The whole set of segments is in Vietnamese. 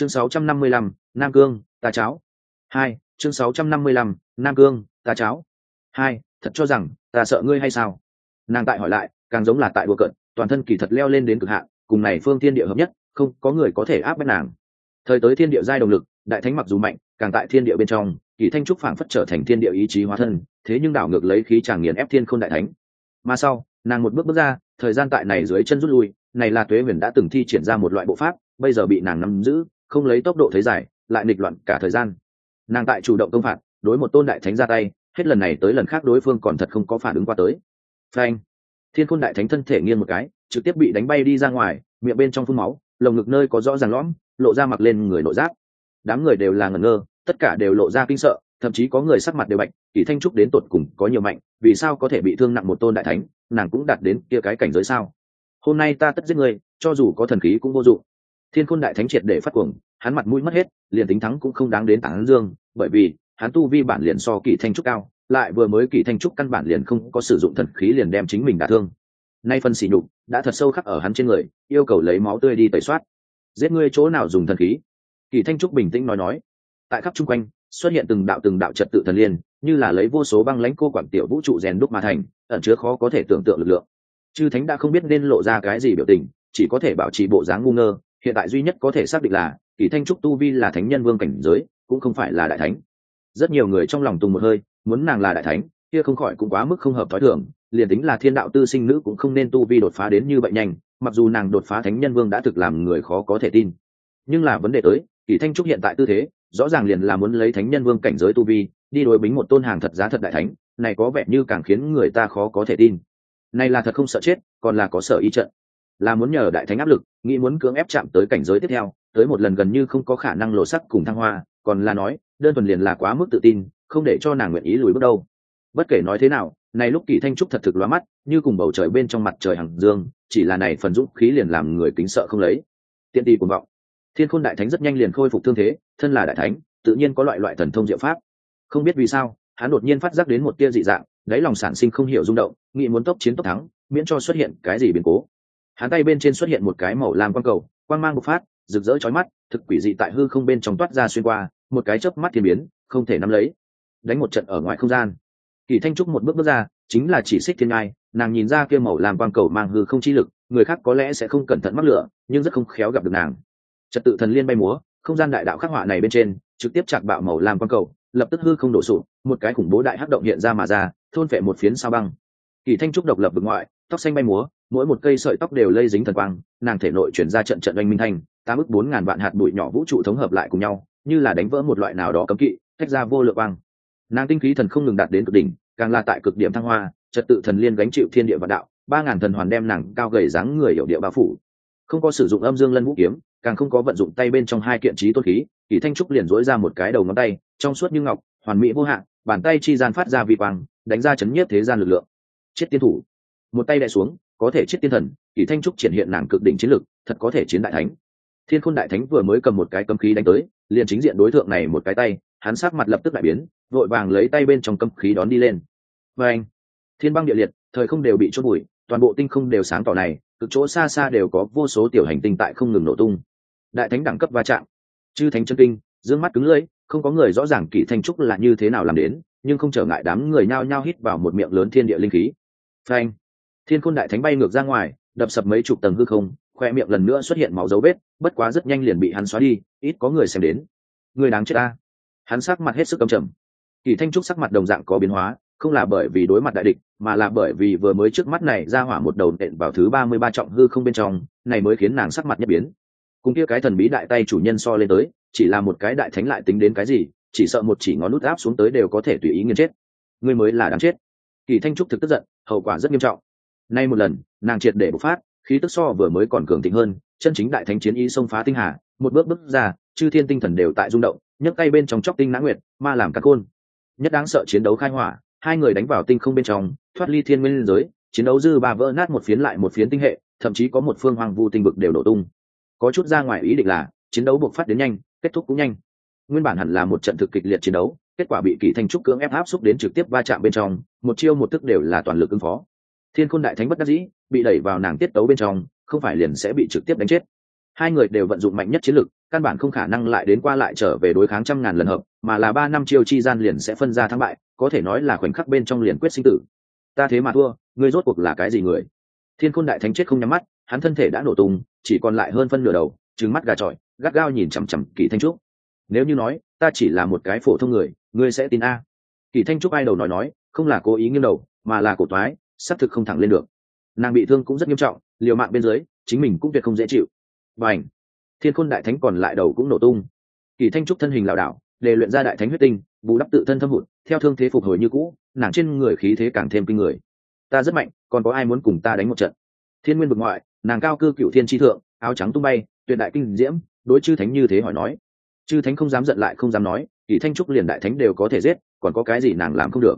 chương 655, nam cương ta cháo. Hai chương 655, nam cương ta cháo. Hai thật cho rằng ta sợ ngươi hay sao? Nàng tại hỏi lại càng giống là tại đùa cận toàn thân kỳ thật leo lên đến cực hạn cùng này phương thiên địa hợp nhất không có người có thể áp bách nàng. Thời tới thiên địa giai động lực đại thánh mặc dù mạnh càng tại thiên địa bên trong kỳ thanh trúc phảng phất trở thành thiên địa ý chí hóa thân thế nhưng đảo ngược lấy khí chàng nghiền ép thiên khôn đại thánh. Mà sau nàng một bước bước ra thời gian tại này dưới chân rút lui này là tuế huyền đã từng thi triển ra một loại bộ pháp bây giờ bị nàng nắm giữ không lấy tốc độ thấy dài lại nghịch loạn cả thời gian. Nàng tại chủ động công phạt, đối một tôn đại thánh ra tay, hết lần này tới lần khác đối phương còn thật không có phản ứng qua tới. Phanh! Thiên khôn đại thánh thân thể nghiêng một cái, trực tiếp bị đánh bay đi ra ngoài, miệng bên trong phun máu, lồng ngực nơi có rõ ràng lõm, lộ ra mặc lên người nội giáp. Đám người đều là ngẩn ngơ, tất cả đều lộ ra kinh sợ, thậm chí có người sắc mặt đều bạch, kỳ thanh trúc đến tột cùng có nhiều mạnh, vì sao có thể bị thương nặng một tôn đại thánh, nàng cũng đạt đến kia cái cảnh giới sao? Hôm nay ta tất giết người cho dù có thần khí cũng vô dụng. Thiên khôn đại thánh triệt để phát cuồng hắn mặt mũi mất hết, liền tính thắng cũng không đáng đến tảng dương, bởi vì, hắn tu vi bản liền so kỳ thanh trúc cao, lại vừa mới kỳ thanh trúc căn bản liền không có sử dụng thần khí liền đem chính mình đả thương. Nay phân xỉ nhục, đã thật sâu khắc ở hắn trên người, yêu cầu lấy máu tươi đi tẩy soát. Giết ngươi chỗ nào dùng thần khí? Kỳ thanh trúc bình tĩnh nói nói. Tại khắp chung quanh, xuất hiện từng đạo từng đạo trật tự thần liên, như là lấy vô số băng lãnh cô quản tiểu vũ trụ rèn đúc mà thành, ẩn chứa khó có thể tưởng tượng lực lượng. Chư thánh đã không biết nên lộ ra cái gì biểu tình, chỉ có thể bảo trì bộ dáng ngu ngơ hiện tại duy nhất có thể xác định là, kỳ thanh trúc tu vi là thánh nhân vương cảnh giới, cũng không phải là đại thánh. Rất nhiều người trong lòng tùng một hơi, muốn nàng là đại thánh, kia không khỏi cũng quá mức không hợp thói thường, liền tính là thiên đạo tư sinh nữ cũng không nên tu vi đột phá đến như vậy nhanh, mặc dù nàng đột phá thánh nhân vương đã thực làm người khó có thể tin. Nhưng là vấn đề tới, kỳ thanh trúc hiện tại tư thế, rõ ràng liền là muốn lấy thánh nhân vương cảnh giới tu vi, đi đối bính một tôn hàng thật giá thật đại thánh, này có vẻ như càng khiến người ta khó có thể tin. Này là thật không sợ chết, còn là có sợ ý trận là muốn nhờ đại thánh áp lực, nghĩ muốn cưỡng ép chạm tới cảnh giới tiếp theo, tới một lần gần như không có khả năng lộ sắc cùng thăng hoa, còn là nói, đơn thuần liền là quá mức tự tin, không để cho nàng nguyện ý lùi bước đâu. Bất kể nói thế nào, này lúc kỳ thanh trúc thật thực lóa mắt, như cùng bầu trời bên trong mặt trời hằng dương, chỉ là này phần dũng khí liền làm người kính sợ không lấy. Tiện tì cuồng vọng. Thiên khôn đại thánh rất nhanh liền khôi phục thương thế, thân là đại thánh, tự nhiên có loại loại thần thông diệu pháp. Không biết vì sao, hắn đột nhiên phát giác đến một tia dị dạng, đáy lòng sản sinh không hiểu rung động, nghĩ muốn tốc chiến tốc thắng, miễn cho xuất hiện cái gì biến cố hắn tay bên trên xuất hiện một cái màu lam quang cầu, quang mang bộc phát, rực rỡ chói mắt, thực quỷ dị tại hư không bên trong toát ra xuyên qua, một cái chớp mắt thiên biến, không thể nắm lấy. Đánh một trận ở ngoài không gian. Kỳ thanh trúc một bước bước ra, chính là chỉ xích thiên ngai, nàng nhìn ra kia màu làm quang cầu mang hư không chi lực, người khác có lẽ sẽ không cẩn thận mắc lửa, nhưng rất không khéo gặp được nàng. Trật tự thần liên bay múa, không gian đại đạo khắc họa này bên trên, trực tiếp chạc bạo màu làm quang cầu, lập tức hư không đổ sụp, một cái khủng bố đại hắc động hiện ra mà ra, thôn phệ một phiến sao băng. Kỳ thanh trúc độc lập vực ngoại tóc xanh bay múa, mỗi một cây sợi tóc đều lây dính thần quang, nàng thể nội chuyển ra trận trận oanh minh thanh, tám ức bốn ngàn vạn hạt bụi nhỏ vũ trụ thống hợp lại cùng nhau, như là đánh vỡ một loại nào đó cấm kỵ, tách ra vô lượng quang. Nàng tinh khí thần không ngừng đạt đến cực đỉnh, càng là tại cực điểm thăng hoa, trật tự thần liên gánh chịu thiên địa vạn đạo, ba ngàn thần hoàn đem nàng cao gầy dáng người hiểu địa bao phủ. Không có sử dụng âm dương lân vũ kiếm, càng không có vận dụng tay bên trong hai kiện trí tôn khí, kỳ thanh trúc liền dối ra một cái đầu ngón tay, trong suốt như ngọc, hoàn mỹ vô hạn, bàn tay chi gian phát ra vi quang, đánh ra chấn nhiếp thế gian lực lượng. Chết tiên thủ một tay đè xuống, có thể chết tiên thần, kỳ thanh trúc triển hiện nàng cực đỉnh chiến lực, thật có thể chiến đại thánh. Thiên khôn đại thánh vừa mới cầm một cái cấm khí đánh tới, liền chính diện đối tượng này một cái tay, hắn sát mặt lập tức đại biến, vội vàng lấy tay bên trong cấm khí đón đi lên. Và anh, thiên băng địa liệt, thời không đều bị chốt bụi toàn bộ tinh không đều sáng tỏ này cực chỗ xa xa đều có vô số tiểu hành tinh tại không ngừng nổ tung. Đại thánh đẳng cấp va chạm. Chư thánh chân kinh, dương mắt cứng lưỡi, không có người rõ ràng kỷ thanh trúc là như thế nào làm đến, nhưng không trở ngại đám người nhao nhao hít vào một miệng lớn thiên địa linh khí. Phanh thiên khôn đại thánh bay ngược ra ngoài, đập sập mấy chục tầng hư không, khoe miệng lần nữa xuất hiện máu dấu vết, bất quá rất nhanh liền bị hắn xóa đi, ít có người xem đến. Người đáng chết ta hắn sắc mặt hết sức cầm trầm. Kỳ thanh trúc sắc mặt đồng dạng có biến hóa, không là bởi vì đối mặt đại địch, mà là bởi vì vừa mới trước mắt này ra hỏa một đầu nện vào thứ ba mươi ba trọng hư không bên trong, này mới khiến nàng sắc mặt nhất biến. Cùng kia cái thần bí đại tay chủ nhân so lên tới, chỉ là một cái đại thánh lại tính đến cái gì, chỉ sợ một chỉ ngón nút áp xuống tới đều có thể tùy ý nghiền chết. Ngươi mới là đáng chết. Kỳ thanh trúc thực tức giận, hậu quả rất nghiêm trọng nay một lần, nàng triệt để bộc phát, khí tức so vừa mới còn cường thịnh hơn, chân chính đại thánh chiến ý xông phá tinh hà, một bước bước ra, chư thiên tinh thần đều tại rung động, nhấc tay bên trong chóc tinh nã nguyệt, ma làm các côn. Nhất đáng sợ chiến đấu khai hỏa, hai người đánh vào tinh không bên trong, thoát ly thiên nguyên giới, chiến đấu dư ba vỡ nát một phiến lại một phiến tinh hệ, thậm chí có một phương hoàng vu tinh vực đều đổ tung. Có chút ra ngoài ý định là, chiến đấu buộc phát đến nhanh, kết thúc cũng nhanh. Nguyên bản hẳn là một trận thực kịch liệt chiến đấu, kết quả bị kỳ thanh trúc cưỡng ép áp xúc đến trực tiếp va chạm bên trong, một chiêu một tức đều là toàn lực ứng phó thiên khôn đại thánh bất đắc dĩ, bị đẩy vào nàng tiết tấu bên trong, không phải liền sẽ bị trực tiếp đánh chết. Hai người đều vận dụng mạnh nhất chiến lực, căn bản không khả năng lại đến qua lại trở về đối kháng trăm ngàn lần hợp, mà là ba năm chiêu chi gian liền sẽ phân ra thắng bại, có thể nói là khoảnh khắc bên trong liền quyết sinh tử. Ta thế mà thua, ngươi rốt cuộc là cái gì người? Thiên khôn đại thánh chết không nhắm mắt, hắn thân thể đã nổ tung, chỉ còn lại hơn phân nửa đầu trứng mắt gà trọi, gắt gao nhìn chằm chằm kỳ thanh trúc. Nếu như nói, ta chỉ là một cái phổ thông người, ngươi sẽ tin a. Kỳ thanh trúc ai đầu nói nói, không là cố ý nghiêng đầu, mà là cổ toái sắp thực không thẳng lên được. Nàng bị thương cũng rất nghiêm trọng, liều mạng bên dưới, chính mình cũng tuyệt không dễ chịu. Và ảnh thiên khôn đại thánh còn lại đầu cũng nổ tung. Kỳ thanh trúc thân hình lảo đảo, để luyện ra đại thánh huyết tinh, bù đắp tự thân thâm hụt, theo thương thế phục hồi như cũ, nàng trên người khí thế càng thêm kinh người. Ta rất mạnh, còn có ai muốn cùng ta đánh một trận? Thiên nguyên vực ngoại, nàng cao cư cựu thiên tri thượng, áo trắng tung bay, tuyệt đại kinh diễm, đối chư thánh như thế hỏi nói. Chư thánh không dám giận lại không dám nói, kỳ thanh trúc liền đại thánh đều có thể giết, còn có cái gì nàng làm không được?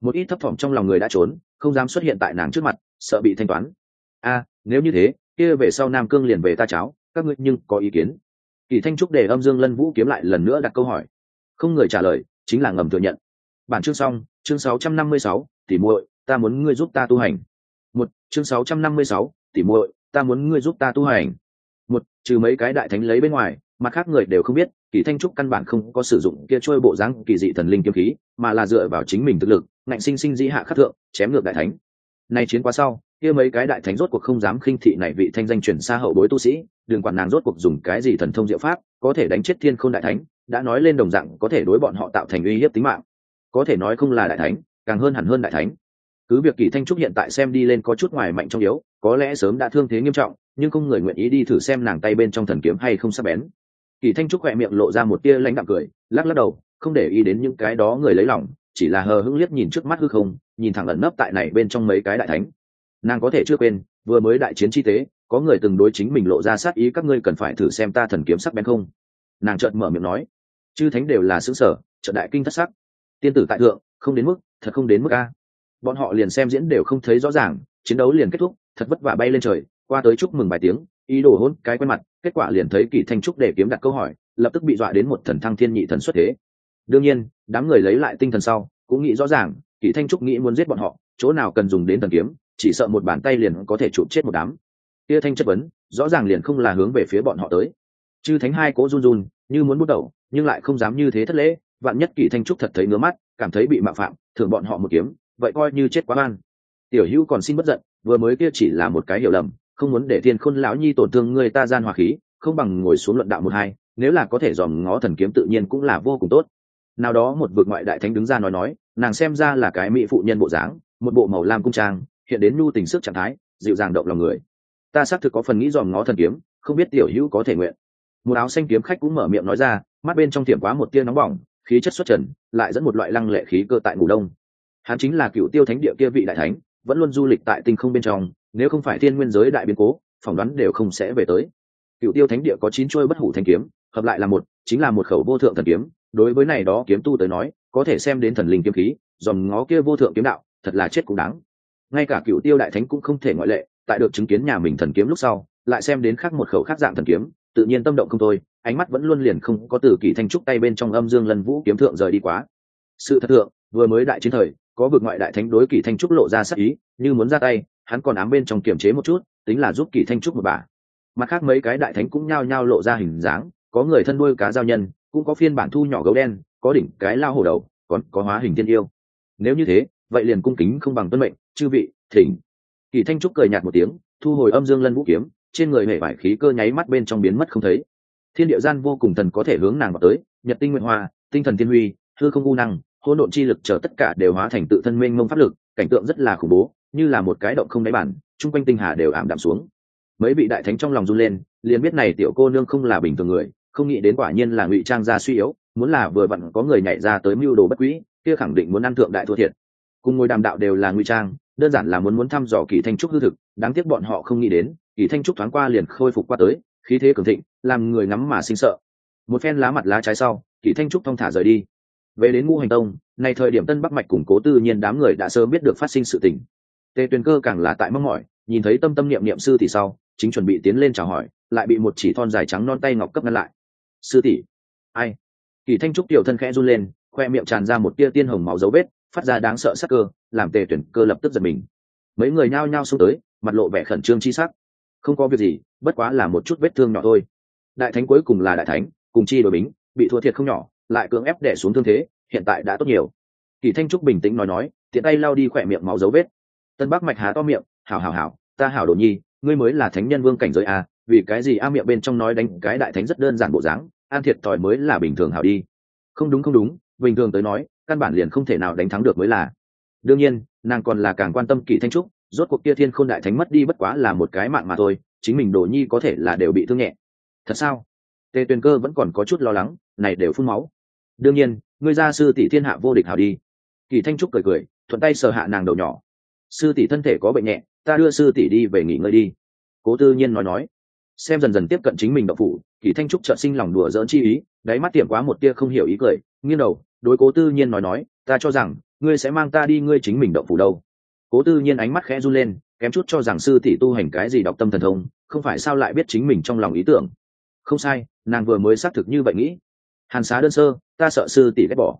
Một ít thấp thỏm trong lòng người đã trốn không dám xuất hiện tại nàng trước mặt sợ bị thanh toán. A nếu như thế kia về sau nam cương liền về ta cháo các ngươi nhưng có ý kiến? Kỳ thanh trúc để âm dương lân vũ kiếm lại lần nữa đặt câu hỏi. Không người trả lời chính là ngầm thừa nhận. Bản chương xong chương 656, tỷ muội ta muốn ngươi giúp ta tu hành. Một chương 656, tỷ muội ta muốn ngươi giúp ta tu hành. Một trừ mấy cái đại thánh lấy bên ngoài mặt khác người đều không biết kỳ thanh trúc căn bản không có sử dụng kia trôi bộ dáng kỳ dị thần linh kiếm khí, mà là dựa vào chính mình thực lực, ngạnh sinh sinh dĩ hạ khắc thượng, chém ngược đại thánh. Nay chiến qua sau, kia mấy cái đại thánh rốt cuộc không dám khinh thị này vị thanh danh truyền xa hậu bối tu sĩ đường quản nàng rốt cuộc dùng cái gì thần thông diệu pháp, có thể đánh chết thiên khôn đại thánh, đã nói lên đồng dạng có thể đối bọn họ tạo thành uy hiếp tính mạng. Có thể nói không là đại thánh, càng hơn hẳn hơn đại thánh. Cứ việc kỳ thanh trúc hiện tại xem đi lên có chút ngoài mạnh trong yếu, có lẽ sớm đã thương thế nghiêm trọng, nhưng không người nguyện ý đi thử xem nàng tay bên trong thần kiếm hay không sắp bén kỳ thanh trúc khỏe miệng lộ ra một tia lãnh đạm cười, lắc lắc đầu, không để ý đến những cái đó người lấy lòng, chỉ là hờ hững liếc nhìn trước mắt hư không, nhìn thẳng ẩn nấp tại này bên trong mấy cái đại thánh. Nàng có thể chưa quên, vừa mới đại chiến chi tế, có người từng đối chính mình lộ ra sát ý, các ngươi cần phải thử xem ta thần kiếm sắc bén không? Nàng chợt mở miệng nói, chư thánh đều là xứ sở trợ đại kinh thất sắc. Tiên tử tại thượng, không đến mức, thật không đến mức a. Bọn họ liền xem diễn đều không thấy rõ ràng, chiến đấu liền kết thúc, thật vất vả bay lên trời, qua tới chúc mừng bài tiếng ý đồ hôn cái quen mặt, kết quả liền thấy kỳ thanh trúc để kiếm đặt câu hỏi, lập tức bị dọa đến một thần thăng thiên nhị thần xuất thế. Đương nhiên, đám người lấy lại tinh thần sau, cũng nghĩ rõ ràng, kỳ thanh trúc nghĩ muốn giết bọn họ, chỗ nào cần dùng đến thần kiếm, chỉ sợ một bàn tay liền có thể chụp chết một đám. Kia thanh chất vấn, rõ ràng liền không là hướng về phía bọn họ tới. Chư thánh hai cố run run, như muốn bút đầu, nhưng lại không dám như thế thất lễ, vạn nhất kỳ thanh trúc thật thấy ngứa mắt, cảm thấy bị mạo phạm thường bọn họ một kiếm, vậy coi như chết quá ban tiểu hữu còn xin bất giận, vừa mới kia chỉ là một cái hiểu lầm không muốn để thiên khôn lão nhi tổn thương người ta gian hòa khí, không bằng ngồi xuống luận đạo một hai, nếu là có thể dòm ngó thần kiếm tự nhiên cũng là vô cùng tốt. Nào đó một vực ngoại đại thánh đứng ra nói nói, nàng xem ra là cái mỹ phụ nhân bộ dáng, một bộ màu lam cung trang, hiện đến nhu tình sức trạng thái, dịu dàng động lòng người. Ta xác thực có phần nghĩ dòm ngó thần kiếm, không biết tiểu hữu có thể nguyện. Một áo xanh kiếm khách cũng mở miệng nói ra, mắt bên trong tiệm quá một tia nóng bỏng, khí chất xuất trần, lại dẫn một loại lăng lệ khí cơ tại ngủ đông. Hắn chính là cựu tiêu thánh địa kia vị đại thánh, vẫn luôn du lịch tại tinh không bên trong nếu không phải thiên nguyên giới đại biến cố, phỏng đoán đều không sẽ về tới. Cựu tiêu thánh địa có chín chuôi bất hủ thanh kiếm, hợp lại là một, chính là một khẩu vô thượng thần kiếm. Đối với này đó kiếm tu tới nói, có thể xem đến thần linh kiếm khí, dòm ngó kia vô thượng kiếm đạo, thật là chết cũng đáng. Ngay cả cựu tiêu đại thánh cũng không thể ngoại lệ, tại được chứng kiến nhà mình thần kiếm lúc sau, lại xem đến khác một khẩu khác dạng thần kiếm, tự nhiên tâm động không thôi, ánh mắt vẫn luôn liền không có từ kỳ thanh trúc tay bên trong âm dương lần vũ kiếm thượng rời đi quá. Sự thật thượng, vừa mới đại chiến thời, có vực ngoại đại thánh đối kỳ thanh trúc lộ ra sắc ý, như muốn ra tay hắn còn ám bên trong kiềm chế một chút, tính là giúp kỳ thanh trúc một bà. Mặt khác mấy cái đại thánh cũng nhao nhao lộ ra hình dáng, có người thân nuôi cá giao nhân, cũng có phiên bản thu nhỏ gấu đen, có đỉnh cái lao hổ đầu, còn có hóa hình thiên yêu. Nếu như thế, vậy liền cung kính không bằng tuân mệnh, chư vị, thỉnh. Kỳ thanh trúc cười nhạt một tiếng, thu hồi âm dương lân vũ kiếm, trên người hệ vải khí cơ nháy mắt bên trong biến mất không thấy. Thiên địa gian vô cùng thần có thể hướng nàng vào tới, nhật tinh nguyện hoa, tinh thần thiên huy, hư không u năng, hỗn độn chi lực chờ tất cả đều hóa thành tự thân mênh mông pháp lực, cảnh tượng rất là khủng bố như là một cái động không đáy bản, chung quanh tinh hà đều ảm đạm xuống. Mấy vị đại thánh trong lòng run lên, liền biết này tiểu cô nương không là bình thường người, không nghĩ đến quả nhiên là ngụy trang ra suy yếu, muốn là vừa vặn có người nhảy ra tới mưu đồ bất quý, kia khẳng định muốn ăn thượng đại thua thiệt. Cùng ngôi đàm đạo đều là ngụy trang, đơn giản là muốn muốn thăm dò kỳ thanh trúc hư thực, đáng tiếc bọn họ không nghĩ đến, kỳ thanh trúc thoáng qua liền khôi phục qua tới, khí thế cường thịnh, làm người ngắm mà sinh sợ. Một phen lá mặt lá trái sau, kỳ thanh trúc thong thả rời đi. Về đến ngũ hành tông này thời điểm tân bắc mạch củng cố tự nhiên đám người đã sớm biết được phát sinh sự tình tề tuyền cơ càng là tại mong mỏi, nhìn thấy tâm tâm niệm niệm sư thì sau, chính chuẩn bị tiến lên chào hỏi, lại bị một chỉ thon dài trắng non tay ngọc cấp ngăn lại. Sư tỷ. Ai? Kỳ thanh trúc tiểu thân khẽ run lên, khoe miệng tràn ra một tia tiên hồng máu dấu vết, phát ra đáng sợ sắc cơ, làm tề tuyển cơ lập tức giật mình. Mấy người nhao nhao xông tới, mặt lộ vẻ khẩn trương chi sắc. Không có việc gì, bất quá là một chút vết thương nhỏ thôi. Đại thánh cuối cùng là đại thánh, cùng chi đội bính, bị thua thiệt không nhỏ, lại cưỡng ép đẻ xuống thương thế, hiện tại đã tốt nhiều. Kỳ thanh trúc bình tĩnh nói nói, tiện tay lao đi khỏe miệng máu dấu vết tân bắc mạch há to miệng, hảo hảo hảo, ta hảo đồ nhi, ngươi mới là thánh nhân vương cảnh giới a, vì cái gì a miệng bên trong nói đánh cái đại thánh rất đơn giản bộ dáng, an thiệt thòi mới là bình thường hảo đi. Không đúng không đúng, bình thường tới nói, căn bản liền không thể nào đánh thắng được mới là. Đương nhiên, nàng còn là càng quan tâm kỳ thanh trúc, rốt cuộc kia thiên khôn đại thánh mất đi bất quá là một cái mạng mà thôi, chính mình đồ nhi có thể là đều bị thương nhẹ. Thật sao? Tề tuyền cơ vẫn còn có chút lo lắng, này đều phun máu. Đương nhiên, ngươi gia sư tỷ thiên hạ vô địch hảo đi. Kỳ thanh trúc cười cười, thuận tay sờ hạ nàng đầu nhỏ sư tỷ thân thể có bệnh nhẹ, ta đưa sư tỷ đi về nghỉ ngơi đi. Cố tư nhiên nói nói. Xem dần dần tiếp cận chính mình đậu phủ, kỳ thanh trúc chợt sinh lòng đùa dỡn chi ý, đáy mắt tiệm quá một tia không hiểu ý cười, nghiêng đầu, đối cố tư nhiên nói nói, ta cho rằng, ngươi sẽ mang ta đi ngươi chính mình đậu phủ đâu. Cố tư nhiên ánh mắt khẽ run lên, kém chút cho rằng sư tỷ tu hành cái gì đọc tâm thần thông, không phải sao lại biết chính mình trong lòng ý tưởng. Không sai, nàng vừa mới xác thực như vậy nghĩ. Hàn xá đơn sơ, ta sợ sư tỷ ghét bỏ.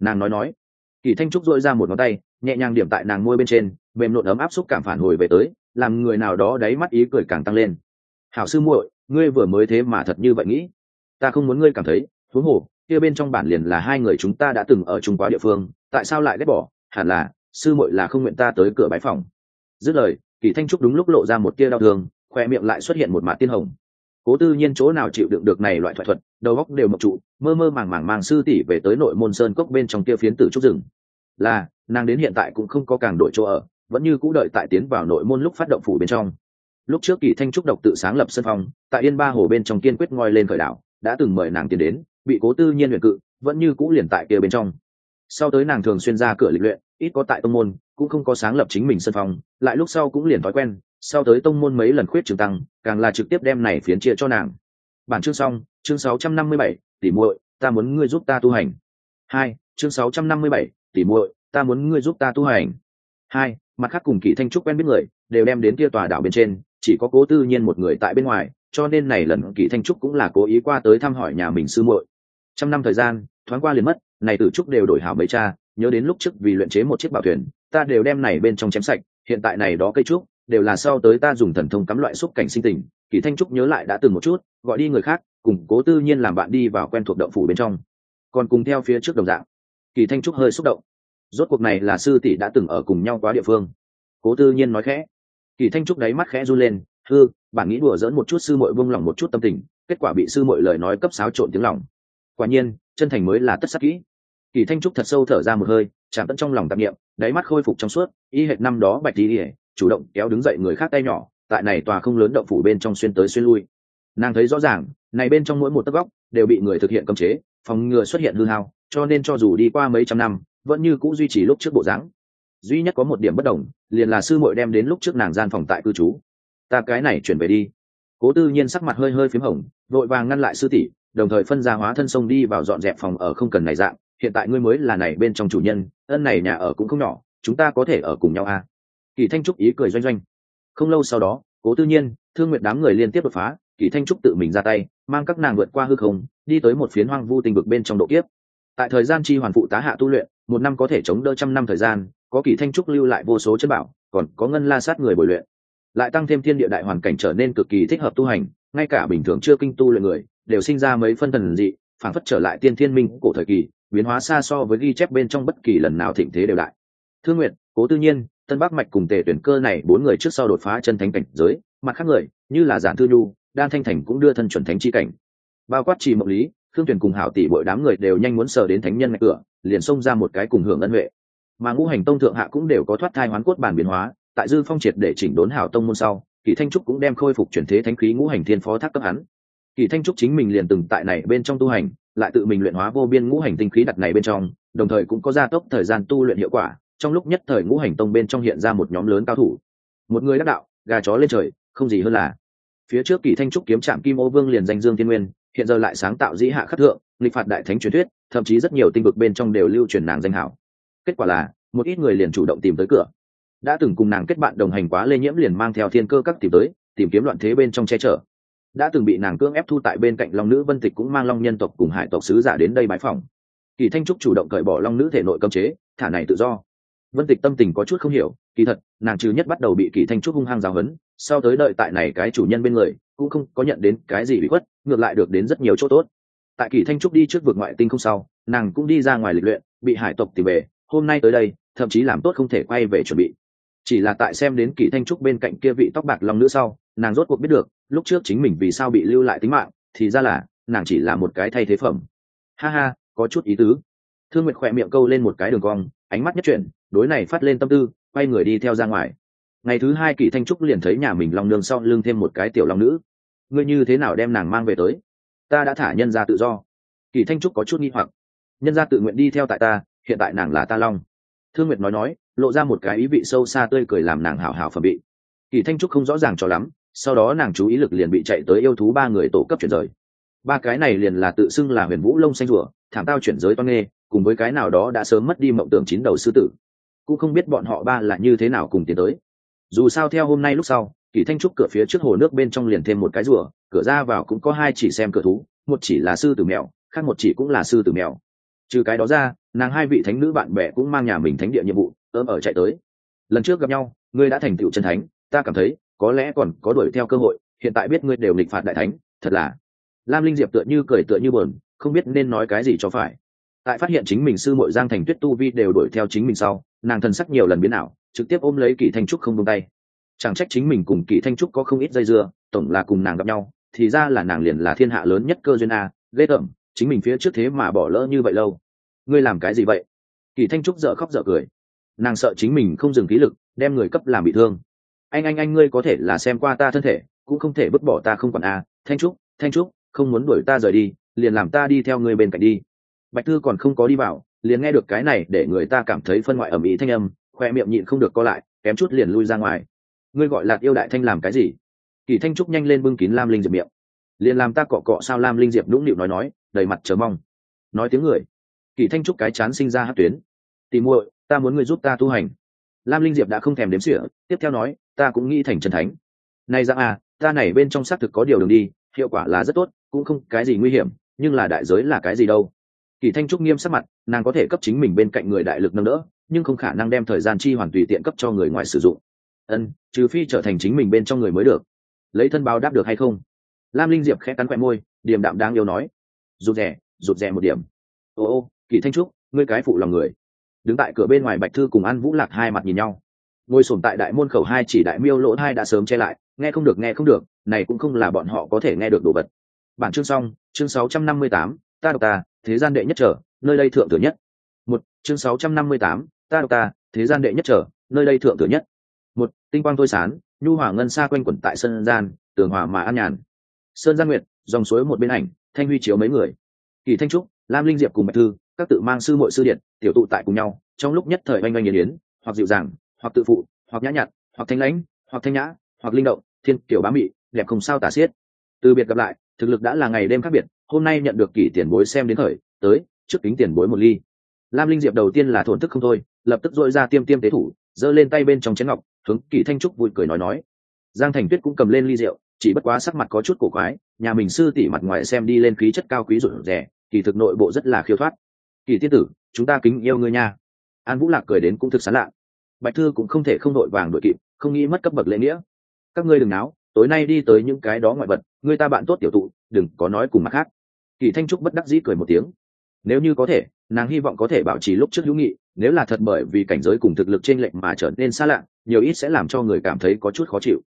Nàng nói nói kỳ thanh trúc dội ra một ngón tay, nhẹ nhàng điểm tại nàng môi bên trên, mềm nộn ấm áp xúc cảm phản hồi về tới, làm người nào đó đáy mắt ý cười càng tăng lên. Hảo sư muội, ngươi vừa mới thế mà thật như vậy nghĩ. Ta không muốn ngươi cảm thấy thú hồ, kia bên trong bản liền là hai người chúng ta đã từng ở chung quá địa phương, tại sao lại ghét bỏ? Hẳn là, sư muội là không nguyện ta tới cửa bái phòng. Dứt lời, kỳ thanh trúc đúng lúc lộ ra một tia đau thương khoe miệng lại xuất hiện một mạt tiên hồng cố tư nhiên chỗ nào chịu đựng được này loại thoại thuật, đầu góc đều mộc trụ, mơ mơ màng màng màng sư tỷ về tới nội môn sơn cốc bên trong kia phiến tử trúc rừng. Là, nàng đến hiện tại cũng không có càng đổi chỗ ở, vẫn như cũ đợi tại tiến vào nội môn lúc phát động phủ bên trong. Lúc trước kỳ thanh trúc độc tự sáng lập sân phong, tại yên ba hồ bên trong kiên quyết ngoi lên khởi đảo đã từng mời nàng tiến đến, bị cố tư nhiên luyện cự, vẫn như cũ liền tại kia bên trong. Sau tới nàng thường xuyên ra cửa lịch luyện, ít có tại tông môn, cũng không có sáng lập chính mình sân phong, lại lúc sau cũng liền thói quen sau tới tông môn mấy lần khuyết trường tăng càng là trực tiếp đem này phiến chia cho nàng. Bản chương xong chương 657, tỷ muội ta muốn ngươi giúp ta tu hành. Hai chương 657, tỷ muội ta muốn ngươi giúp ta tu hành. Hai mặt khác cùng kỷ thanh trúc quen biết người đều đem đến kia tòa đảo bên trên chỉ có cố tư nhiên một người tại bên ngoài cho nên này lần kỷ thanh trúc cũng là cố ý qua tới thăm hỏi nhà mình sư muội. Trăm năm thời gian thoáng qua liền mất này tử trúc đều đổi hảo mấy cha nhớ đến lúc trước vì luyện chế một chiếc bảo thuyền ta đều đem này bên trong chém sạch hiện tại này đó cây trúc đều là sau tới ta dùng thần thông cắm loại xúc cảnh sinh tình, kỳ thanh trúc nhớ lại đã từng một chút, gọi đi người khác cùng cố tư nhiên làm bạn đi vào quen thuộc động phủ bên trong. Còn cùng theo phía trước đồng dạng, kỳ thanh trúc hơi xúc động. Rốt cuộc này là sư tỷ đã từng ở cùng nhau quá địa phương. Cố tư nhiên nói khẽ. Kỳ thanh trúc đáy mắt khẽ run lên thư bản nghĩ đùa dỡn một chút sư muội vung lòng một chút tâm tình, kết quả bị sư muội lời nói cấp xáo trộn tiếng lòng. Quả nhiên, chân thành mới là tất sắc kỹ. Kỳ thanh trúc thật sâu thở ra một hơi, chạm tận trong lòng tạp nghiệm đáy mắt khôi phục trong suốt, y hệt năm đó bạch đi ỉa chủ động kéo đứng dậy người khác tay nhỏ, tại này tòa không lớn động phủ bên trong xuyên tới xuyên lui. Nàng thấy rõ ràng, này bên trong mỗi một tấc góc đều bị người thực hiện cấm chế, phòng ngừa xuất hiện hư hao, cho nên cho dù đi qua mấy trăm năm, vẫn như cũ duy trì lúc trước bộ dáng. Duy nhất có một điểm bất đồng, liền là sư muội đem đến lúc trước nàng gian phòng tại cư trú. Ta cái này chuyển về đi. Cố tư nhiên sắc mặt hơi hơi p h í m hồng, vội vàng ngăn lại sư tỷ, đồng thời phân ra hóa thân sông đi vào dọn dẹp phòng ở không cần này dạng, hiện tại ngươi mới là này bên trong chủ nhân, ân này nhà ở cũng không nhỏ, chúng ta có thể ở cùng nhau à? Kỳ thanh trúc ý cười doanh doanh. Không lâu sau đó, cố tư nhiên, thương nguyện đám người liên tiếp đột phá, kỳ thanh trúc tự mình ra tay, mang các nàng vượt qua hư không, đi tới một phiến hoang vu tình vực bên trong độ kiếp. Tại thời gian chi hoàn phụ tá hạ tu luyện, một năm có thể chống đỡ trăm năm thời gian, có kỳ thanh trúc lưu lại vô số chân bảo, còn có ngân la sát người bồi luyện. Lại tăng thêm thiên địa đại hoàn cảnh trở nên cực kỳ thích hợp tu hành, ngay cả bình thường chưa kinh tu luyện người, đều sinh ra mấy phân thần dị phản phất trở lại tiên thiên minh cổ thời kỳ, biến hóa xa so với ghi chép bên trong bất kỳ lần nào thịnh thế đều đại. Thương nguyện cố tư nhiên tân bắc mạch cùng tề tuyển cơ này bốn người trước sau đột phá chân thánh cảnh giới, mặt khác người, như là giản thư nhu, đan thanh thành cũng đưa thân chuẩn thánh chi cảnh. Bao quát trì mộng lý thương tuyển cùng hảo tỷ bội đám người đều nhanh muốn sờ đến thánh nhân ngạch cửa, liền xông ra một cái cùng hưởng ân huệ. Mà ngũ hành tông thượng hạ cũng đều có thoát thai hoán cốt bản biến hóa, tại dư phong triệt để chỉnh đốn hảo tông môn sau, kỳ thanh trúc cũng đem khôi phục chuyển thế thánh khí ngũ hành thiên phó thác cấp hắn. Kỳ thanh trúc chính mình liền từng tại này bên trong tu hành, lại tự mình luyện hóa vô biên ngũ hành tinh khí đặt này bên trong, đồng thời cũng có gia tốc thời gian tu luyện hiệu quả trong lúc nhất thời ngũ hành tông bên trong hiện ra một nhóm lớn cao thủ. Một người đắc đạo, gà chó lên trời, không gì hơn là. Phía trước kỳ thanh trúc kiếm trạm kim ô vương liền danh dương thiên nguyên, hiện giờ lại sáng tạo dĩ hạ khắc thượng, nghịch phạt đại thánh truyền thuyết, thậm chí rất nhiều tinh vực bên trong đều lưu truyền nàng danh hảo. Kết quả là, một ít người liền chủ động tìm tới cửa. Đã từng cùng nàng kết bạn đồng hành quá lê nhiễm liền mang theo thiên cơ các tìm tới, tìm kiếm loạn thế bên trong che chở. Đã từng bị nàng cưỡng ép thu tại bên cạnh long nữ vân tịch cũng mang long nhân tộc cùng hải tộc sứ giả đến đây bãi phòng kỳ thanh trúc chủ động cởi bỏ long nữ thể nội cấm chế, thả này tự do vân tịch tâm tình có chút không hiểu, kỳ thật, nàng trừ nhất bắt đầu bị kỳ thanh trúc hung hăng giáo hấn sau tới đợi tại này cái chủ nhân bên người, cũng không có nhận đến cái gì bị khuất, ngược lại được đến rất nhiều chỗ tốt. Tại kỳ thanh trúc đi trước vực ngoại tinh không sau, nàng cũng đi ra ngoài lịch luyện, bị hải tộc tìm về, hôm nay tới đây, thậm chí làm tốt không thể quay về chuẩn bị. Chỉ là tại xem đến kỳ thanh trúc bên cạnh kia vị tóc bạc long nữ sau, nàng rốt cuộc biết được, lúc trước chính mình vì sao bị lưu lại tính mạng, thì ra là, nàng chỉ là một cái thay thế phẩm. Ha ha, có chút ý tứ. Thương nguyệt khỏe miệng câu lên một cái đường cong, ánh mắt nhất chuyển đối này phát lên tâm tư, quay người đi theo ra ngoài. Ngày thứ hai kỳ thanh trúc liền thấy nhà mình long nương sau lưng thêm một cái tiểu long nữ. Ngươi như thế nào đem nàng mang về tới? Ta đã thả nhân ra tự do. Kỳ thanh trúc có chút nghi hoặc. Nhân ra tự nguyện đi theo tại ta, hiện tại nàng là ta long. Thương nguyệt nói nói, lộ ra một cái ý vị sâu xa tươi cười làm nàng hào hào phẩm bị kỳ thanh trúc không rõ ràng cho lắm, sau đó nàng chú ý lực liền bị chạy tới yêu thú ba người tổ cấp chuyển rời. Ba cái này liền là tự xưng là huyền vũ lông xanh rùa, thảm tao chuyển giới toan nghê, cùng với cái nào đó đã sớm mất đi mộng tưởng chín đầu sư tử cũng không biết bọn họ ba là như thế nào cùng tiến tới. Dù sao theo hôm nay lúc sau, kỳ thanh trúc cửa phía trước hồ nước bên trong liền thêm một cái rùa, cửa ra vào cũng có hai chỉ xem cửa thú, một chỉ là sư tử mèo, khác một chỉ cũng là sư tử mèo. Trừ cái đó ra, nàng hai vị thánh nữ bạn bè cũng mang nhà mình thánh địa nhiệm vụ ớm ở chạy tới. Lần trước gặp nhau, ngươi đã thành tựu chân thánh, ta cảm thấy, có lẽ còn có đuổi theo cơ hội, hiện tại biết ngươi đều lịch phạt đại thánh, thật là. Lam linh diệp tựa như cười tựa như buồn, không biết nên nói cái gì cho phải. Tại phát hiện chính mình sư mội giang thành tuyết tu vi đều đuổi theo chính mình sau nàng thần sắc nhiều lần biến ảo, trực tiếp ôm lấy kỳ thanh trúc không tung tay. Chẳng trách chính mình cùng kỳ thanh trúc có không ít dây dưa, tổng là cùng nàng gặp nhau, thì ra là nàng liền là thiên hạ lớn nhất cơ duyên a, ghê tởm, chính mình phía trước thế mà bỏ lỡ như vậy lâu. Ngươi làm cái gì vậy? Kỳ thanh trúc dợ khóc dợ cười. Nàng sợ chính mình không dừng khí lực, đem người cấp làm bị thương. Anh anh anh, ngươi có thể là xem qua ta thân thể, cũng không thể vứt bỏ ta không còn a, thanh trúc thanh trúc, không muốn đuổi ta rời đi, liền làm ta đi theo ngươi bên cạnh đi. Bạch thư còn không có đi vào liền nghe được cái này để người ta cảm thấy phân ngoại ẩm ý thanh âm, khoe miệng nhịn không được co lại, kém chút liền lui ra ngoài. Ngươi gọi là yêu đại thanh làm cái gì? Kỳ thanh trúc nhanh lên bưng kín lam linh diệp miệng. Liền làm ta cọ cọ sao lam linh diệp nũng nịu nói nói, đầy mặt chờ mong. Nói tiếng người, kỳ thanh trúc cái chán sinh ra hát tuyến. Tìm muội, ta muốn ngươi giúp ta tu hành. Lam linh diệp đã không thèm đếm xỉa, tiếp theo nói, ta cũng nghĩ thành trần thánh. Này ra à ta này bên trong xác thực có điều đường đi, hiệu quả là rất tốt, cũng không cái gì nguy hiểm, nhưng là đại giới là cái gì đâu kỳ thanh trúc nghiêm sắc mặt nàng có thể cấp chính mình bên cạnh người đại lực nâng đỡ nhưng không khả năng đem thời gian chi hoàn tùy tiện cấp cho người ngoài sử dụng. Ân trừ phi trở thành chính mình bên trong người mới được. Lấy thân báo đáp được hay không? Lam linh diệp khẽ cắn quẹ môi điềm đạm đáng yêu nói. Rụt rè rụt rè một điểm. Ô ô kỳ thanh trúc ngươi cái phụ lòng người. Đứng tại cửa bên ngoài bạch thư cùng an vũ lạc hai mặt nhìn nhau. Ngồi sổm tại đại môn khẩu hai chỉ đại miêu lỗ hai đã sớm che lại nghe không được nghe không được này cũng không là bọn họ có thể nghe được đồ vật. Bản chương xong chương 658, ta độc ta thế gian đệ nhất trở nơi đây thượng thừa nhất. Một chương 658, ta độc ta thế gian đệ nhất trở nơi đây thượng thừa nhất. Một tinh quang thôi sán nhu hỏa ngân xa quanh quẩn tại sân gian tường hòa mà an nhàn. Sơn gia nguyệt dòng suối một bên ảnh thanh huy chiếu mấy người. Kỳ thanh trúc lam linh diệp cùng bạch thư các tự mang sư mội sư điện tiểu tụ tại cùng nhau trong lúc nhất thời oanh oanh nghiền yến hoặc dịu dàng hoặc tự phụ hoặc nhã nhặn hoặc thanh lãnh hoặc thanh nhã hoặc linh động thiên kiểu bá mị đẹp không sao tả xiết. Từ biệt gặp lại thực lực đã là ngày đêm khác biệt hôm nay nhận được kỷ tiền bối xem đến thời tới, trước kính tiền bối một ly. Lam linh diệp đầu tiên là thổn thức không thôi, lập tức dội ra tiêm tiêm tế thủ, giơ lên tay bên trong chén ngọc, hướng kỷ thanh trúc vui cười nói nói. Giang thành tuyết cũng cầm lên ly rượu, chỉ bất quá sắc mặt có chút cổ quái, nhà mình sư tỷ mặt ngoài xem đi lên khí chất cao quý rủi rẻ kỳ thực nội bộ rất là khiêu thoát. Kỳ tiên tử, chúng ta kính yêu ngươi nha. An vũ lạc cười đến cũng thực sán lạ. Bạch thư cũng không thể không đội vàng đội kịp, không nghĩ mất cấp bậc lễ nghĩa. Các ngươi đừng náo, tối nay đi tới những cái đó ngoại vật người ta bạn tốt tiểu tụ, đừng có nói cùng mặt khác kỳ thanh trúc bất đắc dĩ cười một tiếng. Nếu như có thể, nàng hy vọng có thể bảo trì lúc trước hữu nghị, nếu là thật bởi vì cảnh giới cùng thực lực trên lệnh mà trở nên xa lạ, nhiều ít sẽ làm cho người cảm thấy có chút khó chịu.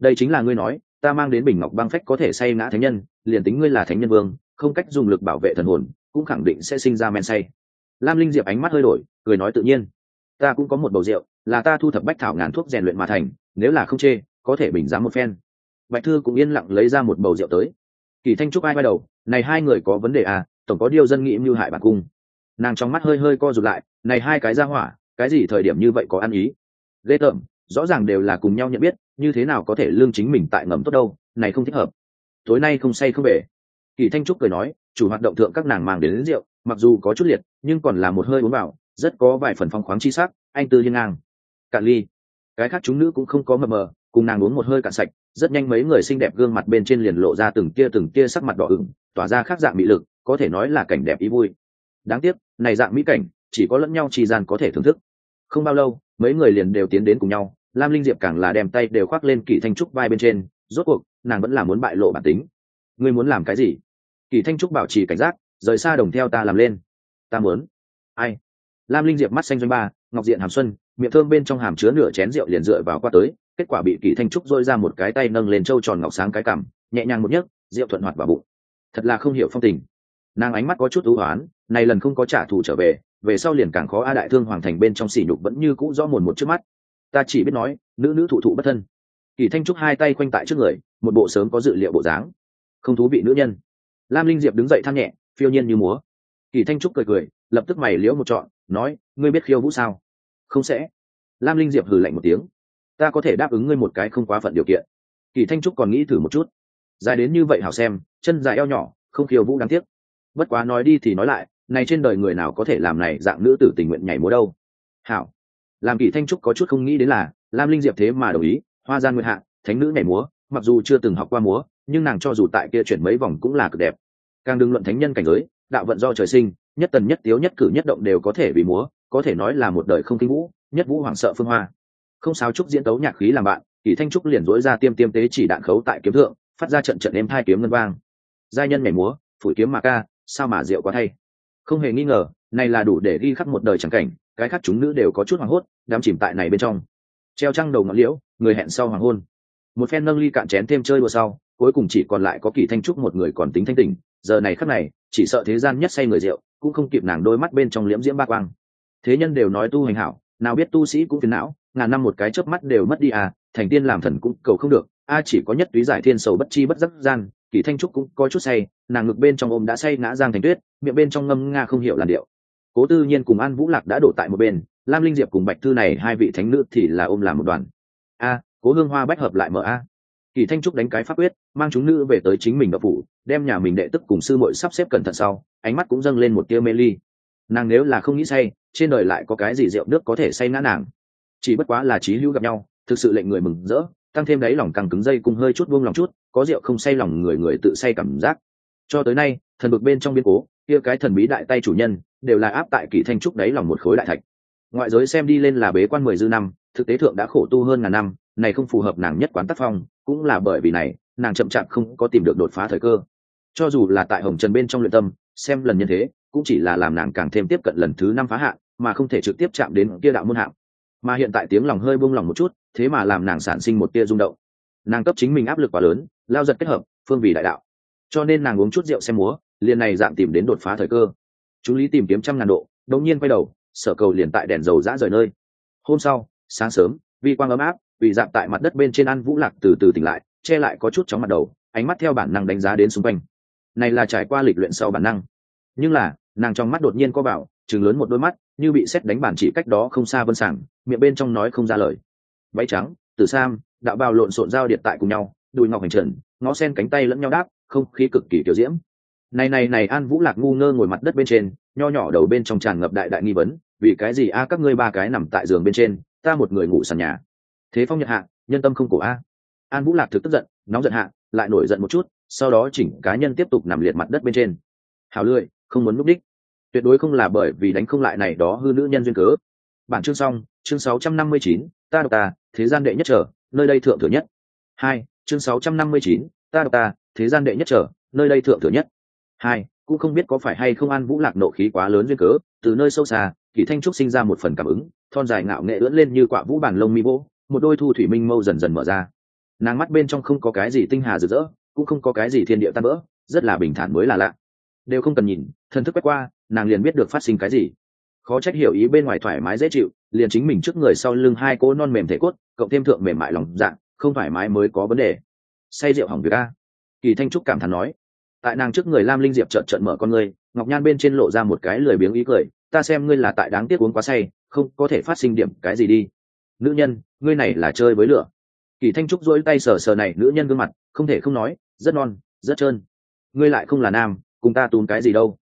Đây chính là ngươi nói, ta mang đến bình ngọc băng phách có thể say ngã thánh nhân, liền tính ngươi là thánh nhân vương, không cách dùng lực bảo vệ thần hồn, cũng khẳng định sẽ sinh ra men say. Lam linh diệp ánh mắt hơi đổi, cười nói tự nhiên. Ta cũng có một bầu rượu, là ta thu thập bách thảo ngàn thuốc rèn luyện mà thành, nếu là không chê, có thể bình giá một phen. Bạch thư cũng yên lặng lấy ra một bầu rượu tới kỳ thanh trúc ai bay đầu này hai người có vấn đề à tổng có điều dân nghĩ mưu hại bản cung. Nàng trong mắt hơi hơi co rụt lại này hai cái ra hỏa cái gì thời điểm như vậy có ăn ý? Ghê tởm rõ ràng đều là cùng nhau nhận biết như thế nào có thể lương chính mình tại ngầm tốt đâu này không thích hợp. Tối nay không say không về. Kỳ thanh trúc cười nói chủ hoạt động thượng các nàng mang đến, đến rượu mặc dù có chút liệt nhưng còn là một hơi uống vào rất có vài phần phong khoáng chi sắc anh tư hiên ngang. Cạn ly cái khác chúng nữ cũng không có mờ mờ cùng nàng uống một hơi cạn sạch, rất nhanh mấy người xinh đẹp gương mặt bên trên liền lộ ra từng tia từng tia sắc mặt đỏ ửng, tỏa ra khác dạng mỹ lực, có thể nói là cảnh đẹp ý vui. Đáng tiếc, này dạng mỹ cảnh, chỉ có lẫn nhau trì gian có thể thưởng thức. Không bao lâu, mấy người liền đều tiến đến cùng nhau, lam linh diệp càng là đem tay đều khoác lên kỷ thanh trúc vai bên trên, rốt cuộc, nàng vẫn là muốn bại lộ bản tính. Ngươi muốn làm cái gì? Kỳ thanh trúc bảo trì cảnh giác, rời xa đồng theo ta làm lên. Ta muốn. Ai? Lam linh diệp mắt xanh doanh ba, ngọc diện hàm xuân, miệng thơm bên trong hàm chứa nửa chén rượu liền dựa vào qua tới kết quả bị kỳ thanh trúc dôi ra một cái tay nâng lên trâu tròn ngọc sáng cái cằm, nhẹ nhàng một nhấc, rượu thuận hoạt vào bụng. Thật là không hiểu phong tình. Nàng ánh mắt có chút ưu hoán, này lần không có trả thù trở về về sau liền càng khó a đại thương hoàng thành bên trong sỉ nhục vẫn như cũ rõ mồn một trước mắt. Ta chỉ biết nói, nữ nữ thụ thụ bất thân. Kỳ thanh trúc hai tay quanh tại trước người, một bộ sớm có dự liệu bộ dáng. Không thú vị nữ nhân. Lam linh diệp đứng dậy than nhẹ, phiêu nhiên như múa. Kỳ thanh trúc cười cười, lập tức mày liễu một trọn, nói, ngươi biết khiêu vũ sao? Không sẽ. Lam linh diệp hừ lạnh một tiếng ta có thể đáp ứng ngươi một cái không quá phận điều kiện. Kỳ thanh trúc còn nghĩ thử một chút. Dài đến như vậy hảo xem, chân dài eo nhỏ, không khiêu vũ đáng tiếc. Bất quá nói đi thì nói lại, này trên đời người nào có thể làm này dạng nữ tử tình nguyện nhảy múa đâu. Hảo. Làm kỳ thanh trúc có chút không nghĩ đến là, lam linh diệp thế mà đồng ý, hoa gian Nguyên hạ, thánh nữ nhảy múa, mặc dù chưa từng học qua múa, nhưng nàng cho dù tại kia chuyển mấy vòng cũng là cực đẹp. Càng đừng luận thánh nhân cảnh giới, đạo vận do trời sinh, nhất tần nhất tiếu nhất cử nhất động đều có thể bị múa, có thể nói là một đời không kinh vũ, nhất vũ hoảng sợ phương hoa không sao trúc diễn tấu nhạc khí làm bạn, kỳ thanh trúc liền dối ra tiêm tiêm tế chỉ đạn khấu tại kiếm thượng, phát ra trận trận êm hai kiếm ngân vang. Giai nhân mẻ múa, phủi kiếm mà ca, sao mà rượu quá thay. Không hề nghi ngờ, này là đủ để ghi khắc một đời chẳng cảnh, cái khác chúng nữ đều có chút hoảng hốt đám chìm tại này bên trong. Treo trăng đầu ngọn liễu, người hẹn sau hoàng hôn. Một phen nâng ly cạn chén thêm chơi đùa sau, cuối cùng chỉ còn lại có kỳ thanh trúc một người còn tính thanh tỉnh, giờ này khắc này, chỉ sợ thế gian nhất say người rượu, cũng không kịp nàng đôi mắt bên trong liễm diễm ba quang. Thế nhân đều nói tu hành hảo, nào biết tu sĩ cũng phiền não ngàn năm một cái chớp mắt đều mất đi à thành tiên làm thần cũng cầu không được. A chỉ có nhất túy giải thiên sầu bất chi bất giác gian, kỳ thanh trúc cũng có chút say, nàng ngực bên trong ôm đã say ngã giang thành tuyết, miệng bên trong ngâm nga không hiểu làn điệu. Cố tư nhiên cùng an vũ lạc đã đổ tại một bên, lam linh diệp cùng bạch thư này hai vị thánh nữ thì là ôm làm một đoàn. A, cố hương hoa bách hợp lại mở a. Kỳ thanh trúc đánh cái pháp quyết, mang chúng nữ về tới chính mình đậu phủ, đem nhà mình đệ tức cùng sư muội sắp xếp cẩn thận sau, ánh mắt cũng dâng lên một tia mê ly. Nàng nếu là không nghĩ say, trên đời lại có cái gì rượu nước có thể say ngã nàng chỉ bất quá là trí hữu gặp nhau, thực sự lệnh người mừng rỡ, tăng thêm đấy lòng càng cứng dây cùng hơi chút buông lòng chút, có rượu không say lòng người người tự say cảm giác. Cho tới nay, thần bực bên trong biên cố, kia cái thần bí đại tay chủ nhân, đều là áp tại kỳ thanh trúc đấy lòng một khối đại thạch. Ngoại giới xem đi lên là bế quan mười dư năm, thực tế thượng đã khổ tu hơn ngàn năm, này không phù hợp nàng nhất quán tác phong, cũng là bởi vì này, nàng chậm chạp không có tìm được đột phá thời cơ. Cho dù là tại hồng trần bên trong luyện tâm, xem lần như thế, cũng chỉ là làm nàng càng thêm tiếp cận lần thứ năm phá hạn mà không thể trực tiếp chạm đến kia đạo môn hạng mà hiện tại tiếng lòng hơi buông lòng một chút, thế mà làm nàng sản sinh một tia rung động. Nàng cấp chính mình áp lực quá lớn, lao giật kết hợp, phương vì đại đạo. Cho nên nàng uống chút rượu xem múa, liền này dạng tìm đến đột phá thời cơ. Chú lý tìm kiếm trăm ngàn độ, đột nhiên quay đầu, sở cầu liền tại đèn dầu dã rời nơi. Hôm sau, sáng sớm, vi quang ấm áp, vì dạng tại mặt đất bên trên ăn vũ lạc từ từ tỉnh lại, che lại có chút chóng mặt đầu, ánh mắt theo bản năng đánh giá đến xung quanh. Này là trải qua lịch luyện sau bản năng. Nhưng là, nàng trong mắt đột nhiên có bảo, chừng lớn một đôi mắt, như bị xét đánh bản chỉ cách đó không xa vân sảng miệng bên trong nói không ra lời. Váy trắng, tử sam, đạo bào lộn xộn giao điện tại cùng nhau, đùi ngọc hành trần, ngó sen cánh tay lẫn nhau đáp, không khí cực kỳ kiểu diễm. Này này này, an vũ lạc ngu ngơ ngồi mặt đất bên trên, nho nhỏ đầu bên trong tràn ngập đại đại nghi vấn, vì cái gì a, các ngươi ba cái nằm tại giường bên trên, ta một người ngủ sàn nhà. Thế phong nhật hạ, nhân tâm không cổ a. An vũ lạc thực tức giận, nóng giận hạ, lại nổi giận một chút, sau đó chỉnh cá nhân tiếp tục nằm liệt mặt đất bên trên. Hào lười, không muốn núp đích. Tuyệt đối không là bởi vì đánh không lại này đó hư nữ nhân duyên cớ. Bản chương xong chương 659, ta độc ta thế gian đệ nhất trở nơi đây thượng thừa nhất. Hai chương 659, ta độc ta thế gian đệ nhất trở nơi đây thượng thừa nhất. Hai cũng không biết có phải hay không an vũ lạc nộ khí quá lớn duyên cớ từ nơi sâu xa kỷ thanh trúc sinh ra một phần cảm ứng thon dài ngạo nghệ ưỡn lên như quả vũ bản lông mi vỗ một đôi thu thủy minh mâu dần dần mở ra. Nàng mắt bên trong không có cái gì tinh hà rực rỡ cũng không có cái gì thiên địa tan vỡ rất là bình thản mới là lạ. Đều không cần nhìn thần thức quét qua nàng liền biết được phát sinh cái gì. Khó trách hiểu ý bên ngoài thoải mái dễ chịu liền chính mình trước người sau lưng hai cô non mềm thể cốt, cộng thêm thượng mềm mại lòng dạng không thoải mái mới có vấn đề. Say rượu hỏng việc a. Kỳ thanh trúc cảm thán nói, tại nàng trước người lam linh diệp trợn trợn mở con ngươi, ngọc nhan bên trên lộ ra một cái lười biếng ý cười, ta xem ngươi là tại đáng tiếc uống quá say, không có thể phát sinh điểm cái gì đi. Nữ nhân, ngươi này là chơi với lửa. Kỳ thanh trúc dỗi tay sờ sờ này nữ nhân gương mặt, không thể không nói, rất non, rất trơn. Ngươi lại không là nam, cùng ta tốn cái gì đâu.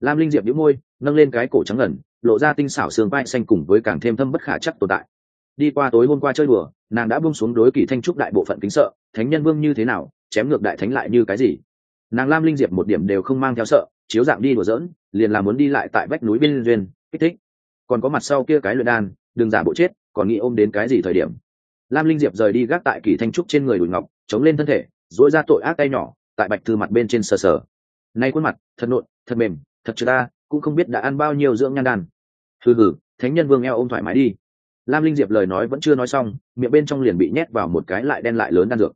Lam linh diệp nhíu môi, nâng lên cái cổ trắng ngẩn lộ ra tinh xảo xương vai xanh cùng với càng thêm thâm bất khả chắc tồn tại. Đi qua tối hôm qua chơi đùa, nàng đã buông xuống đối kỳ thanh trúc đại bộ phận kính sợ, thánh nhân vương như thế nào, chém ngược đại thánh lại như cái gì. Nàng lam linh diệp một điểm đều không mang theo sợ, chiếu dạng đi đùa dỡn liền là muốn đi lại tại vách núi bên duyên, kích thích. Còn có mặt sau kia cái luyện đan, đừng giả bộ chết, còn nghĩ ôm đến cái gì thời điểm. Lam linh diệp rời đi gác tại kỳ thanh trúc trên người đùi ngọc, chống lên thân thể dỗi ra tội ác tay nhỏ, tại bạch thư mặt bên trên sờ sờ. Nay khuôn mặt, thật nộn, thật mềm, thật chưa ta cũng không biết đã ăn bao nhiêu dưỡng nhan đàn hừ hừ, thánh nhân vương eo ôm thoải mái đi. Lam linh diệp lời nói vẫn chưa nói xong, miệng bên trong liền bị nhét vào một cái lại đen lại lớn đan dược.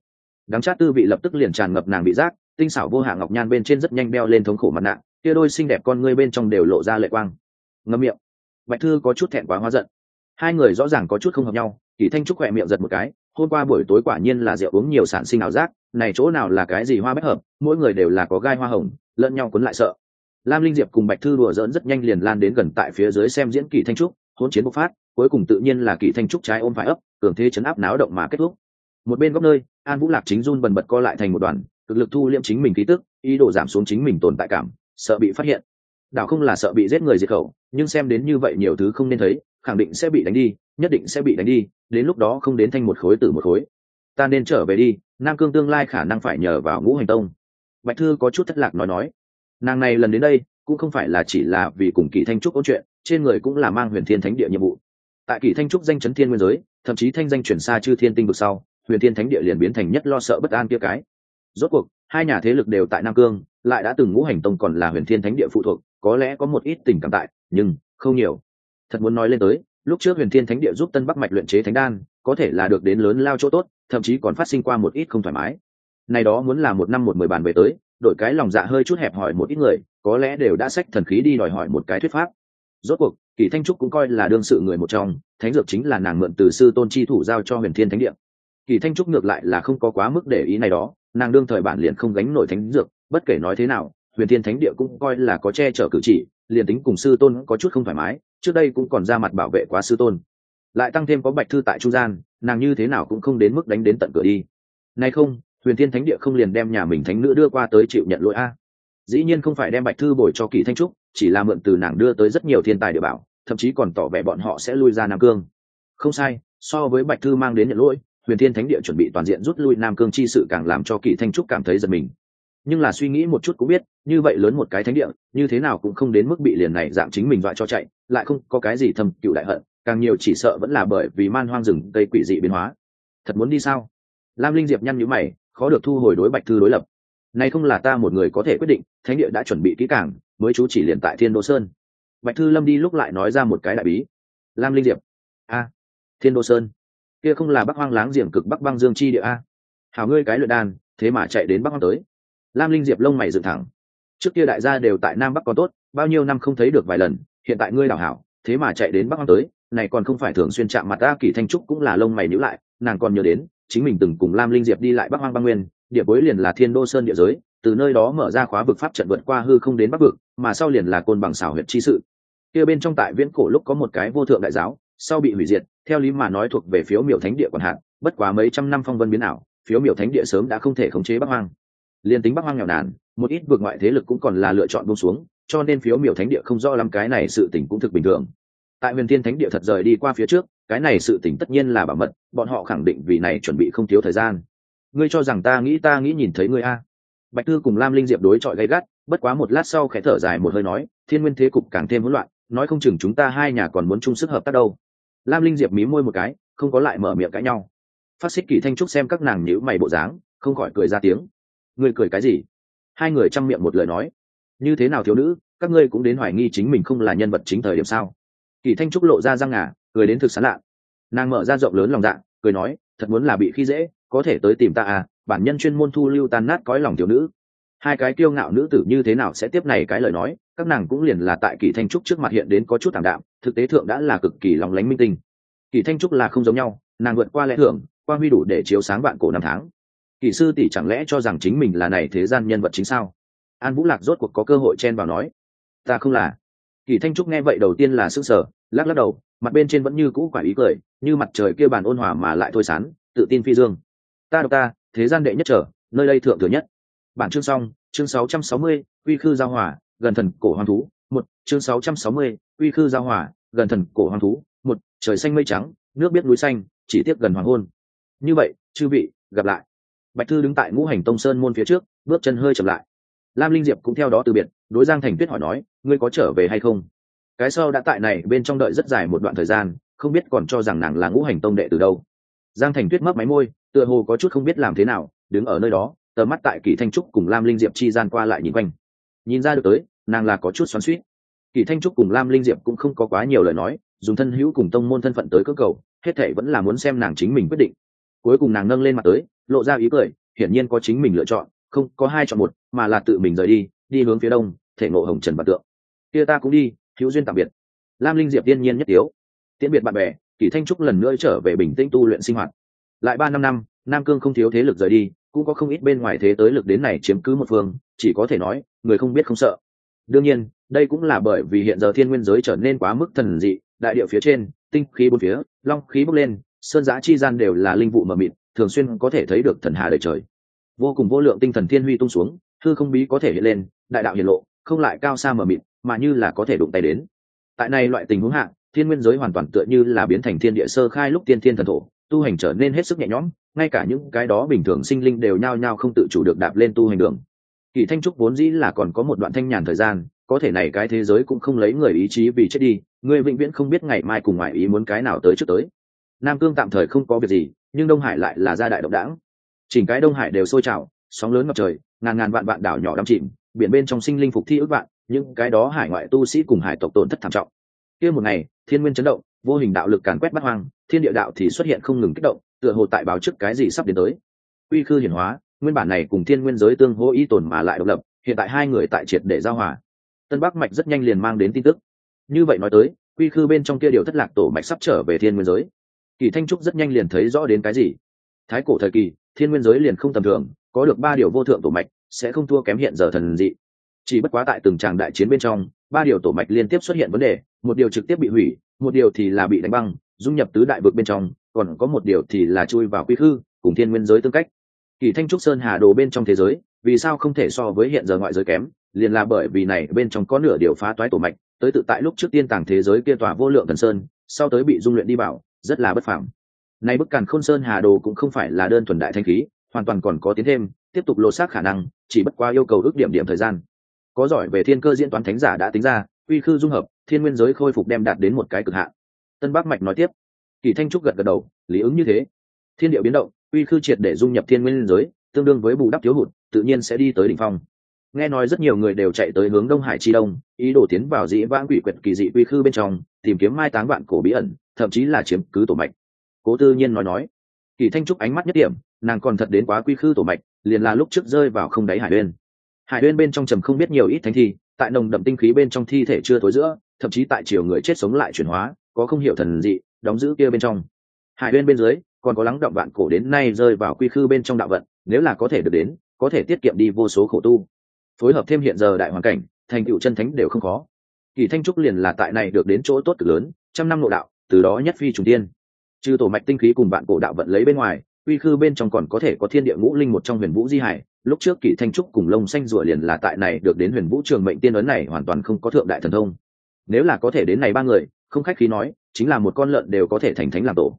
Đắng chát tư vị lập tức liền tràn ngập nàng bị giác, tinh xảo vô hạ ngọc nhan bên trên rất nhanh đeo lên thống khổ mặt nạ, kia đôi xinh đẹp con ngươi bên trong đều lộ ra lệ quang. Ngâm miệng. Bạch thư có chút thẹn quá hóa giận. Hai người rõ ràng có chút không hợp nhau, kỳ thanh trúc khỏe miệng giật một cái, hôm qua buổi tối quả nhiên là rượu uống nhiều sản sinh ảo giác, này chỗ nào là cái gì hoa bách hợp, mỗi người đều là có gai hoa hồng, lẫn nhau cuốn lại sợ lam linh diệp cùng bạch thư đùa dỡn rất nhanh liền lan đến gần tại phía dưới xem diễn kỳ thanh trúc, hỗn chiến bộc phát, cuối cùng tự nhiên là kỳ thanh trúc trái ôm phải ấp, cường thế chấn áp náo động mà kết thúc. Một bên góc nơi, an vũ lạc chính run bần bật co lại thành một đoàn cực lực thu liễm chính mình ký tức, ý đồ giảm xuống chính mình tồn tại cảm, sợ bị phát hiện. Đảo không là sợ bị giết người diệt khẩu, nhưng xem đến như vậy nhiều thứ không nên thấy, khẳng định sẽ bị đánh đi, nhất định sẽ bị đánh đi, đến lúc đó không đến thành một khối tử một khối. Ta nên trở về đi, nam cương tương lai khả năng phải nhờ vào ngũ hành tông. Bạch thư có chút thất lạc nói nói nàng này lần đến đây, cũng không phải là chỉ là vì cùng kỳ thanh trúc ôn chuyện, trên người cũng là mang huyền thiên thánh địa nhiệm vụ. Tại kỳ thanh trúc danh chấn thiên nguyên giới, thậm chí thanh danh chuyển xa chư thiên tinh vực sau, huyền thiên thánh địa liền biến thành nhất lo sợ bất an kia cái. Rốt cuộc, hai nhà thế lực đều tại nam cương, lại đã từng ngũ hành tông còn là huyền thiên thánh địa phụ thuộc, có lẽ có một ít tình cảm tại, nhưng không nhiều. Thật muốn nói lên tới, lúc trước huyền thiên thánh địa giúp tân bắc mạch luyện chế thánh đan, có thể là được đến lớn lao chỗ tốt, thậm chí còn phát sinh qua một ít không thoải mái. Này đó muốn là một năm một mười bàn về tới đổi cái lòng dạ hơi chút hẹp hỏi một ít người, có lẽ đều đã sách thần khí đi đòi hỏi một cái thuyết pháp. Rốt cuộc, kỳ thanh trúc cũng coi là đương sự người một trong, thánh dược chính là nàng mượn từ sư tôn chi thủ giao cho huyền thiên thánh địa. Kỳ thanh trúc ngược lại là không có quá mức để ý này đó, nàng đương thời bản liền không gánh nổi thánh dược, bất kể nói thế nào, huyền thiên thánh địa cũng coi là có che chở cử chỉ, liền tính cùng sư tôn có chút không thoải mái, trước đây cũng còn ra mặt bảo vệ quá sư tôn. Lại tăng thêm có bạch thư tại chu gian, nàng như thế nào cũng không đến mức đánh đến tận cửa đi. Nay không huyền thiên thánh địa không liền đem nhà mình thánh nữ đưa qua tới chịu nhận lỗi a? Dĩ nhiên không phải đem bạch thư bồi cho kỳ thanh trúc, chỉ là mượn từ nàng đưa tới rất nhiều thiên tài địa bảo, thậm chí còn tỏ vẻ bọn họ sẽ lui ra nam cương. Không sai, so với bạch thư mang đến nhận lỗi, huyền thiên thánh địa chuẩn bị toàn diện rút lui nam cương chi sự càng làm cho kỳ thanh trúc cảm thấy giật mình. Nhưng là suy nghĩ một chút cũng biết, như vậy lớn một cái thánh địa, như thế nào cũng không đến mức bị liền này dạng chính mình dọa cho chạy, lại không có cái gì thầm cựu đại hận, càng nhiều chỉ sợ vẫn là bởi vì man hoang rừng cây quỷ dị biến hóa. Thật muốn đi sao? Lam linh diệp nhăn nhữ mày khó được thu hồi đối bạch thư đối lập. Này không là ta một người có thể quyết định, thánh địa đã chuẩn bị kỹ càng, mới chú chỉ liền tại thiên đô sơn. Bạch thư lâm đi lúc lại nói ra một cái đại bí. Lam linh diệp. A. Thiên đô sơn. Kia không là bắc hoang láng giềng cực bắc băng dương chi địa a. Hảo ngươi cái luyện đan, thế mà chạy đến bắc hoang tới. Lam linh diệp lông mày dựng thẳng. Trước kia đại gia đều tại nam bắc có tốt, bao nhiêu năm không thấy được vài lần, hiện tại ngươi đảo hảo, thế mà chạy đến bắc hoang tới, này còn không phải thường xuyên chạm mặt ta kỳ thanh trúc cũng là lông mày nhữ lại, nàng còn nhớ đến chính mình từng cùng lam linh diệp đi lại bắc hoang băng nguyên, địa bối liền là thiên đô sơn địa giới, từ nơi đó mở ra khóa vực pháp trận vượt qua hư không đến bắc vực, mà sau liền là côn bằng xảo huyệt chi sự. Kia bên trong tại viễn cổ lúc có một cái vô thượng đại giáo, sau bị hủy diệt, theo lý mà nói thuộc về phiếu miểu thánh địa còn hạn, bất quá mấy trăm năm phong vân biến ảo, phiếu miểu thánh địa sớm đã không thể khống chế bắc hoang. Liên tính bắc hoang nghèo nàn, một ít vượt ngoại thế lực cũng còn là lựa chọn buông xuống, cho nên phiếu miểu thánh địa không rõ lắm cái này sự tình cũng thực bình thường tại huyền thiên thánh địa thật rời đi qua phía trước, cái này sự tình tất nhiên là bảo mật, bọn họ khẳng định vì này chuẩn bị không thiếu thời gian. Ngươi cho rằng ta nghĩ ta nghĩ nhìn thấy ngươi a. Bạch thư cùng lam linh diệp đối chọi gay gắt, bất quá một lát sau khẽ thở dài một hơi nói, thiên nguyên thế cục càng thêm hỗn loạn, nói không chừng chúng ta hai nhà còn muốn chung sức hợp tác đâu. Lam linh diệp mí môi một cái, không có lại mở miệng cãi nhau. Phát xích kỳ thanh trúc xem các nàng nhữ mày bộ dáng, không khỏi cười ra tiếng. Ngươi cười cái gì? Hai người chăm miệng một lời nói. Như thế nào thiếu nữ, các ngươi cũng đến hoài nghi chính mình không là nhân vật chính thời điểm sao? Kỳ thanh trúc lộ ra răng ngà, cười đến thực sán lạ. Nàng mở ra rộng lớn lòng dạ cười nói, thật muốn là bị khi dễ, có thể tới tìm ta à bản nhân chuyên môn thu lưu tan nát cõi lòng thiếu nữ. Hai cái kiêu ngạo nữ tử như thế nào sẽ tiếp này cái lời nói, các nàng cũng liền là tại kỳ thanh trúc trước mặt hiện đến có chút thảm đạm, thực tế thượng đã là cực kỳ lòng lánh minh tinh. Kỳ thanh trúc là không giống nhau, nàng vượt qua lẽ thưởng quan huy đủ để chiếu sáng vạn cổ năm tháng. Kỳ sư tỷ chẳng lẽ cho rằng chính mình là này thế gian nhân vật chính sao? An vũ lạc rốt cuộc có cơ hội chen vào nói, ta không là kỳ thanh trúc nghe vậy đầu tiên là s ư sở lắc lắc đầu mặt bên trên vẫn như cũ quả ý cười như mặt trời kia bàn ôn hòa mà lại thôi sán tự tin phi dương. Ta độc ta thế gian đệ nhất trở nơi đây thượng thừa nhất. Bản chương xong chương 660, uy khư giao hỏa gần thần cổ hoang thú một chương 660, uy khư giao hỏa gần thần cổ hoang thú một trời xanh mây trắng nước biết núi xanh chỉ tiếp gần hoàng hôn. Như vậy chư vị gặp lại. Bạch thư đứng tại ngũ hành tông sơn môn phía trước bước chân hơi chậm lại. Lam linh diệp cũng theo đó từ biệt đối giang thành tuyết hỏi nói, ngươi có trở về hay không? Cái sau đã tại này, bên trong đợi rất dài một đoạn thời gian, không biết còn cho rằng nàng là ngũ hành tông đệ từ đâu. Giang thành tuyết mấp máy môi, tựa hồ có chút không biết làm thế nào, đứng ở nơi đó tờ mắt tại kỳ thanh trúc cùng lam linh diệp chi gian qua lại nhìn quanh. Nhìn ra được tới, nàng là có chút xoắn suýt kỳ thanh trúc cùng lam linh diệp cũng không có quá nhiều lời nói, dùng thân hữu cùng tông môn thân phận tới cơ cầu, hết thể vẫn là muốn xem nàng chính mình quyết định. Cuối cùng nàng nâng lên mặt tới, lộ ra ý cười, hiển nhiên có chính mình lựa chọn không có hai chọn một, mà là tự mình rời đi đi hướng phía đông, thể ngộ hồng trần và tượng. Kia ta cũng đi, hữu duyên tạm biệt. Lam linh diệp tiên nhiên nhất tiếu. Tiễn biệt bạn bè kỳ thanh trúc lần nữa trở về bình tĩnh tu luyện sinh hoạt. Lại ba năm năm, nam cương không thiếu thế lực rời đi, cũng có không ít bên ngoài thế tới lực đến này chiếm cứ một phương, chỉ có thể nói, người không biết không sợ. Đương nhiên, đây cũng là bởi vì hiện giờ thiên nguyên giới trở nên quá mức thần dị, đại địa phía trên, tinh khí bốn phía, long khí bốc lên, sơn giã chi gian đều là linh vụ mờ mịt, thường xuyên có thể thấy được thần hà đời trời vô cùng vô lượng tinh thần thiên huy tung xuống thư không bí có thể hiện lên, đại đạo hiện lộ, không lại cao xa mờ mịt, mà như là có thể đụng tay đến. Tại này loại tình huống hạng thiên nguyên giới hoàn toàn tựa như là biến thành thiên địa sơ khai lúc tiên thiên thần thổ, tu hành trở nên hết sức nhẹ nhõm, ngay cả những cái đó bình thường sinh linh đều nhao nhao không tự chủ được đạp lên tu hành đường. Kỳ thanh trúc vốn dĩ là còn có một đoạn thanh nhàn thời gian, có thể này cái thế giới cũng không lấy người ý chí vì chết đi, người vĩnh viễn không biết ngày mai cùng ngoại ý muốn cái nào tới trước tới. Nam cương tạm thời không có việc gì, nhưng đông hải lại là gia đại động đảng chỉnh cái đông hải đều sôi trào, sóng lớn ngập trời, ngàn ngàn vạn vạn đảo nhỏ đắm chìm, biển bên trong sinh linh phục thi ước vạn, những cái đó hải ngoại tu sĩ cùng hải tộc tổn thất thảm trọng. Kia một ngày, thiên nguyên chấn động, vô hình đạo lực càn quét bắt hoang, thiên địa đạo thì xuất hiện không ngừng kích động, tựa hồ tại báo trước cái gì sắp đến tới. Quy khư hiển hóa, nguyên bản này cùng thiên nguyên giới tương hỗ y tồn mà lại độc lập, hiện tại hai người tại triệt để giao hòa. Tân bắc mạch rất nhanh liền mang đến tin tức. Như vậy nói tới, quy khư bên trong kia điều thất lạc tổ mạch sắp trở về thiên nguyên giới. Kỳ thanh trúc rất nhanh liền thấy rõ đến cái gì. Thái cổ thời kỳ thiên nguyên giới liền không tầm thường, có được ba điều vô thượng tổ mạch, sẽ không thua kém hiện giờ thần dị. Chỉ bất quá tại từng tràng đại chiến bên trong, ba điều tổ mạch liên tiếp xuất hiện vấn đề, một điều trực tiếp bị hủy, một điều thì là bị đánh băng, dung nhập tứ đại vực bên trong, còn có một điều thì là chui vào quy khư, cùng thiên nguyên giới tương cách. Kỳ thanh trúc sơn hà đồ bên trong thế giới, vì sao không thể so với hiện giờ ngoại giới kém, liền là bởi vì này bên trong có nửa điều phá toái tổ mạch, tới tự tại lúc trước tiên tàng thế giới kia tòa vô lượng thần sơn, sau tới bị dung luyện đi bảo rất là bất phẳng nay bức càn khôn sơn hà đồ cũng không phải là đơn thuần đại thanh khí, hoàn toàn còn có tiến thêm, tiếp tục lột xác khả năng, chỉ bất qua yêu cầu ước điểm điểm thời gian. Có giỏi về thiên cơ diễn toán thánh giả đã tính ra, uy khư dung hợp, thiên nguyên giới khôi phục đem đạt đến một cái cực hạn. Tân bắc mạch nói tiếp. Kỳ thanh trúc gật gật đầu, lý ứng như thế. Thiên điệu biến động, uy khư triệt để dung nhập thiên nguyên giới, tương đương với bù đắp thiếu hụt, tự nhiên sẽ đi tới đỉnh phong. Nghe nói rất nhiều người đều chạy tới hướng đông hải chi đông, ý đồ tiến vào dĩ vãng quỷ quyệt kỳ dị uy khư bên trong, tìm kiếm mai táng vạn cổ bí ẩn, thậm chí là chiếm cứ tổ mạch cố tư nhiên nói nói. Kỳ thanh trúc ánh mắt nhất điểm, nàng còn thật đến quá quy khư tổ mạch, liền là lúc trước rơi vào không đáy hải uyên. Hải uyên bên trong trầm không biết nhiều ít thánh thi, tại nồng đậm tinh khí bên trong thi thể chưa tối giữa, thậm chí tại chiều người chết sống lại chuyển hóa, có không hiểu thần dị, đóng giữ kia bên trong. Hải uyên bên dưới, còn có lắng động vạn cổ đến nay rơi vào quy khư bên trong đạo vận, nếu là có thể được đến, có thể tiết kiệm đi vô số khổ tu. Phối hợp thêm hiện giờ đại hoàn cảnh, thành tựu chân thánh đều không khó. Kỳ thanh trúc liền là tại này được đến chỗ tốt cực lớn, trăm năm nội đạo, từ đó nhất phi trùng tiên trừ tổ mạch tinh khí cùng bạn cổ đạo vận lấy bên ngoài, uy khư bên trong còn có thể có thiên địa ngũ linh một trong huyền vũ di hải. Lúc trước kỷ thanh trúc cùng lông xanh rủa liền là tại này được đến huyền vũ trường mệnh tiên ấn này hoàn toàn không có thượng đại thần thông. Nếu là có thể đến này ba người, không khách khí nói, chính là một con lợn đều có thể thành thánh làm tổ.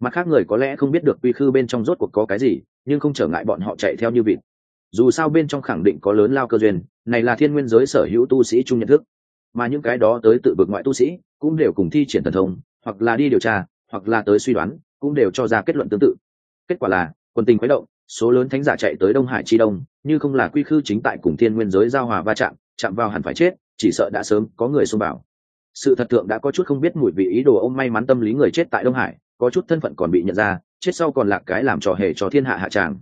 Mặt khác người có lẽ không biết được quy khư bên trong rốt cuộc có cái gì, nhưng không trở ngại bọn họ chạy theo như vịt. Dù sao bên trong khẳng định có lớn lao cơ duyên, này là thiên nguyên giới sở hữu tu sĩ chung nhận thức. Mà những cái đó tới tự vực ngoại tu sĩ cũng đều cùng thi triển thần thông, hoặc là đi điều tra hoặc là tới suy đoán, cũng đều cho ra kết luận tương tự. Kết quả là, quân tình khuấy động, số lớn thánh giả chạy tới đông hải chi đông, như không là quy khư chính tại cùng thiên nguyên giới giao hòa va chạm chạm vào hẳn phải chết, chỉ sợ đã sớm có người xung bảo sự thật thượng đã có chút không biết mùi vị ý đồ ông may mắn tâm lý người chết tại đông hải, có chút thân phận còn bị nhận ra, chết sau còn lạc cái làm trò hề cho thiên hạ hạ tràng.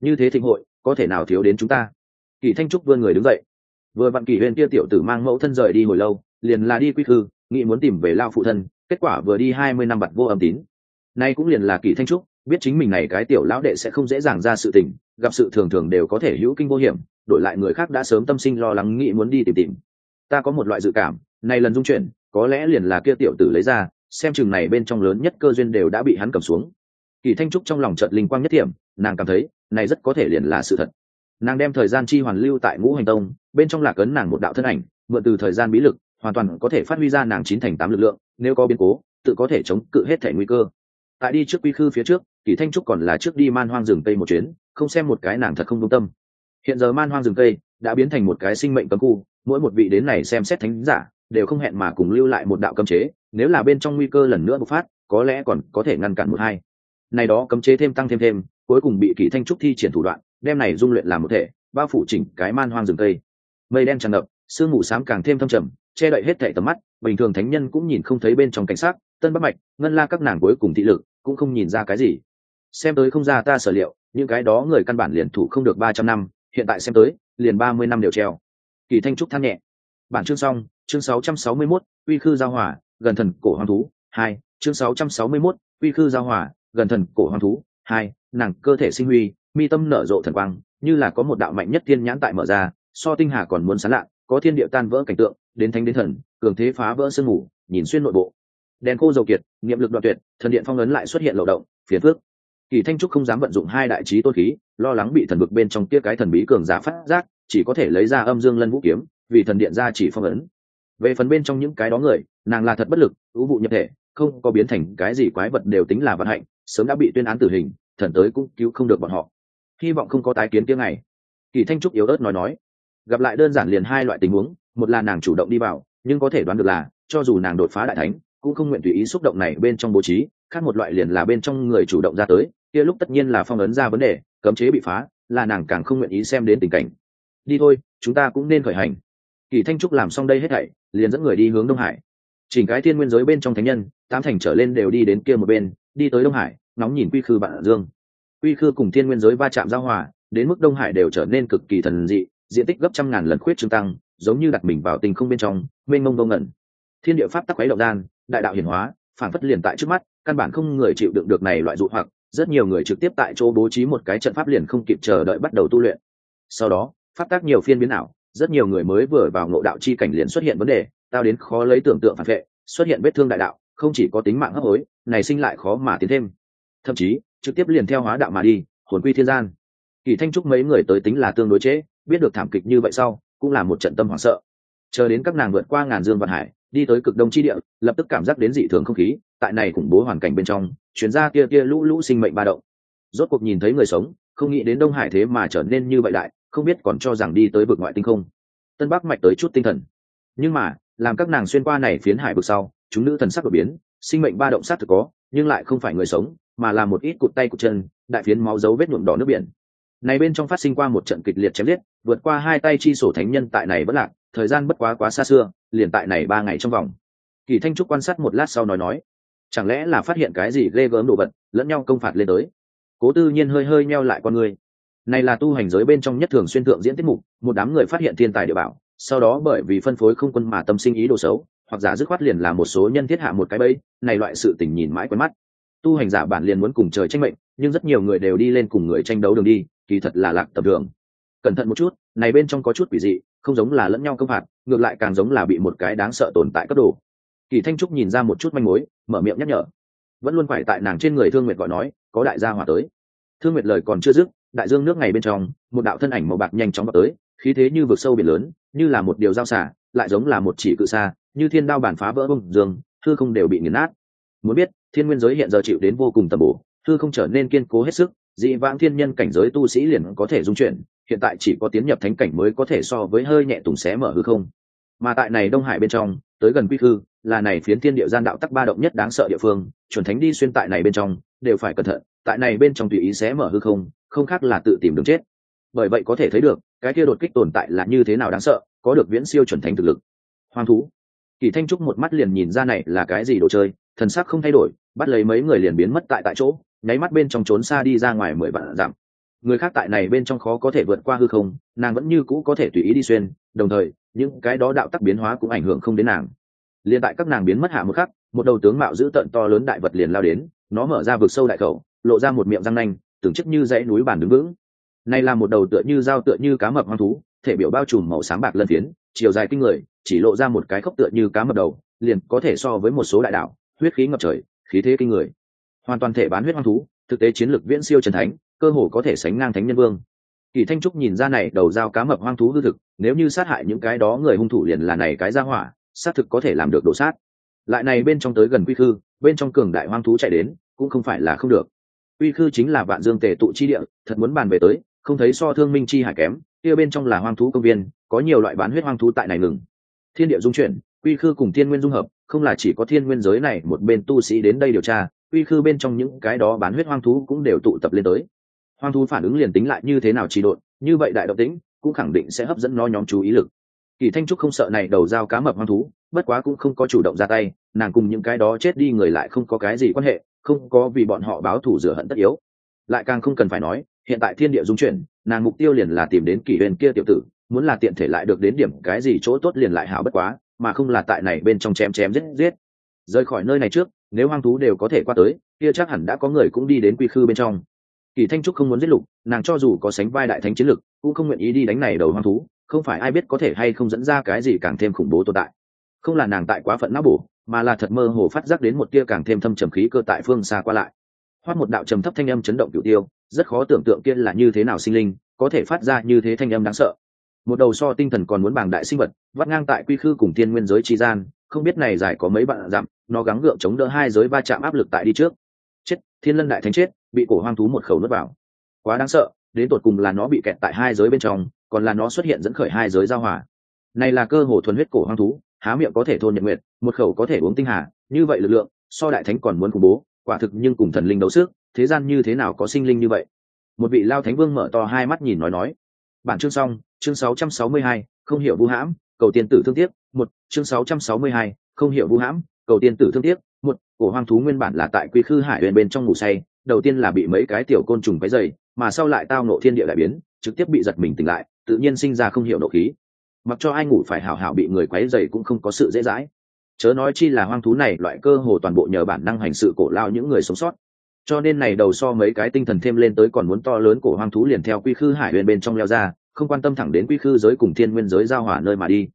Như thế thịnh hội, có thể nào thiếu đến chúng ta? Kỳ thanh trúc vươn người đứng dậy. Vừa vặn kỳ huyền kia tiểu tử mang mẫu thân rời đi hồi lâu, liền là đi quy khư, nghĩ muốn tìm về lao phụ thân kết quả vừa đi hai mươi năm bặt vô âm tín. Nay cũng liền là kỳ thanh trúc, biết chính mình này cái tiểu lão đệ sẽ không dễ dàng ra sự tình, gặp sự thường thường đều có thể hữu kinh vô hiểm, đổi lại người khác đã sớm tâm sinh lo lắng nghĩ muốn đi tìm tìm. Ta có một loại dự cảm, này lần dung chuyển, có lẽ liền là kia tiểu tử lấy ra, xem chừng này bên trong lớn nhất cơ duyên đều đã bị hắn cầm xuống. Kỳ thanh trúc trong lòng chợt linh quang nhất điểm nàng cảm thấy, này rất có thể liền là sự thật. Nàng đem thời gian chi hoàn lưu tại ngũ hành tông, bên trong lạc ấn nàng một đạo thân ảnh, mượn từ thời gian bí lực hoàn toàn có thể phát huy ra nàng chín thành tám lực lượng, nếu có biến cố, tự có thể chống cự hết thể nguy cơ. Tại đi trước quy khư phía trước, kỳ thanh trúc còn là trước đi man hoang rừng tây một chuyến, không xem một cái nàng thật không công tâm. Hiện giờ man hoang rừng tây đã biến thành một cái sinh mệnh cấm khu, mỗi một vị đến này xem xét thánh giả đều không hẹn mà cùng lưu lại một đạo cấm chế, nếu là bên trong nguy cơ lần nữa bộc phát, có lẽ còn có thể ngăn cản một hai. Này đó cấm chế thêm tăng thêm thêm, cuối cùng bị kỳ thanh trúc thi triển thủ đoạn, đem này dung luyện làm một thể, bao phủ chỉnh cái man hoang rừng cây. Mây đen tràn ngập, sương mù xám càng thêm thâm trầm che đậy hết thảy tầm mắt bình thường thánh nhân cũng nhìn không thấy bên trong cảnh sát tân bắc mạch ngân la các nàng cuối cùng thị lực cũng không nhìn ra cái gì. Xem tới không ra ta sở liệu những cái đó người căn bản liền thủ không được ba trăm năm hiện tại xem tới liền ba mươi năm đều treo. Kỳ thanh trúc than nhẹ. Bản chương xong chương sáu trăm sáu mươi 661, uy khư giao hỏa gần thần cổ hoang thú hai chương sáu trăm sáu mươi 661, uy khư giao hỏa gần thần cổ hoang thú hai nàng cơ thể sinh huy mi tâm nở rộ thần quang như là có một đạo mạnh nhất thiên nhãn tại mở ra so tinh hà còn muốn sán lạ có thiên địa tan vỡ cảnh tượng đến thánh đến thần, cường thế phá vỡ sương mù, nhìn xuyên nội bộ. Đèn cô dầu kiệt, niệm lực đoạn tuyệt, thần điện phong ấn lại xuất hiện lộ động, phiền phước kỳ thanh trúc không dám vận dụng hai đại trí tôn khí, lo lắng bị thần vực bên trong kia cái thần bí cường giả phát giác, chỉ có thể lấy ra âm dương lân vũ kiếm, vì thần điện ra chỉ phong ấn. Về phần bên trong những cái đó người, nàng là thật bất lực ưu vụ nhập thể, không có biến thành cái gì quái vật đều tính là vận hạnh, sớm đã bị tuyên án tử hình, thần tới cũng cứu không được bọn họ. Hy vọng không có tái kiến tiếng này kỳ thanh trúc yếu ớt nói nói gặp lại đơn giản liền hai loại tình huống, một là nàng chủ động đi vào, nhưng có thể đoán được là, cho dù nàng đột phá đại thánh, cũng không nguyện tùy ý xúc động này bên trong bố trí, khác một loại liền là bên trong người chủ động ra tới, kia lúc tất nhiên là phong ấn ra vấn đề, cấm chế bị phá, là nàng càng không nguyện ý xem đến tình cảnh. Đi thôi, chúng ta cũng nên khởi hành. Kỳ thanh trúc làm xong đây hết thảy, liền dẫn người đi hướng đông hải. Chỉnh cái thiên nguyên giới bên trong thánh nhân, tám thành trở lên đều đi đến kia một bên, đi tới đông hải nóng nhìn quy khư bạn dương. Quy khư cùng thiên nguyên giới va chạm giao hòa, đến mức đông hải đều trở nên cực kỳ thần dị diện tích gấp trăm ngàn lần khuyết trương tăng giống như đặt mình vào tình không bên trong mênh mông vô ngẩn thiên địa pháp tắc quấy động gian đại đạo hiển hóa phản phất liền tại trước mắt căn bản không người chịu đựng được này loại dụ hoặc rất nhiều người trực tiếp tại chỗ bố trí một cái trận pháp liền không kịp chờ đợi bắt đầu tu luyện. Sau đó pháp tác nhiều phiên biến ảo rất nhiều người mới vừa vào ngộ đạo chi cảnh liền xuất hiện vấn đề tao đến khó lấy tưởng tượng phản vệ xuất hiện vết thương đại đạo không chỉ có tính mạng hấp hối này sinh lại khó mà tiến thêm. Thậm chí trực tiếp liền theo hóa đạo mà đi hồn quy thiên gian. Kỳ thanh trúc mấy người tới tính là tương đối chế, biết được thảm kịch như vậy sau, cũng là một trận tâm hoảng sợ. Chờ đến các nàng vượt qua ngàn dương vạn hải, đi tới cực đông chi địa, lập tức cảm giác đến dị thường không khí, tại này khủng bố hoàn cảnh bên trong chuyển ra kia kia lũ lũ sinh mệnh ba động. Rốt cuộc nhìn thấy người sống, không nghĩ đến đông hải thế mà trở nên như vậy đại, không biết còn cho rằng đi tới vực ngoại tinh không. Tân bắc mạch tới chút tinh thần. Nhưng mà, làm các nàng xuyên qua này phiến hải vực sau, chúng nữ thần sắc đột biến, sinh mệnh ba động sát thực có, nhưng lại không phải người sống, mà là một ít cụt tay cụt chân, đại phiến máu dấu vết nhuộm đỏ nước biển này bên trong phát sinh qua một trận kịch liệt chém liệt vượt qua hai tay chi sổ thánh nhân tại này bất lạc, thời gian bất quá quá xa xưa, liền tại này ba ngày trong vòng. Kỳ thanh trúc quan sát một lát sau nói nói, chẳng lẽ là phát hiện cái gì ghê gớm đồ vật, lẫn nhau công phạt lên tới? Cố tư nhiên hơi hơi meo lại con người. Này là tu hành giới bên trong nhất thường xuyên thượng diễn tiết mục, một đám người phát hiện thiên tài địa bảo, sau đó bởi vì phân phối không quân mà tâm sinh ý đồ xấu, hoặc giả dứt khoát liền là một số nhân thiết hạ một cái bẫy, này loại sự tình nhìn mãi quen mắt. Tu hành giả bản liền muốn cùng trời tranh mệnh, nhưng rất nhiều người đều đi lên cùng người tranh đấu đường đi kỳ thật là lạc tập đường cẩn thận một chút, này bên trong có chút quỷ dị, không giống là lẫn nhau công phạt, ngược lại càng giống là bị một cái đáng sợ tồn tại cấp đồ kỳ thanh trúc nhìn ra một chút manh mối, mở miệng nhắc nhở. Vẫn luôn phải tại nàng trên người thương nguyệt gọi nói, có đại gia hỏa tới. Thương nguyệt lời còn chưa dứt, đại dương nước ngày bên trong, một đạo thân ảnh màu bạc nhanh chóng vào tới, khí thế như vực sâu biển lớn, như là một điều giao xả lại giống là một chỉ cự xa như thiên đao bản phá vỡ bông dương, thư không đều bị nghiền nát. Muốn biết, thiên nguyên giới hiện giờ chịu đến vô cùng tầm bổ, thư không trở nên kiên cố hết sức dị vãng thiên nhân cảnh giới tu sĩ liền có thể dung chuyển hiện tại chỉ có tiến nhập thánh cảnh mới có thể so với hơi nhẹ tùng xé mở hư không. Mà tại này đông hải bên trong tới gần quy Khư, là này phiến thiên địa gian đạo tắc ba động nhất đáng sợ địa phương chuẩn thánh đi xuyên tại này bên trong đều phải cẩn thận tại này bên trong tùy ý xé mở hư không không khác là tự tìm đường chết. Bởi vậy có thể thấy được cái kia đột kích tồn tại là như thế nào đáng sợ có được viễn siêu chuẩn thánh thực lực. Hoang thú. Kỳ thanh trúc một mắt liền nhìn ra này là cái gì đồ chơi thần sắc không thay đổi bắt lấy mấy người liền biến mất tại tại chỗ nháy mắt bên trong trốn xa đi ra ngoài mười vạn dặm. Người khác tại này bên trong khó có thể vượt qua hư không, nàng vẫn như cũ có thể tùy ý đi xuyên, đồng thời, những cái đó đạo tắc biến hóa cũng ảnh hưởng không đến nàng. Liền tại các nàng biến mất hạ một khắc, một đầu tướng mạo dữ tợn to lớn đại vật liền lao đến, nó mở ra vực sâu đại khẩu, lộ ra một miệng răng nanh tưởng chức như dãy núi bản đứng vững. Này là một đầu tựa như dao tựa như cá mập hoang thú, thể biểu bao trùm màu sáng bạc lân phiến, chiều dài kinh người, chỉ lộ ra một cái khốc tựa như cá mập đầu, liền có thể so với một số đại đạo, huyết khí ngập trời, khí thế kinh người hoàn toàn thể bán huyết hoang thú, thực tế chiến lược viễn siêu trần thánh, cơ hồ có thể sánh ngang thánh nhân vương. Kỳ thanh trúc nhìn ra này, đầu dao cá mập hoang thú hư thực, nếu như sát hại những cái đó người hung thủ liền là này cái ra hỏa, xác thực có thể làm được đổ sát. Lại này bên trong tới gần quy khư, bên trong cường đại hoang thú chạy đến, cũng không phải là không được. Quy khư chính là vạn dương tề tụ chi địa, thật muốn bàn về tới, không thấy so thương minh chi hải kém, kia bên trong là hoang thú công viên, có nhiều loại bán huyết hoang thú tại này ngừng. Thiên địa dung chuyển, quy khư cùng thiên nguyên dung hợp, không là chỉ có thiên nguyên giới này một bên tu sĩ đến đây điều tra uy khư bên trong những cái đó bán huyết hoang thú cũng đều tụ tập lên tới. Hoang thú phản ứng liền tính lại như thế nào trì độn, như vậy đại động tĩnh, cũng khẳng định sẽ hấp dẫn nó nhóm chú ý lực. Kỳ thanh trúc không sợ này đầu dao cá mập hoang thú, bất quá cũng không có chủ động ra tay, nàng cùng những cái đó chết đi người lại không có cái gì quan hệ, không có vì bọn họ báo thù rửa hận tất yếu. Lại càng không cần phải nói, hiện tại thiên địa dung chuyển, nàng mục tiêu liền là tìm đến kỷ huyền kia tiểu tử, muốn là tiện thể lại được đến điểm cái gì chỗ tốt liền lại hảo bất quá, mà không là tại này bên trong chém chém giết giết. Rời khỏi nơi này trước nếu hoang thú đều có thể qua tới, kia chắc hẳn đã có người cũng đi đến quy khư bên trong. Kỳ thanh trúc không muốn giết lục, nàng cho dù có sánh vai đại thánh chiến lực, cũng không nguyện ý đi đánh này đầu hoang thú, không phải ai biết có thể hay không dẫn ra cái gì càng thêm khủng bố tồn tại. Không là nàng tại quá phận não bổ, mà là thật mơ hồ phát giác đến một tia càng thêm thâm trầm khí cơ tại phương xa qua lại. Hoát một đạo trầm thấp thanh âm chấn động cửu tiêu, rất khó tưởng tượng kia là như thế nào sinh linh, có thể phát ra như thế thanh âm đáng sợ. Một đầu so tinh thần còn muốn bảng đại sinh vật, vắt ngang tại quy khư cùng tiên nguyên giới tri gian, không biết này dài có mấy bạn dặm nó gắng gượng chống đỡ hai giới va chạm áp lực tại đi trước. Chết thiên lân đại thánh chết bị cổ hoang thú một khẩu nuốt vào. Quá đáng sợ đến tột cùng là nó bị kẹt tại hai giới bên trong còn là nó xuất hiện dẫn khởi hai giới giao hòa. Này là cơ hồ thuần huyết cổ hoang thú há miệng có thể thôn nhận nguyện một khẩu có thể uống tinh hà như vậy lực lượng so đại thánh còn muốn khủng bố quả thực nhưng cùng thần linh đấu sức thế gian như thế nào có sinh linh như vậy? Một vị lao thánh vương mở to hai mắt nhìn nói nói. Bản chương xong chương 662, không hiểu vũ hãm cầu tiên tử thương tiếc một chương 662, không hiểu vũ hãm cầu tiên tử thương tiếc, một, cổ hoang thú nguyên bản là tại quy khư hải huyền bên trong ngủ say, đầu tiên là bị mấy cái tiểu côn trùng cái dày mà sau lại tao nộ thiên địa đại biến, trực tiếp bị giật mình tỉnh lại, tự nhiên sinh ra không hiểu nộ khí. Mặc cho ai ngủ phải hảo hảo bị người quấy dày cũng không có sự dễ dãi. Chớ nói chi là hoang thú này loại cơ hồ toàn bộ nhờ bản năng hành sự cổ lao những người sống sót. Cho nên này đầu so mấy cái tinh thần thêm lên tới còn muốn to lớn cổ hoang thú liền theo quy khư hải huyền bên trong leo ra, không quan tâm thẳng đến quy khư giới cùng thiên nguyên giới giao hỏa nơi mà đi.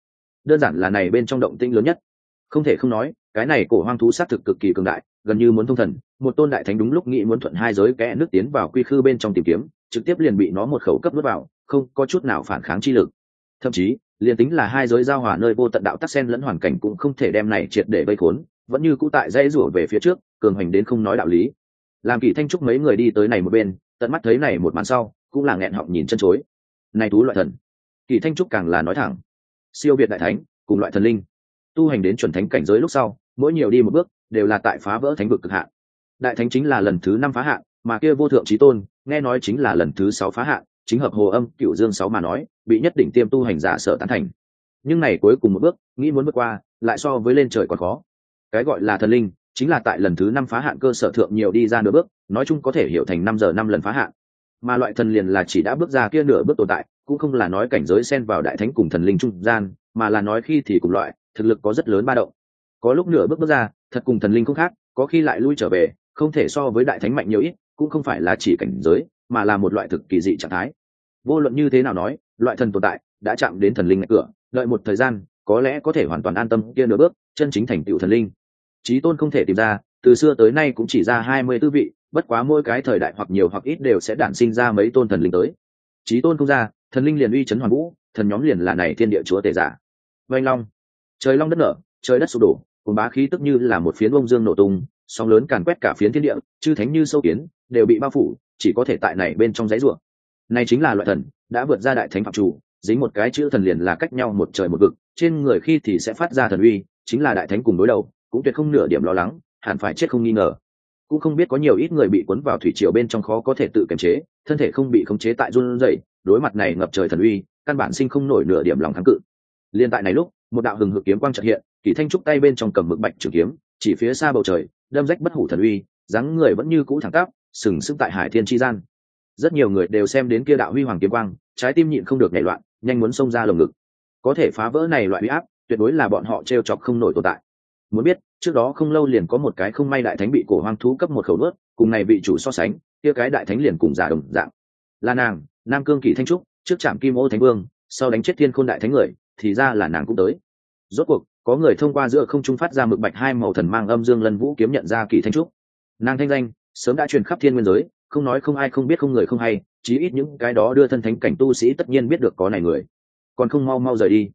Đơn giản là này bên trong động tinh lớn nhất không thể không nói, cái này cổ hoang thú xác thực cực kỳ cường đại, gần như muốn thông thần, một tôn đại thánh đúng lúc nghĩ muốn thuận hai giới kẽ nước tiến vào quy khư bên trong tìm kiếm, trực tiếp liền bị nó một khẩu cấp nuốt vào, không có chút nào phản kháng chi lực. Thậm chí, liền tính là hai giới giao hòa nơi vô tận đạo tắc sen lẫn hoàn cảnh cũng không thể đem này triệt để vây khốn, vẫn như cũ tại dãy rủa về phía trước, cường hành đến không nói đạo lý. Làm kỳ thanh trúc mấy người đi tới này một bên, tận mắt thấy này một màn sau, cũng là nghẹn họng nhìn chân chối. Này thú loại thần. Kỳ thanh trúc càng là nói thẳng. Siêu việt đại thánh, cùng loại thần linh tu hành đến chuẩn thánh cảnh giới lúc sau, mỗi nhiều đi một bước, đều là tại phá vỡ thánh vực cực hạn. Đại thánh chính là lần thứ năm phá hạn, mà kia vô thượng trí tôn, nghe nói chính là lần thứ sáu phá hạn, chính hợp hồ âm, cựu dương sáu mà nói, bị nhất định tiêm tu hành giả sở tán thành. Nhưng này cuối cùng một bước, nghĩ muốn vượt qua, lại so với lên trời còn khó. Cái gọi là thần linh, chính là tại lần thứ năm phá hạn cơ sở thượng nhiều đi ra nửa bước, nói chung có thể hiểu thành năm giờ năm lần phá hạn. Mà loại thần liền là chỉ đã bước ra kia nửa bước tồn tại, cũng không là nói cảnh giới xen vào đại thánh cùng thần linh trung gian, mà là nói khi thì cùng loại thực lực có rất lớn ba động. Có lúc nửa bước bước ra, thật cùng thần linh không khác, có khi lại lui trở về, không thể so với đại thánh mạnh nhiều ít, cũng không phải là chỉ cảnh giới, mà là một loại thực kỳ dị trạng thái. Vô luận như thế nào nói, loại thần tồn tại đã chạm đến thần linh ngạch cửa, đợi một thời gian, có lẽ có thể hoàn toàn an tâm kia nửa bước, chân chính thành tựu thần linh. Trí tôn không thể tìm ra, từ xưa tới nay cũng chỉ ra hai mươi tư vị, bất quá mỗi cái thời đại hoặc nhiều hoặc ít đều sẽ đản sinh ra mấy tôn thần linh tới. Trí tôn không ra, thần linh liền uy chấn hoàn vũ, thần nhóm liền là này thiên địa chúa tể giả. Vanh long trời long đất nở, trời đất sụp đổ cùng bá khí tức như là một phiến bông dương nổ tung, sóng lớn càn quét cả phiến thiên địa, chư thánh như sâu kiến, đều bị bao phủ, chỉ có thể tại này bên trong giấy ruộng này chính là loại thần, đã vượt ra đại thánh phạm chủ, dính một cái chữ thần liền là cách nhau một trời một vực, trên người khi thì sẽ phát ra thần uy, chính là đại thánh cùng đối đầu, cũng tuyệt không nửa điểm lo lắng, hẳn phải chết không nghi ngờ. Cũng không biết có nhiều ít người bị cuốn vào thủy triều bên trong khó có thể tự kiềm chế, thân thể không bị khống chế tại run rẩy, đối mặt này ngập trời thần uy, căn bản sinh không nổi nửa điểm lòng kháng cự. Liên tại này lúc một đạo hừng hực kiếm quang chợt hiện, kỳ thanh trúc tay bên trong cầm mực bạch trường kiếm, chỉ phía xa bầu trời, đâm rách bất hủ thần uy, dáng người vẫn như cũ thẳng tắp, sừng sững tại hải thiên chi gian. Rất nhiều người đều xem đến kia đạo huy hoàng kiếm quang, trái tim nhịn không được nhảy loạn, nhanh muốn xông ra lồng ngực. Có thể phá vỡ này loại huy áp, tuyệt đối là bọn họ t chọc không nổi tồn tại. Muốn biết, trước đó không lâu liền có một cái không may đại thánh bị cổ hoang thú cấp một khẩu nuốt, cùng này bị chủ so sánh, kia cái đại thánh liền cùng giả đồng dạng. Là nàng, nam cương kỷ thanh trúc, trước trạm kim ô thánh vương, sau đánh chết thiên khôn đại thánh người thì ra là nàng cũng tới. Rốt cuộc, có người thông qua giữa không trung phát ra mực bạch hai màu thần mang âm dương lân vũ kiếm nhận ra kỷ thanh trúc. Nàng thanh danh, sớm đã truyền khắp thiên nguyên giới, không nói không ai không biết không người không hay, chí ít những cái đó đưa thân thánh cảnh tu sĩ tất nhiên biết được có này người. Còn không mau mau rời đi.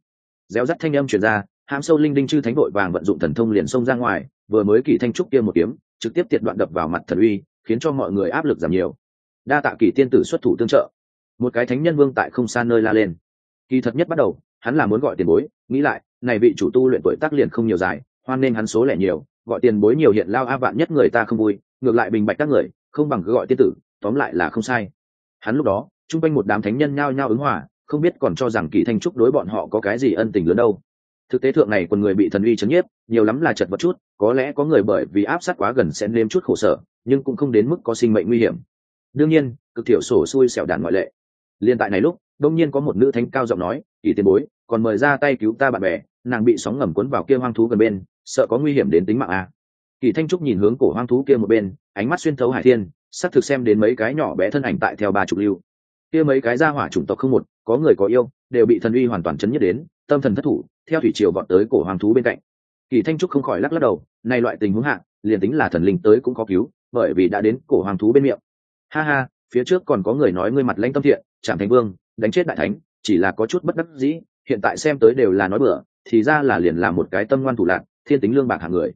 Réo rắt thanh âm truyền ra, hãm sâu linh đinh chư thánh đội vàng vận dụng thần thông liền xông ra ngoài, vừa mới kỳ thanh trúc kia một kiếm, trực tiếp tiệt đoạn đập vào mặt thần uy, khiến cho mọi người áp lực giảm nhiều. Đa tạ kỳ tiên tử xuất thủ tương trợ. Một cái thánh nhân vương tại không xa nơi la lên. Kỳ thật nhất bắt đầu hắn là muốn gọi tiền bối, nghĩ lại, này vị chủ tu luyện tuổi tác liền không nhiều dài, hoan nên hắn số lẻ nhiều, gọi tiền bối nhiều hiện lao a vạn nhất người ta không vui, ngược lại bình bạch các người, không bằng cứ gọi tiên tử, tóm lại là không sai. Hắn lúc đó, chung quanh một đám thánh nhân nhao nhao ứng hòa, không biết còn cho rằng kỳ thanh trúc đối bọn họ có cái gì ân tình lớn đâu. Thực tế thượng này quần người bị thần uy chấn nhiếp, nhiều lắm là chật vật chút, có lẽ có người bởi vì áp sát quá gần sẽ nếm chút khổ sở, nhưng cũng không đến mức có sinh mệnh nguy hiểm. Đương nhiên, cực thiểu sổ xui xẻo đàn ngoại lệ. Liên tại này lúc, đông nhiên có một nữ thánh cao giọng nói, kỳ tiền bối còn mời ra tay cứu ta bạn bè, nàng bị sóng ngầm cuốn vào kia hoang thú gần bên, sợ có nguy hiểm đến tính mạng à. kỳ thanh trúc nhìn hướng cổ hoang thú kia một bên, ánh mắt xuyên thấu hải thiên, xác thực xem đến mấy cái nhỏ bé thân ảnh tại theo ba trục lưu. Kia mấy cái ra hỏa chủng tộc không một, có người có yêu, đều bị thần uy hoàn toàn chấn nhất đến, tâm thần thất thủ, theo thủy triều vọt tới cổ hoang thú bên cạnh. Kỳ thanh trúc không khỏi lắc lắc đầu nay loại tình huống hạng liền tính là thần linh tới cũng có cứu, bởi vì đã đến cổ hoang thú bên miệng. Ha ha, phía trước còn có người nói ngươi mặt lãnh tâm thiện chạm thành vương, đánh chết đại thánh, chỉ là có chút bất đắc dĩ hiện tại xem tới đều là nói bừa thì ra là liền là một cái tâm ngoan thủ lạc thiên tính lương bạc hàng người.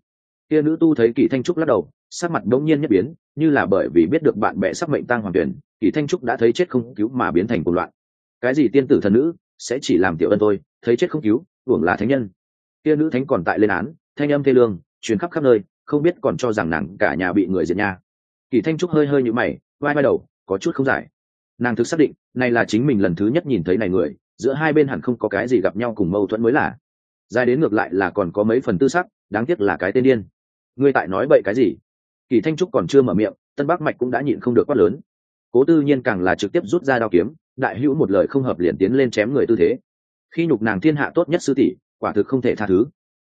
Kia nữ tu thấy kỳ thanh trúc lắc đầu sắc mặt đống nhiên nhất biến như là bởi vì biết được bạn bè sắp mệnh tang hoàng tuyển kỳ thanh trúc đã thấy chết không cứu mà biến thành cuộc loạn. Cái gì tiên tử thần nữ sẽ chỉ làm tiểu ân thôi, thấy chết không cứu hưởng là thánh nhân. Kia nữ thánh còn tại lên án thanh âm thê lương chuyến khắp khắp nơi không biết còn cho rằng nàng cả nhà bị người diệt nha. Kỳ thanh trúc hơi hơi như mày vai vai đầu có chút không giải. Nàng thực xác định này là chính mình lần thứ nhất nhìn thấy này người giữa hai bên hẳn không có cái gì gặp nhau cùng mâu thuẫn mới là. Dài đến ngược lại là còn có mấy phần tư sắc, đáng tiếc là cái tên điên. Ngươi tại nói bậy cái gì? Kỳ thanh trúc còn chưa mở miệng, tân bắc mạch cũng đã nhịn không được quát lớn. Cố tư nhiên càng là trực tiếp rút ra đao kiếm, đại hữu một lời không hợp liền tiến lên chém người tư thế. Khi nhục nàng thiên hạ tốt nhất sư tỷ, quả thực không thể tha thứ.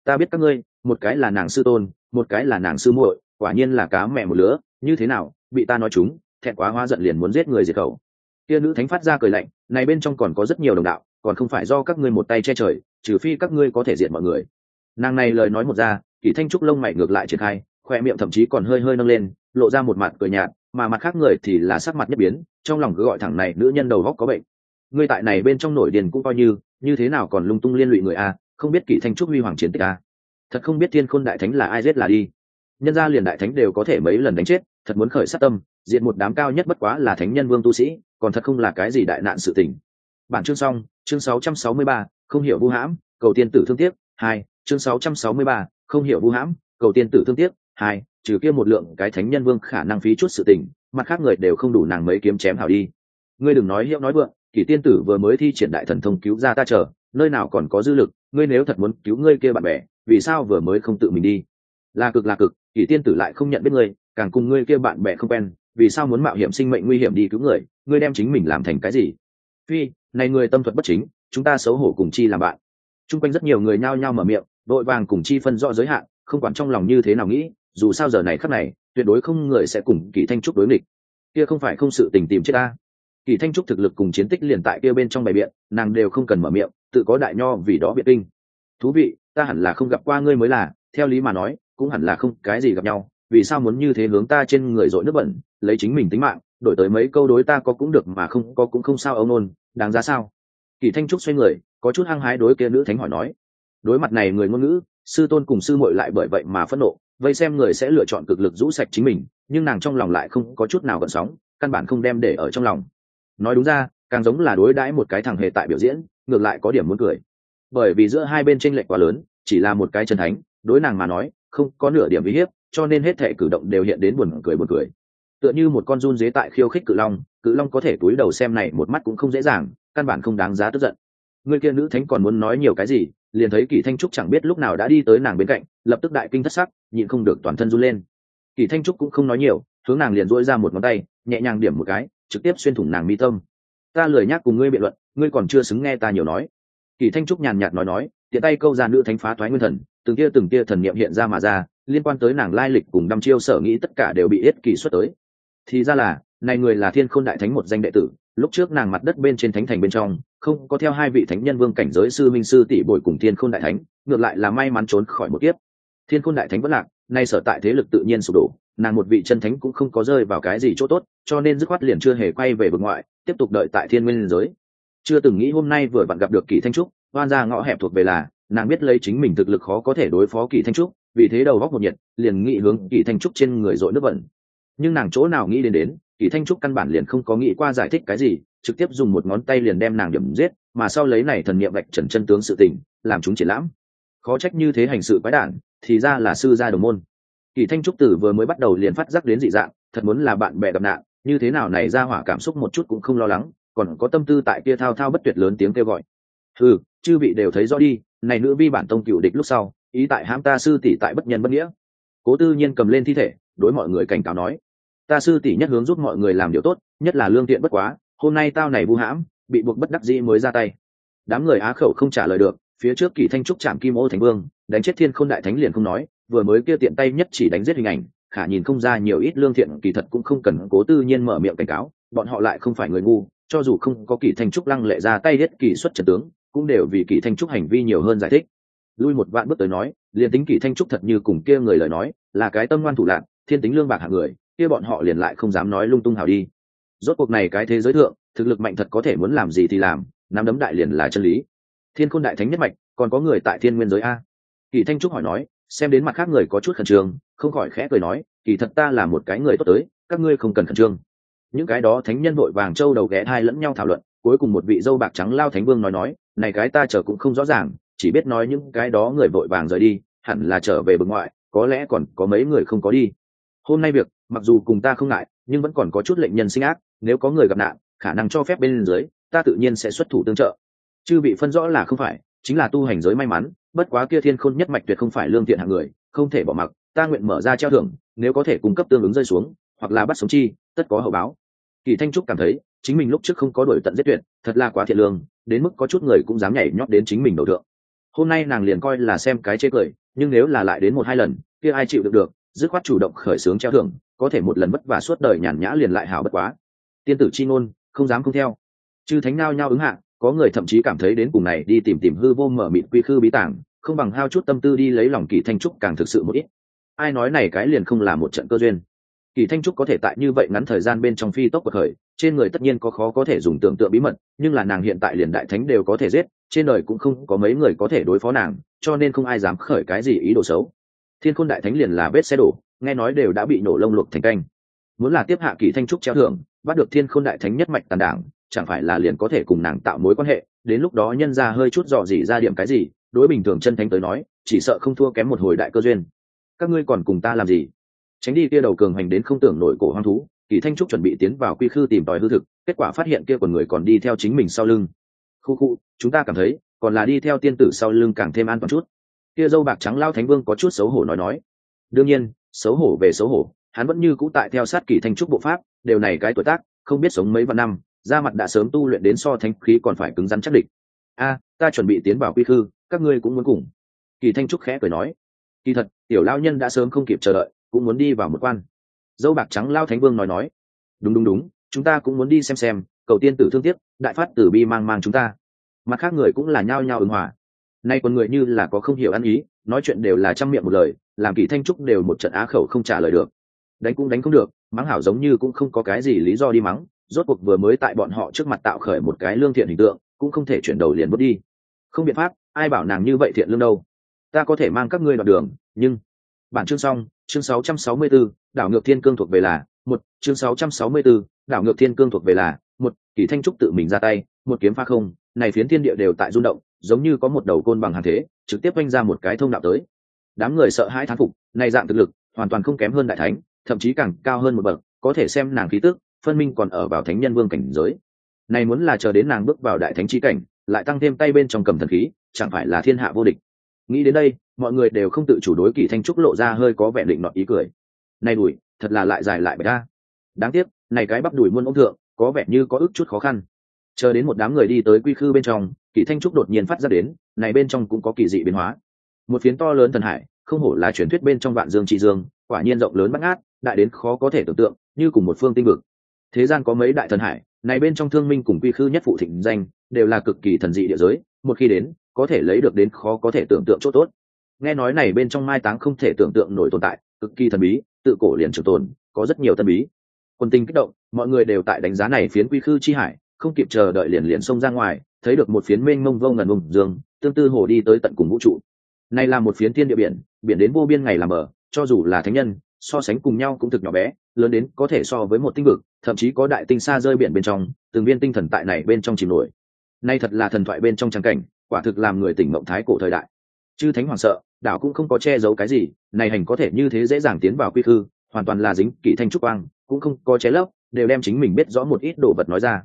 Ta biết các ngươi, một cái là nàng sư tôn, một cái là nàng sư muội, quả nhiên là cá mẹ một lứa, như thế nào, bị ta nói chúng, thẹn quá hóa giận liền muốn giết người diệt khẩu kia nữ thánh phát ra cười lạnh, này bên trong còn có rất nhiều đồng đạo, còn không phải do các ngươi một tay che trời, trừ phi các ngươi có thể diệt mọi người. Nàng này lời nói một ra kỷ thanh trúc lông mày ngược lại triển khai, khoe miệng thậm chí còn hơi hơi nâng lên, lộ ra một mặt cười nhạt, mà mặt khác người thì là sắc mặt nhất biến, trong lòng cứ gọi thẳng này, nữ nhân đầu góc có bệnh. Ngươi tại này bên trong nổi điền cũng coi như như thế nào còn lung tung liên lụy người a, không biết kỷ thanh trúc huy hoàng chiến tích a. Thật không biết thiên khôn đại thánh là ai giết là đi. Nhân gia liền đại thánh đều có thể mấy lần đánh chết, thật muốn khởi sát tâm diện một đám cao nhất bất quá là thánh nhân vương tu sĩ còn thật không là cái gì đại nạn sự tình. Bản chương xong chương 663, không hiểu vu hãm cầu tiên tử thương tiếc hai chương 663, không hiểu vu hãm cầu tiên tử thương tiếc hai trừ kia một lượng cái thánh nhân vương khả năng phí chút sự tình mặt khác người đều không đủ nàng mấy kiếm chém hảo đi. Ngươi đừng nói hiệu nói vượng kỷ tiên tử vừa mới thi triển đại thần thông cứu ra ta chờ nơi nào còn có dư lực ngươi nếu thật muốn cứu ngươi kia bạn bè vì sao vừa mới không tự mình đi? Là cực là cực kỷ tiên tử lại không nhận biết ngươi càng cùng ngươi kia bạn bè không quen vì sao muốn mạo hiểm sinh mệnh nguy hiểm đi cứu người, ngươi đem chính mình làm thành cái gì? Phi, này người tâm thuật bất chính, chúng ta xấu hổ cùng chi làm bạn. Chung quanh rất nhiều người nhao nhao mở miệng vội vàng cùng chi phân rõ giới hạn, không quản trong lòng như thế nào nghĩ, dù sao giờ này khắc này, tuyệt đối không người sẽ cùng kỳ thanh trúc đối nghịch. Kia không phải không sự tình tìm chết ta. Kỳ thanh trúc thực lực cùng chiến tích liền tại kia bên trong bài biện, nàng đều không cần mở miệng, tự có đại nho vì đó biện kinh. Thú vị, ta hẳn là không gặp qua ngươi mới là, theo lý mà nói, cũng hẳn là không cái gì gặp nhau vì sao muốn như thế hướng ta trên người dội nước bẩn, lấy chính mình tính mạng, đổi tới mấy câu đối ta có cũng được mà không có cũng không sao ông nôn, đáng ra sao? Kỳ thanh trúc xoay người, có chút hăng hái đối kia nữ thánh hỏi nói. Đối mặt này người ngôn ngữ, sư tôn cùng sư muội lại bởi vậy mà phẫn nộ, vây xem người sẽ lựa chọn cực lực rũ sạch chính mình, nhưng nàng trong lòng lại không có chút nào gợn sóng, căn bản không đem để ở trong lòng. Nói đúng ra, càng giống là đối đãi một cái thằng hề tại biểu diễn, ngược lại có điểm muốn cười. Bởi vì giữa hai bên tranh lệch quá lớn, chỉ là một cái chân thánh, đối nàng mà nói, không có nửa điểm uy hiếp cho nên hết thể cử động đều hiện đến buồn cười buồn cười. Tựa như một con run dế tại khiêu khích cự long cự long có thể túi đầu xem này một mắt cũng không dễ dàng, căn bản không đáng giá tức giận. Người kia nữ thánh còn muốn nói nhiều cái gì, liền thấy kỳ thanh trúc chẳng biết lúc nào đã đi tới nàng bên cạnh, lập tức đại kinh thất sắc, nhịn không được toàn thân run lên. Kỳ thanh trúc cũng không nói nhiều, hướng nàng liền dỗi ra một ngón tay, nhẹ nhàng điểm một cái, trực tiếp xuyên thủng nàng mi tâm. Ta lười nhác cùng ngươi biện luận, ngươi còn chưa xứng nghe ta nhiều nói. Kỳ thanh trúc nhàn nhạt nói nói, tiện tay câu ra nữ thánh phá thoái nguyên thần, từng kia từng kia thần niệm hiện ra mà ra liên quan tới nàng lai lịch cùng đăm chiêu sở nghĩ tất cả đều bị yết kỳ xuất tới. Thì ra là, này người là thiên khôn đại thánh một danh đệ tử, lúc trước nàng mặt đất bên trên thánh thành bên trong, không có theo hai vị thánh nhân vương cảnh giới sư minh sư tỷ bồi cùng thiên khôn đại thánh, ngược lại là may mắn trốn khỏi một kiếp. Thiên khôn đại thánh vẫn lạc, nay sở tại thế lực tự nhiên sụp đổ, nàng một vị chân thánh cũng không có rơi vào cái gì chỗ tốt, cho nên dứt khoát liền chưa hề quay về vực ngoại, tiếp tục đợi tại thiên nguyên giới. Chưa từng nghĩ hôm nay vừa bạn gặp được kỳ thanh trúc, oan ra ngõ hẹp thuộc về là, nàng biết lấy chính mình thực lực khó có thể đối phó kỳ thanh trúc vì thế đầu góc một nhiệt liền nghĩ hướng kỳ thanh trúc trên người dội nước bẩn. Nhưng nàng chỗ nào nghĩ đến đến kỳ thanh trúc căn bản liền không có nghĩ qua giải thích cái gì trực tiếp dùng một ngón tay liền đem nàng điểm giết mà sau lấy này thần niệm vạch trần chân tướng sự tình làm chúng triển lãm. Khó trách như thế hành sự quái đản thì ra là sư gia đồng môn. Kỳ thanh trúc tử vừa mới bắt đầu liền phát giác đến dị dạng thật muốn là bạn bè gặp nạn như thế nào này ra hỏa cảm xúc một chút cũng không lo lắng còn có tâm tư tại kia thao thao bất tuyệt lớn tiếng kêu gọi. Ừ chư vị đều thấy rõ đi này nữ vi bản tông cựu địch lúc sau ý tại hãm ta sư tỷ tại bất nhân bất nghĩa. Cố tư nhiên cầm lên thi thể, đối mọi người cảnh cáo nói, ta sư tỷ nhất hướng giúp mọi người làm điều tốt, nhất là lương thiện bất quá, hôm nay tao này vu hãm, bị buộc bất đắc dĩ mới ra tay. Đám người á khẩu không trả lời được, phía trước kỳ thanh trúc chạm kim ô thành vương, đánh chết thiên khôn đại thánh liền không nói, vừa mới kia tiện tay nhất chỉ đánh giết hình ảnh, khả nhìn không ra nhiều ít lương thiện, kỳ thật cũng không cần cố tư nhiên mở miệng cảnh cáo, bọn họ lại không phải người ngu, cho dù không có kỳ thanh trúc lăng lệ ra tay hết kỳ xuất trần tướng, cũng đều vì kỳ thanh trúc hành vi nhiều hơn giải thích lui một vạn bước tới nói, liền tính kỷ thanh trúc thật như cùng kia người lời nói, là cái tâm ngoan thủ lạc thiên tính lương bạc hạng người, kia bọn họ liền lại không dám nói lung tung hào đi. Rốt cuộc này cái thế giới thượng, thực lực mạnh thật có thể muốn làm gì thì làm, nắm đấm đại liền là chân lý. Thiên khôn đại thánh nhất mạch, còn có người tại thiên nguyên giới a. Kỳ thanh trúc hỏi nói, xem đến mặt khác người có chút khẩn trương, không khỏi khẽ cười nói, kỳ thật ta là một cái người tốt tới, các ngươi không cần khẩn trương. Những cái đó thánh nhân vội vàng châu đầu ghé hai lẫn nhau thảo luận, cuối cùng một vị dâu bạc trắng lao thánh vương nói nói, này cái ta chờ cũng không rõ ràng chỉ biết nói những cái đó người vội vàng rời đi, hẳn là trở về bừng ngoại, có lẽ còn có mấy người không có đi. Hôm nay việc, mặc dù cùng ta không ngại, nhưng vẫn còn có chút lệnh nhân sinh ác, nếu có người gặp nạn, khả năng cho phép bên dưới, ta tự nhiên sẽ xuất thủ tương trợ. Chư bị phân rõ là không phải, chính là tu hành giới may mắn, bất quá kia thiên khôn nhất mạch tuyệt không phải lương thiện hạng người, không thể bỏ mặc, ta nguyện mở ra treo thưởng, nếu có thể cung cấp tương ứng rơi xuống, hoặc là bắt sống chi, tất có hậu báo. Kỳ thanh trúc cảm thấy, chính mình lúc trước không có đổi tận giết tuyệt, thật là quá thiện lương, đến mức có chút người cũng dám nhảy nhót đến chính mình đầu thượng hôm nay nàng liền coi là xem cái chế cười, nhưng nếu là lại đến một hai lần, kia ai chịu được được, dứt khoát chủ động khởi xướng treo thưởng, có thể một lần vất vả suốt đời nhàn nhã liền lại hảo bất quá. Tiên tử chi ngôn, không dám không theo. Chư thánh nao nhau ứng hạ, có người thậm chí cảm thấy đến cùng này đi tìm tìm hư vô mở mịt quy khư bí tảng không bằng hao chút tâm tư đi lấy lòng kỳ thanh trúc càng thực sự một ít. Ai nói này cái liền không là một trận cơ duyên. Kỳ thanh trúc có thể tại như vậy ngắn thời gian bên trong phi tốc của khởi, trên người tất nhiên có khó có thể dùng tưởng tượng bí mật, nhưng là nàng hiện tại liền đại thánh đều có thể giết trên đời cũng không có mấy người có thể đối phó nàng, cho nên không ai dám khởi cái gì ý đồ xấu. Thiên khôn đại thánh liền là vết xe đổ, nghe nói đều đã bị nổ lông luộc thành canh. Muốn là tiếp hạ kỳ thanh trúc treo thưởng, bắt được thiên khôn đại thánh nhất mạch tàn đảng, chẳng phải là liền có thể cùng nàng tạo mối quan hệ, đến lúc đó nhân ra hơi chút dò dỉ ra điểm cái gì, đối bình thường chân thánh tới nói, chỉ sợ không thua kém một hồi đại cơ duyên. Các ngươi còn cùng ta làm gì? Tránh đi kia đầu cường hành đến không tưởng nổi cổ hoang thú, kỳ thanh trúc chuẩn bị tiến vào quy khư tìm tòi hư thực, kết quả phát hiện kia còn người còn đi theo chính mình sau lưng khu khu, chúng ta cảm thấy, còn là đi theo tiên tử sau lưng càng thêm an toàn chút. Kia dâu bạc trắng lao thánh vương có chút xấu hổ nói nói. Đương nhiên, xấu hổ về xấu hổ, hắn vẫn như cũ tại theo sát kỳ thanh trúc bộ pháp, đều này cái tuổi tác, không biết sống mấy vạn năm, da mặt đã sớm tu luyện đến so thánh khí còn phải cứng rắn chắc địch. A, ta chuẩn bị tiến vào quy khư, các ngươi cũng muốn cùng. Kỳ thanh trúc khẽ cười nói. Kỳ thật, tiểu lao nhân đã sớm không kịp chờ đợi, cũng muốn đi vào một quan. Dâu bạc trắng lao thánh vương nói nói. Đúng đúng đúng, chúng ta cũng muốn đi xem xem cầu tiên tử thương tiếc đại phát tử bi mang mang chúng ta. Mặt khác người cũng là nhao nhao ứng hòa. Nay còn người như là có không hiểu ăn ý nói chuyện đều là trăm miệng một lời làm kỳ thanh trúc đều một trận á khẩu không trả lời được. Đánh cũng đánh không được mắng hảo giống như cũng không có cái gì lý do đi mắng rốt cuộc vừa mới tại bọn họ trước mặt tạo khởi một cái lương thiện hình tượng cũng không thể chuyển đầu liền bước đi. Không biện pháp ai bảo nàng như vậy thiện lương đâu. Ta có thể mang các ngươi đoạn đường nhưng bản chương xong chương 664, đảo ngược thiên cương thuộc về là một chương 664, đảo ngược thiên cương thuộc về là một, kỳ thanh trúc tự mình ra tay, một kiếm pha không, này phiến thiên địa đều tại rung động, giống như có một đầu côn bằng hàng thế, trực tiếp quanh ra một cái thông đạo tới. Đám người sợ hãi thán phục, này dạng thực lực, hoàn toàn không kém hơn đại thánh, thậm chí càng cao hơn một bậc, có thể xem nàng khí tức, phân minh còn ở vào thánh nhân vương cảnh giới. Này muốn là chờ đến nàng bước vào đại thánh chi cảnh, lại tăng thêm tay bên trong cầm thần khí, chẳng phải là thiên hạ vô địch. Nghĩ đến đây, mọi người đều không tự chủ đối kỳ thanh trúc lộ ra hơi có vẻ định nọt ý cười. Này đùi, thật là lại dài lại bạch ta đáng tiếc, này cái bắp đùi muôn ông thượng có vẻ như có ức chút khó khăn. Chờ đến một đám người đi tới quy khư bên trong kỳ thanh trúc đột nhiên phát ra đến, này bên trong cũng có kỳ dị biến hóa. Một phiến to lớn thần hải, không hổ là truyền thuyết bên trong vạn dương trị dương, quả nhiên rộng lớn bắt ngát, đại đến khó có thể tưởng tượng, như cùng một phương tinh vực. Thế gian có mấy đại thần hải, này bên trong thương minh cùng quy khư nhất phụ thịnh danh, đều là cực kỳ thần dị địa giới, một khi đến, có thể lấy được đến khó có thể tưởng tượng chỗ tốt. Nghe nói này bên trong mai táng không thể tưởng tượng nổi tồn tại, cực kỳ thần bí, tự cổ liền trường tồn, có rất nhiều tân bí. Quân tinh kích động mọi người đều tại đánh giá này phiến quy khư chi hải, không kịp chờ đợi liền liền xông ra ngoài, thấy được một phiến mênh mông vông ngần vùng dương, tương tư hồ đi tới tận cùng vũ trụ. Này là một phiến thiên địa biển biển đến vô biên ngày làm mở cho dù là thánh nhân, so sánh cùng nhau cũng thực nhỏ bé, lớn đến có thể so với một tinh vực, thậm chí có đại tinh xa rơi biển bên trong, từng viên tinh thần tại này bên trong chìm nổi. Nay thật là thần thoại bên trong trang cảnh, quả thực làm người tỉnh mộng thái cổ thời đại. Chư thánh hoàng sợ, đảo cũng không có che giấu cái gì, này hành có thể như thế dễ dàng tiến vào quy khư, hoàn toàn là dính kỷ thanh trúc quang, cũng không có che lấp đều đem chính mình biết rõ một ít đồ vật nói ra.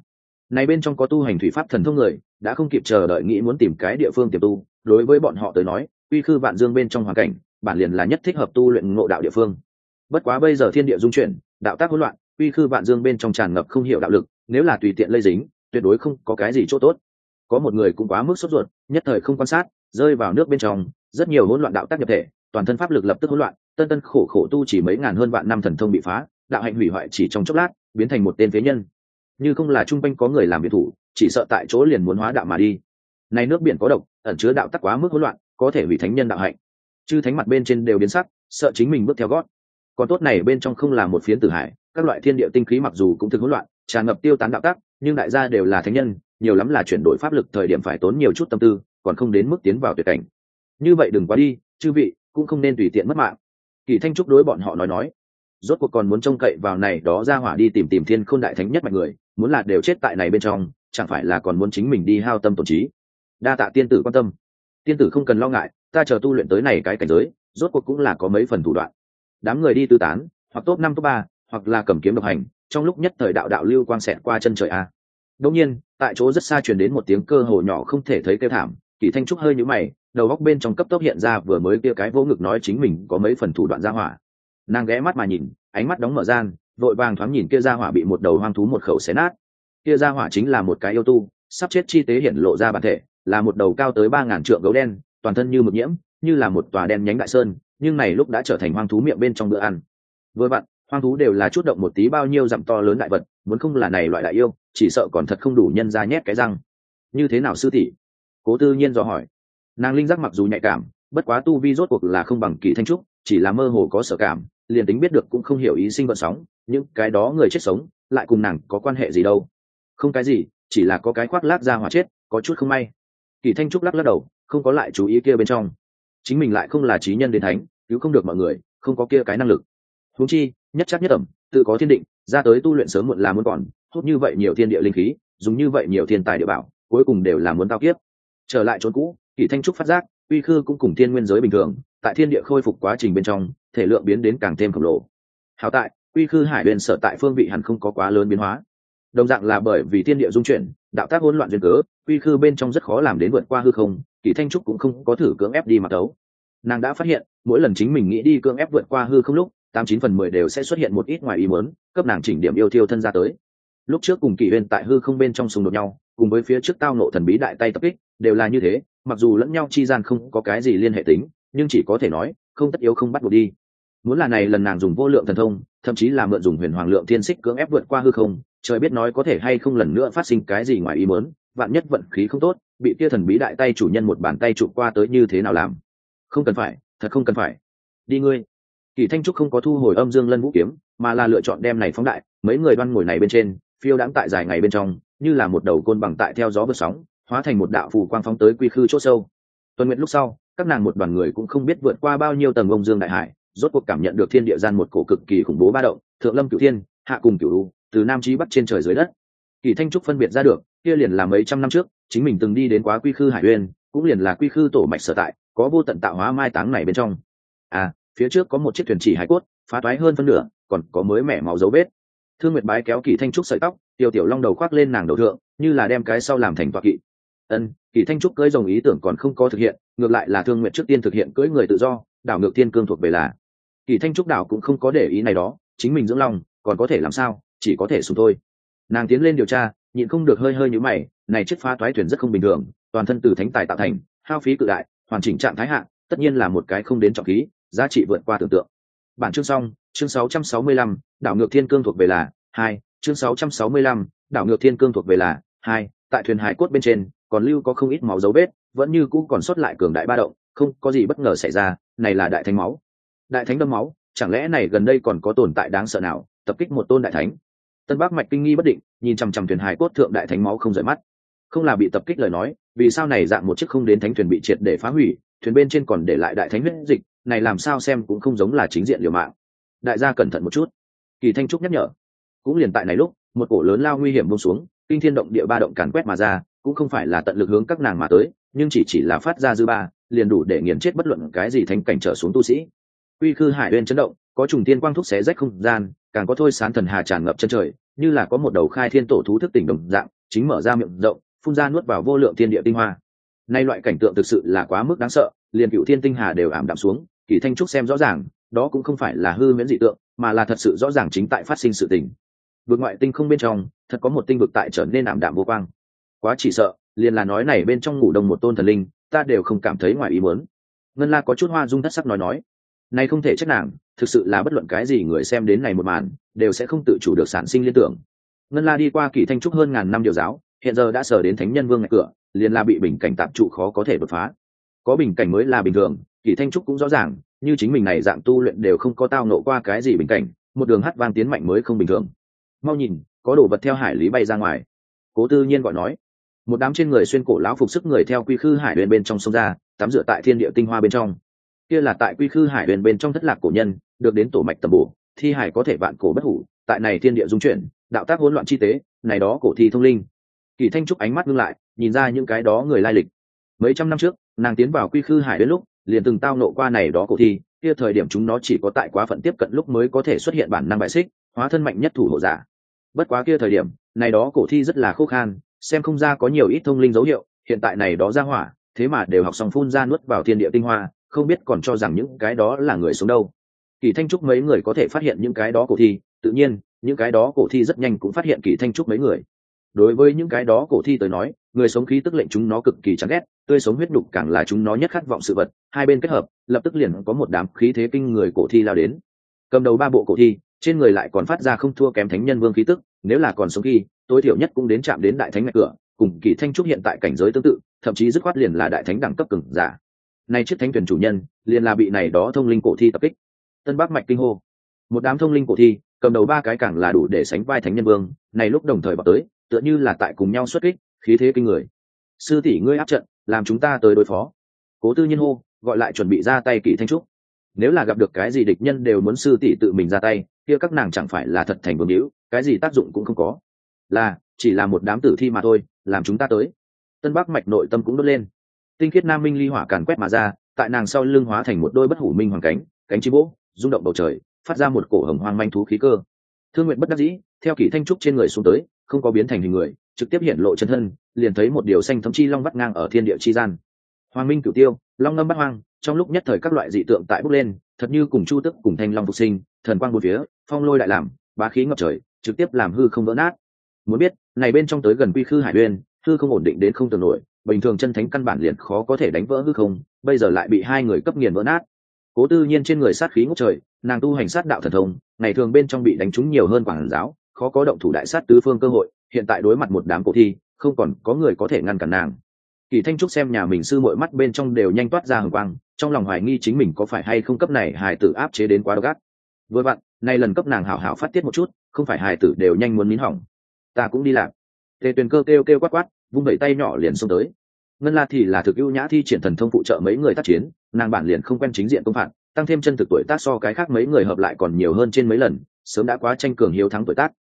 Này bên trong có tu hành thủy pháp thần thông người, đã không kịp chờ đợi nghĩ muốn tìm cái địa phương tiềm tu, đối với bọn họ tới nói, uy khư vạn dương bên trong hoàn cảnh, bản liền là nhất thích hợp tu luyện ngộ đạo địa phương. Bất quá bây giờ thiên địa dung chuyển, đạo tác hỗn loạn, uy khư vạn dương bên trong tràn ngập không hiểu đạo lực, nếu là tùy tiện lây dính, tuyệt đối không có cái gì chỗ tốt. Có một người cũng quá mức sốt ruột, nhất thời không quan sát, rơi vào nước bên trong, rất nhiều hỗn loạn đạo tác nhập thể, toàn thân pháp lực lập tức hỗn loạn, tân tân khổ khổ tu chỉ mấy ngàn hơn vạn năm thần thông bị phá đạo hạnh hủy hoại chỉ trong chốc lát, biến thành một tên phế nhân. Như không là trung quanh có người làm biệt thủ, chỉ sợ tại chỗ liền muốn hóa đạo mà đi. Này nước biển có độc, ẩn chứa đạo tắc quá mức hỗn loạn, có thể hủy thánh nhân đạo hạnh. Chư thánh mặt bên trên đều biến sắc, sợ chính mình bước theo gót. Còn tốt này bên trong không là một phiến tử hải, các loại thiên địa tinh khí mặc dù cũng thực hỗn loạn, tràn ngập tiêu tán đạo tắc, nhưng đại gia đều là thánh nhân, nhiều lắm là chuyển đổi pháp lực thời điểm phải tốn nhiều chút tâm tư, còn không đến mức tiến vào tuyệt cảnh. Như vậy đừng quá đi, chư vị cũng không nên tùy tiện mất mạng. Kỳ thanh trúc đối bọn họ nói nói rốt cuộc còn muốn trông cậy vào này đó ra hỏa đi tìm tìm thiên khôn đại thánh nhất mạnh người, muốn là đều chết tại này bên trong, chẳng phải là còn muốn chính mình đi hao tâm tổn trí. Đa tạ tiên tử quan tâm. Tiên tử không cần lo ngại, ta chờ tu luyện tới này cái cảnh giới, rốt cuộc cũng là có mấy phần thủ đoạn. Đám người đi tư tán, hoặc top năm top ba, hoặc là cầm kiếm độc hành, trong lúc nhất thời đạo đạo lưu quang xẹt qua chân trời a. Đông nhiên, tại chỗ rất xa truyền đến một tiếng cơ hồ nhỏ không thể thấy kêu thảm, kỳ thanh trúc hơi nhũ mày, đầu góc bên trong cấp tốc hiện ra vừa mới kia cái vỗ ngực nói chính mình có mấy phần thủ đoạn ra hỏa nàng ghé mắt mà nhìn, ánh mắt đóng mở gian, vội vàng thoáng nhìn kia ra hỏa bị một đầu hoang thú một khẩu xé nát. Kia ra hỏa chính là một cái yêu tu, sắp chết chi tế hiện lộ ra bản thể, là một đầu cao tới ba ngàn trượng gấu đen, toàn thân như mực nhiễm, như là một tòa đen nhánh đại sơn, nhưng này lúc đã trở thành hoang thú miệng bên trong bữa ăn. Vừa vặn, hoang thú đều là chút động một tí bao nhiêu dặm to lớn đại vật, muốn không là này loại đại yêu, chỉ sợ còn thật không đủ nhân ra nhét cái răng. Như thế nào sư tỷ? Cố tư nhiên dò hỏi. Nàng linh giác mặc dù nhạy cảm, bất quá tu vi rốt cuộc là không bằng kỳ thanh trúc chỉ là mơ hồ có sở cảm, liền tính biết được cũng không hiểu ý sinh vận sóng những cái đó người chết sống, lại cùng nàng có quan hệ gì đâu. Không cái gì, chỉ là có cái khoác lác ra hỏa chết, có chút không may. Kỳ thanh trúc lắc lắc đầu, không có lại chú ý kia bên trong. Chính mình lại không là trí nhân đến thánh, cứu không được mọi người, không có kia cái năng lực. Huống chi, nhất chắc nhất ẩm, tự có thiên định, ra tới tu luyện sớm muộn là muốn còn hút như vậy nhiều thiên địa linh khí, dùng như vậy nhiều thiên tài địa bảo, cuối cùng đều là muốn tao kiếp. Trở lại chốn cũ, kỳ thanh trúc phát giác, uy khư cũng cùng thiên nguyên giới bình thường tại thiên địa khôi phục quá trình bên trong, thể lượng biến đến càng thêm khổng lồ. Hảo tại uy khư hải huyền sở tại phương vị hẳn không có quá lớn biến hóa. Đồng dạng là bởi vì thiên địa dung chuyển, đạo tác hỗn loạn duyên cớ uy khư bên trong rất khó làm đến vượt qua hư không, kỳ thanh trúc cũng không có thử cưỡng ép đi mặc tấu. Nàng đã phát hiện, mỗi lần chính mình nghĩ đi cưỡng ép vượt qua hư không lúc, tám chín phần mười đều sẽ xuất hiện một ít ngoài ý muốn, cấp nàng chỉnh điểm yêu thiêu thân ra tới. Lúc trước cùng kỷ huyên tại hư không bên trong xung đột nhau, cùng với phía trước tao nộ thần bí đại tay tập kích, đều là như thế, mặc dù lẫn nhau chi gian không có cái gì liên hệ tính nhưng chỉ có thể nói, không tất yếu không bắt buộc đi. Muốn là này lần nàng dùng vô lượng thần thông, thậm chí là mượn dùng huyền hoàng lượng thiên xích cưỡng ép vượt qua hư không, trời biết nói có thể hay không lần nữa phát sinh cái gì ngoài ý muốn, vạn nhất vận khí không tốt, bị kia thần bí đại tay chủ nhân một bàn tay chụp qua tới như thế nào làm? Không cần phải, thật không cần phải. Đi ngươi. Kỳ thanh trúc không có thu hồi âm dương lân vũ kiếm, mà là lựa chọn đem này phóng đại, mấy người đoan ngồi này bên trên, phiêu đãng tại dài ngày bên trong, như là một đầu côn bằng tại theo gió vượt sóng, hóa thành một đạo phù quang phóng tới quy khư c h ỗ sâu. Tuần nguyện lúc sau các nàng một đoàn người cũng không biết vượt qua bao nhiêu tầng ông dương đại hải, rốt cuộc cảm nhận được thiên địa gian một cổ cực kỳ khủng bố ba động, thượng lâm cửu thiên, hạ cùng cửu u từ nam trí bắc trên trời dưới đất. Kỳ thanh trúc phân biệt ra được, kia liền là mấy trăm năm trước, chính mình từng đi đến quá quy khư hải uyên, cũng liền là quy khư tổ mạch sở tại, có vô tận tạo hóa mai táng này bên trong. À phía trước có một chiếc thuyền chỉ hải cốt, phá toái hơn phân nửa, còn có mới mẻ máu dấu vết. Thương nguyệt bái kéo kỳ thanh trúc sợi tóc tiểu tiểu long đầu khoác lên nàng đầu thượng, như là đem cái sau làm thành toạc kỵ. Ân, kỳ thanh trúc cơi dòng ý tưởng còn không có thực hiện ngược lại là thương nguyện trước tiên thực hiện cưỡi người tự do đảo ngược thiên cương thuộc về là. Kỳ thanh trúc đảo cũng không có để ý này đó chính mình dưỡng lòng, còn có thể làm sao chỉ có thể xuống thôi. Nàng tiến lên điều tra nhịn không được hơi hơi như mày này chiếc phá toái thuyền rất không bình thường toàn thân từ thánh tài tạo thành hao phí cự đại hoàn chỉnh trạng thái hạn tất nhiên là một cái không đến trọng khí giá trị vượt qua tưởng tượng. Bản chương xong chương 665, đảo ngược thiên cương thuộc về là hai chương 665, đảo ngược thiên cương thuộc về là hai tại thuyền hải cốt bên trên còn lưu có không ít máu dấu vết vẫn như cũ còn sót lại cường đại ba động, không có gì bất ngờ xảy ra, này là đại thánh máu. Đại thánh đâm máu, chẳng lẽ này gần đây còn có tồn tại đáng sợ nào? Tập kích một tôn đại thánh. Tân bác mạch kinh nghi bất định, nhìn chằm chằm thuyền hải cốt thượng đại thánh máu không rời mắt. Không là bị tập kích lời nói, vì sao này dạng một chiếc không đến thánh thuyền bị triệt để phá hủy, thuyền bên trên còn để lại đại thánh huyết dịch, này làm sao xem cũng không giống là chính diện liều mạng. Đại gia cẩn thận một chút. Kỳ thanh trúc nhắc nhở. Cũng liền tại này lúc, một cổ lớn lao nguy hiểm buông xuống, kinh thiên động địa ba động càn quét mà ra, cũng không phải là tận lực hướng các nàng mà tới nhưng chỉ chỉ là phát ra dư ba, liền đủ để nghiền chết bất luận cái gì thành cảnh trở xuống tu sĩ. Quy khư hải uyên chấn động, có trùng tiên quang thúc xé rách không gian, càng có thôi sán thần hà tràn ngập chân trời, như là có một đầu khai thiên tổ thú thức tỉnh đồng dạng, chính mở ra miệng rộng, phun ra nuốt vào vô lượng thiên địa tinh hoa. Nay loại cảnh tượng thực sự là quá mức đáng sợ, liền cựu thiên tinh hà đều ảm đạm xuống, kỳ thanh trúc xem rõ ràng, đó cũng không phải là hư miễn dị tượng, mà là thật sự rõ ràng chính tại phát sinh sự tình. Vượt ngoại tinh không bên trong, thật có một tinh vực tại trở nên ảm đạm vô quang. Quá chỉ sợ liền là nói này bên trong ngủ đông một tôn thần linh, ta đều không cảm thấy ngoài ý muốn. Ngân la có chút hoa dung thất sắc nói nói, này không thể trách nàng, thực sự là bất luận cái gì người xem đến này một màn, đều sẽ không tự chủ được sản sinh liên tưởng. Ngân la đi qua kỳ thanh trúc hơn ngàn năm điều giáo, hiện giờ đã sờ đến thánh nhân vương ngạch cửa, liền là bị bình cảnh tạm trụ khó có thể đột phá. Có bình cảnh mới là bình thường, kỳ thanh trúc cũng rõ ràng, như chính mình này dạng tu luyện đều không có tao nộ qua cái gì bình cảnh, một đường hát vang tiến mạnh mới không bình thường. Mau nhìn, có đồ vật theo hải lý bay ra ngoài. Cố tư nhiên gọi nói một đám trên người xuyên cổ lão phục sức người theo quy khư hải huyền bên trong sông ra, tắm rửa tại thiên địa tinh hoa bên trong. Kia là tại quy khư hải huyền bên trong thất lạc cổ nhân, được đến tổ mạch tầm bổ, thi hải có thể vạn cổ bất hủ, tại này thiên địa dung chuyển, đạo tác hỗn loạn chi tế, này đó cổ thi thông linh. Kỳ thanh trúc ánh mắt ngưng lại, nhìn ra những cái đó người lai lịch. Mấy trăm năm trước, nàng tiến vào quy khư hải đến lúc, liền từng tao nộ qua này đó cổ thi, kia thời điểm chúng nó chỉ có tại quá phận tiếp cận lúc mới có thể xuất hiện bản năng bại xích, hóa thân mạnh nhất thủ hộ giả. Bất quá kia thời điểm, này đó cổ thi rất là khô khan xem không ra có nhiều ít thông linh dấu hiệu, hiện tại này đó ra hỏa, thế mà đều học xong phun ra nuốt vào thiên địa tinh hoa, không biết còn cho rằng những cái đó là người sống đâu. Kỳ thanh trúc mấy người có thể phát hiện những cái đó cổ thi, tự nhiên, những cái đó cổ thi rất nhanh cũng phát hiện kỳ thanh trúc mấy người. Đối với những cái đó cổ thi tới nói, người sống khí tức lệnh chúng nó cực kỳ chán ghét, tươi sống huyết đục càng là chúng nó nhất khát vọng sự vật, hai bên kết hợp, lập tức liền có một đám khí thế kinh người cổ thi lao đến. Cầm đầu ba bộ cổ thi, trên người lại còn phát ra không thua kém thánh nhân vương khí tức, nếu là còn sống khi tối thiểu nhất cũng đến chạm đến đại thánh ngạch cửa, cùng kỳ thanh trúc hiện tại cảnh giới tương tự, thậm chí dứt khoát liền là đại thánh đẳng cấp cường giả. Nay chiếc thánh thuyền chủ nhân, liền là bị này đó thông linh cổ thi tập kích. Tân bắc mạch kinh hô. Một đám thông linh cổ thi, cầm đầu ba cái càng là đủ để sánh vai thánh nhân vương, này lúc đồng thời vào tới, tựa như là tại cùng nhau xuất kích, khí thế kinh người. Sư tỷ, ngươi áp trận, làm chúng ta tới đối phó. Cố tư nhiên hô, gọi lại chuẩn bị ra tay kỳ thanh trúc. Nếu là gặp được cái gì địch nhân đều muốn sư tỷ tự mình ra tay, kia các nàng chẳng phải là thật thành vương hữu, cái gì tác dụng cũng không có là, chỉ là một đám tử thi mà thôi, làm chúng ta tới. Tân bắc mạch nội tâm cũng đốt lên. Tinh khiết nam minh ly hỏa càn quét mà ra, tại nàng sau lưng hóa thành một đôi bất hủ minh hoàng cánh cánh chim bỗ rung động bầu trời, phát ra một cổ hồng hoang manh thú khí cơ. Thương nguyện bất đắc dĩ, theo kỷ thanh trúc trên người xuống tới, không có biến thành hình người, trực tiếp hiện lộ chân thân, liền thấy một điều xanh thấm chi long bắt ngang ở thiên địa chi gian. Hoàng minh cửu tiêu, long ngâm bắt hoang, trong lúc nhất thời các loại dị tượng tại bốc lên, thật như cùng chu tức cùng thanh long phục sinh, thần quang một phía, phong lôi đại làm, bá khí ngập trời, trực tiếp làm hư không vỡ nát muốn biết, này bên trong tới gần quy khư hải uyên hư không ổn định đến không tưởng nổi, bình thường chân thánh căn bản liền khó có thể đánh vỡ hư không, bây giờ lại bị hai người cấp nghiền vỡ nát. Cố tư nhiên trên người sát khí ngốc trời, nàng tu hành sát đạo thần thông, ngày thường bên trong bị đánh trúng nhiều hơn quảng giáo, khó có động thủ đại sát tứ phương cơ hội, hiện tại đối mặt một đám cổ thi, không còn có người có thể ngăn cản nàng. Kỳ thanh trúc xem nhà mình sư mội mắt bên trong đều nhanh toát ra hừng quang, trong lòng hoài nghi chính mình có phải hay không cấp này hài tử áp chế đến quá độc ác. Vừa vặn, nay lần cấp nàng hảo hảo phát tiết một chút, không phải hài tử đều nhanh muốn nín hỏng ta cũng đi làm. Tề tuyền cơ kêu kêu quát quát, vung vẩy tay nhỏ liền xông tới. Ngân la thì là thực ưu nhã thi triển thần thông phụ trợ mấy người tác chiến, nàng bản liền không quen chính diện công phạt, tăng thêm chân thực tuổi tác so cái khác mấy người hợp lại còn nhiều hơn trên mấy lần, sớm đã quá tranh cường hiếu thắng tuổi tác.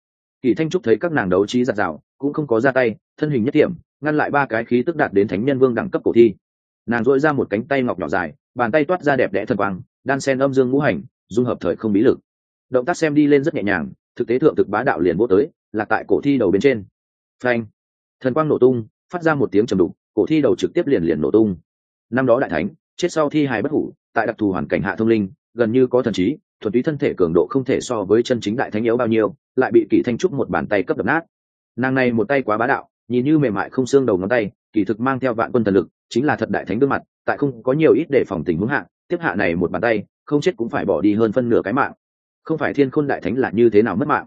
Kỳ thanh trúc thấy các nàng đấu trí giặt rào, cũng không có ra tay, thân hình nhất điểm ngăn lại ba cái khí tức đạt đến thánh nhân vương đẳng cấp cổ thi. Nàng dội ra một cánh tay ngọc nhỏ dài, bàn tay toát ra đẹp đẽ thần quang, đan sen âm dương ngũ hành, dung hợp thời không bí lực. Động tác xem đi lên rất nhẹ nhàng, thực tế thượng thực bá đạo liền vô tới là tại cổ thi đầu bên trên. Phanh. Thần quang nổ tung, phát ra một tiếng trầm đục, cổ thi đầu trực tiếp liền liền nổ tung. Năm đó đại thánh, chết sau thi hài bất hủ, tại đặc thù hoàn cảnh hạ thông linh, gần như có thần trí, thuần túy thân thể cường độ không thể so với chân chính đại thánh yếu bao nhiêu, lại bị kỷ thanh trúc một bàn tay cấp đập nát. Nàng này một tay quá bá đạo, nhìn như mềm mại không xương đầu ngón tay, kỳ thực mang theo vạn quân thần lực, chính là thật đại thánh gương mặt, tại không có nhiều ít để phòng tình huống hạ, tiếp hạ này một bàn tay, không chết cũng phải bỏ đi hơn phân nửa cái mạng. Không phải thiên khôn đại thánh là như thế nào mất mạng?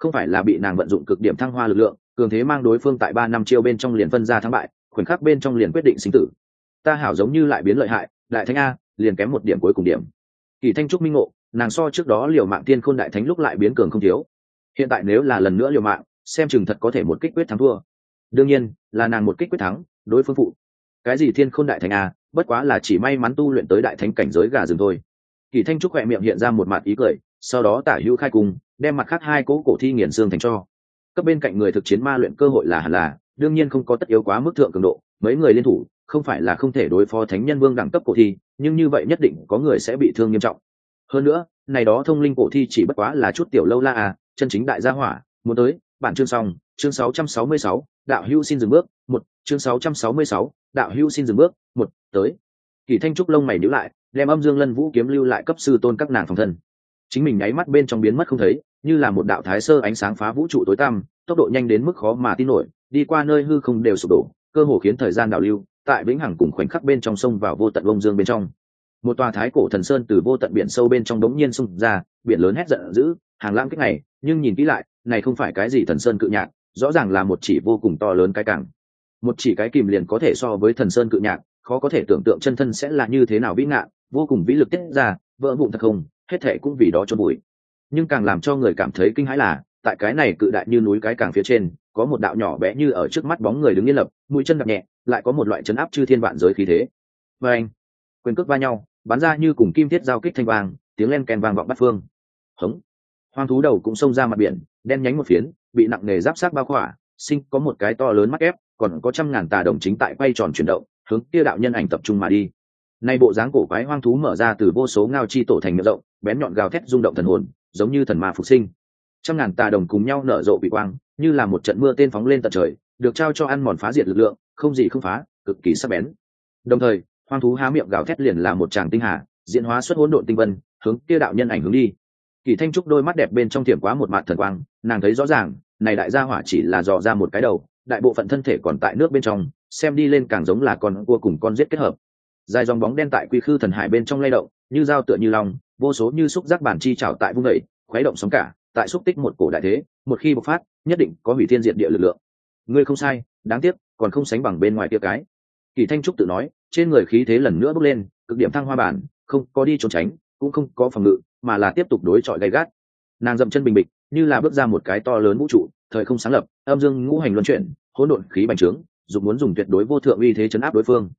Không phải là bị nàng vận dụng cực điểm thăng hoa lực lượng, cường thế mang đối phương tại ba năm chiêu bên trong liền phân ra thắng bại, khoảnh khắc bên trong liền quyết định sinh tử. Ta hảo giống như lại biến lợi hại, đại thánh a, liền kém một điểm cuối cùng điểm. Kỳ thanh trúc minh ngộ, nàng so trước đó liều mạng tiên khôn đại thánh lúc lại biến cường không thiếu. Hiện tại nếu là lần nữa liều mạng, xem chừng thật có thể một kích quyết thắng thua. Đương nhiên, là nàng một kích quyết thắng, đối phương phụ. Cái gì thiên khôn đại thánh a, bất quá là chỉ may mắn tu luyện tới đại thánh cảnh giới gà rừng thôi. Kỳ thanh trúc khỏe miệng hiện ra một mặt ý cười, sau đó tả hữu khai cùng đem mặt khác hai cố cổ thi nghiền xương thành cho. Cấp bên cạnh người thực chiến ma luyện cơ hội là hẳn là đương nhiên không có tất yếu quá mức thượng cường độ mấy người liên thủ không phải là không thể đối phó thánh nhân vương đẳng cấp cổ thi nhưng như vậy nhất định có người sẽ bị thương nghiêm trọng. Hơn nữa này đó thông linh cổ thi chỉ bất quá là chút tiểu lâu la à chân chính đại gia hỏa. Muốn tới bản chương xong chương 666, đạo hưu xin dừng bước một chương 666, đạo hưu xin dừng bước một tới. Kỳ thanh trúc lông mày nhíu lại đem âm dương lân vũ kiếm lưu lại cấp sư tôn các nàng phòng thân. Chính mình nháy mắt bên trong biến mất không thấy như là một đạo thái sơ ánh sáng phá vũ trụ tối tăm, tốc độ nhanh đến mức khó mà tin nổi, đi qua nơi hư không đều sụp đổ, cơ hồ khiến thời gian đảo lưu, tại vĩnh hằng cùng khoảnh khắc bên trong sông vào vô tận bông dương bên trong. Một tòa thái cổ thần sơn từ vô tận biển sâu bên trong đống nhiên xung ra, biển lớn hét giận dữ, hàng lãng kích này, nhưng nhìn kỹ lại, này không phải cái gì thần sơn cự nhạc, rõ ràng là một chỉ vô cùng to lớn cái cảng. Một chỉ cái kìm liền có thể so với thần sơn cự nhạc, khó có thể tưởng tượng chân thân sẽ là như thế nào vĩ ngạn vô cùng vĩ lực tiết ra, vỡ vụn thật không, hết thệ cũng vì đó cho bụi nhưng càng làm cho người cảm thấy kinh hãi là, tại cái này cự đại như núi cái càng phía trên, có một đạo nhỏ bé như ở trước mắt bóng người đứng yên lập, mũi chân đập nhẹ, lại có một loại chấn áp chư thiên vạn giới khí thế. Và anh, quyền cước va nhau, bắn ra như cùng kim thiết giao kích thanh vàng tiếng len kèn vang vọng bắt phương. Hống. Hoang thú đầu cũng xông ra mặt biển, đen nhánh một phiến, bị nặng nề giáp sát bao khỏa, sinh có một cái to lớn mắt ép còn có trăm ngàn tà đồng chính tại quay tròn chuyển động, hướng kia đạo nhân ảnh tập trung mà đi. Nay bộ dáng cổ quái hoang thú mở ra từ vô số ngao chi tổ thành miệng rộng, bén nhọn gào thét rung động thần hồn giống như thần ma phục sinh. Trăm ngàn tà đồng cùng nhau nở rộ bị quang, như là một trận mưa tên phóng lên tận trời, được trao cho ăn mòn phá diệt lực lượng, không gì không phá, cực kỳ sắc bén. Đồng thời, hoang thú há miệng gào thét liền là một tràng tinh hà, diễn hóa xuất hỗn độn tinh vân, hướng kia đạo nhân ảnh hướng đi. Kỳ thanh trúc đôi mắt đẹp bên trong thiểm quá một mặt thần quang, nàng thấy rõ ràng, này đại gia hỏa chỉ là dò ra một cái đầu, đại bộ phận thân thể còn tại nước bên trong, xem đi lên càng giống là con cua cùng con giết kết hợp. Dài dòng bóng đen tại quy khư thần hải bên trong lay động, như dao tựa như lòng vô số như xúc giác bản chi trảo tại vung đẩy, khuấy động sóng cả, tại xúc tích một cổ đại thế, một khi bộc phát, nhất định có hủy thiên diệt địa lực lượng. Ngươi không sai, đáng tiếc, còn không sánh bằng bên ngoài kia cái. Kỳ thanh trúc tự nói, trên người khí thế lần nữa bước lên, cực điểm thăng hoa bản, không có đi trốn tránh, cũng không có phòng ngự, mà là tiếp tục đối chọi gay gắt. Nàng dậm chân bình bịch, như là bước ra một cái to lớn vũ trụ, thời không sáng lập, âm dương ngũ hành luân chuyển, hỗn độn khí bành trướng dùng muốn dùng tuyệt đối vô thượng uy thế chấn áp đối phương.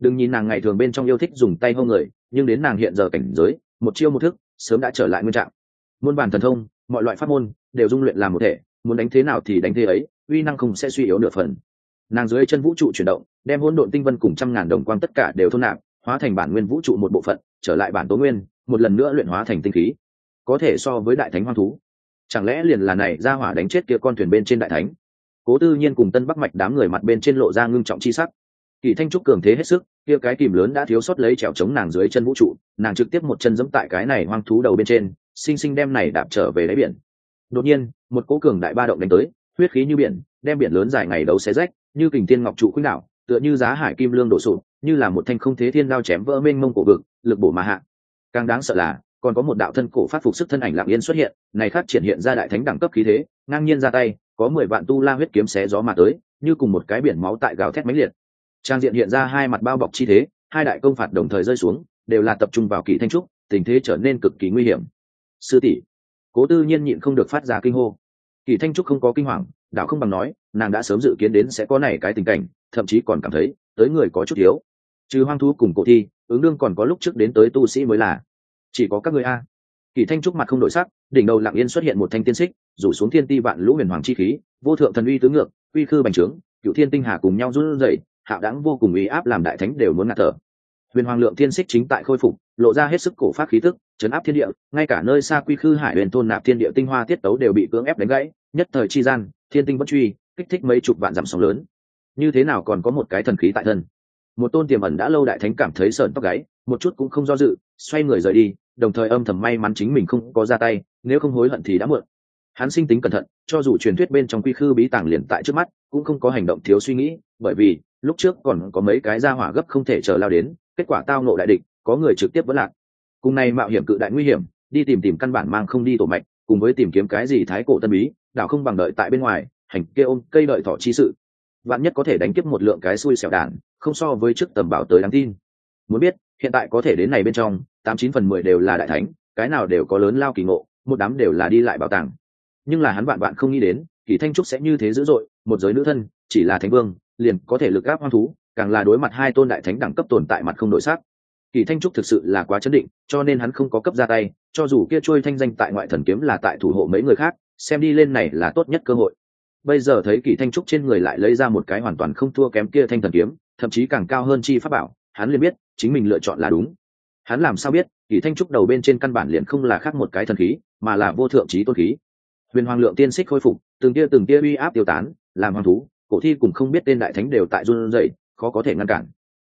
Đừng nhìn nàng ngày thường bên trong yêu thích dùng tay hông người, nhưng đến nàng hiện giờ cảnh giới một chiêu một thức, sớm đã trở lại nguyên trạng. Môn bản thần thông, mọi loại pháp môn đều dung luyện làm một thể, muốn đánh thế nào thì đánh thế ấy, uy năng không sẽ suy yếu nửa phần. Nàng dưới chân vũ trụ chuyển động, đem hỗn độn tinh vân cùng trăm ngàn đồng quang tất cả đều thôn nạp, hóa thành bản nguyên vũ trụ một bộ phận, trở lại bản tố nguyên, một lần nữa luyện hóa thành tinh khí. Có thể so với đại thánh hoang thú. Chẳng lẽ liền là này ra hỏa đánh chết kia con thuyền bên trên đại thánh? Cố tư nhiên cùng tân bắc mạch đám người mặt bên trên lộ ra ngưng trọng chi sắc kỳ thanh trúc cường thế hết sức, kia cái kìm lớn đã thiếu sót lấy trèo chống nàng dưới chân vũ trụ, nàng trực tiếp một chân giẫm tại cái này hoang thú đầu bên trên, sinh sinh đem này đạp trở về đáy biển. Đột nhiên, một cỗ cường đại ba động đánh tới, huyết khí như biển, đem biển lớn dài ngày đấu xé rách, như kình thiên ngọc trụ khuynh đảo, tựa như giá hải kim lương đổ sụp, như là một thanh không thế thiên đao chém vỡ mênh mông cổ vực, lực bổ mà hạ. Càng đáng sợ là, còn có một đạo thân cổ phát phục sức thân ảnh lặng yên xuất hiện, này khác triển hiện ra đại thánh đẳng cấp khí thế, ngang nhiên ra tay, có mười vạn tu la huyết kiếm xé gió mà tới, như cùng một cái biển máu tại gào thét mãnh liệt trang diện hiện ra hai mặt bao bọc chi thế, hai đại công phạt đồng thời rơi xuống, đều là tập trung vào kỳ thanh trúc, tình thế trở nên cực kỳ nguy hiểm. Sư tỷ, cố tư nhiên nhịn không được phát ra kinh hô. Kỳ thanh trúc không có kinh hoàng, đạo không bằng nói, nàng đã sớm dự kiến đến sẽ có này cái tình cảnh, thậm chí còn cảm thấy, tới người có chút thiếu trừ hoang thú cùng cổ thi, ứng đương còn có lúc trước đến tới tu sĩ mới là. Chỉ có các người a. Kỳ thanh trúc mặt không đổi sắc, đỉnh đầu lặng yên xuất hiện một thanh tiên xích, rủ xuống thiên ti vạn lũ huyền hoàng chi khí, vô thượng thần uy tứ ngược, uy khư bành trướng, cựu thiên tinh hà cùng nhau run rẩy hạo đáng vô cùng uy áp làm đại thánh đều muốn ngạt thở. Huyền hoàng lượng thiên xích chính tại khôi phục, lộ ra hết sức cổ phát khí tức chấn áp thiên địa, ngay cả nơi xa quy khư hải huyền thôn nạp thiên địa tinh hoa tiết tấu đều bị cưỡng ép đánh gãy, nhất thời chi gian, thiên tinh bất truy, kích thích mấy chục vạn dặm sóng lớn. Như thế nào còn có một cái thần khí tại thân? Một tôn tiềm ẩn đã lâu đại thánh cảm thấy sợn tóc gáy, một chút cũng không do dự, xoay người rời đi, đồng thời âm thầm may mắn chính mình không có ra tay, nếu không hối hận thì đã muộn. Hắn sinh tính cẩn thận, cho dù truyền thuyết bên trong quy khư bí tàng liền tại trước mắt, cũng không có hành động thiếu suy nghĩ bởi vì lúc trước còn có mấy cái ra hỏa gấp không thể chờ lao đến, kết quả tao nộ đại địch, có người trực tiếp vẫn lạc. Cùng này mạo hiểm cự đại nguy hiểm, đi tìm tìm căn bản mang không đi tổ mạch, cùng với tìm kiếm cái gì thái cổ tân bí, đảo không bằng đợi tại bên ngoài, hành kia ôm cây đợi thỏ chi sự. Bạn nhất có thể đánh kiếp một lượng cái xui xẻo đản không so với trước tầm bảo tới đáng tin. Muốn biết, hiện tại có thể đến này bên trong, tám chín phần mười đều là đại thánh, cái nào đều có lớn lao kỳ ngộ, một đám đều là đi lại bảo tàng. Nhưng là hắn bạn bạn không nghĩ đến, kỳ thanh trúc sẽ như thế dữ dội, một giới nữ thân, chỉ là thánh vương liền có thể lực gáp hoang thú, càng là đối mặt hai tôn đại thánh đẳng cấp tồn tại mặt không đổi sắc. Kỳ thanh trúc thực sự là quá chấn định, cho nên hắn không có cấp ra tay, cho dù kia trôi thanh danh tại ngoại thần kiếm là tại thủ hộ mấy người khác, xem đi lên này là tốt nhất cơ hội. Bây giờ thấy kỳ thanh trúc trên người lại lấy ra một cái hoàn toàn không thua kém kia thanh thần kiếm, thậm chí càng cao hơn chi pháp bảo, hắn liền biết, chính mình lựa chọn là đúng. Hắn làm sao biết, kỳ thanh trúc đầu bên trên căn bản liền không là khác một cái thần khí, mà là vô thượng trí tôn khí. Huyền hoàng lượng tiên xích khôi phục, từng tia từng tia uy áp tiêu tán, làm hoàng thú cổ thi cùng không biết tên đại thánh đều tại run rẩy, khó có thể ngăn cản.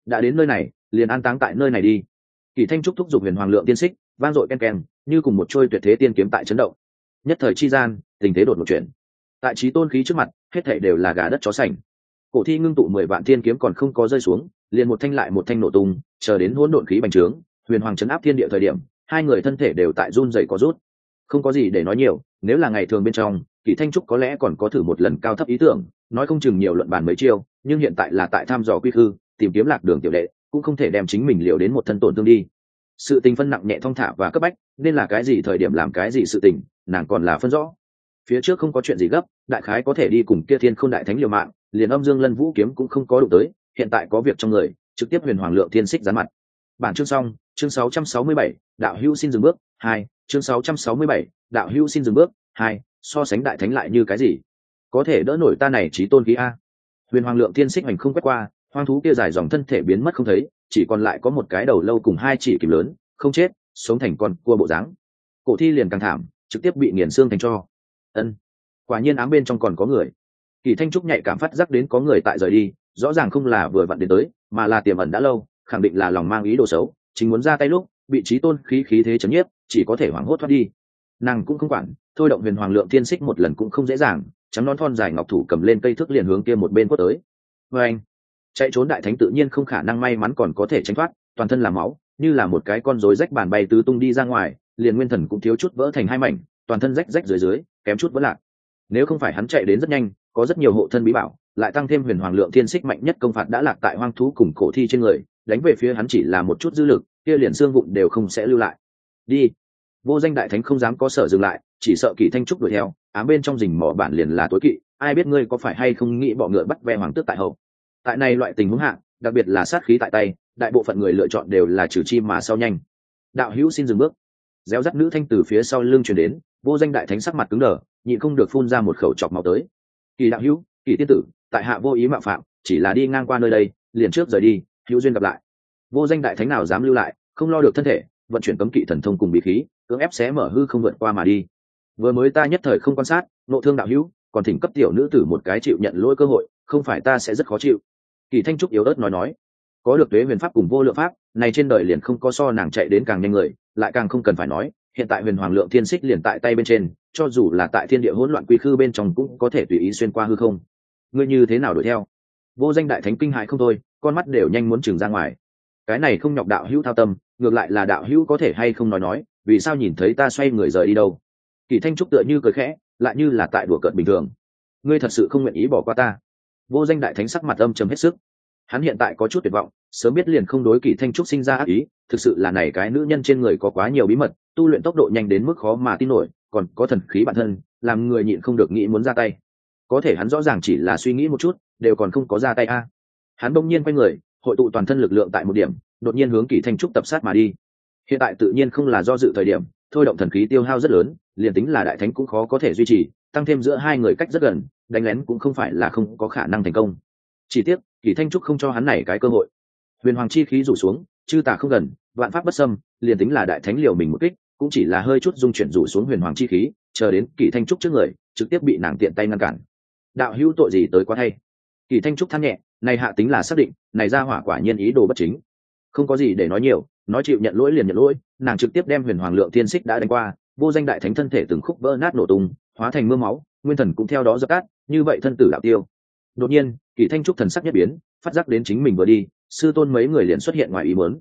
Đã đến nơi này, liền an táng tại nơi này đi. Kỳ thanh trúc thúc giục huyền hoàng lượng tiên xích, vang dội ken ken, như cùng một trôi tuyệt thế tiên kiếm tại chấn động. Nhất thời chi gian, tình thế đột một chuyển. Tại trí tôn khí trước mặt, hết thảy đều là gà đất chó sành. Cổ thi ngưng tụ mười vạn thiên kiếm còn không có rơi xuống, liền một thanh lại một thanh nổ tung, chờ đến hỗn độn khí bành trướng, huyền hoàng chấn áp thiên địa thời điểm, hai người thân thể đều tại run dậy có rút. Không có gì để nói nhiều, nếu là ngày thường bên trong, kỳ thanh trúc có lẽ còn có thử một lần cao thấp ý tưởng nói không chừng nhiều luận bàn mấy chiêu nhưng hiện tại là tại thăm dò quy khư tìm kiếm lạc đường tiểu lệ, cũng không thể đem chính mình liều đến một thân tổn thương đi. Sự tình phân nặng nhẹ thong thả và cấp bách nên là cái gì thời điểm làm cái gì sự tình nàng còn là phân rõ. Phía trước không có chuyện gì gấp đại khái có thể đi cùng kia thiên không đại thánh liều mạng liền âm dương lân vũ kiếm cũng không có đụng tới hiện tại có việc trong người trực tiếp huyền hoàng lượng thiên xích dán mặt. Bản chương xong chương 667, đạo hữu xin dừng bước hai chương 667, đạo hữu xin dừng bước hai so sánh đại thánh lại như cái gì? Có thể đỡ nổi ta này trí tôn khí a. Huyền hoàng lượng thiên xích hành không quét qua, hoang thú kia dài dòng thân thể biến mất không thấy, chỉ còn lại có một cái đầu lâu cùng hai chỉ kìm lớn, không chết, sống thành con cua bộ dáng. Cổ thi liền càng thảm, trực tiếp bị nghiền xương thành cho. Ân. Quả nhiên ám bên trong còn có người. Kỳ thanh trúc nhạy cảm phát giác đến có người tại rời đi, rõ ràng không là vừa vặn đến tới, mà là tiềm ẩn đã lâu, khẳng định là lòng mang ý đồ xấu, chính muốn ra tay lúc, bị trí tôn khí khí thế chấm nhiếp, chỉ có thể hoảng hốt thoát đi. Nàng cũng không quản, thôi động huyền hoàng lượng thiên xích một lần cũng không dễ dàng trắng non thon dài ngọc thủ cầm lên cây thước liền hướng kia một bên quất tới. Vê anh, chạy trốn đại thánh tự nhiên không khả năng may mắn còn có thể tránh thoát, toàn thân là máu, như là một cái con rối rách bàn bay tứ tung đi ra ngoài, liền nguyên thần cũng thiếu chút vỡ thành hai mảnh, toàn thân rách rách dưới dưới, kém chút vỡ lạc. Nếu không phải hắn chạy đến rất nhanh, có rất nhiều hộ thân bí bảo, lại tăng thêm huyền hoàng lượng thiên xích mạnh nhất công phạt đã lạc tại hoang thú cùng cổ thi trên người, đánh về phía hắn chỉ là một chút dư lực, kia liền xương vụn đều không sẽ lưu lại. Đi. Vô danh đại thánh không dám có sở dừng lại, chỉ sợ kỳ thanh trúc đuổi theo ám bên trong rình mỏ bản liền là tối kỵ, ai biết ngươi có phải hay không nghĩ bọ ngựa bắt ve hoàng tước tại hậu. Tại này loại tình huống hạng đặc biệt là sát khí tại tay, đại bộ phận người lựa chọn đều là trừ chi mà sau nhanh. Đạo hữu xin dừng bước. Réo rắt nữ thanh từ phía sau lưng truyền đến, vô danh đại thánh sắc mặt cứng đờ, nhịn không được phun ra một khẩu chọc máu tới. Kỳ đạo hữu, kỳ tiên tử, tại hạ vô ý mạo phạm, chỉ là đi ngang qua nơi đây, liền trước rời đi, hữu duyên gặp lại. Vô danh đại thánh nào dám lưu lại, không lo được thân thể, vận chuyển cấm kỵ thần thông cùng bí khí, cưỡng ép xé mở hư không vượt qua mà đi vừa mới ta nhất thời không quan sát nộ thương đạo hữu, còn thỉnh cấp tiểu nữ tử một cái chịu nhận lỗi cơ hội, không phải ta sẽ rất khó chịu. Kỳ thanh trúc yếu ớt nói nói, có được tuế huyền pháp cùng vô lượng pháp, này trên đời liền không có so nàng chạy đến càng nhanh người, lại càng không cần phải nói, hiện tại huyền hoàng lượng thiên xích liền tại tay bên trên, cho dù là tại thiên địa hỗn loạn quy khư bên trong cũng có thể tùy ý xuyên qua hư không. Ngươi như thế nào đuổi theo? Vô danh đại thánh kinh hại không thôi, con mắt đều nhanh muốn trừng ra ngoài. Cái này không nhọc đạo hữu thao tâm, ngược lại là đạo hữu có thể hay không nói nói, vì sao nhìn thấy ta xoay người rời đi đâu? Kỳ thanh trúc tựa như cười khẽ, lại như là tại đùa cợt bình thường. Ngươi thật sự không nguyện ý bỏ qua ta. Vô danh đại thánh sắc mặt âm trầm hết sức. Hắn hiện tại có chút tuyệt vọng, sớm biết liền không đối kỳ thanh trúc sinh ra ác ý, thực sự là này cái nữ nhân trên người có quá nhiều bí mật, tu luyện tốc độ nhanh đến mức khó mà tin nổi, còn có thần khí bản thân, làm người nhịn không được nghĩ muốn ra tay. Có thể hắn rõ ràng chỉ là suy nghĩ một chút, đều còn không có ra tay a. Hắn bỗng nhiên quay người, hội tụ toàn thân lực lượng tại một điểm, đột nhiên hướng kỳ thanh trúc tập sát mà đi. Hiện tại tự nhiên không là do dự thời điểm thôi động thần khí tiêu hao rất lớn, liền tính là đại thánh cũng khó có thể duy trì, tăng thêm giữa hai người cách rất gần, đánh lén cũng không phải là không có khả năng thành công. Chỉ tiếc, kỳ thanh trúc không cho hắn này cái cơ hội. Huyền hoàng chi khí rủ xuống, chư tà không gần, vạn pháp bất xâm, liền tính là đại thánh liều mình một kích, cũng chỉ là hơi chút dung chuyển rủ xuống huyền hoàng chi khí, chờ đến kỳ thanh trúc trước người, trực tiếp bị nàng tiện tay ngăn cản. Đạo hữu tội gì tới quá thay? Kỳ thanh trúc than nhẹ, này hạ tính là xác định, này ra hỏa quả nhiên ý đồ bất chính. Không có gì để nói nhiều, nói chịu nhận lỗi liền nhận lỗi nàng trực tiếp đem huyền hoàng lượng thiên xích đã đánh qua, vô danh đại thánh thân thể từng khúc vỡ nát nổ tung, hóa thành mưa máu, nguyên thần cũng theo đó dập tắt, như vậy thân tử đạo tiêu. Đột nhiên, kỳ thanh trúc thần sắc nhất biến, phát giác đến chính mình vừa đi, sư tôn mấy người liền xuất hiện ngoài ý muốn.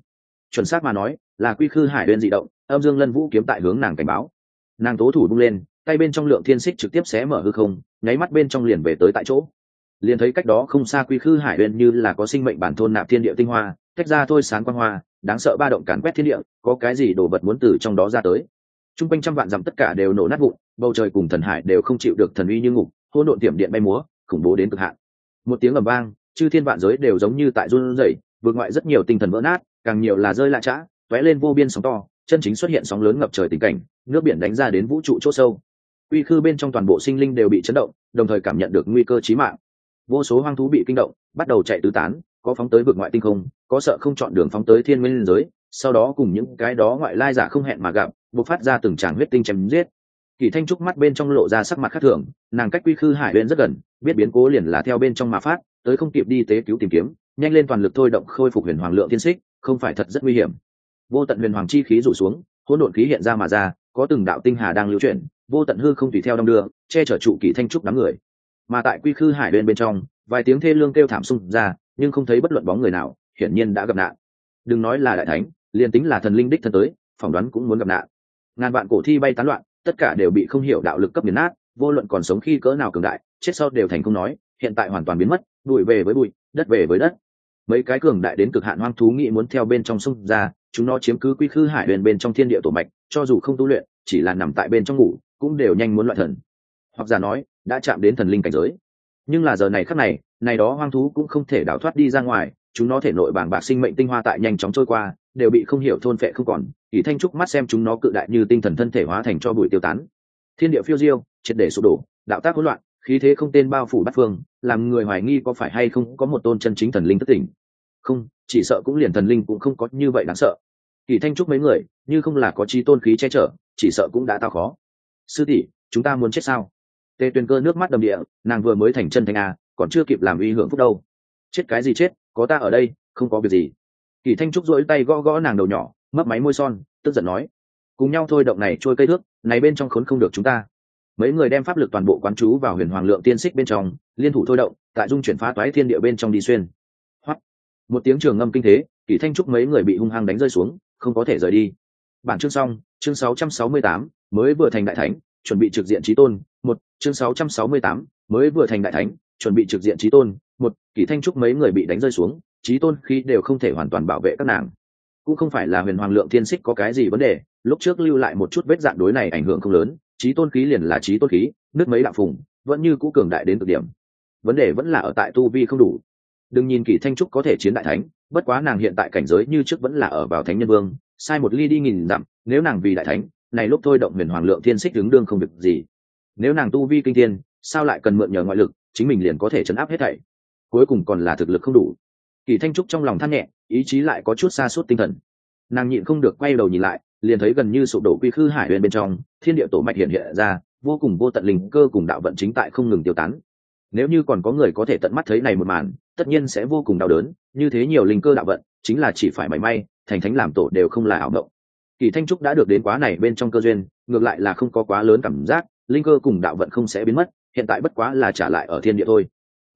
Chuẩn xác mà nói, là quy khư hải đơn dị động, âm dương lân vũ kiếm tại hướng nàng cảnh báo. Nàng tố thủ bung lên, tay bên trong lượng thiên xích trực tiếp xé mở hư không, nháy mắt bên trong liền về tới tại chỗ. Liền thấy cách đó không xa quy khư hải uyên như là có sinh mệnh bản thôn nạp thiên địa tinh hoa, tách ra thôi sáng quan hoa đáng sợ ba động càn quét thiên địa, có cái gì đồ vật muốn từ trong đó ra tới? T r u n g quanh trăm vạn dặm tất cả đều nổ nát vụn, bầu trời cùng thần hải đều không chịu được thần uy như ngục hôn độn tiệm điện bay múa, khủng bố đến cực hạn. Một tiếng ầm vang, chư thiên vạn giới đều giống như tại run rẩy, vượt ngoại rất nhiều tinh thần vỡ nát, càng nhiều là rơi lạ chã t lên vô biên sóng to, chân chính xuất hiện sóng lớn ngập trời tình cảnh, nước biển đánh ra đến vũ trụ c h ỗ sâu. Uy khư bên trong toàn bộ sinh linh đều bị chấn động, đồng thời cảm nhận được nguy cơ chí mạng. Vô số hoang thú bị kinh động, bắt đầu chạy tứ tán, có phóng tới vực ngoại tinh không có sợ không chọn đường phóng tới thiên nguyên giới, sau đó cùng những cái đó ngoại lai giả không hẹn mà gặp, bộc phát ra từng tràng huyết tinh chém giết. Kỳ thanh trúc mắt bên trong lộ ra sắc mặt khác thường, nàng cách quy khư hải bên rất gần, biết biến cố liền là theo bên trong mà phát, tới không kịp đi tế cứu tìm kiếm, nhanh lên toàn lực thôi động khôi phục huyền hoàng lượng tiên xích, không phải thật rất nguy hiểm. Vô tận huyền hoàng chi khí rủ xuống, hỗn độn khí hiện ra mà ra, có từng đạo tinh hà đang lưu chuyển, vô tận hư không tùy theo đong đưa, che chở trụ kỳ thanh trúc đám người. Mà tại quy khư hải bên bên trong, vài tiếng thê lương kêu thảm sung ra, nhưng không thấy bất luận bóng người nào hiển nhiên đã gặp nạn. Đừng nói là đại thánh, liền tính là thần linh đích thân tới, phỏng đoán cũng muốn gặp nạn. Ngàn vạn cổ thi bay tán loạn, tất cả đều bị không hiểu đạo lực cấp biến nát, vô luận còn sống khi cỡ nào cường đại, chết sau đều thành không nói, hiện tại hoàn toàn biến mất bụi về với bụi, đất về với đất. Mấy cái cường đại đến cực hạn hoang thú nghĩ muốn theo bên trong sông ra, chúng nó chiếm cứ quy khư hải huyền bên trong thiên địa tổ mạch, cho dù không tu luyện, chỉ là nằm tại bên trong ngủ, cũng đều nhanh muốn loại thần. Hoặc giả nói, đã chạm đến thần linh cảnh giới. Nhưng là giờ này khắc này này đó hoang thú cũng không thể đào thoát đi ra ngoài chúng nó thể nội bàng bạc sinh mệnh tinh hoa tại nhanh chóng trôi qua, đều bị không hiểu thôn phệ không còn. Kỳ thanh trúc mắt xem chúng nó cự đại như tinh thần thân thể hóa thành cho bụi tiêu tán. Thiên địa phiêu diêu, triệt để sụp đổ, đạo tác hỗn loạn, khí thế không tên bao phủ bắt phương, làm người hoài nghi có phải hay không có một tôn chân chính thần linh thất tỉnh không, chỉ sợ cũng liền thần linh cũng không có như vậy đáng sợ. Kỳ thanh trúc mấy người, như không là có chi tôn khí che chở, chỉ sợ cũng đã tao khó. Sư tỷ, chúng ta muốn chết sao? Tề tuyền cơ nước mắt đầm địa, nàng vừa mới thành chân thành a, còn chưa kịp làm uy hưởng phúc đâu. Chết cái gì chết? Có ta ở đây không có việc gì. Kỳ thanh trúc dỗi tay gõ gõ nàng đầu nhỏ mấp máy môi son tức giận nói cùng nhau thôi động này trôi cây thước này bên trong khốn không được chúng ta. Mấy người đem pháp lực toàn bộ quán chú vào huyền hoàng lượng tiên xích bên trong liên thủ thôi động tại dung chuyển phá toái thiên địa bên trong đi xuyên. Hoắt một tiếng trường ngâm kinh thế kỳ thanh trúc mấy người bị hung hăng đánh rơi xuống không có thể rời đi. Bản chương xong chương 668, mới vừa thành đại thánh chuẩn bị trực diện trí tôn. Một chương 668, mới vừa thành đại thánh chuẩn bị trực diện trí tôn một kỳ thanh trúc mấy người bị đánh rơi xuống, trí tôn khi đều không thể hoàn toàn bảo vệ các nàng. Cũng không phải là huyền hoàng lượng thiên xích có cái gì vấn đề, lúc trước lưu lại một chút vết dạng đối này ảnh hưởng không lớn, trí tôn khí liền là trí tôn khí, nước mấy đạo phùng, vẫn như cũ cường đại đến cực điểm. Vấn đề vẫn là ở tại tu vi không đủ. Đừng nhìn kỳ thanh trúc có thể chiến đại thánh, bất quá nàng hiện tại cảnh giới như trước vẫn là ở vào thánh nhân vương, sai một ly đi nghìn dặm, nếu nàng vì đại thánh, này lúc thôi động huyền hoàng lượng thiên xích đứng đương không việc gì. Nếu nàng tu vi kinh thiên, sao lại cần mượn nhờ ngoại lực, chính mình liền có thể chấn áp hết thảy cuối cùng còn là thực lực không đủ. Kỳ thanh trúc trong lòng than nhẹ, ý chí lại có chút xa suốt tinh thần. Nàng nhịn không được quay đầu nhìn lại, liền thấy gần như sụp đổ quy khư hải huyền bên trong, thiên địa tổ mạch hiện hiện ra, vô cùng vô tận linh cơ cùng đạo vận chính tại không ngừng tiêu tán. Nếu như còn có người có thể tận mắt thấy này một màn, tất nhiên sẽ vô cùng đau đớn, như thế nhiều linh cơ đạo vận, chính là chỉ phải mảy may, thành thánh làm tổ đều không là ảo mộng. Kỳ thanh trúc đã được đến quá này bên trong cơ duyên, ngược lại là không có quá lớn cảm giác, linh cơ cùng đạo vận không sẽ biến mất, hiện tại bất quá là trả lại ở thiên địa thôi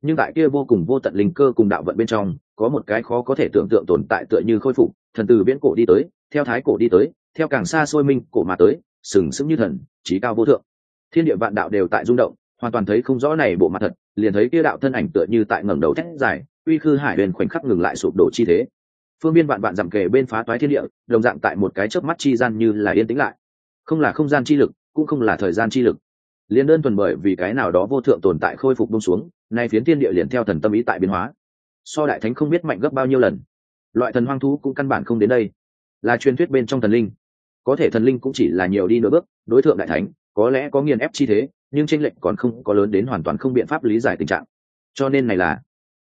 nhưng tại kia vô cùng vô tận linh cơ cùng đạo vận bên trong, có một cái khó có thể tưởng tượng tồn tại tựa như khôi phục, thần từ viễn cổ đi tới, theo thái cổ đi tới, theo càng xa xôi minh cổ mà tới, sừng sững như thần, trí cao vô thượng. Thiên địa vạn đạo đều tại rung động, hoàn toàn thấy không rõ này bộ mặt thật, liền thấy kia đạo thân ảnh tựa như tại ngẩng đầu thét dài, uy khư hải huyền khoảnh khắc ngừng lại sụp đổ chi thế. Phương biên vạn vạn giảm kề bên phá toái thiên địa, đồng dạng tại một cái chớp mắt chi gian như là yên tĩnh lại. Không là không gian chi lực, cũng không là thời gian chi lực. Liền đơn thuần bởi vì cái nào đó vô thượng tồn tại khôi phục bông xuống nay phiến thiên địa liền theo thần tâm ý tại biến hóa. So đại thánh không biết mạnh gấp bao nhiêu lần. Loại thần hoang thú cũng căn bản không đến đây. Là truyền thuyết bên trong thần linh. Có thể thần linh cũng chỉ là nhiều đi nửa bước, đối tượng đại thánh, có lẽ có nghiền ép chi thế, nhưng tranh lệch còn không có lớn đến hoàn toàn không biện pháp lý giải tình trạng. Cho nên này là,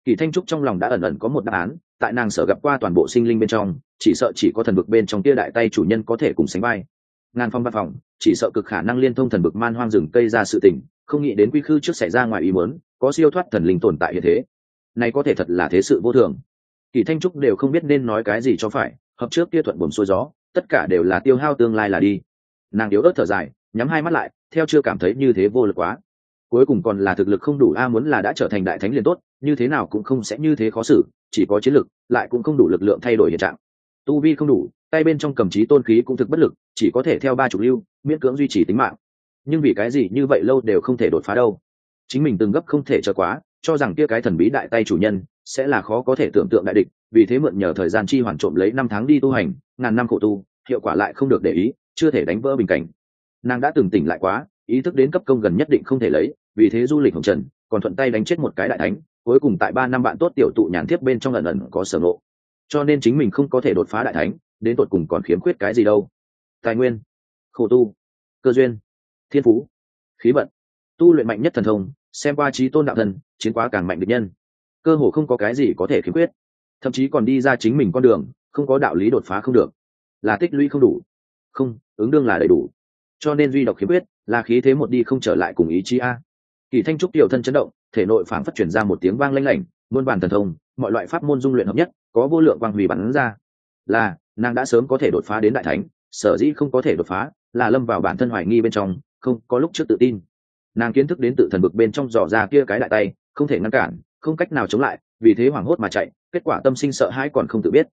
kỳ thanh trúc trong lòng đã ẩn ẩn có một đáp án, tại nàng sở gặp qua toàn bộ sinh linh bên trong, chỉ sợ chỉ có thần vực bên trong kia đại tay chủ nhân có thể cùng sánh vai. Ngàn phong văn phòng, chỉ sợ cực khả năng liên thông thần vực man hoang rừng cây ra sự tình không nghĩ đến quy khư trước xảy ra ngoài ý muốn, có siêu thoát thần linh tồn tại hiện thế. Này có thể thật là thế sự vô thường. Kỳ thanh trúc đều không biết nên nói cái gì cho phải, hợp trước kia thuận buồm xuôi gió, tất cả đều là tiêu hao tương lai là đi. Nàng yếu ớt thở dài, nhắm hai mắt lại, theo chưa cảm thấy như thế vô lực quá. Cuối cùng còn là thực lực không đủ a, muốn là đã trở thành đại thánh liền tốt, như thế nào cũng không sẽ như thế khó xử, chỉ có chiến lực, lại cũng không đủ lực lượng thay đổi hiện trạng. Tu vi không đủ, tay bên trong cầm trí tôn khí cũng thực bất lực, chỉ có thể theo ba chục lưu, miễn cưỡng duy trì tính mạng nhưng vì cái gì như vậy lâu đều không thể đột phá đâu? Chính mình từng gấp không thể chờ quá, cho rằng kia cái thần bí đại tay chủ nhân sẽ là khó có thể tưởng tượng đại địch, vì thế mượn nhờ thời gian chi hoàn trộm lấy năm tháng đi tu hành, ngàn năm khổ tu, hiệu quả lại không được để ý, chưa thể đánh vỡ bình cảnh. Nàng đã từng tỉnh lại quá, ý thức đến cấp công gần nhất định không thể lấy, vì thế du lịch hồng trần, còn thuận tay đánh chết một cái đại thánh, cuối cùng tại ba năm bạn tốt tiểu tụ nhàn tiếp bên trong lần ẩn có sở ngộ. Cho nên chính mình không có thể đột phá đại thánh, đến tột cùng còn khiếm khuyết cái gì đâu. Tài nguyên, khổ tu, cơ duyên thiên phú. Khí vận. Tu luyện mạnh nhất thần thông, xem qua trí tôn đạo thần, chiến quá càng mạnh được nhân. Cơ hồ không có cái gì có thể khiếm khuyết. Thậm chí còn đi ra chính mình con đường, không có đạo lý đột phá không được. Là tích lũy không đủ. Không, ứng đương là đầy đủ. Cho nên duy độc khiếm khuyết, là khí thế một đi không trở lại cùng ý chí a. Kỳ thanh trúc tiểu thân chấn động, thể nội phảng phát chuyển ra một tiếng vang lanh lảnh, muôn bản thần thông, mọi loại pháp môn dung luyện hợp nhất, có vô lượng quang hủy bắn ra. Là, nàng đã sớm có thể đột phá đến đại thánh, sở dĩ không có thể đột phá, là lâm vào bản thân hoài nghi bên trong không có lúc trước tự tin. Nàng kiến thức đến tự thần bực bên trong dò ra kia cái đại tay, không thể ngăn cản, không cách nào chống lại, vì thế hoảng hốt mà chạy, kết quả tâm sinh sợ hãi còn không tự biết.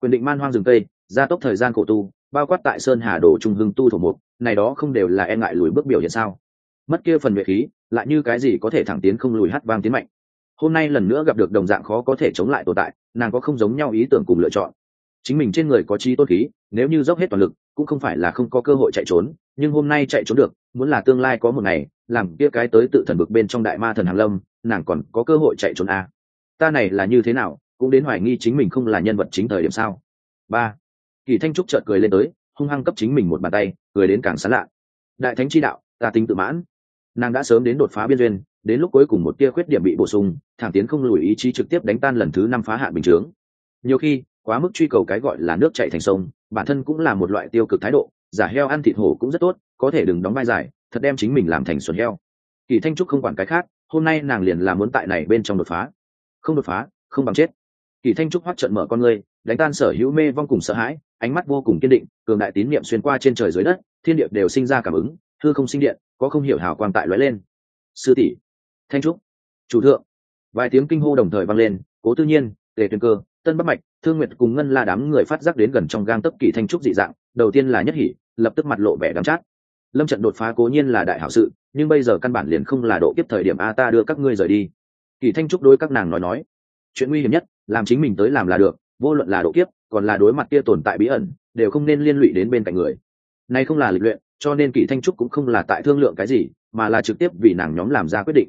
Quyền định man hoang rừng tây gia tốc thời gian khổ tu, bao quát tại sơn hà đổ trung hưng tu thổ mục, này đó không đều là e ngại lùi bước biểu hiện sao? Mất kia phần nhuệ khí, lại như cái gì có thể thẳng tiến không lùi hát vang tiến mạnh? Hôm nay lần nữa gặp được đồng dạng khó có thể chống lại tồn tại, nàng có không giống nhau ý tưởng cùng lựa chọn. Chính mình trên người có trí tôn khí, nếu như dốc hết toàn lực, cũng không phải là không có cơ hội chạy trốn, nhưng hôm nay chạy trốn được muốn là tương lai có một ngày, làm kia cái tới tự thần bực bên trong đại ma thần hàng lâm, nàng còn có cơ hội chạy trốn à. ta này là như thế nào, cũng đến hoài nghi chính mình không là nhân vật chính thời điểm sao. Ba. Kỳ thanh trúc chợt cười lên tới, hung hăng cấp chính mình một bàn tay, cười đến càng sán lạ. Đại thánh chi đạo, ta tính tự mãn. Nàng đã sớm đến đột phá biên duyên, đến lúc cuối cùng một tia khuyết điểm bị bổ sung, thẳng tiến không lùi ý chí trực tiếp đánh tan lần thứ năm phá hạn bình chướng. Nhiều khi, quá mức truy cầu cái gọi là nước chạy thành sông, bản thân cũng là một loại tiêu cực thái độ giả heo ăn thịt hổ cũng rất tốt, có thể đừng đóng vai giải thật đem chính mình làm thành xuẩn heo. Kỳ thanh trúc không quản cái khác, hôm nay nàng liền làm muốn tại này bên trong đột phá. Không đột phá, không bằng chết. Kỳ thanh trúc hoắt trận mở con ngươi, đánh tan sở hữu mê vong cùng sợ hãi, ánh mắt vô cùng kiên định, cường đại tín niệm xuyên qua trên trời dưới đất, thiên địa đều sinh ra cảm ứng thư không sinh điện, có không hiểu hào quang tại lóe lên. Sư tỷ, thanh trúc, chủ thượng. Vài tiếng kinh hô đồng thời vang lên, cố tư nhiên, tề tuyên cơ, tân bắc mạch, thương nguyệt cùng ngân la đám người phát giác đến gần trong gang tấp kỳ thanh trúc dị dạng đầu tiên là nhất hỉ, lập tức mặt lộ vẻ đắm chát. Lâm trận đột phá cố nhiên là đại hảo sự, nhưng bây giờ căn bản liền không là độ kiếp thời điểm a ta đưa các ngươi rời đi. Kỳ thanh trúc đối các nàng nói nói, chuyện nguy hiểm nhất, làm chính mình tới làm là được, vô luận là độ kiếp, còn là đối mặt kia tồn tại bí ẩn, đều không nên liên lụy đến bên cạnh người. Nay không là lịch luyện, cho nên kỳ thanh trúc cũng không là tại thương lượng cái gì, mà là trực tiếp vì nàng nhóm làm ra quyết định.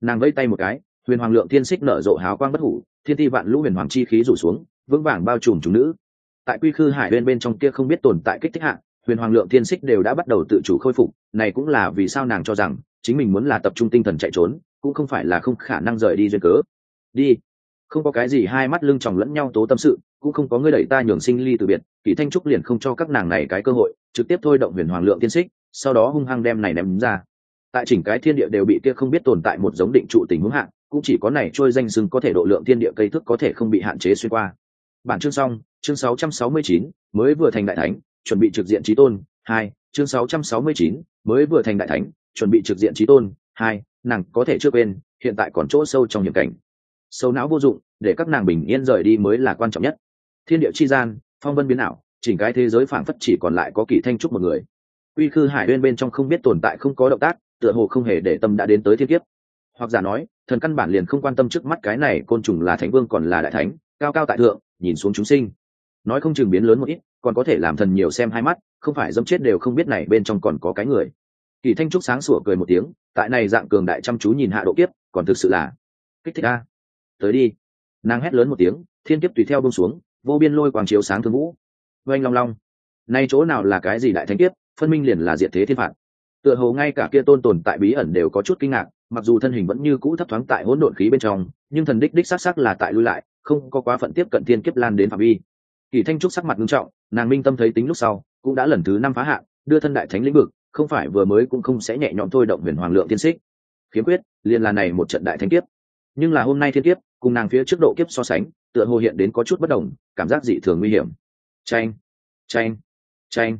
Nàng vẫy tay một cái, huyền hoàng lượng thiên xích nở rộ hào quang bất hủ, thiên ti vạn lũ huyền hoàng chi khí rủ xuống, vững vàng bao trùm chúng nữ tại quy khư hải bên bên trong kia không biết tồn tại kích thích hạng huyền hoàng lượng thiên xích đều đã bắt đầu tự chủ khôi phục, này cũng là vì sao nàng cho rằng, chính mình muốn là tập trung tinh thần chạy trốn, cũng không phải là không khả năng rời đi duyên cớ. Đi. Không có cái gì hai mắt lưng chòng lẫn nhau tố tâm sự, cũng không có người đẩy ta nhường sinh ly từ biệt kỷ thanh trúc liền không cho các nàng này cái cơ hội, trực tiếp thôi động huyền hoàng lượng tiên xích, sau đó hung hăng đem này ném ra. Tại chỉnh cái thiên địa đều bị kia không biết tồn tại một giống định trụ tình huống hạn cũng chỉ có này trôi danh sưng có thể độ lượng thiên địa cây thức có thể không bị hạn chế xuyên qua bản chương xong chương 669, mới vừa thành đại thánh chuẩn bị trực diện trí tôn hai chương 669, mới vừa thành đại thánh chuẩn bị trực diện trí tôn hai nàng có thể chưa quên hiện tại còn chỗ sâu trong hiểm cảnh. Sâu não vô dụng để các nàng bình yên rời đi mới là quan trọng nhất. Thiên địa chi gian phong vân biến ảo chỉnh cái thế giới phảng phất chỉ còn lại có kỳ thanh trúc một người. Uy khư hải bên bên trong không biết tồn tại không có động tác tựa hồ không hề để tâm đã đến tới thiên kiếp. Hoặc giả nói thần căn bản liền không quan tâm trước mắt cái này côn trùng là thánh vương còn là đại thánh cao cao tại thượng nhìn xuống chúng sinh. Nói không chừng biến lớn một ít, còn có thể làm thần nhiều xem hai mắt, không phải dâm chết đều không biết này bên trong còn có cái người. Kỳ thanh trúc sáng sủa cười một tiếng, tại này dạng cường đại chăm chú nhìn hạ độ kiếp, còn thực sự là kích thích a. Tới đi. Nàng hét lớn một tiếng, thiên kiếp tùy theo bông xuống, vô biên lôi quang chiếu sáng thương vũ. Oanh long long. Nay chỗ nào là cái gì đại thánh kiếp, phân minh liền là diệt thế thiên phạt. Tựa hồ ngay cả kia tôn tồn tại bí ẩn đều có chút kinh ngạc, mặc dù thân hình vẫn như cũ thấp thoáng tại hỗn độn khí bên trong, nhưng thần đích đích xác sắc là tại lui lại không có quá phận tiếp cận thiên kiếp lan đến phạm vi. Kỳ thanh trúc sắc mặt nghiêm trọng, nàng minh tâm thấy tính lúc sau, cũng đã lần thứ năm phá hạn, đưa thân đại thánh lĩnh vực, không phải vừa mới cũng không sẽ nhẹ nhõm thôi động huyền hoàng lượng tiên xích. Khiếm quyết liền là này một trận đại thánh kiếp. Nhưng là hôm nay thiên kiếp, cùng nàng phía trước độ kiếp so sánh, tựa hồ hiện đến có chút bất đồng, cảm giác dị thường nguy hiểm. Tranh tranh tranh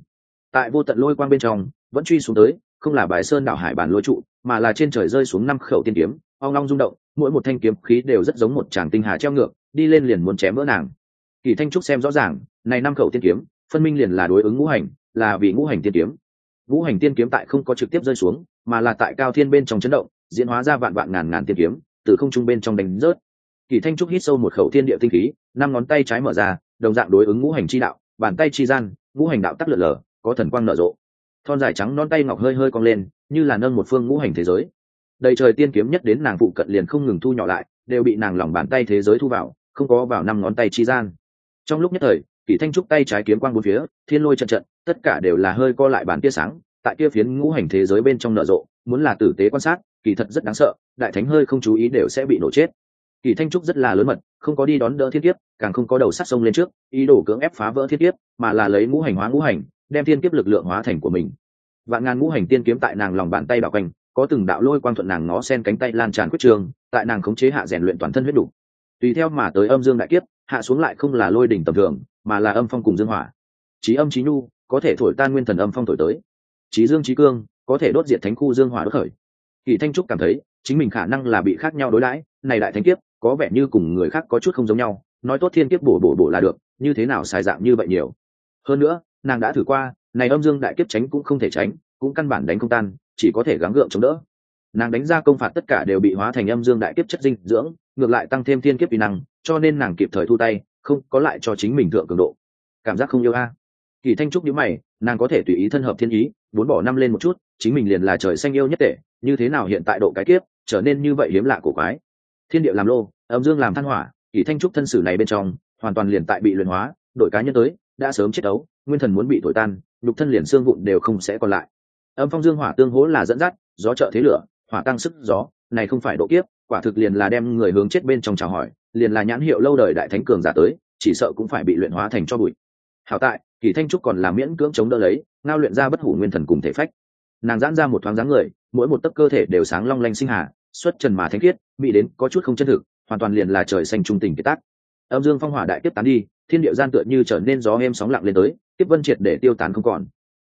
tại vô tận lôi quang bên trong, vẫn truy xuống tới, không là bài sơn đảo hải bản lôi trụ, mà là trên trời rơi xuống năm khẩu tiên kiếm ao long rung động, mỗi một thanh kiếm khí đều rất giống một tràng tinh hà treo ngược đi lên liền muốn chém vỡ nàng. Kỳ thanh trúc xem rõ ràng, này năm khẩu tiên kiếm, phân minh liền là đối ứng ngũ hành, là vì ngũ hành tiên kiếm. Ngũ hành tiên kiếm tại không có trực tiếp rơi xuống, mà là tại cao thiên bên trong chấn động, diễn hóa ra vạn vạn ngàn ngàn tiên kiếm, từ không trung bên trong đánh rớt. Kỳ thanh trúc hít sâu một khẩu thiên địa tinh khí, năm ngón tay trái mở ra, đồng dạng đối ứng ngũ hành chi đạo, bàn tay chi gian, ngũ hành đạo tắc lượn lờ, có thần quang nở rộ. Thon dài trắng non tay ngọc hơi hơi cong lên, như là nâng một phương ngũ hành thế giới. Đầy trời tiên kiếm nhất đến nàng phụ cận liền không ngừng thu nhỏ lại đều bị nàng lòng bàn tay thế giới thu vào, không có vào năm ngón tay chi gian. Trong lúc nhất thời, kỷ thanh trúc tay trái kiếm quang bốn phía, thiên lôi trận trận, tất cả đều là hơi co lại bàn tia sáng, tại kia phiến ngũ hành thế giới bên trong nở rộ, muốn là tử tế quan sát, kỳ thật rất đáng sợ, đại thánh hơi không chú ý đều sẽ bị nổ chết. Kỳ thanh trúc rất là lớn mật, không có đi đón đỡ thiên kiếp, càng không có đầu sát sông lên trước, ý đồ cưỡng ép phá vỡ thiên kiếp, mà là lấy ngũ hành hóa ngũ hành, đem thiên kiếp lực lượng hóa thành của mình. Vạn ngàn ngũ hành tiên kiếm tại nàng lòng bàn tay bảo quanh có từng đạo lôi quang thuận nàng ngó sen cánh tay lan tràn quyết trường, tại nàng khống chế hạ rèn luyện toàn thân huyết đủ tùy theo mà tới âm dương đại kiếp, hạ xuống lại không là lôi đỉnh tầm thường, mà là âm phong cùng dương hỏa. Trí âm trí nhu, có thể thổi tan nguyên thần âm phong thổi tới. Trí dương trí cương, có thể đốt diệt thánh khu dương hỏa đốt khởi. Kỳ thanh trúc cảm thấy, chính mình khả năng là bị khác nhau đối đãi, này đại thánh kiếp, có vẻ như cùng người khác có chút không giống nhau, nói tốt thiên kiếp bổ bổ bổ là được, như thế nào sai dạng như vậy nhiều. Hơn nữa, nàng đã thử qua, này âm dương đại kiếp tránh cũng không thể tránh, cũng căn bản đánh không tan chỉ có thể gắng gượng chống đỡ. Nàng đánh ra công phạt tất cả đều bị hóa thành âm dương đại kiếp chất dinh dưỡng, ngược lại tăng thêm thiên kiếp vi năng, cho nên nàng kịp thời thu tay, không có lại cho chính mình thượng cường độ. Cảm giác không yêu a. Kỳ thanh trúc nhíu mày, nàng có thể tùy ý thân hợp thiên ý bốn bỏ năm lên một chút, chính mình liền là trời xanh yêu nhất tệ như thế nào hiện tại độ cái kiếp, trở nên như vậy hiếm lạ cổ quái. Thiên địa làm lô, âm dương làm than hỏa, kỳ thanh trúc thân sử này bên trong, hoàn toàn liền tại bị luyện hóa đội cá nhân tới, đã sớm chết đấu, nguyên thần muốn bị thổi tan, nhục thân liền xương vụn đều không sẽ còn lại âm phong dương hỏa tương hỗ là dẫn dắt, gió trợ thế lửa, hỏa tăng sức gió, này không phải độ kiếp, quả thực liền là đem người hướng chết bên trong chào hỏi, liền là nhãn hiệu lâu đời đại thánh cường giả tới, chỉ sợ cũng phải bị luyện hóa thành cho bụi. Hảo tại, kỳ thanh trúc còn là miễn cưỡng chống đỡ lấy, ngao luyện ra bất hủ nguyên thần cùng thể phách. Nàng giãn ra một thoáng dáng người, mỗi một tấc cơ thể đều sáng long lanh sinh hà, xuất trần mà thanh khiết bị đến có chút không chân thực, hoàn toàn liền là trời xanh trung tình kế tác. Âm dương phong hỏa đại tiếp tán đi, thiên địa gian tựa như trở nên gió êm sóng lặng lên tới tiếp vân triệt để tiêu tán không còn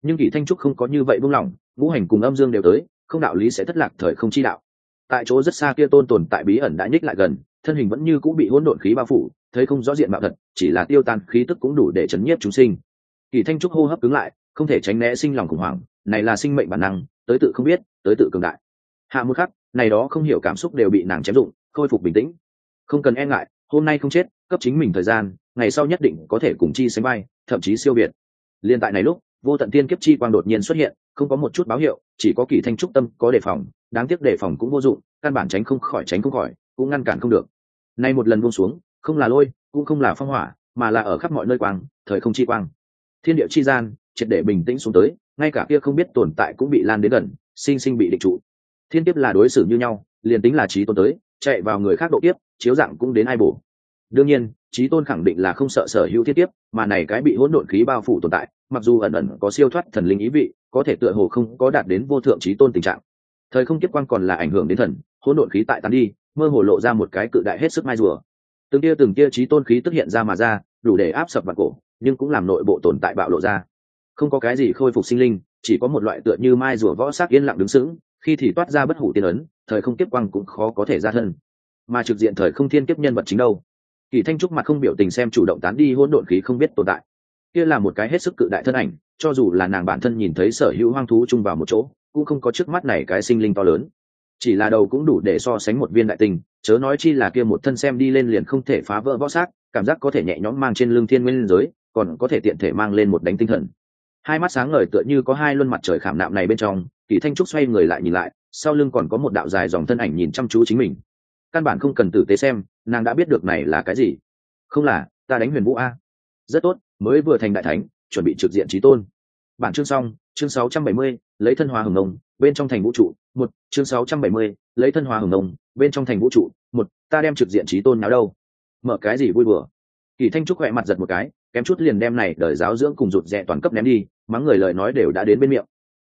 nhưng kỳ thanh trúc không có như vậy buông lỏng, ngũ hành cùng âm dương đều tới, không đạo lý sẽ thất lạc thời không chi đạo. Tại chỗ rất xa kia tôn tồn tại bí ẩn đã nhích lại gần, thân hình vẫn như cũng bị hỗn độn khí bao phủ, thấy không rõ diện mạo thật, chỉ là tiêu tan khí tức cũng đủ để chấn nhiếp chúng sinh. Kỳ thanh trúc hô hấp cứng lại, không thể tránh né sinh lòng khủng hoảng, này là sinh mệnh bản năng, tới tự không biết, tới tự cường đại. Hạ một khắc, này đó không hiểu cảm xúc đều bị nàng chém dụng, khôi phục bình tĩnh. Không cần e ngại, hôm nay không chết, cấp chính mình thời gian, ngày sau nhất định có thể cùng chi sánh bay thậm chí siêu việt. Liên tại này lúc vô tận tiên kiếp chi quang đột nhiên xuất hiện, không có một chút báo hiệu, chỉ có kỳ thanh trúc tâm có đề phòng, đáng tiếc đề phòng cũng vô dụng, căn bản tránh không khỏi, tránh không khỏi, cũng ngăn cản không được. Nay một lần buông xuống, không là lôi, cũng không là phong hỏa, mà là ở khắp mọi nơi quang, thời không chi quang. Thiên địa chi gian, triệt để bình tĩnh xuống tới, ngay cả kia không biết tồn tại cũng bị lan đến gần, sinh sinh bị địch trụ. Thiên kiếp là đối xử như nhau, liền tính là trí tôn tới, chạy vào người khác độ kiếp, chiếu dạng cũng đến ai bổ. Đương nhiên, trí tôn khẳng định là không sợ sở hữu thiên kiếp, mà này cái bị hỗn độn khí bao phủ tồn tại mặc dù ẩn ẩn có siêu thoát thần linh ý vị, có thể tựa hồ không có đạt đến vô thượng trí tôn tình trạng. Thời không kiếp quang còn là ảnh hưởng đến thần, hỗn độn khí tại tán đi, mơ hồ lộ ra một cái cự đại hết sức mai rùa. Từng tia từng tia trí tôn khí tức hiện ra mà ra, đủ để áp sập vào cổ, nhưng cũng làm nội bộ tồn tại bạo lộ ra. Không có cái gì khôi phục sinh linh, chỉ có một loại tựa như mai rùa võ sắc yên lặng đứng sững, khi thì toát ra bất hủ tiên ấn, thời không kiếp quang cũng khó có thể ra thân. Mà trực diện thời không thiên kiếp nhân vật chính đâu? Kỳ thanh trúc mặt không biểu tình xem chủ động tán đi hỗn độn khí không biết tồn tại kia là một cái hết sức cự đại thân ảnh cho dù là nàng bản thân nhìn thấy sở hữu hoang thú chung vào một chỗ cũng không có trước mắt này cái sinh linh to lớn. Chỉ là đầu cũng đủ để so sánh một viên đại tình chớ nói chi là kia một thân xem đi lên liền không thể phá vỡ võ sát, cảm giác có thể nhẹ nhõm mang trên lưng thiên nguyên giới còn có thể tiện thể mang lên một đánh tinh thần. Hai mắt sáng ngời tựa như có hai luân mặt trời khảm nạm này bên trong kỳ thanh trúc xoay người lại nhìn lại sau lưng còn có một đạo dài dòng thân ảnh nhìn chăm chú chính mình. Căn bản không cần tử tế xem nàng đã biết được này là cái gì. Không là ta đánh huyền vũ a. Rất tốt mới vừa thành đại thánh chuẩn bị trực diện trí tôn. Bản chương xong chương 670, lấy thân hòa hồng nông bên trong thành vũ trụ một chương 670, lấy thân hòa hồng nông bên trong thành vũ trụ một ta đem trực diện trí tôn nào đâu. Mở cái gì vui bừa kỳ thanh trúc khỏe mặt giật một cái kém chút liền đem này đời giáo dưỡng cùng rụt rẽ toàn cấp ném đi mắng người lời nói đều đã đến bên miệng.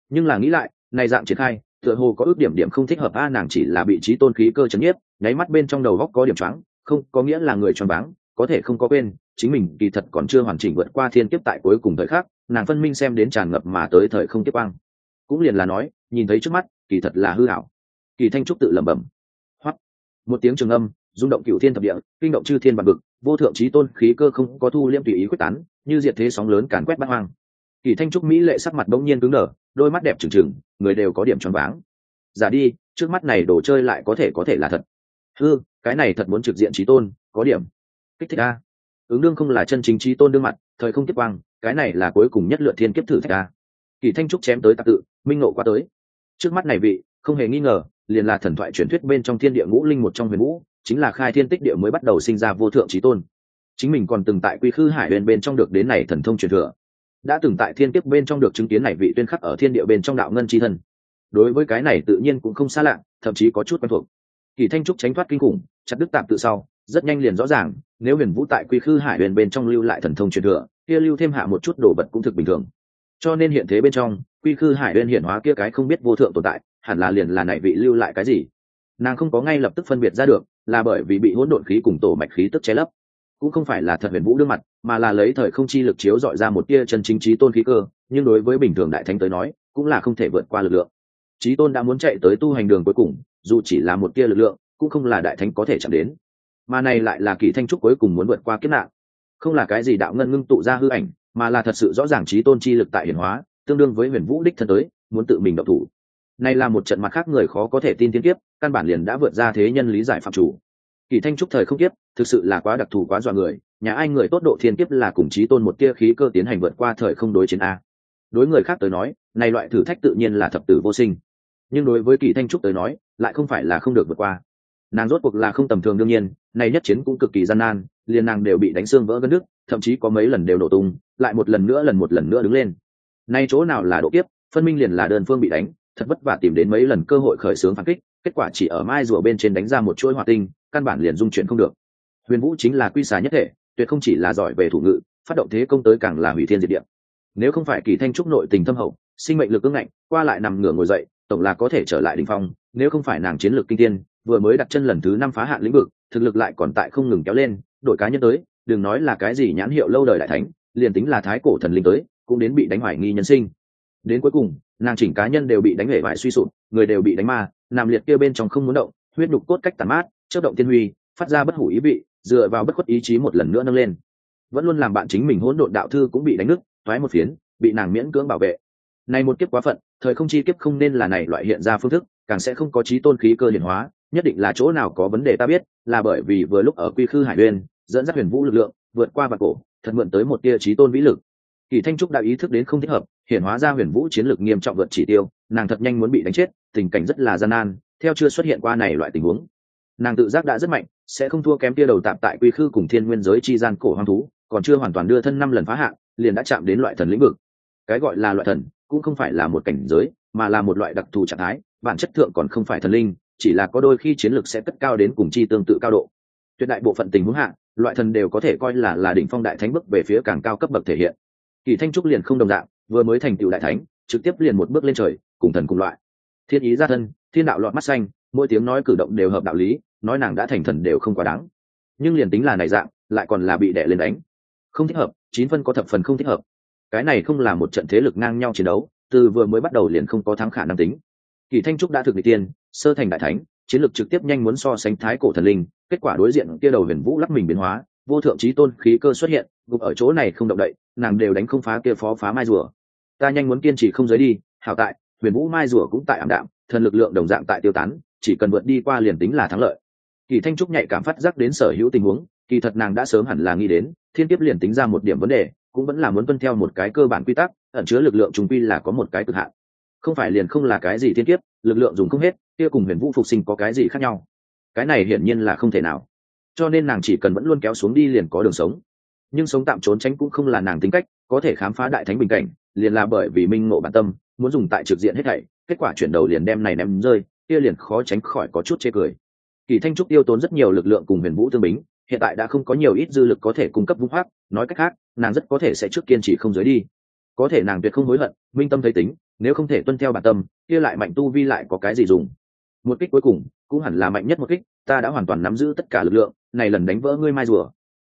Nhưng là nghĩ lại này dạng triển khai tựa hồ có ước điểm điểm không thích hợp a nàng chỉ là bị trí tôn khí cơ chấn nhiếp nháy mắt bên trong đầu góc có điểm choáng không có nghĩa là người choáng váng có thể không có quên, chính mình kỳ thật còn chưa hoàn chỉnh vượt qua thiên kiếp tại cuối cùng thời khắc, nàng phân minh xem đến tràn ngập mà tới thời không kiếp quang. Cũng liền là nói, nhìn thấy trước mắt, kỳ thật là hư hảo kỳ thanh trúc tự lẩm bẩm. Hoắt một tiếng trường âm, rung động cựu thiên thập địa, kinh động chư thiên bằng vực, vô thượng trí tôn khí cơ không có thu liêm tùy ý quyết tán, như diệt thế sóng lớn càn quét bát hoang. Kỳ thanh trúc mỹ lệ sắc mặt bỗng nhiên cứng đờ, đôi mắt đẹp trừng trừng, người đều có điểm tròn váng. Giả đi, trước mắt này đồ chơi lại có thể có thể là thật. Hư, cái này thật muốn trực diện trí tôn, có điểm kích thích a. Ứng đương không là chân chính trí tôn đương mặt, thời không tiếp quang, cái này là cuối cùng nhất lựa thiên kiếp thử thách a. Kỳ thanh trúc chém tới tạc tự, minh nộ qua tới. Trước mắt này vị, không hề nghi ngờ, liền là thần thoại truyền thuyết bên trong thiên địa ngũ linh một trong huyền ngũ, chính là khai thiên tích địa mới bắt đầu sinh ra vô thượng trí tôn. Chính mình còn từng tại quy khư hải bên bên trong được đến này thần thông truyền thừa. Đã từng tại thiên kiếp bên trong được chứng kiến này vị tuyên khắc ở thiên địa bên trong đạo ngân tri thân. Đối với cái này tự nhiên cũng không xa lạ, thậm chí có chút quen thuộc. Kỳ thanh trúc tránh thoát kinh khủng, chặt đức tạm tự sau rất nhanh liền rõ ràng, nếu huyền vũ tại quy khư hải huyền bên trong lưu lại thần thông truyền thừa, kia lưu thêm hạ một chút đồ vật cũng thực bình thường. Cho nên hiện thế bên trong, quy khư hải huyền hiển hóa kia cái không biết vô thượng tồn tại, hẳn là liền là này vị lưu lại cái gì? Nàng không có ngay lập tức phân biệt ra được, là bởi vì bị hỗn độn khí cùng tổ mạch khí tức che lấp. Cũng không phải là thật huyền vũ đương mặt, mà là lấy thời không chi lực chiếu dọi ra một tia chân chính trí tôn khí cơ, nhưng đối với bình thường đại thánh tới nói, cũng là không thể vượt qua lực lượng. Trí tôn đã muốn chạy tới tu hành đường cuối cùng, dù chỉ là một tia lực lượng, cũng không là đại thánh có thể chạm đến mà này lại là kỳ thanh trúc cuối cùng muốn vượt qua kiếp nạn. Không là cái gì đạo ngân ngưng tụ ra hư ảnh, mà là thật sự rõ ràng trí tôn chi lực tại hiển hóa, tương đương với huyền vũ đích thân tới, muốn tự mình độc thủ. Này là một trận mặt khác người khó có thể tin thiên kiếp, căn bản liền đã vượt ra thế nhân lý giải phạm chủ. Kỳ thanh trúc thời không kiếp, thực sự là quá đặc thù quá dọa người, nhà ai người tốt độ thiên kiếp là cùng trí tôn một tia khí cơ tiến hành vượt qua thời không đối chiến a. Đối người khác tới nói, này loại thử thách tự nhiên là thập tử vô sinh. Nhưng đối với kỳ thanh trúc tới nói, lại không phải là không được vượt qua. Nàng rốt cuộc là không tầm thường đương nhiên này nhất chiến cũng cực kỳ gian nan, liền nàng đều bị đánh xương vỡ gân nước thậm chí có mấy lần đều nổ tung, lại một lần nữa lần một lần nữa đứng lên. Nay chỗ nào là độ kiếp, phân minh liền là đơn phương bị đánh, thật vất vả tìm đến mấy lần cơ hội khởi xướng phản kích, kết quả chỉ ở mai rùa bên trên đánh ra một chuỗi hỏa tinh, căn bản liền dung chuyển không được. Huyền vũ chính là quy xà nhất thể, tuyệt không chỉ là giỏi về thủ ngự, phát động thế công tới càng là hủy thiên diệt địa. Nếu không phải kỳ thanh trúc nội tình thâm hậu, sinh mệnh lực ưng ngạnh, qua lại nằm ngửa ngồi dậy, tổng là có thể trở lại đỉnh phong, nếu không phải nàng chiến lược kinh tiên vừa mới đặt chân lần thứ năm phá hạn lĩnh vực thực lực lại còn tại không ngừng kéo lên đội cá nhân tới, đừng nói là cái gì nhãn hiệu lâu đời đại thánh, liền tính là thái cổ thần linh tới, cũng đến bị đánh hoài nghi nhân sinh. Đến cuối cùng, nàng chỉnh cá nhân đều bị đánh hể vải suy sụp, người đều bị đánh ma nằm liệt kia bên trong không muốn động, huyết nhục cốt cách tàn mát chất động tiên huy, phát ra bất hủ ý vị, dựa vào bất khuất ý chí một lần nữa nâng lên. Vẫn luôn làm bạn chính mình hỗn độn đạo thư cũng bị đánh nứt thoái một phiến, bị nàng miễn cưỡng bảo vệ. Này một kiếp quá phận, thời không chi kiếp không nên là này loại hiện ra phương thức, càng sẽ không có trí tôn khí cơ hiển hóa nhất định là chỗ nào có vấn đề ta biết, là bởi vì vừa lúc ở quy khư hải uyên dẫn dắt huyền vũ lực lượng, vượt qua vạn cổ, thật mượn tới một tia trí tôn vĩ lực. Kỳ thanh trúc đã ý thức đến không thích hợp hiển hóa ra huyền vũ chiến lược nghiêm trọng vượt chỉ tiêu, nàng thật nhanh muốn bị đánh chết, tình cảnh rất là gian nan, theo chưa xuất hiện qua này loại tình huống. Nàng tự giác đã rất mạnh, sẽ không thua kém tia đầu tạm tại quy khư cùng thiên nguyên giới chi gian cổ hoang thú, còn chưa hoàn toàn đưa thân năm lần phá hạn liền đã chạm đến loại thần lĩnh vực. Cái gọi là loại thần, cũng không phải là một cảnh giới, mà là một loại đặc thù trạng thái, bản chất thượng còn không phải thần linh chỉ là có đôi khi chiến lược sẽ cất cao đến cùng chi tương tự cao độ. Tuyệt đại bộ phận tình huống hạ, loại thần đều có thể coi là là đỉnh phong đại thánh bước về phía càng cao cấp bậc thể hiện. Kỳ thanh trúc liền không đồng dạng, vừa mới thành tựu đại thánh, trực tiếp liền một bước lên trời, cùng thần cùng loại. Thiên ý gia thân, thiên đạo lọt mắt xanh, mỗi tiếng nói cử động đều hợp đạo lý, nói nàng đã thành thần đều không quá đáng. Nhưng liền tính là này dạng, lại còn là bị đẻ lên đánh. Không thích hợp, chín phân có thập phần không thích hợp. Cái này không là một trận thế lực ngang nhau chiến đấu, từ vừa mới bắt đầu liền không có thắng khả năng tính. Kỳ thanh trúc đã thực n tiên sơ thành đại thánh, chiến lược trực tiếp nhanh muốn so sánh thái cổ thần linh, kết quả đối diện kia đầu huyền vũ lắc mình biến hóa, vô thượng trí tôn khí cơ xuất hiện, gục ở chỗ này không động đậy, nàng đều đánh không phá kia phó phá mai rùa. Ta nhanh muốn kiên trì không giới đi, hảo tại, huyền vũ mai rùa cũng tại ảm đạm, thần lực lượng đồng dạng tại tiêu tán, chỉ cần vượt đi qua liền tính là thắng lợi. Kỳ thanh trúc nhạy cảm phát giác đến sở hữu tình huống, kỳ thật nàng đã sớm hẳn là nghĩ đến, thiên tiếp liền tính ra một điểm vấn đề, cũng vẫn là muốn tuân theo một cái cơ bản quy tắc, ẩn chứa lực lượng trùng quy là có một cái cực hạn. Không phải liền không là cái gì thiên kiếp lực lượng dùng không hết, kia cùng huyền vũ phục sinh có cái gì khác nhau? Cái này hiển nhiên là không thể nào. Cho nên nàng chỉ cần vẫn luôn kéo xuống đi liền có đường sống. Nhưng sống tạm trốn tránh cũng không là nàng tính cách, có thể khám phá đại thánh bình cảnh, liền là bởi vì minh ngộ bản tâm, muốn dùng tại trực diện hết thảy, kết quả chuyển đầu liền đem này ném rơi, kia liền khó tránh khỏi có chút chê cười. Kỳ thanh trúc tiêu tốn rất nhiều lực lượng cùng huyền vũ tương bính, hiện tại đã không có nhiều ít dư lực có thể cung cấp vung hoác, nói cách khác, nàng rất có thể sẽ trước kiên trì không giới đi có thể nàng tuyệt không hối hận, minh tâm thấy tính, nếu không thể tuân theo bản tâm, kia lại mạnh tu vi lại có cái gì dùng? Một kích cuối cùng, cũng hẳn là mạnh nhất một kích, ta đã hoàn toàn nắm giữ tất cả lực lượng, này lần đánh vỡ ngươi mai rùa.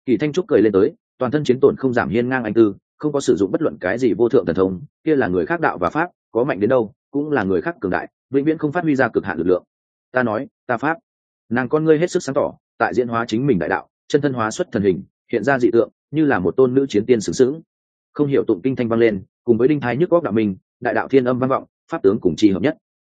Kỳ thanh trúc cười lên tới, toàn thân chiến tổn không giảm hiên ngang anh tư, không có sử dụng bất luận cái gì vô thượng thần thông, kia là người khác đạo và pháp, có mạnh đến đâu, cũng là người khác cường đại, vĩnh viễn không phát huy ra cực hạn lực lượng. Ta nói, ta pháp. Nàng con ngươi hết sức sáng tỏ, tại diễn hóa chính mình đại đạo, chân thân hóa xuất thần hình, hiện ra dị tượng, như là một tôn nữ chiến tiên xứng xứng không hiểu tụng kinh thanh vang lên cùng với đinh thái nhức góc đạo minh đại đạo thiên âm vang vọng pháp tướng cùng chi hợp nhất.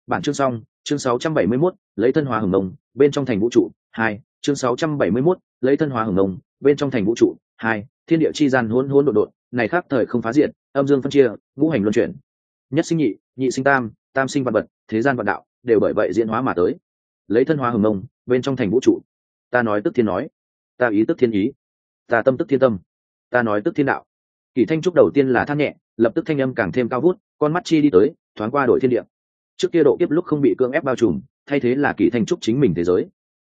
Bản chương xong chương 671, lấy thân hóa hồng nông bên trong thành vũ trụ hai chương 671, lấy thân hóa hồng nông bên trong thành vũ trụ hai thiên địa chi gian hỗn hỗn độn độn này khác thời không phá diện âm dương phân chia ngũ hành luân chuyển. Nhất sinh nhị nhị sinh tam tam sinh vạn vật thế gian vạn đạo đều bởi vậy diễn hóa mà tới. Lấy thân hóa hồng nông bên trong thành vũ trụ. Ta nói tức thiên nói. Ta ý tức thiên ý. Ta tâm tức thiên tâm. Ta nói tức thiên đạo kỳ thanh trúc đầu tiên là than nhẹ, lập tức thanh âm càng thêm cao vút, con mắt chi đi tới, thoáng qua đội thiên địa. Trước kia độ kiếp lúc không bị cưỡng ép bao trùm, thay thế là kỳ thanh trúc chính mình thế giới.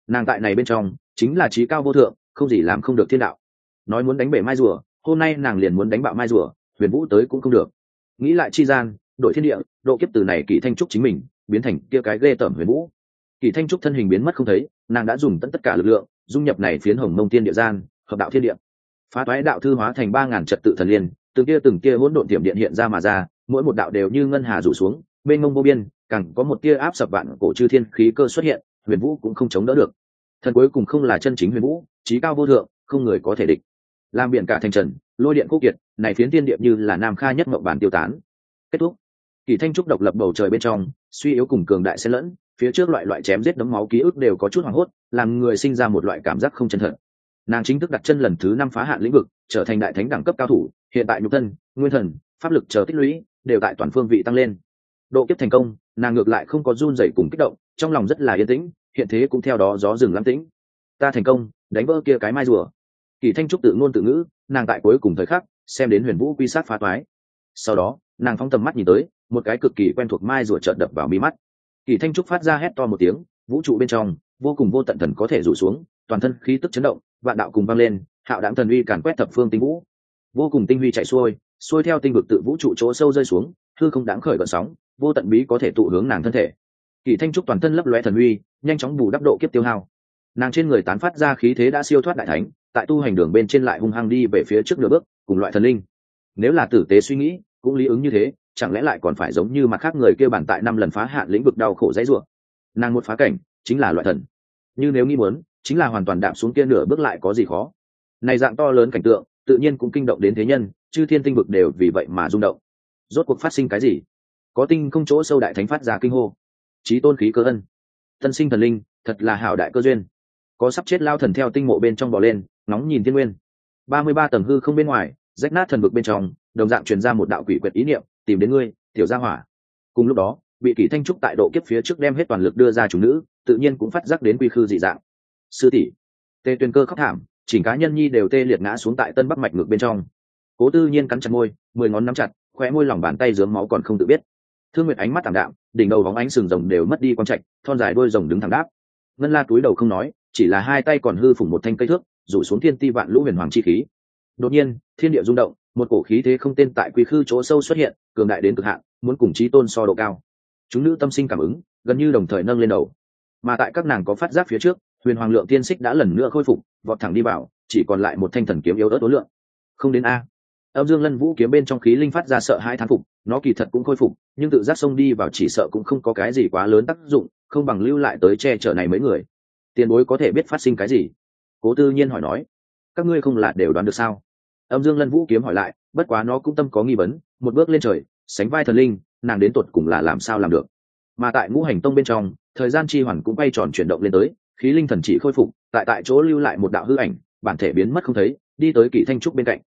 Nàng tại này bên trong, chính là trí cao vô thượng, không gì làm không được thiên đạo. Nói muốn đánh bể mai rùa, hôm nay nàng liền muốn đánh bạo mai rùa, huyền vũ tới cũng không được. Nghĩ lại chi gian đội thiên địa, độ kiếp từ này kỳ thanh trúc chính mình, biến thành kia cái ghê tởm huyền vũ. Kỳ thanh trúc thân hình biến mất không thấy, nàng đã dùng tận tất cả lực lượng, dung nhập này phiến hồng mông tiên địa gian, hợp đạo thiên địa phá toái đạo thư hóa thành ba ngàn trật tự thần liên, từng kia từng kia hỗn độn tiềm điện hiện ra mà ra, mỗi một đạo đều như ngân hà rủ xuống bên mông vô biên, càng có một tia áp sập vạn cổ chư thiên khí cơ xuất hiện, huyền vũ cũng không chống đỡ được. Thần cuối cùng không là chân chính huyền vũ trí cao vô thượng, không người có thể địch. Làm biển cả thành trần, lôi điện quốc kiệt, này phiến tiên điệp như là nam kha nhất mộng bản tiêu tán. Kết thúc. Kỳ thanh trúc độc lập bầu trời bên trong, suy yếu cùng cường đại xen lẫn, phía trước loại loại chém giết đấm máu ký ức đều có chút hoảng hốt, làm người sinh ra một loại cảm giác không chân thật nàng chính thức đặt chân lần thứ năm phá hạn lĩnh vực, trở thành đại thánh đẳng cấp cao thủ, hiện tại nhục thân, nguyên thần, pháp lực chờ tích lũy, đều tại toàn phương vị tăng lên. Độ kiếp thành công, nàng ngược lại không có run dậy cùng kích động, trong lòng rất là yên tĩnh, hiện thế cũng theo đó gió rừng lắm tĩnh. Ta thành công, đánh vỡ kia cái mai rùa. Kỳ thanh trúc tự ngôn tự ngữ, nàng tại cuối cùng thời khắc, xem đến huyền vũ quy sát phá toái. Sau đó, nàng phóng tầm mắt nhìn tới, một cái cực kỳ quen thuộc mai rùa trợn đập vào mi mắt. Kỳ thanh trúc phát ra hét to một tiếng, vũ trụ bên trong, vô cùng vô tận thần có thể rủ xuống, toàn thân khí tức chấn động vạn đạo cùng vang lên, hạo đáng thần uy càn quét thập phương tinh vũ. Vô cùng tinh huy chạy xuôi xuôi theo tinh vực tự vũ trụ chỗ sâu rơi xuống, hư không đáng khởi gợn sóng, vô tận bí có thể tụ hướng nàng thân thể. Kỳ thanh trúc toàn thân lấp lóe thần uy, nhanh chóng bù đắp độ kiếp tiêu hao. Nàng trên người tán phát ra khí thế đã siêu thoát đại thánh, tại tu hành đường bên trên lại hung hăng đi về phía trước nửa bước, cùng loại thần linh. Nếu là tử tế suy nghĩ, cũng lý ứng như thế, chẳng lẽ lại còn phải giống như mặt khác người kêu bản tại năm lần phá hạn lĩnh vực đau khổ dãy ruộng nàng một phá cảnh, chính là loại thần. Như nếu nghĩ muốn chính là hoàn toàn đạp xuống kia nửa bước lại có gì khó. Này dạng to lớn cảnh tượng, tự nhiên cũng kinh động đến thế nhân, chư thiên tinh vực đều vì vậy mà rung động. Rốt cuộc phát sinh cái gì? Có tinh không chỗ sâu đại thánh phát ra kinh hô. Trí tôn khí cơ ân. Tân sinh thần linh, thật là hảo đại cơ duyên. Có sắp chết lao thần theo tinh mộ bên trong bò lên nóng nhìn thiên nguyên. Ba mươi ba tầng hư không bên ngoài, rách nát thần vực bên trong, đồng dạng truyền ra một đạo quỷ quyệt ý niệm, tìm đến ngươi, tiểu gia hỏa. Cùng lúc đó bị kỷ thanh trúc tại độ kiếp phía trước đem hết toàn lực đưa ra chủ nữ, tự nhiên cũng phát giác đến quy khư dị dạng sư tỷ. Tê tuyên cơ khóc thảm, chỉnh cá nhân nhi đều tê liệt ngã xuống tại tân bắc mạch ngược bên trong. Cố tư nhiên cắn chặt môi, mười ngón nắm chặt khoe môi lòng bàn tay dướng máu còn không tự biết. Thương nguyệt ánh mắt thảm đạm, đỉnh đầu bóng ánh sừng rồng đều mất đi quang trạch, thon dài đôi rồng đứng thẳng đáp. Ngân la túi đầu không nói, chỉ là hai tay còn hư phủng một thanh cây thước, rủ xuống thiên ti vạn lũ huyền hoàng chi khí. Đột nhiên, thiên địa rung động, một cổ khí thế không tên tại quy khư chỗ sâu xuất hiện, cường đại đến cực hạn, muốn cùng trí tôn so độ cao. Chúng nữ tâm sinh cảm ứng, gần như đồng thời nâng lên đầu. Mà tại các nàng có phát giác phía trước huyền hoàng lượng tiên xích đã lần nữa khôi phục, vọt thẳng đi vào, chỉ còn lại một thanh thần kiếm yếu ớt đối lượng. Không đến a. Âm dương lân vũ kiếm bên trong khí linh phát ra sợ hai thán phục, nó kỳ thật cũng khôi phục, nhưng tự giác xông đi vào chỉ sợ cũng không có cái gì quá lớn tác dụng, không bằng lưu lại tới che chở này mấy người. Tiền bối có thể biết phát sinh cái gì? Cố tư nhiên hỏi nói. Các ngươi không là đều đoán được sao? Âm dương lân vũ kiếm hỏi lại, bất quá nó cũng tâm có nghi vấn, một bước lên trời, sánh vai thần linh, nàng đến tột cùng là làm sao làm được? Mà tại ngũ hành tông bên trong, thời gian chi hoàn cũng bay tròn chuyển động lên tới khí linh thần chỉ khôi phục, tại tại chỗ lưu lại một đạo hư ảnh, bản thể biến mất không thấy, đi tới kỳ thanh trúc bên cạnh.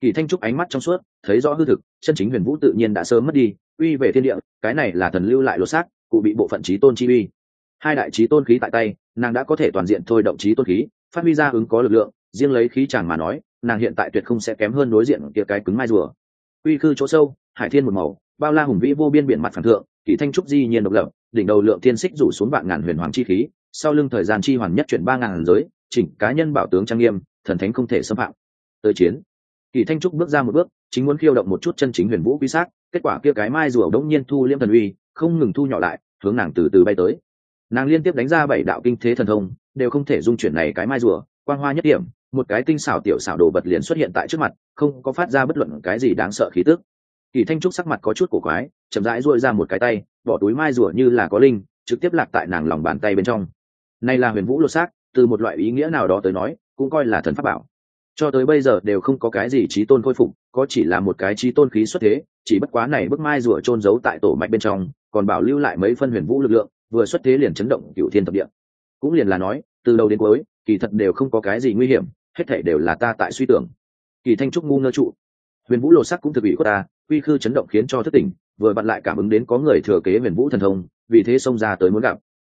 Kỳ thanh trúc ánh mắt trong suốt, thấy rõ hư thực, chân chính huyền vũ tự nhiên đã sớm mất đi, uy về thiên địa, cái này là thần lưu lại lột xác, cụ bị bộ phận trí tôn chi uy. Hai đại trí tôn khí tại tay, nàng đã có thể toàn diện thôi động trí tôn khí, phát huy ra ứng có lực lượng, riêng lấy khí chàng mà nói, nàng hiện tại tuyệt không sẽ kém hơn đối diện kia cái cứng mai rùa. Uy khư chỗ sâu, hải thiên một màu, bao la hùng vĩ vô biên biển mặt phản thượng, kỳ thanh trúc di nhiên độc lập, đỉnh đầu lượng thiên xích rủ xuống vạn ngàn huyền hoàng chi khí sau lưng thời gian chi hoàn nhất chuyển ba ngàn giới, chỉnh cá nhân bảo tướng trang nghiêm, thần thánh không thể xâm phạm. Tới chiến. Kỳ thanh trúc bước ra một bước, chính muốn khiêu động một chút chân chính huyền vũ quy sát, kết quả kia cái mai rùa đống nhiên thu liêm thần uy, không ngừng thu nhỏ lại, hướng nàng từ từ bay tới. Nàng liên tiếp đánh ra bảy đạo kinh thế thần thông, đều không thể dung chuyển này cái mai rùa, quang hoa nhất điểm, một cái tinh xảo tiểu xảo đồ vật liền xuất hiện tại trước mặt, không có phát ra bất luận cái gì đáng sợ khí tức. Kỳ thanh trúc sắc mặt có chút cổ quái, chậm rãi duỗi ra một cái tay, bỏ túi mai rùa như là có linh, trực tiếp lạc tại nàng lòng bàn tay bên trong này là huyền vũ lột xác, từ một loại ý nghĩa nào đó tới nói, cũng coi là thần pháp bảo. Cho tới bây giờ đều không có cái gì trí tôn khôi phục, có chỉ là một cái trí tôn khí xuất thế, chỉ bất quá này bức mai rùa trôn giấu tại tổ mạch bên trong, còn bảo lưu lại mấy phân huyền vũ lực lượng, vừa xuất thế liền chấn động cựu thiên thập địa. Cũng liền là nói, từ đầu đến cuối, kỳ thật đều không có cái gì nguy hiểm, hết thể đều là ta tại suy tưởng. Kỳ thanh trúc ngu ngơ trụ. Huyền vũ lột sắc cũng thực bị của ta quy khư chấn động khiến cho thất tỉnh, vừa vặn lại cảm ứng đến có người thừa kế huyền vũ thần thông, vì thế xông ra tới muốn gặp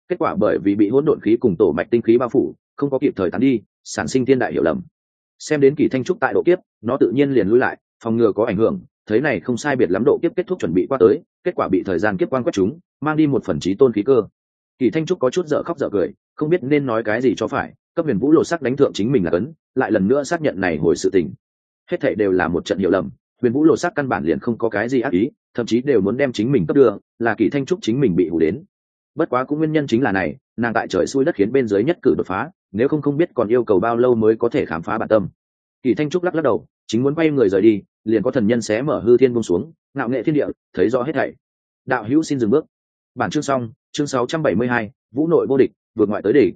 kết quả bởi vì bị hỗn độn khí cùng tổ mạch tinh khí bao phủ, không có kịp thời tán đi, sản sinh thiên đại hiểu lầm. Xem đến kỳ thanh trúc tại độ kiếp, nó tự nhiên liền lui lại, phòng ngừa có ảnh hưởng, thấy này không sai biệt lắm độ kiếp kết thúc chuẩn bị qua tới, kết quả bị thời gian kiếp quan quét chúng, mang đi một phần trí tôn khí cơ. Kỳ thanh trúc có chút dở khóc dở cười, không biết nên nói cái gì cho phải, cấp huyền vũ lột sắc đánh thượng chính mình là cấn, lại lần nữa xác nhận này hồi sự tình. Hết thảy đều là một trận hiểu lầm, huyền vũ lột sắc căn bản liền không có cái gì ác ý, thậm chí đều muốn đem chính mình cấp đưa, là kỳ thanh trúc chính mình bị hủ đến bất quá cũng nguyên nhân chính là này nàng tại trời xuôi đất khiến bên dưới nhất cử đột phá nếu không không biết còn yêu cầu bao lâu mới có thể khám phá bản tâm. Kỳ thanh trúc lắc lắc đầu chính muốn quay người rời đi liền có thần nhân xé mở hư thiên bông xuống ngạo nghệ thiên địa thấy rõ hết thảy. Đạo hữu xin dừng bước. Bản chương xong chương 672, vũ nội vô địch vượt ngoại tới đỉnh.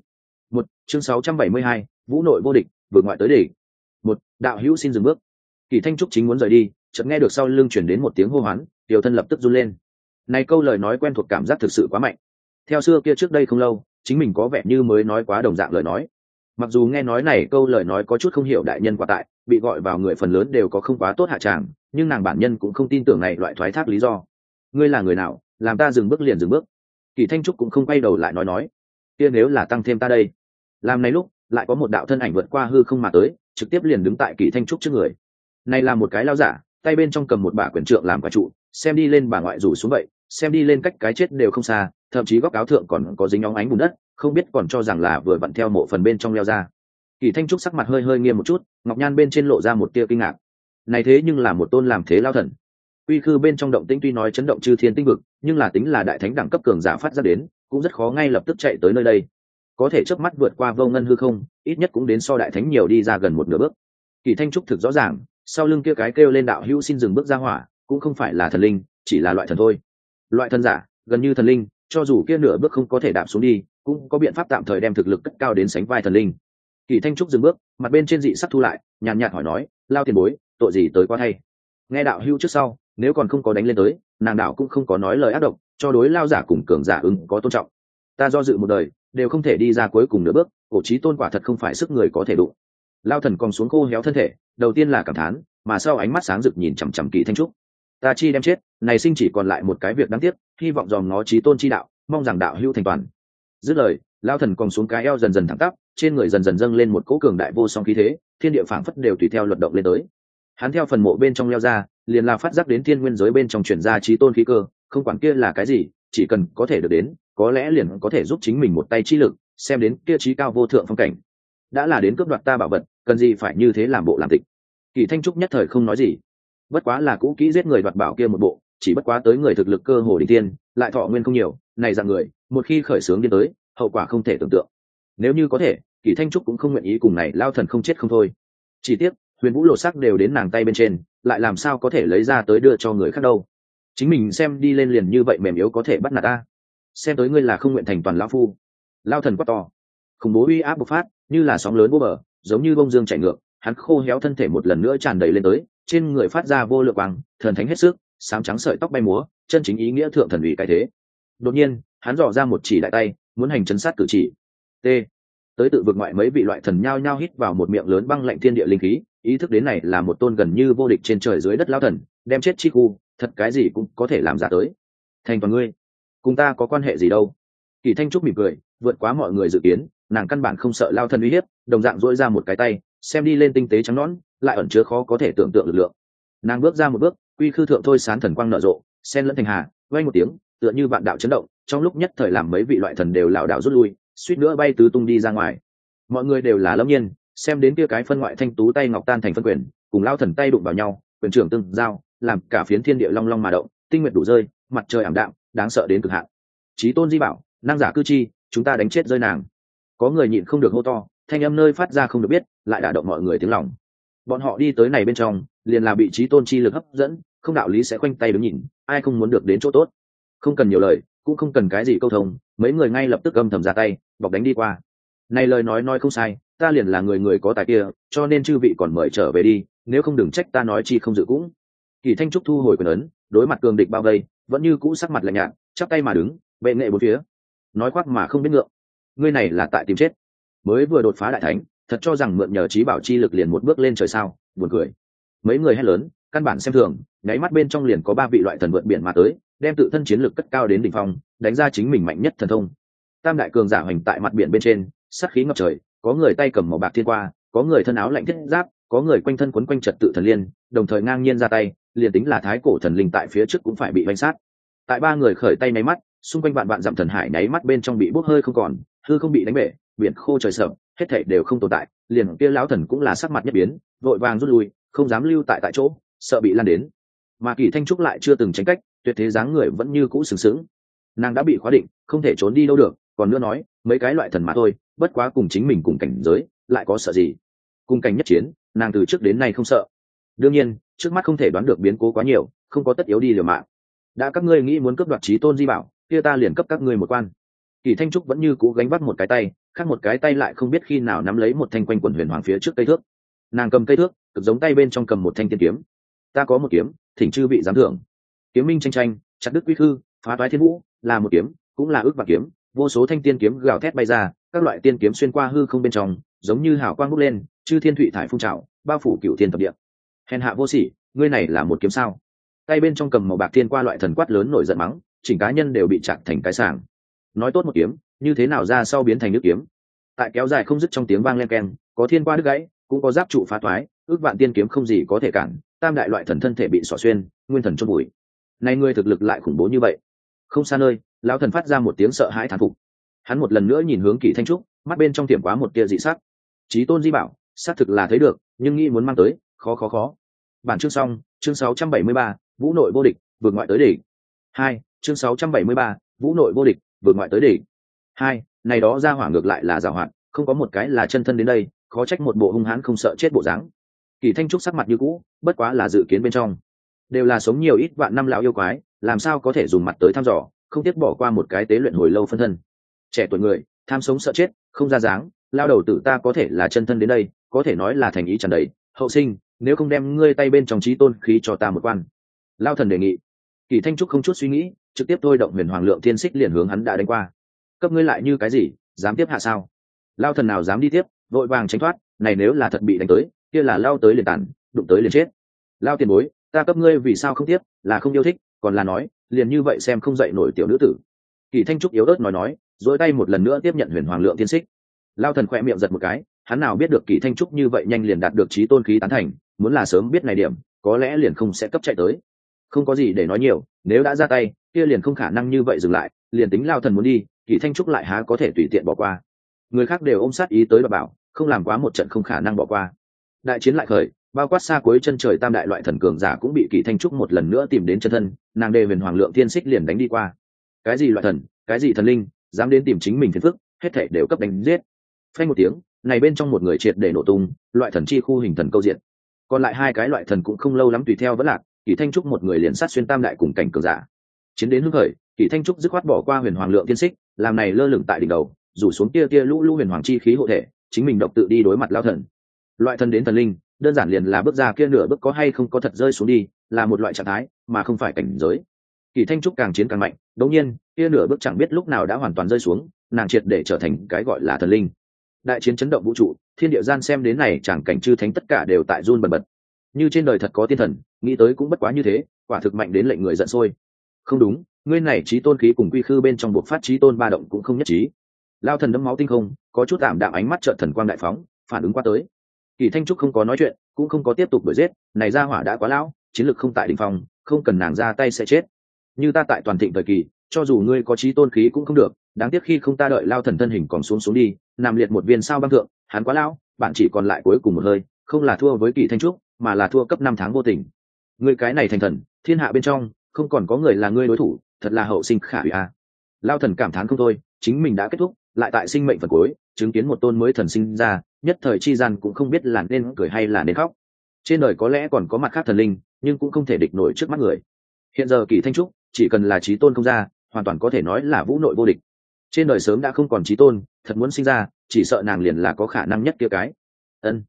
Một chương 672, vũ nội vô địch vượt ngoại tới đỉnh. Một đạo hữu xin dừng bước. Kỳ thanh trúc chính muốn rời đi chợt nghe được sau lưng chuyển đến một tiếng hô hoán tiểu thân lập tức run lên. Này câu lời nói quen thuộc cảm giác thực sự quá mạnh theo xưa kia trước đây không lâu, chính mình có vẻ như mới nói quá đồng dạng lời nói. Mặc dù nghe nói này câu lời nói có chút không hiểu đại nhân quả tại, bị gọi vào người phần lớn đều có không quá tốt hạ tràng, nhưng nàng bản nhân cũng không tin tưởng này loại thoái thác lý do. Ngươi là người nào, làm ta dừng bước liền dừng bước. Kỳ thanh trúc cũng không quay đầu lại nói nói. Kia nếu là tăng thêm ta đây. Làm này lúc, lại có một đạo thân ảnh vượt qua hư không mà tới, trực tiếp liền đứng tại kỳ thanh trúc trước người. Này là một cái lao giả, tay bên trong cầm một bả quyển trượng làm quả trụ, xem đi lên bà ngoại rủ xuống vậy, xem đi lên cách cái chết đều không xa thậm chí góc áo thượng còn có dính óng ánh bùn đất, không biết còn cho rằng là vừa vặn theo mộ phần bên trong leo ra. Kỳ thanh trúc sắc mặt hơi hơi nghiêm một chút, ngọc nhan bên trên lộ ra một tia kinh ngạc. Này thế nhưng là một tôn làm thế lao thần. Uy khư bên trong động tĩnh tuy nói chấn động chư thiên tinh vực, nhưng là tính là đại thánh đẳng cấp cường giả phát ra đến, cũng rất khó ngay lập tức chạy tới nơi đây. Có thể chớp mắt vượt qua vô ngân hư không, ít nhất cũng đến so đại thánh nhiều đi ra gần một nửa bước. Kỳ thanh trúc thực rõ ràng, sau lưng kia cái kêu lên đạo hữu xin dừng bước ra hỏa, cũng không phải là thần linh, chỉ là loại thần thôi. Loại thần giả, gần như thần linh cho dù kia nửa bước không có thể đạp xuống đi, cũng có biện pháp tạm thời đem thực lực cất cao đến sánh vai thần linh. Kỳ thanh trúc dừng bước, mặt bên trên dị sắc thu lại, nhàn nhạt hỏi nói, lao tiền bối, tội gì tới quá thay? Nghe đạo hưu trước sau, nếu còn không có đánh lên tới, nàng đạo cũng không có nói lời ác độc, cho đối lao giả cùng cường giả ứng có tôn trọng. Ta do dự một đời, đều không thể đi ra cuối cùng nửa bước, cổ trí tôn quả thật không phải sức người có thể đụng. Lao thần còn xuống khô héo thân thể, đầu tiên là cảm thán, mà sau ánh mắt sáng rực nhìn chằm chằm kỳ thanh trúc ta chi đem chết, này sinh chỉ còn lại một cái việc đáng tiếc, hy vọng dòm nó trí tôn chi đạo, mong rằng đạo hữu thành toàn. Dứt lời, lao thần còn xuống cái eo dần dần thẳng tắp, trên người dần dần dâng lên một cỗ cường đại vô song khí thế, thiên địa phảng phất đều tùy theo luật động lên tới. Hắn theo phần mộ bên trong leo ra, liền là phát giác đến thiên nguyên giới bên trong chuyển ra trí tôn khí cơ, không quản kia là cái gì, chỉ cần có thể được đến, có lẽ liền có thể giúp chính mình một tay chi lực, xem đến kia trí cao vô thượng phong cảnh. Đã là đến cướp đoạt ta bảo vật, cần gì phải như thế làm bộ làm tịch. Kỳ thanh trúc nhất thời không nói gì bất quá là cũ kỹ giết người đoạt bảo kia một bộ, chỉ bất quá tới người thực lực cơ hồ đi tiên lại thọ nguyên không nhiều, này dạng người, một khi khởi sướng đi tới, hậu quả không thể tưởng tượng. Nếu như có thể, kỳ thanh trúc cũng không nguyện ý cùng này lao thần không chết không thôi. Chỉ tiếc, huyền vũ lột sắc đều đến nàng tay bên trên, lại làm sao có thể lấy ra tới đưa cho người khác đâu? Chính mình xem đi lên liền như vậy mềm yếu có thể bắt nạt ta. Xem tới ngươi là không nguyện thành toàn lao phu. Lao thần quá to. Khủng bố uy áp bộc phát, như là sóng lớn vô bờ giống như bông dương chạy ngược, hắn khô héo thân thể một lần nữa tràn đầy lên tới trên người phát ra vô lượng quang, thần thánh hết sức, sám trắng sợi tóc bay múa, chân chính ý nghĩa thượng thần ủy cái thế. Đột nhiên, hắn dò ra một chỉ đại tay, muốn hành chấn sát cử chỉ. T. Tới tự vực ngoại mấy vị loại thần nhao nhao hít vào một miệng lớn băng lạnh thiên địa linh khí, ý thức đến này là một tôn gần như vô địch trên trời dưới đất lao thần, đem chết chi khu, thật cái gì cũng có thể làm giả tới. Thành toàn ngươi, cùng ta có quan hệ gì đâu? Kỳ thanh trúc mỉm cười, vượt quá mọi người dự kiến, nàng căn bản không sợ lao thần uy hiếp, đồng dạng dỗi ra một cái tay, xem đi lên tinh tế trắng nõn lại ẩn chứa khó có thể tưởng tượng lực lượng. Nàng bước ra một bước, quy khư thượng thôi sán thần quang nở rộ sen lẫn thành hà vay một tiếng, tựa như vạn đạo chấn động, trong lúc nhất thời làm mấy vị loại thần đều lảo đảo rút lui, suýt nữa bay tứ tung đi ra ngoài. Mọi người đều là lâm nhiên, xem đến kia cái phân ngoại thanh tú tay ngọc tan thành phân quyền, cùng lao thần tay đụng vào nhau, quyền trưởng tương giao, làm cả phiến thiên địa long long mà động, tinh nguyện đủ rơi, mặt trời ảm đạm, đáng sợ đến cực hạn. Trí tôn di bảo, năng giả cư chi, chúng ta đánh chết rơi nàng. Có người nhịn không được hô to, thanh âm nơi phát ra không được biết, lại đả động mọi người tiếng lòng bọn họ đi tới này bên trong, liền là bị trí tôn chi lực hấp dẫn, không đạo lý sẽ khoanh tay đứng nhìn, ai không muốn được đến chỗ tốt. Không cần nhiều lời, cũng không cần cái gì câu thông, mấy người ngay lập tức âm thầm ra tay, bọc đánh đi qua. Này lời nói nói không sai, ta liền là người người có tài kia, cho nên chư vị còn mời trở về đi, nếu không đừng trách ta nói chi không dự cũng. Kỳ thanh trúc thu hồi quyền ấn, đối mặt cường địch bao vây, vẫn như cũ sắc mặt lạnh nhạt, chắp tay mà đứng vệ nghệ bốn phía. Nói khoác mà không biết ngượng. Ngươi này là tại tìm chết. Mới vừa đột phá đại thánh thật cho rằng mượn nhờ trí bảo chi lực liền một bước lên trời sao? Buồn cười. Mấy người hét lớn, căn bản xem thường, nháy mắt bên trong liền có ba vị loại thần vượt biển mà tới, đem tự thân chiến lực cất cao đến đỉnh phong, đánh ra chính mình mạnh nhất thần thông. Tam đại cường giả hoành tại mặt biển bên trên, sát khí ngập trời, có người tay cầm màu bạc thiên qua, có người thân áo lạnh thiết giáp, có người quanh thân quấn quanh trật tự thần liên, đồng thời ngang nhiên ra tay, liền tính là thái cổ thần linh tại phía trước cũng phải bị bánh sát. Tại ba người khởi tay nháy mắt, xung quanh vạn vạn dặm thần hải nháy mắt bên trong bị bốc hơi không còn, hư không bị đánh bể, biển khô trời sợm hết thảy đều không tồn tại, liền kia lão thần cũng là sắc mặt nhất biến, vội vàng rút lui, không dám lưu tại tại chỗ, sợ bị lan đến. Mà kỳ thanh trúc lại chưa từng tránh cách, tuyệt thế dáng người vẫn như cũ sừng sững. Nàng đã bị khóa định, không thể trốn đi đâu được, còn nữa nói, mấy cái loại thần mà thôi, bất quá cùng chính mình cùng cảnh giới, lại có sợ gì? Cùng cảnh nhất chiến, nàng từ trước đến nay không sợ. Đương nhiên, trước mắt không thể đoán được biến cố quá nhiều, không có tất yếu đi liều mạng. Đã các ngươi nghĩ muốn cướp đoạt trí tôn di bảo, kia ta liền cấp các ngươi một quan. Kỳ thanh trúc vẫn như cũ gánh bắt một cái tay khác một cái tay lại không biết khi nào nắm lấy một thanh quanh quần huyền hoàng phía trước cây thước. Nàng cầm cây thước, cực giống tay bên trong cầm một thanh tiên kiếm. Ta có một kiếm, thỉnh chư vị giám thưởng. Kiếm minh tranh tranh, chặt đức quy khư, phá toái thiên vũ, là một kiếm, cũng là ước và kiếm. Vô số thanh tiên kiếm gào thét bay ra, các loại tiên kiếm xuyên qua hư không bên trong, giống như hào quang bốc lên, chư thiên thụy thải phun trào, bao phủ cựu thiên tập địa. Hèn hạ vô sỉ, ngươi này là một kiếm sao? Tay bên trong cầm màu bạc thiên qua loại thần quát lớn nổi giận mắng, chỉnh cá nhân đều bị chặt thành cái sảng. Nói tốt một kiếm như thế nào ra sau biến thành nước kiếm? Tại kéo dài không dứt trong tiếng vang len keng có thiên qua đứt gãy cũng có giáp trụ phá toái ước vạn tiên kiếm không gì có thể cản tam đại loại thần thân thể bị xỏ xuyên nguyên thần chôn bụi. Nay ngươi thực lực lại khủng bố như vậy. Không xa nơi lão thần phát ra một tiếng sợ hãi thán phục. Hắn một lần nữa nhìn hướng kỳ thanh trúc mắt bên trong tiệm quá một tia dị sắc. Trí tôn di bảo xác thực là thấy được nhưng nghĩ muốn mang tới khó khó khó. Bản chương xong chương 673, vũ nội vô địch vượt ngoại tới đỉnh. Hai chương 673, vũ nội vô địch vượt ngoại tới đỉnh hai, này đó ra hỏa ngược lại là giảo hoạt, không có một cái là chân thân đến đây, khó trách một bộ hung hãn không sợ chết bộ dáng. Kỳ thanh trúc sắc mặt như cũ, bất quá là dự kiến bên trong. Đều là sống nhiều ít vạn năm lão yêu quái, làm sao có thể dùng mặt tới thăm dò, không tiếc bỏ qua một cái tế luyện hồi lâu phân thân. Trẻ tuổi người, tham sống sợ chết, không ra dáng lao đầu tử ta có thể là chân thân đến đây, có thể nói là thành ý trần đầy. Hậu sinh, nếu không đem ngươi tay bên trong trí tôn khí cho ta một quan. Lao thần đề nghị. Kỳ thanh trúc không chút suy nghĩ, trực tiếp thôi động huyền hoàng lượng thiên xích liền hướng hắn đã đánh qua cấp ngươi lại như cái gì, dám tiếp hạ sao? Lao thần nào dám đi tiếp, vội vàng tránh thoát, này nếu là thật bị đánh tới, kia là lao tới liền tàn, đụng tới liền chết. Lao tiền bối, ta cấp ngươi vì sao không tiếp, là không yêu thích, còn là nói, liền như vậy xem không dậy nổi tiểu nữ tử. Kỳ thanh trúc yếu ớt nói nói dỗi tay một lần nữa tiếp nhận huyền hoàng lượng tiên xích. Lao thần khoe miệng giật một cái, hắn nào biết được kỳ thanh trúc như vậy nhanh liền đạt được trí tôn khí tán thành, muốn là sớm biết này điểm, có lẽ liền không sẽ cấp chạy tới. Không có gì để nói nhiều, nếu đã ra tay, kia liền không khả năng như vậy dừng lại, liền tính lao thần muốn đi kỳ thanh trúc lại há có thể tùy tiện bỏ qua. Người khác đều ôm sát ý tới và bảo, không làm quá một trận không khả năng bỏ qua. Đại chiến lại khởi, bao quát xa cuối chân trời tam đại loại thần cường giả cũng bị kỳ thanh trúc một lần nữa tìm đến chân thân, nàng đề huyền hoàng lượng thiên xích liền đánh đi qua. Cái gì loại thần, cái gì thần linh, dám đến tìm chính mình phiền phức, hết thể đều cấp đánh giết. Phanh một tiếng, này bên trong một người triệt để nổ tung, loại thần chi khu hình thần câu diện. Còn lại hai cái loại thần cũng không lâu lắm tùy theo vẫn lạc, kỳ thanh trúc một người liền sát xuyên tam đại cùng cảnh cường giả. Chiến đến hưng khởi, kỳ thanh trúc dứt khoát bỏ qua huyền hoàng lượng tiên xích làm này lơ lửng tại đỉnh đầu, rủ xuống tia tia lũ lũ huyền hoàng chi khí hộ thể, chính mình độc tự đi đối mặt lao thần. Loại thần đến thần linh, đơn giản liền là bước ra kia nửa bước có hay không có thật rơi xuống đi, là một loại trạng thái, mà không phải cảnh giới. Kỳ thanh trúc càng chiến càng mạnh, đống nhiên, kia nửa bước chẳng biết lúc nào đã hoàn toàn rơi xuống, nàng triệt để trở thành cái gọi là thần linh. Đại chiến chấn động vũ trụ, thiên địa gian xem đến này chẳng cảnh chư thánh tất cả đều tại run bần bật. Như trên đời thật có tiên thần, nghĩ tới cũng bất quá như thế, quả thực mạnh đến lệnh người giận sôi. Không đúng ngươi này trí tôn khí cùng quy khư bên trong buộc phát trí tôn ba động cũng không nhất trí. Lao thần đấm máu tinh không, có chút tạm đạm ánh mắt trợ thần quang đại phóng, phản ứng qua tới. Kỳ thanh trúc không có nói chuyện, cũng không có tiếp tục đuổi giết, này ra hỏa đã quá lão, chiến lược không tại đ ỉ n h phòng không cần nàng ra tay sẽ chết. Như ta tại toàn thịnh thời kỳ, cho dù ngươi có trí tôn khí cũng không được, đáng tiếc khi không ta đợi lao thần thân hình còn xuống xuống đi, nằm liệt một viên sao băng thượng, hắn quá lão, bạn chỉ còn lại cuối cùng một hơi, không là thua với kỳ thanh trúc, mà là thua cấp năm tháng vô tình. Ngươi cái này thành thần, thiên hạ bên trong, không còn có người là ngươi đối thủ thật là hậu sinh khả hủy a. Lao thần cảm thán không thôi, chính mình đã kết thúc, lại tại sinh mệnh phần cuối, chứng kiến một tôn mới thần sinh ra, nhất thời chi gian cũng không biết là nên cười hay là nên khóc. Trên đời có lẽ còn có mặt khác thần linh, nhưng cũng không thể địch nổi trước mắt người. Hiện giờ kỳ thanh trúc, chỉ cần là trí tôn không ra, hoàn toàn có thể nói là vũ nội vô địch. Trên đời sớm đã không còn trí tôn, thật muốn sinh ra, chỉ sợ nàng liền là có khả năng nhất kia cái. Ân.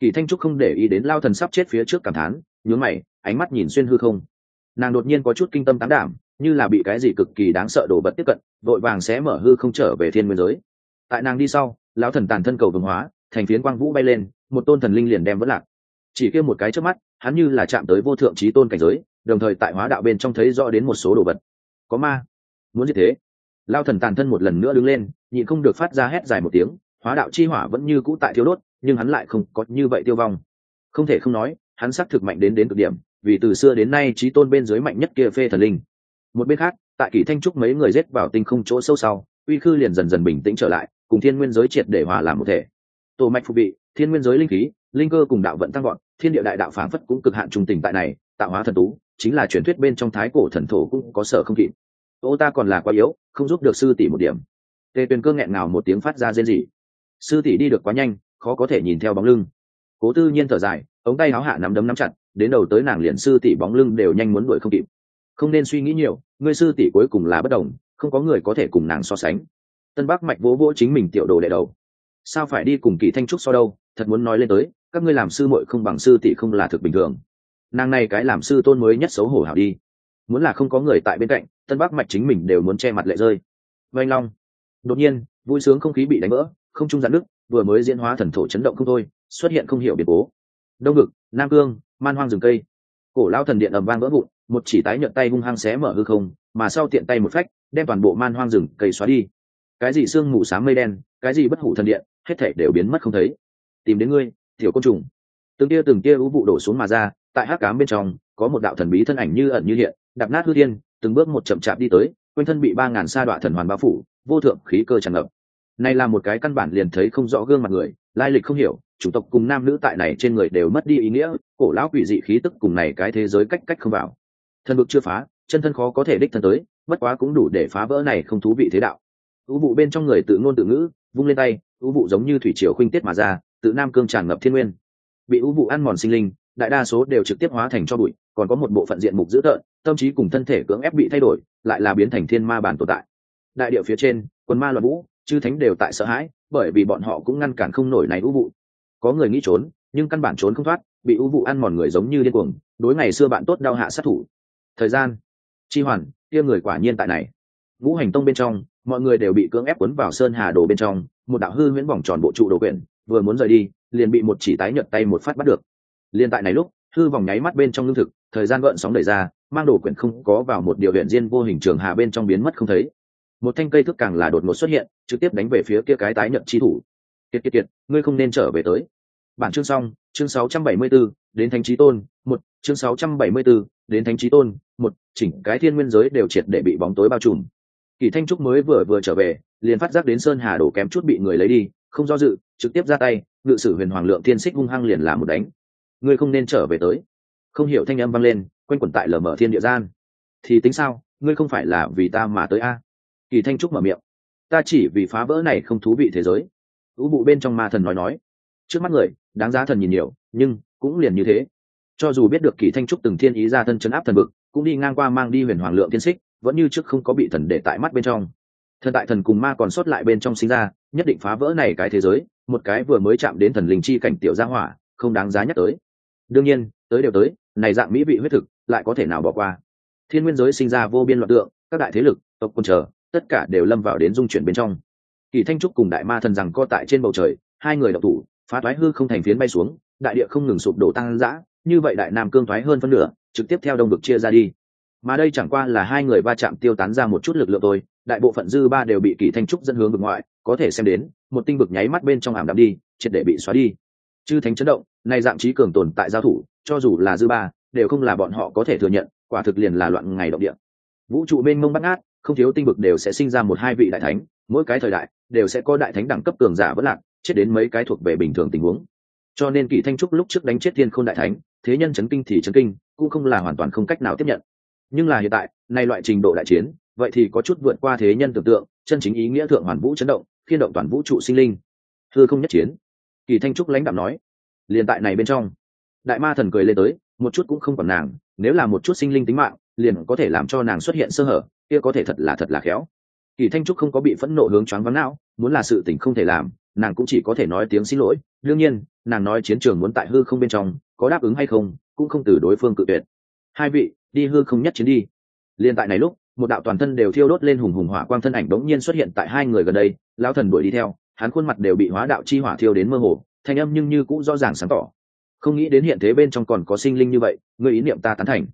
Kỳ thanh trúc không để ý đến lao thần sắp chết phía trước cảm thán, nhướng mày, ánh mắt nhìn xuyên hư không. Nàng đột nhiên có chút kinh tâm tán đảm như là bị cái gì cực kỳ đáng sợ đổ vật tiếp cận, vội vàng sẽ mở hư không trở về thiên nguyên giới. Tại nàng đi sau, lão thần tàn thân cầu vương hóa, thành phiến quang vũ bay lên, một tôn thần linh liền đem vẫn lạc. Chỉ kêu một cái trước mắt, hắn như là chạm tới vô thượng trí tôn cảnh giới, đồng thời tại hóa đạo bên trong thấy rõ đến một số đồ vật. Có ma. Muốn gì thế. Lao thần tàn thân một lần nữa đứng lên, nhịn không được phát ra hét dài một tiếng, hóa đạo chi hỏa vẫn như cũ tại thiếu đốt, nhưng hắn lại không có như vậy tiêu vong. Không thể không nói, hắn xác thực mạnh đến đến cực điểm, vì từ xưa đến nay trí tôn bên dưới mạnh nhất kia phê thần linh một bên khác, tại kỷ thanh trúc mấy người rết vào tinh không chỗ sâu sau, uy khư liền dần dần bình tĩnh trở lại, cùng thiên nguyên giới triệt để hòa làm một thể. Tổ mạch phục bị, thiên nguyên giới linh khí, linh cơ cùng đạo vận tăng gọn thiên địa đại đạo phảng phất cũng cực hạn trung tình tại này, tạo hóa thần tú, chính là truyền thuyết bên trong thái cổ thần thổ cũng có sở không kịp. Ô ta còn là quá yếu, không giúp được sư tỷ một điểm. Tề tuyền cơ nghẹn ngào một tiếng phát ra rên rỉ. Sư tỷ đi được quá nhanh, khó có thể nhìn theo bóng lưng. Cố tư nhiên thở dài, ống tay háo hạ nắm đấm nắm chặt, đến đầu tới nàng liền sư tỷ bóng lưng đều nhanh muốn đuổi không kịp không nên suy nghĩ nhiều, ngươi sư tỷ cuối cùng là bất đồng, không có người có thể cùng nàng so sánh. Tân bắc mạch vỗ vỗ chính mình tiểu đồ đệ đầu. Sao phải đi cùng kỳ thanh trúc so đâu? Thật muốn nói lên tới, các ngươi làm sư muội không bằng sư tỷ không là thực bình thường. Nàng này cái làm sư tôn mới nhất xấu hổ hảo đi. Muốn là không có người tại bên cạnh, tân bắc mạch chính mình đều muốn che mặt lệ rơi. Vanh long. Đột nhiên, vui sướng không khí bị đánh vỡ, không trung giãn nước vừa mới diễn hóa thần thổ chấn động không thôi, xuất hiện không hiểu biệt cố. Đông ngực, nam cương, man hoang rừng cây cổ lao thần điện ầm vang vỡ vụn, một chỉ tái nhợt tay hung hăng xé mở hư không, mà sau tiện tay một phách, đem toàn bộ man hoang rừng cây xóa đi. Cái gì sương mù sáng mây đen, cái gì bất hủ thần điện, hết thể đều biến mất không thấy. Tìm đến ngươi, tiểu côn trùng. Từng tia từng tia ú vụ đổ xuống mà ra, tại hát cám bên trong, có một đạo thần bí thân ảnh như ẩn như hiện, đạp nát hư thiên, từng bước một chậm chạp đi tới, quanh thân bị ba ngàn sa đoạn thần hoàn bao phủ, vô thượng khí cơ tràn ngập. Này là một cái căn bản liền thấy không rõ gương mặt người lai lịch không hiểu chủ tộc cùng nam nữ tại này trên người đều mất đi ý nghĩa, cổ lão quỷ dị khí tức cùng này cái thế giới cách cách không vào. Thân vực chưa phá, chân thân khó có thể đích thân tới, bất quá cũng đủ để phá vỡ này không thú vị thế đạo. Ưu vụ bên trong người tự ngôn tự ngữ, vung lên tay ưu vụ giống như thủy triều khuynh tiết mà ra, tự nam cương tràn ngập thiên nguyên. Bị ưu vụ ăn mòn sinh linh, đại đa số đều trực tiếp hóa thành cho bụi, còn có một bộ phận diện mục dữ tợn, tâm trí cùng thân thể cưỡng ép bị thay đổi, lại là biến thành thiên ma bản tồn tại. Đại địa phía trên quân ma loạn vũ, chư thánh đều tại sợ hãi bởi vì bọn họ cũng ngăn cản không nổi này ưu vụ. Có người nghĩ trốn, nhưng căn bản trốn không thoát, bị ưu vụ ăn mòn người giống như điên cuồng, đối ngày xưa bạn tốt đau hạ sát thủ. Thời gian, chi hoàn, kia người quả nhiên tại này. Ngũ hành tông bên trong, mọi người đều bị cưỡng ép cuốn vào sơn hà đồ bên trong, một đạo hư huyễn vòng tròn bộ trụ đồ quyển, vừa muốn rời đi, liền bị một chỉ tái nhợt tay một phát bắt được. Liên tại này lúc, hư vòng nháy mắt bên trong lương thực, thời gian gợn sóng đẩy ra, mang đồ quyển không có vào một điều huyện diên vô hình trường hà bên trong biến mất không thấy một thanh cây thức càng là đột ngột xuất hiện trực tiếp đánh về phía kia cái tái nhận chi thủ. Kiệt kiệt kiệt ngươi không nên trở về tới. Bản chương xong chương 674, đến thánh trí tôn một chương 674, đến thánh trí tôn một chỉnh cái thiên nguyên giới đều triệt để bị bóng tối bao trùm. Kỳ thanh trúc mới vừa vừa trở về liền phát giác đến sơn hà đổ kém chút bị người lấy đi không do dự trực tiếp ra tay ngự sử huyền hoàng lượng thiên xích hung hăng liền làm một đánh. Ngươi không nên trở về tới. Không hiểu thanh âm vang lên quanh quẩn tại lở mở thiên địa gian. Thì tính sao ngươi không phải là vì ta mà tới a? Kỳ thanh trúc mở miệng. Ta chỉ vì phá vỡ này không thú vị thế giới. Ưu bụ bên trong ma thần nói nói. Trước mắt người, đáng giá thần nhìn nhiều, nhưng cũng liền như thế. Cho dù biết được kỳ thanh trúc từng thiên ý ra thân chấn áp thần bực cũng đi ngang qua mang đi huyền hoàng lượng tiên xích, vẫn như trước không có bị thần để tại mắt bên trong. Thần tại thần cùng ma còn sót lại bên trong sinh ra, nhất định phá vỡ này cái thế giới, một cái vừa mới chạm đến thần linh chi cảnh tiểu gia hỏa, không đáng giá nhắc tới. Đương nhiên, tới đều tới, này dạng mỹ vị huyết thực, lại có thể nào bỏ qua. Thiên nguyên giới sinh ra vô biên loạn tượng, các đại thế lực, tộc quân chờ tất cả đều lâm vào đến dung chuyển bên trong. Kỳ thanh trúc cùng đại ma thần rằng co tại trên bầu trời, hai người đậu thủ, phá thoái hư không thành phiến bay xuống, đại địa không ngừng sụp đổ tăng giã như vậy đại nam cương thoái hơn phân nửa, trực tiếp theo đông được chia ra đi. Mà đây chẳng qua là hai người va chạm tiêu tán ra một chút lực lượng thôi, đại bộ phận dư ba đều bị kỳ thanh trúc dẫn hướng vực ngoại, có thể xem đến, một tinh vực nháy mắt bên trong ảm đạm đi, triệt để bị xóa đi. Chư thánh chấn động, nay dạng trí cường tồn tại giao thủ, cho dù là dư ba, đều không là bọn họ có thể thừa nhận, quả thực liền là loạn ngày động địa. Vũ trụ bên mông bắt ngát không thiếu tinh vực đều sẽ sinh ra một hai vị đại thánh, mỗi cái thời đại đều sẽ có đại thánh đẳng cấp cường giả vẫn lạc, chết đến mấy cái thuộc về bình thường tình huống. Cho nên kỳ thanh trúc lúc trước đánh chết thiên khôn đại thánh, thế nhân chấn kinh thì chấn kinh, cũng không là hoàn toàn không cách nào tiếp nhận. Nhưng là hiện tại, nay loại trình độ đại chiến, vậy thì có chút vượt qua thế nhân tưởng tượng, chân chính ý nghĩa thượng hoàn vũ chấn động, khiên động toàn vũ trụ sinh linh. Thưa không nhất chiến. Kỳ thanh trúc lãnh đạo nói. Liền tại này bên trong, đại ma thần cười lên tới, một chút cũng không còn nàng, nếu là một chút sinh linh tính mạng, liền có thể làm cho nàng xuất hiện sơ hở kia có thể thật là thật là khéo. Kỳ thanh trúc không có bị phẫn nộ hướng choáng vắng não, muốn là sự tình không thể làm, nàng cũng chỉ có thể nói tiếng xin lỗi. Đương nhiên, nàng nói chiến trường muốn tại hư không bên trong, có đáp ứng hay không, cũng không từ đối phương cự tuyệt. Hai vị, đi hư không nhất chiến đi. Liên tại này lúc, một đạo toàn thân đều thiêu đốt lên hùng hùng hỏa quang thân ảnh đống nhiên xuất hiện tại hai người gần đây. Lão thần đuổi đi theo, hắn khuôn mặt đều bị hóa đạo chi hỏa thiêu đến mơ hồ, thanh âm nhưng như cũng rõ ràng sáng tỏ. Không nghĩ đến hiện thế bên trong còn có sinh linh như vậy, người ý niệm ta tán thành.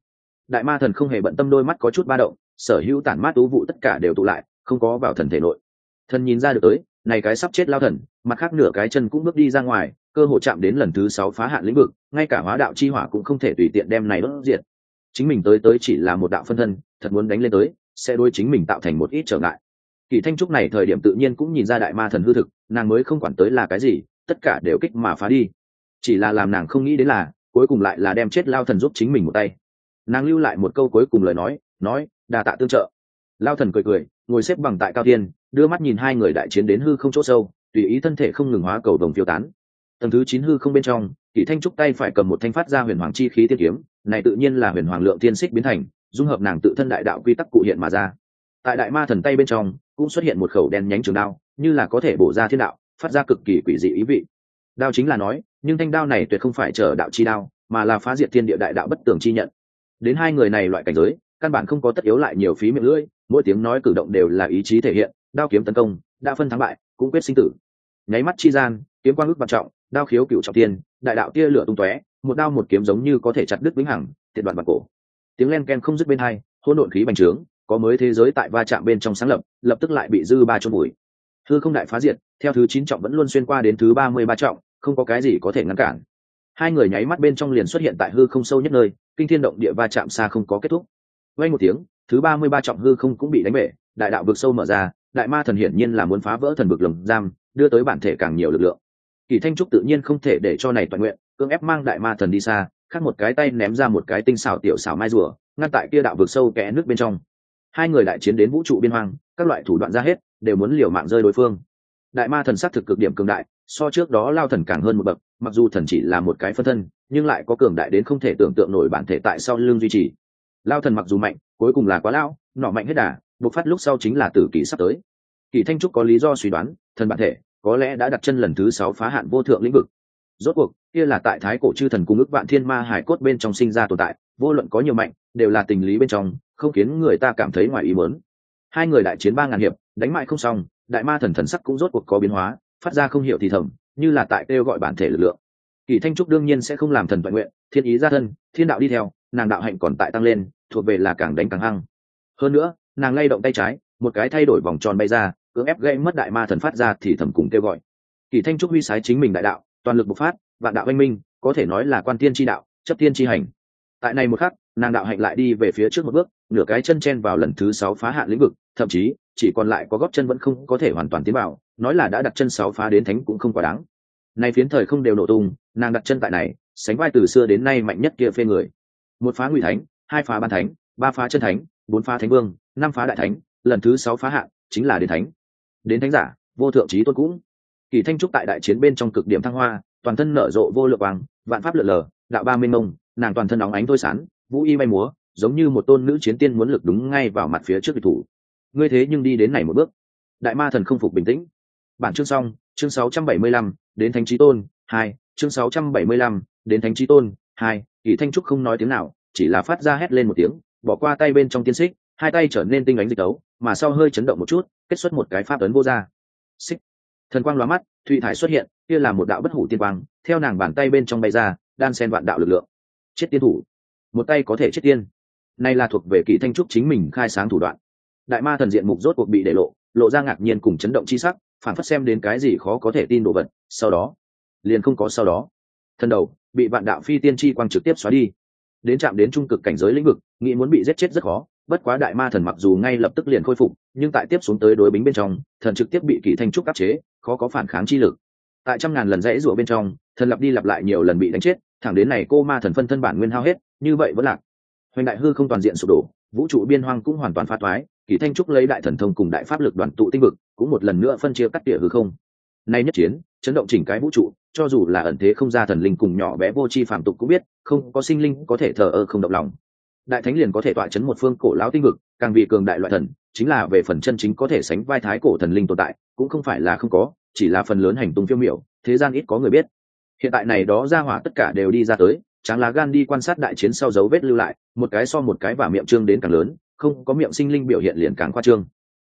Đại ma thần không hề bận tâm đôi mắt có chút ba động sở hữu tản mát tú vụ tất cả đều tụ lại, không có vào thần thể nội. Thần nhìn ra được tới, này cái sắp chết lao thần, mặt khác nửa cái chân cũng bước đi ra ngoài, cơ hội chạm đến lần thứ sáu phá hạn lĩnh vực, ngay cả hóa đạo chi hỏa cũng không thể tùy tiện đem này đốt diệt. Chính mình tới tới chỉ là một đạo phân thân, thật muốn đánh lên tới, sẽ đôi chính mình tạo thành một ít trở ngại. Kỳ thanh trúc này thời điểm tự nhiên cũng nhìn ra đại ma thần hư thực, nàng mới không quản tới là cái gì, tất cả đều kích mà phá đi. Chỉ là làm nàng không nghĩ đến là, cuối cùng lại là đem chết lao thần giúp chính mình một tay. Nàng lưu lại một câu cuối cùng lời nói nói đà tạ tương trợ. Lao thần cười cười, ngồi xếp bằng tại cao tiên, đưa mắt nhìn hai người đại chiến đến hư không chỗ sâu, tùy ý thân thể không ngừng hóa cầu đồng phiêu tán. Tầng thứ chín hư không bên trong, kỷ thanh trúc tay phải cầm một thanh phát ra huyền hoàng chi khí tiên kiếm, này tự nhiên là huyền hoàng lượng tiên xích biến thành, dung hợp nàng tự thân đại đạo quy tắc cụ hiện mà ra. Tại đại ma thần tay bên trong, cũng xuất hiện một khẩu đen nhánh trường đao, như là có thể bổ ra thiên đạo, phát ra cực kỳ quỷ dị ý vị. Đao chính là nói, nhưng thanh đao này tuyệt không phải chờ đạo chi đao, mà là phá diệt thiên địa đại đạo bất tường chi nhận. Đến hai người này loại cảnh giới căn bản không có tất yếu lại nhiều phí miệng lưỡi, mỗi tiếng nói cử động đều là ý chí thể hiện, đao kiếm tấn công, đã phân thắng bại, cũng quyết sinh tử. Nháy mắt chi gian, kiếm quang ước quan trọng, đao khiếu cựu trọng tiên, đại đạo tia lửa tung tóe, một đao một kiếm giống như có thể chặt đứt vĩnh hằng, tiện đoạn bạc cổ. Tiếng len ken không dứt bên hai, hỗn độn khí bành trướng, có mới thế giới tại va chạm bên trong sáng lập lập tức lại bị dư ba chôn bụi hư không đại phá diệt, theo thứ chín trọng vẫn luôn xuyên qua đến thứ ba mươi ba trọng, không có cái gì có thể ngăn cản. Hai người nháy mắt bên trong liền xuất hiện tại hư không sâu nhất nơi, kinh thiên động địa va chạm xa không có kết thúc vay một tiếng, thứ ba mươi ba trọng hư không cũng bị đánh bể, đại đạo vực sâu mở ra, đại ma thần hiển nhiên là muốn phá vỡ thần vực lồng giam, đưa tới bản thể càng nhiều lực lượng. Kỳ thanh trúc tự nhiên không thể để cho này toàn nguyện, cưỡng ép mang đại ma thần đi xa, khác một cái tay ném ra một cái tinh xảo tiểu xảo mai rùa, ngăn tại kia đạo vực sâu kẽ nước bên trong. Hai người đại chiến đến vũ trụ biên hoang, các loại thủ đoạn ra hết, đều muốn liều mạng rơi đối phương. Đại ma thần sát thực cực điểm cường đại, so trước đó lao thần càng hơn một bậc, mặc dù thần chỉ là một cái phân thân, nhưng lại có cường đại đến không thể tưởng tượng nổi bản thể tại sau lưng duy trì lao thần mặc dù mạnh, cuối cùng là quá lao nọ mạnh hết đà, bộc phát lúc sau chính là tử kỷ sắp tới. Kỳ thanh trúc có lý do suy đoán, thần bản thể, có lẽ đã đặt chân lần thứ sáu phá hạn vô thượng lĩnh vực. Rốt cuộc, kia là tại thái cổ chư thần cung ức vạn thiên ma hải cốt bên trong sinh ra tồn tại, vô luận có nhiều mạnh, đều là tình lý bên trong, không khiến người ta cảm thấy ngoài ý mớn hai người đại chiến ba ngàn hiệp, đánh mại không xong, đại ma thần thần sắc cũng rốt cuộc có biến hóa, phát ra không hiểu thì thầm, như là tại kêu gọi bản thể lực lượng kỳ thanh trúc đương nhiên sẽ không làm thần toàn nguyện, thiên ý ra thân, thiên đạo đi theo, nàng đạo hạnh còn tại tăng lên, thuộc về là càng đánh càng hăng. Hơn nữa, nàng lay động tay trái, một cái thay đổi vòng tròn bay ra, cưỡng ép gây mất đại ma thần phát ra thì thầm cùng kêu gọi. Kỳ thanh trúc huy sái chính mình đại đạo, toàn lực bộc phát, vạn đạo anh minh, có thể nói là quan tiên tri đạo, chấp tiên tri hành. Tại này một khắc, nàng đạo hạnh lại đi về phía trước một bước, nửa cái chân chen vào lần thứ sáu phá hạn lĩnh vực, thậm chí, chỉ còn lại có góp chân vẫn không có thể hoàn toàn tiến vào, nói là đã đặt chân sáu phá đến thánh cũng không quá đáng nay phiến thời không đều nổ tung nàng đặt chân tại này sánh vai từ xưa đến nay mạnh nhất kia phê người. Một phá ngụy thánh hai phá ban thánh ba phá chân thánh bốn phá thánh vương năm phá đại thánh lần thứ sáu phá hạ, chính là đến thánh. Đến thánh giả vô thượng trí tôn cũng. Kỳ thanh trúc tại đại chiến bên trong cực điểm thăng hoa toàn thân nở rộ vô lượng vàng, vạn pháp lượn lờ đạo ba minh mông nàng toàn thân óng ánh thôi sán vũ y bay múa giống như một tôn nữ chiến tiên muốn lực đúng ngay vào mặt phía trước địch thủ. Ngươi thế nhưng đi đến này một bước. Đại ma thần không phục bình tĩnh. Bản chương xong chương 675, đến thánh trí tôn hai chương 675, đến thánh trí tôn hai kỳ thanh trúc không nói tiếng nào chỉ là phát ra hét lên một tiếng bỏ qua tay bên trong tiên xích hai tay trở nên tinh ánh dịch tấu mà sau hơi chấn động một chút kết xuất một cái pháp ấn vô ra xích. Thần quang lóa mắt thụy thải xuất hiện kia là một đạo bất hủ tiên quang theo nàng bàn tay bên trong bay ra đan sen vạn đạo lực lượng. Chết tiên thủ. Một tay có thể chết tiên. Này là thuộc về kỳ thanh trúc chính mình khai sáng thủ đoạn. Đại ma thần diện mục rốt cuộc bị để lộ lộ ra ngạc nhiên cùng chấn động chi sắc phản phất xem đến cái gì khó có thể tin đồ vật, sau đó, liền không có sau đó. Thần đầu, bị vạn đạo phi tiên chi quang trực tiếp xóa đi. Đến chạm đến trung cực cảnh giới lĩnh vực, nghĩ muốn bị giết chết rất khó, bất quá đại ma thần mặc dù ngay lập tức liền khôi phục, nhưng tại tiếp xuống tới đối bính bên trong, thần trực tiếp bị kỳ thanh trúc áp chế, khó có phản kháng chi lực. Tại trăm ngàn lần rẽ rủa bên trong, thần lặp đi lặp lại nhiều lần bị đánh chết, thẳng đến này cô ma thần phân thân bản nguyên hao hết, như vậy vẫn lạc. Hoành đại hư không toàn diện sụp đổ, vũ trụ biên hoang cũng hoàn toàn phá thoái, kỳ thanh trúc lấy đại thần thông cùng đại pháp lực đoàn tụ tinh vực cũng một lần nữa phân chia cắt tỉa hư không. Nay nhất chiến, chấn động chỉnh cái vũ trụ, cho dù là ẩn thế không ra thần linh cùng nhỏ bé vô tri phạm tục cũng biết, không có sinh linh có thể thờ ơ không động lòng. Đại thánh liền có thể tọa chấn một phương cổ lão tinh vực, càng vì cường đại loại thần, chính là về phần chân chính có thể sánh vai thái cổ thần linh tồn tại, cũng không phải là không có, chỉ là phần lớn hành tung phiêu miểu, thế gian ít có người biết. Hiện tại này đó ra hỏa tất cả đều đi ra tới, tráng lá gan đi quan sát đại chiến sau dấu vết lưu lại, một cái so một cái và miệng trương đến càng lớn, không có miệng sinh linh biểu hiện liền càng khoa trương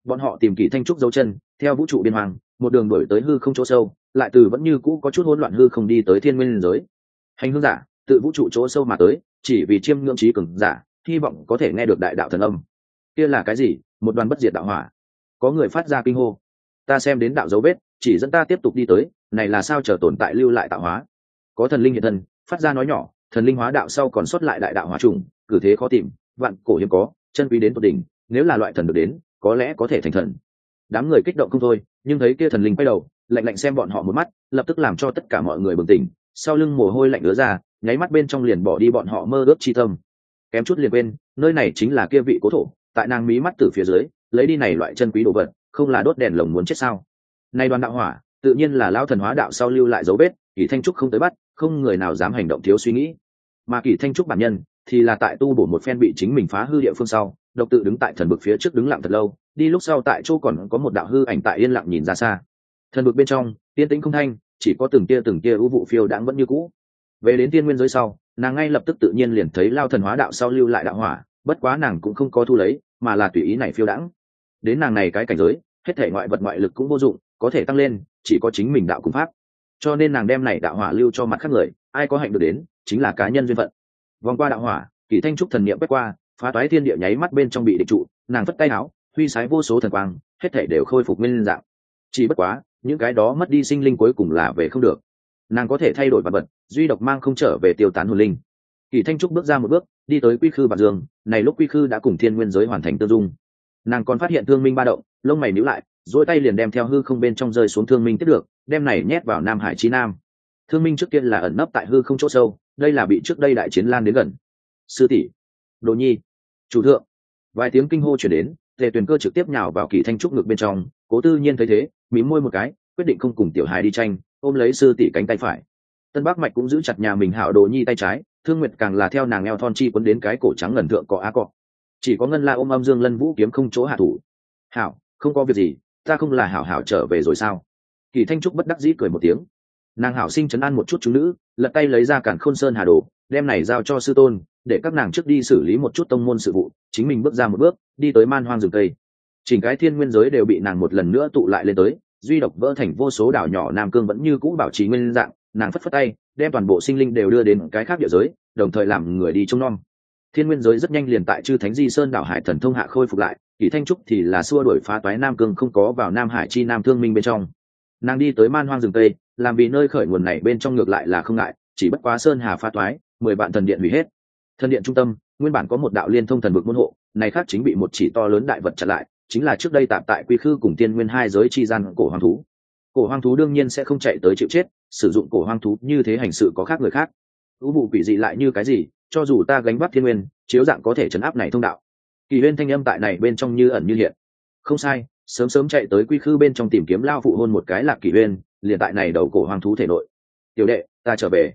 bọn họ tìm kỳ thanh trúc dấu chân, theo vũ trụ biên hoàng một đường đổi tới hư không chỗ sâu, lại từ vẫn như cũ có chút hỗn loạn hư không đi tới thiên nguyên giới. Hành hương giả, tự vũ trụ chỗ sâu mà tới, chỉ vì chiêm ngưỡng trí cường giả, hy vọng có thể nghe được đại đạo thần âm. Kia là cái gì? Một đoàn bất diệt đạo hỏa. Có người phát ra kinh hô. Ta xem đến đạo dấu vết, chỉ dẫn ta tiếp tục đi tới, này là sao chờ tồn tại lưu lại tạo hóa? Có thần linh hiện thân, phát ra nói nhỏ, thần linh hóa đạo sau còn xuất lại đại đạo hóa trùng, cử thế khó tìm, vạn cổ hiếm có, chân quý đến tột đỉnh, nếu là loại thần được đến có lẽ có thể thành thần. Đám người kích động không thôi, nhưng thấy kia thần linh quay đầu, lạnh lạnh xem bọn họ một mắt, lập tức làm cho tất cả mọi người bừng tỉnh, sau lưng mồ hôi lạnh ứa ra, nháy mắt bên trong liền bỏ đi bọn họ mơ ước chi tâm. Kém chút liền quên, nơi này chính là kia vị cố thổ, tại nàng mí mắt từ phía dưới, lấy đi này loại chân quý đồ vật, không là đốt đèn lồng muốn chết sao. Nay đoàn đạo hỏa, tự nhiên là lao thần hóa đạo sau lưu lại dấu vết kỳ thanh trúc không tới bắt, không người nào dám hành động thiếu suy nghĩ. Mà kỳ thanh trúc bản nhân, thì là tại tu bổ một phen bị chính mình phá hư địa phương sau độc tự đứng tại thần bực phía trước đứng lặng thật lâu, đi lúc sau tại chỗ còn có một đạo hư ảnh tại yên lặng nhìn ra xa. Thần bực bên trong, tiên tĩnh không thanh, chỉ có từng tia từng tia ưu vụ phiêu đãng vẫn như cũ. Về đến tiên nguyên giới sau, nàng ngay lập tức tự nhiên liền thấy lao thần hóa đạo sau lưu lại đạo hỏa, bất quá nàng cũng không có thu lấy, mà là tùy ý này phiêu đãng. Đến nàng này cái cảnh giới, hết thể ngoại vật ngoại lực cũng vô dụng, có thể tăng lên, chỉ có chính mình đạo cùng pháp. Cho nên nàng đem này đạo hỏa lưu cho mặt khác người, ai có hạnh được đến, chính là cá nhân duyên phận. Vòng qua đạo hỏa, kỳ thanh trúc thần niệm quét qua phá toái thiên địa nháy mắt bên trong bị địch trụ, nàng phất tay áo, huy sái vô số thần quang, hết thể đều khôi phục nguyên dạng. Chỉ bất quá, những cái đó mất đi sinh linh cuối cùng là về không được. Nàng có thể thay đổi vật vật, duy độc mang không trở về tiêu tán hồn linh. Kỳ thanh trúc bước ra một bước, đi tới quy khư bạc dương, này lúc quy khư đã cùng thiên nguyên giới hoàn thành tương dung. Nàng còn phát hiện thương minh ba động, lông mày níu lại dỗi tay liền đem theo hư không bên trong rơi xuống thương minh tiếp được, đem này nhét vào nam hải chi nam. Thương minh trước tiên là ẩn nấp tại hư không chỗ sâu, đây là bị trước đây đại chiến lan đến gần. Sư tỷ đồ nhi. Chủ thượng. Vài tiếng kinh hô chuyển đến, tề tuyền cơ trực tiếp nhào vào kỳ thanh trúc ngực bên trong, cố tư nhiên thấy thế, mí môi một cái, quyết định không cùng tiểu hài đi tranh, ôm lấy sư tỷ cánh tay phải. Tân bắc mạch cũng giữ chặt nhà mình hảo đồ nhi tay trái, thương nguyệt càng là theo nàng eo thon chi quấn đến cái cổ trắng ngần thượng cọ á cọ. Chỉ có ngân la ôm âm dương lân vũ kiếm không chỗ hạ thủ. Hảo, không có việc gì, ta không là hảo hảo trở về rồi sao? Kỳ thanh trúc bất đắc dĩ cười một tiếng. Nàng hảo sinh chấn an một chút chú nữ, lật tay lấy ra cản khôn sơn hà đồ đem này giao cho sư tôn, để các nàng trước đi xử lý một chút tông môn sự vụ, chính mình bước ra một bước, đi tới man hoang rừng cây. Chỉnh cái thiên nguyên giới đều bị nàng một lần nữa tụ lại lên tới, duy độc vỡ thành vô số đảo nhỏ nam cương vẫn như cũ bảo trì nguyên dạng, nàng phất phất tay, đem toàn bộ sinh linh đều đưa đến cái khác địa giới, đồng thời làm người đi trông nom. Thiên nguyên giới rất nhanh liền tại chư thánh di sơn đảo hải thần thông hạ khôi phục lại kỷ thanh trúc thì là xua đuổi phá toái nam cương không có vào nam hải chi nam thương minh bên trong. Nàng đi tới man hoang rừng tây làm vì nơi khởi nguồn này bên trong ngược lại là không ngại, chỉ bất quá sơn hà phá toái mười vạn thần điện hủy hết. Thần điện trung tâm, nguyên bản có một đạo liên thông thần vực môn hộ, này khác chính bị một chỉ to lớn đại vật chặn lại, chính là trước đây tạm tại quy khư cùng tiên nguyên hai giới chi gian cổ hoàng thú. Cổ hoàng thú đương nhiên sẽ không chạy tới chịu chết, sử dụng cổ hoàng thú như thế hành sự có khác người khác. Ưu vụ quỷ dị lại như cái gì, cho dù ta gánh vác thiên nguyên, chiếu dạng có thể chấn áp này thông đạo. Kỳ huyên thanh âm tại này bên trong như ẩn như hiện. Không sai, sớm sớm chạy tới quy khư bên trong tìm kiếm lao phụ hôn một cái lạc kỳ huyên, liền tại này đầu cổ hoàng thú thể nội. Tiểu đệ, ta trở về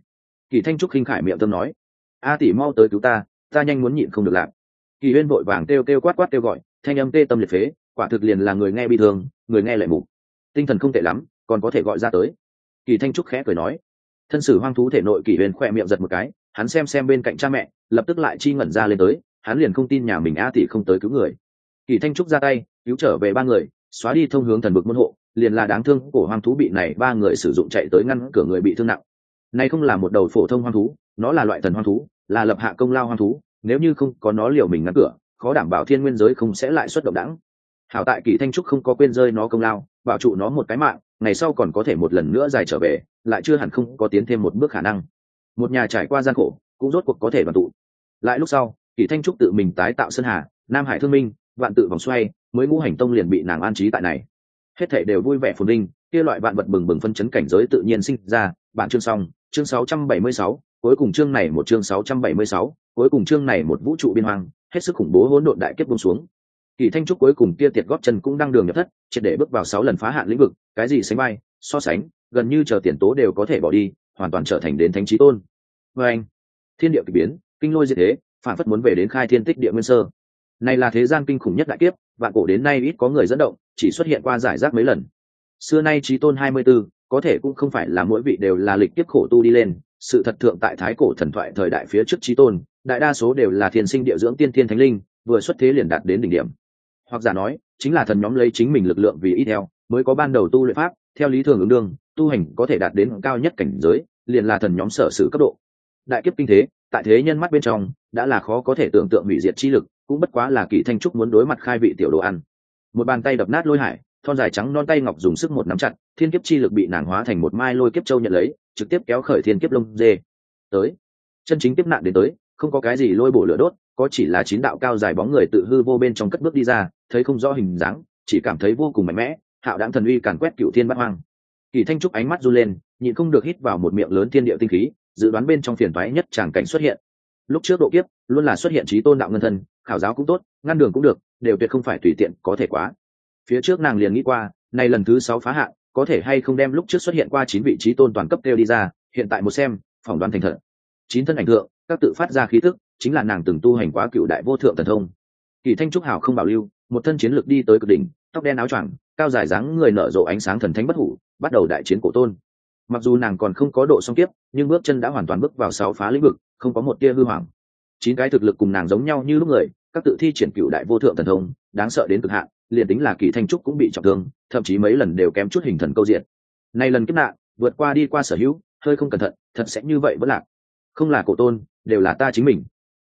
kỳ thanh trúc khinh khải miệng tâm nói, a tỷ mau tới cứu ta ta nhanh muốn nhịn không được làm kỳ huyên vội vàng kêu kêu quát quát kêu gọi, thanh âm tê tâm liệt phế, quả thực liền là người nghe bị thương, người nghe lại mục. Tinh thần không tệ lắm, còn có thể gọi ra tới. Kỳ thanh trúc khẽ cười nói, thân sử hoang thú thể nội kỳ huyên khỏe miệng giật một cái, hắn xem xem bên cạnh cha mẹ, lập tức lại chi ngẩn ra lên tới, hắn liền không tin nhà mình a tỷ không tới cứu người. Kỳ thanh trúc ra tay, cứu trở về ba người, xóa đi thông hướng thần vực môn hộ, liền là đáng thương cổ hoang thú bị này ba người sử dụng chạy tới ngăn cửa người bị thương nặng này không là một đầu phổ thông hoang thú, nó là loại thần hoang thú, là lập hạ công lao hoang thú, nếu như không có nó liều mình ngăn cửa, khó đảm bảo thiên nguyên giới không sẽ lại xuất động đẳng. Hảo tại kỳ thanh trúc không có quên rơi nó công lao, bảo trụ nó một cái mạng, ngày sau còn có thể một lần nữa dài trở về, lại chưa hẳn không có tiến thêm một bước khả năng. Một nhà trải qua gian khổ, cũng rốt cuộc có thể đoàn tụ. Lại lúc sau, kỳ thanh trúc tự mình tái tạo sơn hà, nam hải thương minh, vạn tự vòng xoay, mới ngũ hành tông liền bị nàng an trí tại này. Hết thể đều vui vẻ phồn vinh, kia loại vạn vật bừng bừng phân chấn cảnh giới tự nhiên sinh ra bản chương xong chương 676, cuối cùng chương này một chương 676, cuối cùng chương này một vũ trụ biên hoang hết sức khủng bố hỗn độn đại kiếp buông xuống. Kỳ thanh trúc cuối cùng kia tiệt góp chân cũng đang đường nhập thất triệt để bước vào sáu lần phá hạn lĩnh vực cái gì sánh bay so sánh gần như chờ tiền tố đều có thể bỏ đi hoàn toàn trở thành đến thánh trí tôn. Và anh thiên địa kỳ biến kinh lôi diệt thế phản phất muốn về đến khai thiên tích địa nguyên sơ. Này là thế gian kinh khủng nhất đại kiếp vạn cổ đến nay ít có người dẫn động chỉ xuất hiện qua giải rác mấy lần. Xưa nay trí tôn hai mươi 24, có thể cũng không phải là mỗi vị đều là lịch tiếp khổ tu đi lên, sự thật thượng tại thái cổ thần thoại thời đại phía trước trí tôn, đại đa số đều là thiên sinh địa dưỡng tiên thiên thánh linh, vừa xuất thế liền đạt đến đỉnh điểm. Hoặc giả nói, chính là thần nhóm lấy chính mình lực lượng vì ít theo, mới có ban đầu tu luyện pháp, theo lý thường ứng đương, tu hành có thể đạt đến cao nhất cảnh giới, liền là thần nhóm sở sử cấp độ. Đại kiếp kinh thế, tại thế nhân mắt bên trong, đã là khó có thể tưởng tượng hủy diệt chi lực, cũng bất quá là kỳ thanh trúc muốn đối mặt khai vị tiểu đồ ăn. Một bàn tay đập nát lôi hải thon dài trắng non tay ngọc dùng sức một nắm chặt, thiên kiếp chi lực bị nàng hóa thành một mai lôi kiếp châu nhận lấy, trực tiếp kéo khởi thiên kiếp lông dê. Tới, chân chính tiếp nạn đến tới, không có cái gì lôi bổ lửa đốt, có chỉ là chín đạo cao dài bóng người tự hư vô bên trong cất bước đi ra, thấy không rõ hình dáng, chỉ cảm thấy vô cùng mạnh mẽ, hạo đáng thần uy càn quét cựu thiên bát hoang. Kỳ thanh trúc ánh mắt run lên, nhịn không được hít vào một miệng lớn thiên địa tinh khí, dự đoán bên trong phiền toái nhất tràng cảnh xuất hiện. Lúc trước độ kiếp, luôn là xuất hiện trí tôn đạo ngân thân, khảo giáo cũng tốt, ngăn đường cũng được, đều tuyệt không phải tùy tiện có thể quá phía trước nàng liền nghĩ qua nay lần thứ sáu phá hạn, có thể hay không đem lúc trước xuất hiện qua chín vị trí tôn toàn cấp kêu đi ra, hiện tại một xem, phỏng đoán thành thật. Chín thân ảnh thượng, các tự phát ra khí tức, chính là nàng từng tu hành quá cựu đại vô thượng thần thông. Kỳ thanh trúc hảo không bảo lưu, một thân chiến lực đi tới cực đỉnh, tóc đen áo choàng, cao dài dáng người nở rộ ánh sáng thần thánh bất hủ, bắt đầu đại chiến cổ tôn. Mặc dù nàng còn không có độ song kiếp, nhưng bước chân đã hoàn toàn bước vào sáu phá lĩnh vực, không có một tia hư hoàng chín cái thực lực cùng nàng giống nhau như lúc người, các tự thi triển cựu đại vô thượng thần thông, đáng sợ đến cực hạn liền tính là kỳ thanh trúc cũng bị trọng thương, thậm chí mấy lần đều kém chút hình thần câu diện. Nay lần kiếp nạn, vượt qua đi qua sở hữu, hơi không cẩn thận, thật sẽ như vậy vẫn lạc. Không là cổ tôn, đều là ta chính mình.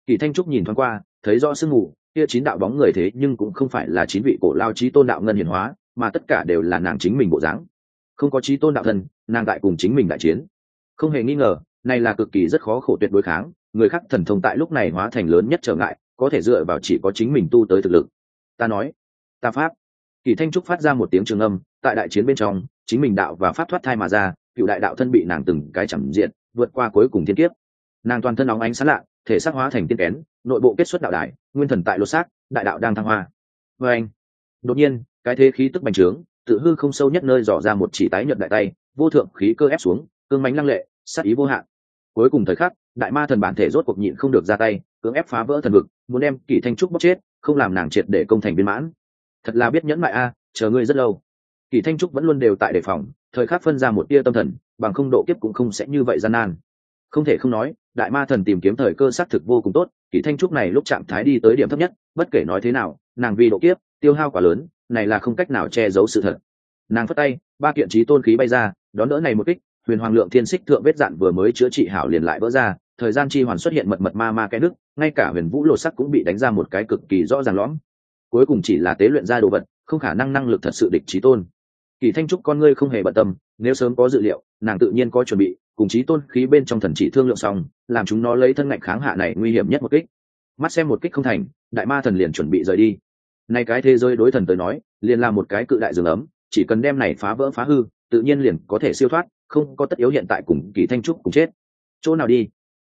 Kỳ thanh trúc nhìn thoáng qua, thấy rõ sương mù, kia chín đạo bóng người thế nhưng cũng không phải là chín vị cổ lao trí tôn đạo ngân hiển hóa, mà tất cả đều là nàng chính mình bộ dáng. Không có trí tôn đạo thân nàng tại cùng chính mình đại chiến. Không hề nghi ngờ này là cực kỳ rất khó khổ tuyệt đối kháng, người khác thần thông tại lúc này hóa thành lớn nhất trở ngại, có thể dựa vào chỉ có chính mình tu tới thực lực. Ta nói ta pháp. Kỳ thanh trúc phát ra một tiếng trường âm, tại đại chiến bên trong, chính mình đạo và pháp thoát thai mà ra, cựu đại đạo thân bị nàng từng cái chẳng diện, vượt qua cuối cùng thiên kiếp. Nàng toàn thân óng ánh sáng lạ, thể xác hóa thành tiên kén, nội bộ kết xuất đạo đại nguyên thần tại lô xác, đại đạo đang thăng hoa. Vê anh, đột nhiên, cái thế khí tức bành trướng, tự hư không sâu nhất nơi dò ra một chỉ tái nhận đại tay, vô thượng khí cơ ép xuống, cương mánh lăng lệ, sát ý vô hạn. Cuối cùng thời khắc, đại ma thần bản thể rốt cuộc nhịn không được ra tay, cưỡng ép phá vỡ thần vực, muốn đem kỷ thanh trúc bóc chết, không làm nàng triệt để công thành viên mãn thật là biết nhẫn mại a, chờ ngươi rất lâu. Kỷ thanh trúc vẫn luôn đều tại đề phòng, thời khắc phân ra một tia tâm thần, bằng không độ kiếp cũng không sẽ như vậy gian nan. Không thể không nói, đại ma thần tìm kiếm thời cơ xác thực vô cùng tốt kỷ thanh trúc này lúc trạng thái đi tới điểm thấp nhất, bất kể nói thế nào, nàng vì độ kiếp, tiêu hao quá lớn, này là không cách nào che giấu sự thật. Nàng phất tay, ba kiện trí tôn khí bay ra, đón đỡ này một kích, huyền hoàng lượng thiên xích thượng vết dạn vừa mới chữa trị hảo liền lại vỡ ra, thời gian chi hoàn xuất hiện mật mật ma ma cái nước ngay cả huyền vũ lột sắc cũng bị đánh ra một cái cực kỳ rõ ràng lõm cuối cùng chỉ là tế luyện ra đồ vật, không khả năng năng lực thật sự địch trí tôn. Kỳ thanh trúc con ngươi không hề bận tâm, nếu sớm có dự liệu, nàng tự nhiên có chuẩn bị, cùng trí tôn khí bên trong thần chỉ thương lượng xong, làm chúng nó lấy thân ngạnh kháng hạ này nguy hiểm nhất một kích. Mắt xem một kích không thành, đại ma thần liền chuẩn bị rời đi. Nay cái thế giới đối thần tới nói, liền là một cái cự đại rừng ấm, chỉ cần đem này phá vỡ phá hư, tự nhiên liền có thể siêu thoát, không có tất yếu hiện tại cùng kỳ thanh trúc cùng chết. Chỗ nào đi?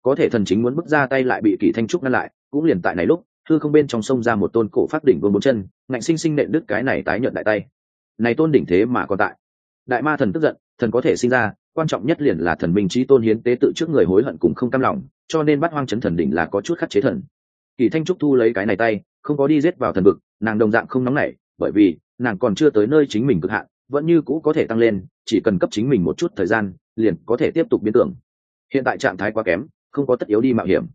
Có thể thần chính muốn bước ra tay lại bị kỳ thanh trúc ngăn lại, cũng liền tại này lúc thư không bên trong sông ra một tôn cổ phát đỉnh vương bốn chân, ngạnh sinh sinh nện đứt cái này tái nhợt đại tay. Này tôn đỉnh thế mà còn tại. Đại ma thần tức giận, thần có thể sinh ra, quan trọng nhất liền là thần minh trí tôn hiến tế tự trước người hối hận cùng không cam lòng, cho nên bắt hoang chấn thần đỉnh là có chút khắc chế thần. Kỳ thanh trúc thu lấy cái này tay, không có đi giết vào thần vực, nàng đồng dạng không nóng nảy, bởi vì nàng còn chưa tới nơi chính mình cực hạn, vẫn như cũ có thể tăng lên, chỉ cần cấp chính mình một chút thời gian, liền có thể tiếp tục biến tưởng. Hiện tại trạng thái quá kém, không có tất yếu đi mạo hiểm.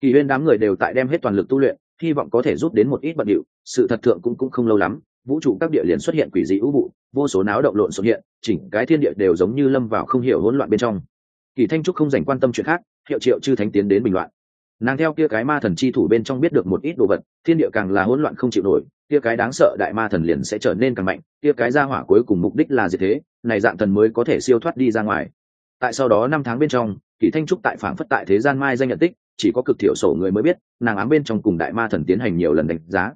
Kỳ huyên đám người đều tại đem hết toàn lực tu luyện hy vọng có thể giúp đến một ít bận điệu, sự thật thượng cũng cũng không lâu lắm, vũ trụ các địa liền xuất hiện quỷ dị ưu vụ vô số náo động lộn xuất hiện, chỉnh cái thiên địa đều giống như lâm vào không hiểu hỗn loạn bên trong. Kỳ thanh trúc không dành quan tâm chuyện khác, hiệu triệu chư thánh tiến đến bình loạn. Nàng theo kia cái ma thần chi thủ bên trong biết được một ít đồ vật, thiên địa càng là hỗn loạn không chịu nổi, kia cái đáng sợ đại ma thần liền sẽ trở nên càng mạnh, kia cái ra hỏa cuối cùng mục đích là gì thế, này dạng thần mới có thể siêu thoát đi ra ngoài. Tại sau đó năm tháng bên trong kỷ thanh trúc tại phảng phất tại thế gian mai danh nhận tích chỉ có cực thiểu sổ người mới biết, nàng ám bên trong cùng đại ma thần tiến hành nhiều lần đánh giá.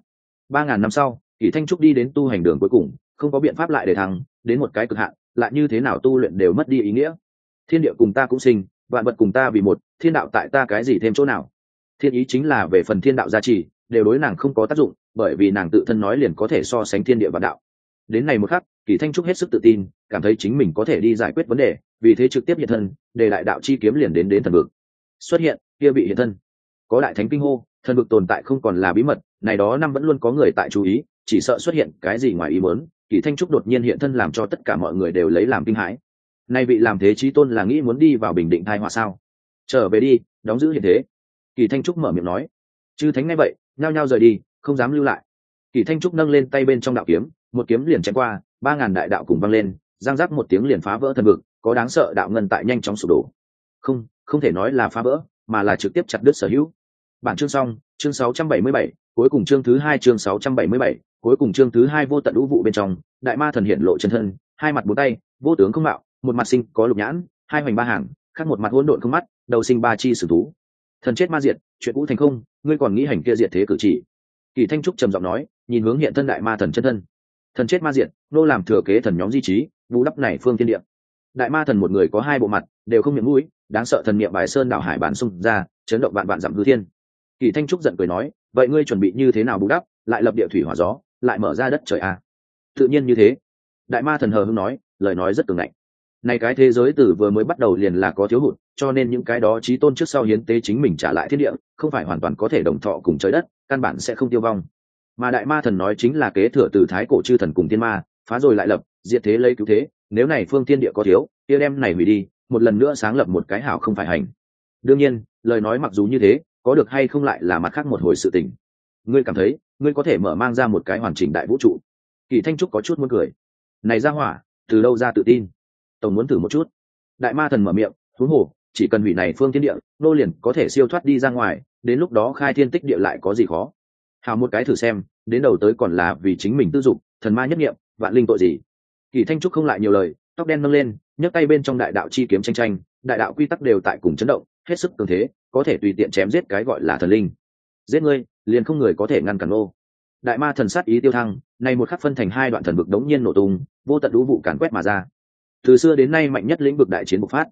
Ba ngàn năm sau kỷ thanh trúc đi đến tu hành đường cuối cùng, không có biện pháp lại để thắng đến một cái cực hạn, lại như thế nào tu luyện đều mất đi ý nghĩa. Thiên địa cùng ta cũng sinh, vạn vật cùng ta vì một, thiên đạo tại ta cái gì thêm chỗ nào? Thiên ý chính là về phần thiên đạo gia trì, đều đối nàng không có tác dụng, bởi vì nàng tự thân nói liền có thể so sánh thiên địa và đạo. Đến này một khắc, kỳ thanh trúc hết sức tự tin, cảm thấy chính mình có thể đi giải quyết vấn đề, vì thế trực tiếp hiện thân, để lại đạo chi kiếm liền đến đến thần vực. Xuất hiện kia bị hiện thân. Có đại thánh kinh hô, thần vực tồn tại không còn là bí mật, này đó năm vẫn luôn có người tại chú ý, chỉ sợ xuất hiện cái gì ngoài ý muốn, kỳ thanh trúc đột nhiên hiện thân làm cho tất cả mọi người đều lấy làm kinh hãi. Nay vị làm thế trí tôn là nghĩ muốn đi vào bình định thai họa sao? Trở về đi, đóng giữ hiện thế. Kỳ thanh trúc mở miệng nói. Chư thánh ngay vậy, nhao nhao rời đi, không dám lưu lại. Kỳ thanh trúc nâng lên tay bên trong đạo kiếm, một kiếm liền chém qua, ba ngàn đại đạo cùng văng lên, giang giác một tiếng liền phá vỡ thần vực, có đáng sợ đạo ngân tại nhanh chóng sụp đổ. Không không thể nói là phá vỡ mà là trực tiếp chặt đứt sở hữu. Bản chương xong chương 677, cuối cùng chương thứ hai chương 677, cuối cùng chương thứ hai vô tận lũ vụ bên trong đại ma thần hiện lộ chân thân hai mặt bốn tay vô tướng không mạo một mặt sinh có lục nhãn hai hoành ba hàng khác một mặt hỗn độn không mắt đầu sinh ba chi sử thú. Thần chết ma diệt chuyện cũ thành không ngươi còn nghĩ hành kia diệt thế cử chỉ. Kỳ thanh trúc trầm giọng nói nhìn hướng hiện thân đại ma thần chân thân. Thần chết ma diệt nô làm thừa kế thần nhóm di trí vũ đắp này phương thiên địa. Đại ma thần một người có hai bộ mặt đều không miệng mũi đáng sợ thần niệm bài sơn đảo hải bản xung ra, chấn động vạn vạn dặm hư thiên. Kỳ thanh trúc giận cười nói, vậy ngươi chuẩn bị như thế nào bù đắp, lại lập địa thủy hỏa gió, lại mở ra đất trời a à? tự nhiên như thế. Đại ma thần hờ hưng nói, lời nói rất cường ngạnh. Này cái thế giới từ vừa mới bắt đầu liền là có thiếu hụt, cho nên những cái đó trí tôn trước sau hiến tế chính mình trả lại thiên địa, không phải hoàn toàn có thể đồng thọ cùng trời đất, căn bản sẽ không tiêu vong. Mà đại ma thần nói chính là kế thừa từ thái cổ chư thần cùng thiên ma, phá rồi lại lập, diệt thế lấy cứu thế, nếu này phương thiên địa có thiếu, kia đem này hủy đi một lần nữa sáng lập một cái hảo không phải hành. Đương nhiên, lời nói mặc dù như thế, có được hay không lại là mặt khác một hồi sự tình. Ngươi cảm thấy, ngươi có thể mở mang ra một cái hoàn chỉnh đại vũ trụ. Kỳ thanh trúc có chút muốn cười. Này ra hỏa, từ đâu ra tự tin? Tổng muốn thử một chút. Đại ma thần mở miệng thú hồ, chỉ cần hủy này phương thiên địa, nô liền có thể siêu thoát đi ra ngoài, đến lúc đó khai thiên tích địa lại có gì khó? Hào một cái thử xem, đến đầu tới còn là vì chính mình tư dụng thần ma nhất nghiệm vạn linh tội gì? Kỳ thanh trúc không lại nhiều lời tóc đen nâng lên, nhấc tay bên trong đại đạo chi kiếm tranh tranh, đại đạo quy tắc đều tại cùng chấn động, hết sức tương thế, có thể tùy tiện chém giết cái gọi là thần linh. Giết ngươi, liền không người có thể ngăn cản ô đại ma thần sát ý tiêu thăng, này một khắc phân thành hai đoạn thần vực đống nhiên nổ tung, vô tận lũ vụ càn quét mà ra. Từ xưa đến nay mạnh nhất lĩnh vực đại chiến bộc phát.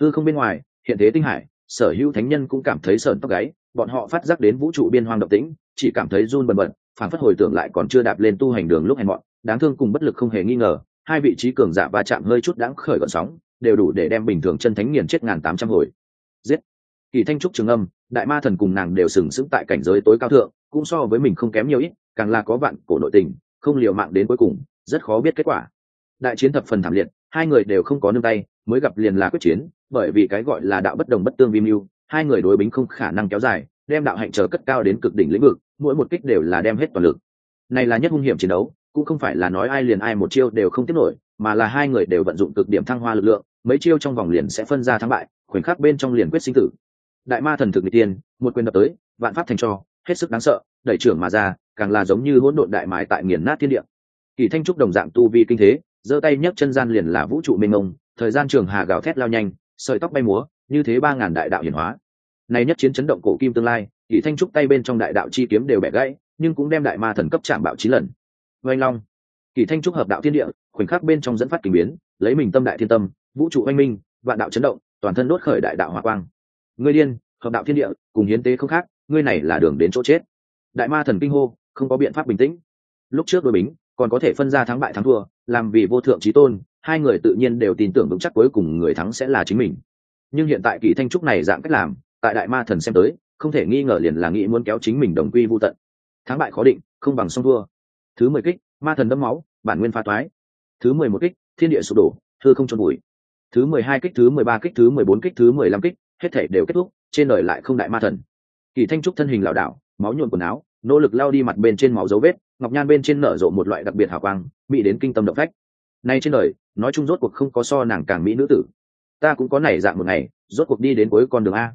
Thư không bên ngoài, hiện thế tinh hải, sở hữu thánh nhân cũng cảm thấy sợn tóc gáy, bọn họ phát giác đến vũ trụ biên hoang độc tĩnh, chỉ cảm thấy run bần bật phản phất hồi tưởng lại còn chưa đạp lên tu hành đường lúc hèn mọn, đáng thương cùng bất lực không hề nghi ngờ hai vị trí cường giả va chạm hơi chút đáng khởi gọn sóng, đều đủ để đem bình thường chân thánh nghiền chết ngàn tám trăm hồi. Giết! Kỳ thanh trúc trường âm, đại ma thần cùng nàng đều sừng sững tại cảnh giới tối cao thượng, cũng so với mình không kém nhiều ít, càng là có vạn cổ nội tình, không liều mạng đến cuối cùng, rất khó biết kết quả. Đại chiến thập phần thảm liệt, hai người đều không có nương tay, mới gặp liền là quyết chiến, bởi vì cái gọi là đạo bất đồng bất tương vi mưu, hai người đối bính không khả năng kéo dài, đem đạo hạnh chờ cất cao đến cực đỉnh lĩnh vực, mỗi một kích đều là đem hết toàn lực. Này là nhất hung hiểm chiến đấu cũng không phải là nói ai liền ai một chiêu đều không tiếp nổi, mà là hai người đều vận dụng cực điểm thăng hoa lực lượng, mấy chiêu trong vòng liền sẽ phân ra thắng bại, khoảnh khắc bên trong liền quyết sinh tử. Đại ma thần thực n tiên, một quyền đập tới, vạn pháp thành cho, hết sức đáng sợ, đẩy trưởng mà ra, càng là giống như hỗn độn đại mại tại nghiền nát thiên địa. Kỳ thanh trúc đồng dạng tu vi kinh thế, giơ tay nhấc chân gian liền là vũ trụ mênh mông, thời gian trường hà gào thét lao nhanh, sợi tóc bay múa, như thế ba ngàn đại đạo hiển hóa. Này nhất chiến chấn động cổ kim tương lai, kỳ thanh trúc tay bên trong đại đạo chi kiếm đều bẻ gãy, nhưng cũng đem đại ma thần cấp chạm bạo chín lần oanh long. Kỳ thanh trúc hợp đạo thiên địa, khoảnh khắc bên trong dẫn phát kinh biến, lấy mình tâm đại thiên tâm, vũ trụ oanh minh, vạn đạo chấn động, toàn thân đốt khởi đại đạo hỏa quang. Ngươi điên, hợp đạo thiên địa, cùng hiến tế không khác, ngươi này là đường đến chỗ chết. Đại ma thần kinh hô, không có biện pháp bình tĩnh. Lúc trước đội bính, còn có thể phân ra thắng bại thắng thua, làm vì vô thượng trí tôn, hai người tự nhiên đều tin tưởng vững chắc cuối cùng người thắng sẽ là chính mình. Nhưng hiện tại kỳ thanh trúc này dạng cách làm, tại đại ma thần xem tới, không thể nghi ngờ liền là nghĩ muốn kéo chính mình đồng quy vô tận. Thắng bại khó định, không bằng song thua thứ mười kích, ma thần đâm máu, bản nguyên pha toái. Thứ mười một kích, thiên địa sụp đổ thưa không trôn bụi thứ mười hai kích, thứ mười ba kích, thứ mười bốn kích, thứ mười lăm kích, hết thể đều kết thúc, trên đời lại không đại ma thần. Kỳ thanh trúc thân hình lảo đảo, máu nhuộn quần áo, nỗ lực lao đi mặt bên trên máu dấu vết, ngọc nhan bên trên nở rộ một loại đặc biệt hào quang bị đến kinh tâm động phách. Nay trên đời, nói chung rốt cuộc không có so nàng càng mỹ nữ tử. Ta cũng có nảy dạng một ngày, rốt cuộc đi đến cuối con đường a.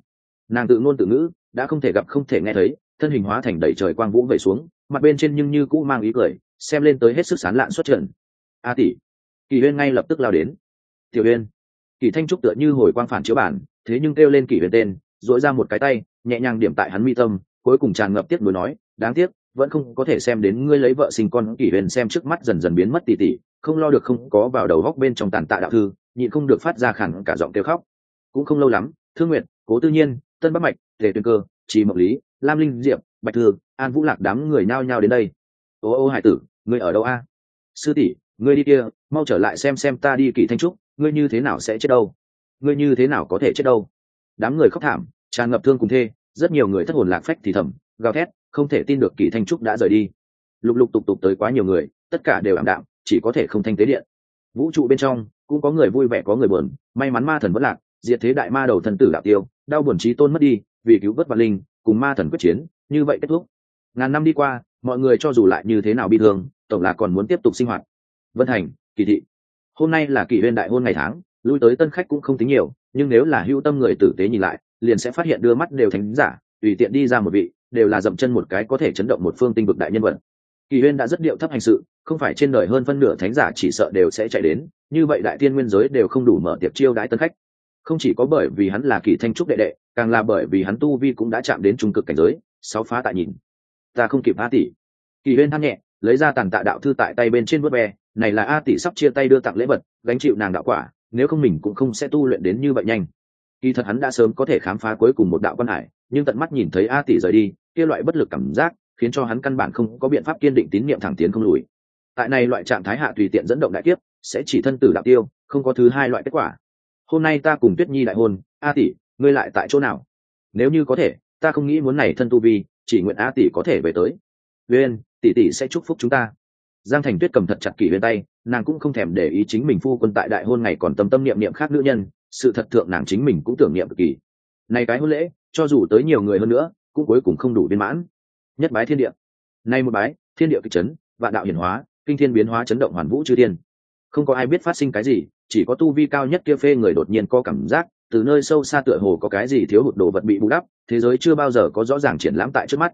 Nàng tự ngôn tự ngữ, đã không thể gặp không thể nghe thấy, thân hình hóa thành đầy trời quang vũ về xuống mặt bên trên nhưng như cũ mang ý cười, xem lên tới hết sức sán lạn xuất trận a tỷ, kỳ huyên ngay lập tức lao đến. Tiểu huyên, kỳ thanh trúc tựa như hồi quang phản chiếu bản, thế nhưng kêu lên kỳ huyên tên dỗi ra một cái tay, nhẹ nhàng điểm tại hắn mi tâm, cuối cùng tràn ngập tiếc nuối nói, đáng tiếc, vẫn không có thể xem đến ngươi lấy vợ sinh con. Kỷ huyền xem trước mắt dần dần biến mất tỉ tỉ, không lo được không có vào đầu góc bên trong tàn tạ đạo thư, nhịn không được phát ra khẳng cả giọng kêu khóc. Cũng không lâu lắm, thương nguyện cố tư nhiên, tân bắc mạch, tề tuyên cơ, trì mộc lý, lam linh diệp, bạch thư an vũ lạc đám người nhao nhao đến đây. Ô ô hải tử, ngươi ở đâu a? Sư tỷ, ngươi đi kia, mau trở lại xem xem ta đi kỳ thanh trúc, ngươi như thế nào sẽ chết đâu? Ngươi như thế nào có thể chết đâu? Đám người khóc thảm, tràn ngập thương cùng thê, rất nhiều người thất hồn lạc phách thì thầm, gào thét, không thể tin được kỳ thanh trúc đã rời đi. Lục lục tục tục tới quá nhiều người, tất cả đều ảm đạm, chỉ có thể không thanh tế điện. Vũ trụ bên trong, cũng có người vui vẻ, có người buồn, may mắn ma thần vẫn lạc, diệt thế đại ma đầu thần tử đạo tiêu, đau buồn trí tôn mất đi, vì cứu vớt vạn linh, cùng ma thần quyết chiến, như vậy kết thúc ngàn năm đi qua, mọi người cho dù lại như thế nào bị thương, tổng là còn muốn tiếp tục sinh hoạt. Vân thành, kỳ thị. Hôm nay là kỳ huyên đại hôn ngày tháng, lui tới tân khách cũng không tính nhiều, nhưng nếu là hữu tâm người tử tế nhìn lại, liền sẽ phát hiện đưa mắt đều thánh giả, tùy tiện đi ra một vị, đều là dậm chân một cái có thể chấn động một phương tinh vực đại nhân vật. Kỳ huyên đã rất điệu thấp hành sự, không phải trên đời hơn phân nửa thánh giả chỉ sợ đều sẽ chạy đến, như vậy đại tiên nguyên giới đều không đủ mở tiệc chiêu đãi tân khách. Không chỉ có bởi vì hắn là kỳ thanh trúc đệ đệ, càng là bởi vì hắn tu vi cũng đã chạm đến trung cực cảnh giới, sáu phá tại nhìn ta không kịp a tỷ. Kỳ huyên than nhẹ, lấy ra tàn tạ đạo thư tại tay bên trên vớt ve này là a tỷ sắp chia tay đưa tặng lễ vật, gánh chịu nàng đạo quả, nếu không mình cũng không sẽ tu luyện đến như vậy nhanh. Kỳ thật hắn đã sớm có thể khám phá cuối cùng một đạo quan hải, nhưng tận mắt nhìn thấy a tỷ rời đi, kia loại bất lực cảm giác, khiến cho hắn căn bản không có biện pháp kiên định tín nhiệm thẳng tiến không lùi. Tại này loại trạng thái hạ tùy tiện dẫn động đại kiếp, sẽ chỉ thân tử đạo tiêu, không có thứ hai loại kết quả. Hôm nay ta cùng tuyết nhi đại hôn, a tỷ, ngươi lại tại chỗ nào? Nếu như có thể, ta không nghĩ muốn này thân tu vi chỉ nguyện a tỷ có thể về tới. Uyên, tỷ tỷ sẽ chúc phúc chúng ta. Giang thành tuyết cầm thật chặt kỷ bên tay, nàng cũng không thèm để ý chính mình phu quân tại đại hôn ngày còn tâm tâm niệm niệm khác nữ nhân, sự thật thượng nàng chính mình cũng tưởng niệm cực kỳ. Này cái hôn lễ, cho dù tới nhiều người hơn nữa, cũng cuối cùng không đủ viên mãn. Nhất bái thiên địa. Nay một bái, thiên địa kịch chấn, vạn đạo hiển hóa, kinh thiên biến hóa chấn động hoàn vũ chư thiên. Không có ai biết phát sinh cái gì, chỉ có tu vi cao nhất kia phê người đột nhiên có cảm giác từ nơi sâu xa tựa hồ có cái gì thiếu hụt đồ vật bị bù đắp, thế giới chưa bao giờ có rõ ràng triển lãm tại trước mắt.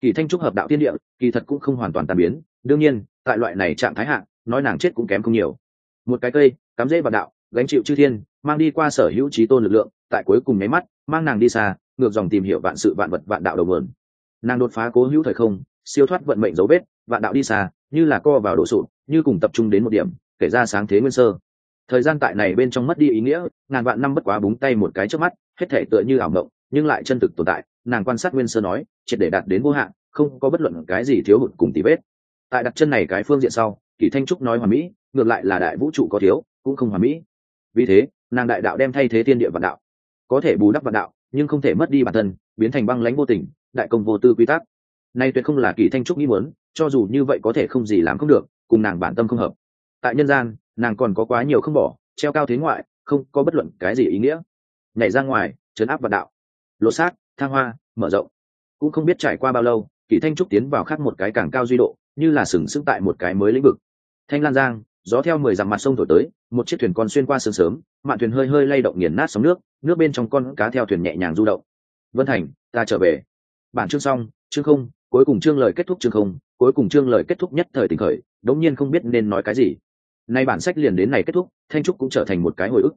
Kỳ thanh trúc hợp đạo tiên địa, kỳ thật cũng không hoàn toàn tàn biến, đương nhiên, tại loại này trạng thái hạ, nói nàng chết cũng kém không nhiều. Một cái cây, cắm rễ vào đạo, gánh chịu chư thiên, mang đi qua sở hữu trí tôn lực lượng, tại cuối cùng nháy mắt, mang nàng đi xa, ngược dòng tìm hiểu vạn sự vạn vật vạn đạo đầu nguồn. Nàng đột phá cố hữu thời không, siêu thoát vận mệnh dấu vết, vạn đạo đi xa, như là co vào đổ sụt như cùng tập trung đến một điểm, kể ra sáng thế nguyên sơ thời gian tại này bên trong mất đi ý nghĩa, ngàn vạn năm bất quá búng tay một cái trước mắt, hết thể tựa như ảo mộng, nhưng lại chân thực tồn tại, nàng quan sát nguyên sơ nói, triệt để đạt đến vô hạn, không có bất luận cái gì thiếu hụt cùng tí vết. Tại đặt chân này cái phương diện sau kỷ thanh trúc nói hòa mỹ, ngược lại là đại vũ trụ có thiếu, cũng không hòa mỹ. Vì thế, nàng đại đạo đem thay thế thiên địa vạn đạo. Có thể bù đắp vạn đạo, nhưng không thể mất đi bản thân, biến thành băng lãnh vô tình, đại công vô tư quy tắc. Nay tuyệt không là kỳ thanh trúc nghĩ muốn, cho dù như vậy có thể không gì làm không được, cùng nàng bản tâm không hợp. Tại nhân gian nàng còn có quá nhiều không bỏ, treo cao thế ngoại, không có bất luận cái gì ý nghĩa. Nhảy ra ngoài chấn áp vạn đạo. Lột xác thang hoa, mở rộng. Cũng không biết trải qua bao lâu kỳ thanh trúc tiến vào khác một cái càng cao duy độ, như là sừng sững tại một cái mới lĩnh vực. Thanh lan giang, gió theo mười dặm mặt sông thổi tới, một chiếc thuyền con xuyên qua sương sớm, mạn thuyền hơi hơi lay động nghiền nát sóng nước nước bên trong con cá theo thuyền nhẹ nhàng du động. Vân thành, ta trở về. Bản chương xong, chương không, cuối cùng chương lời kết thúc chương không, cuối cùng chương lời kết thúc nhất thời tình khởi, đống nhiên không biết nên nói cái gì nay bản sách liền đến này kết thúc, thanh trúc cũng trở thành một cái hồi ức.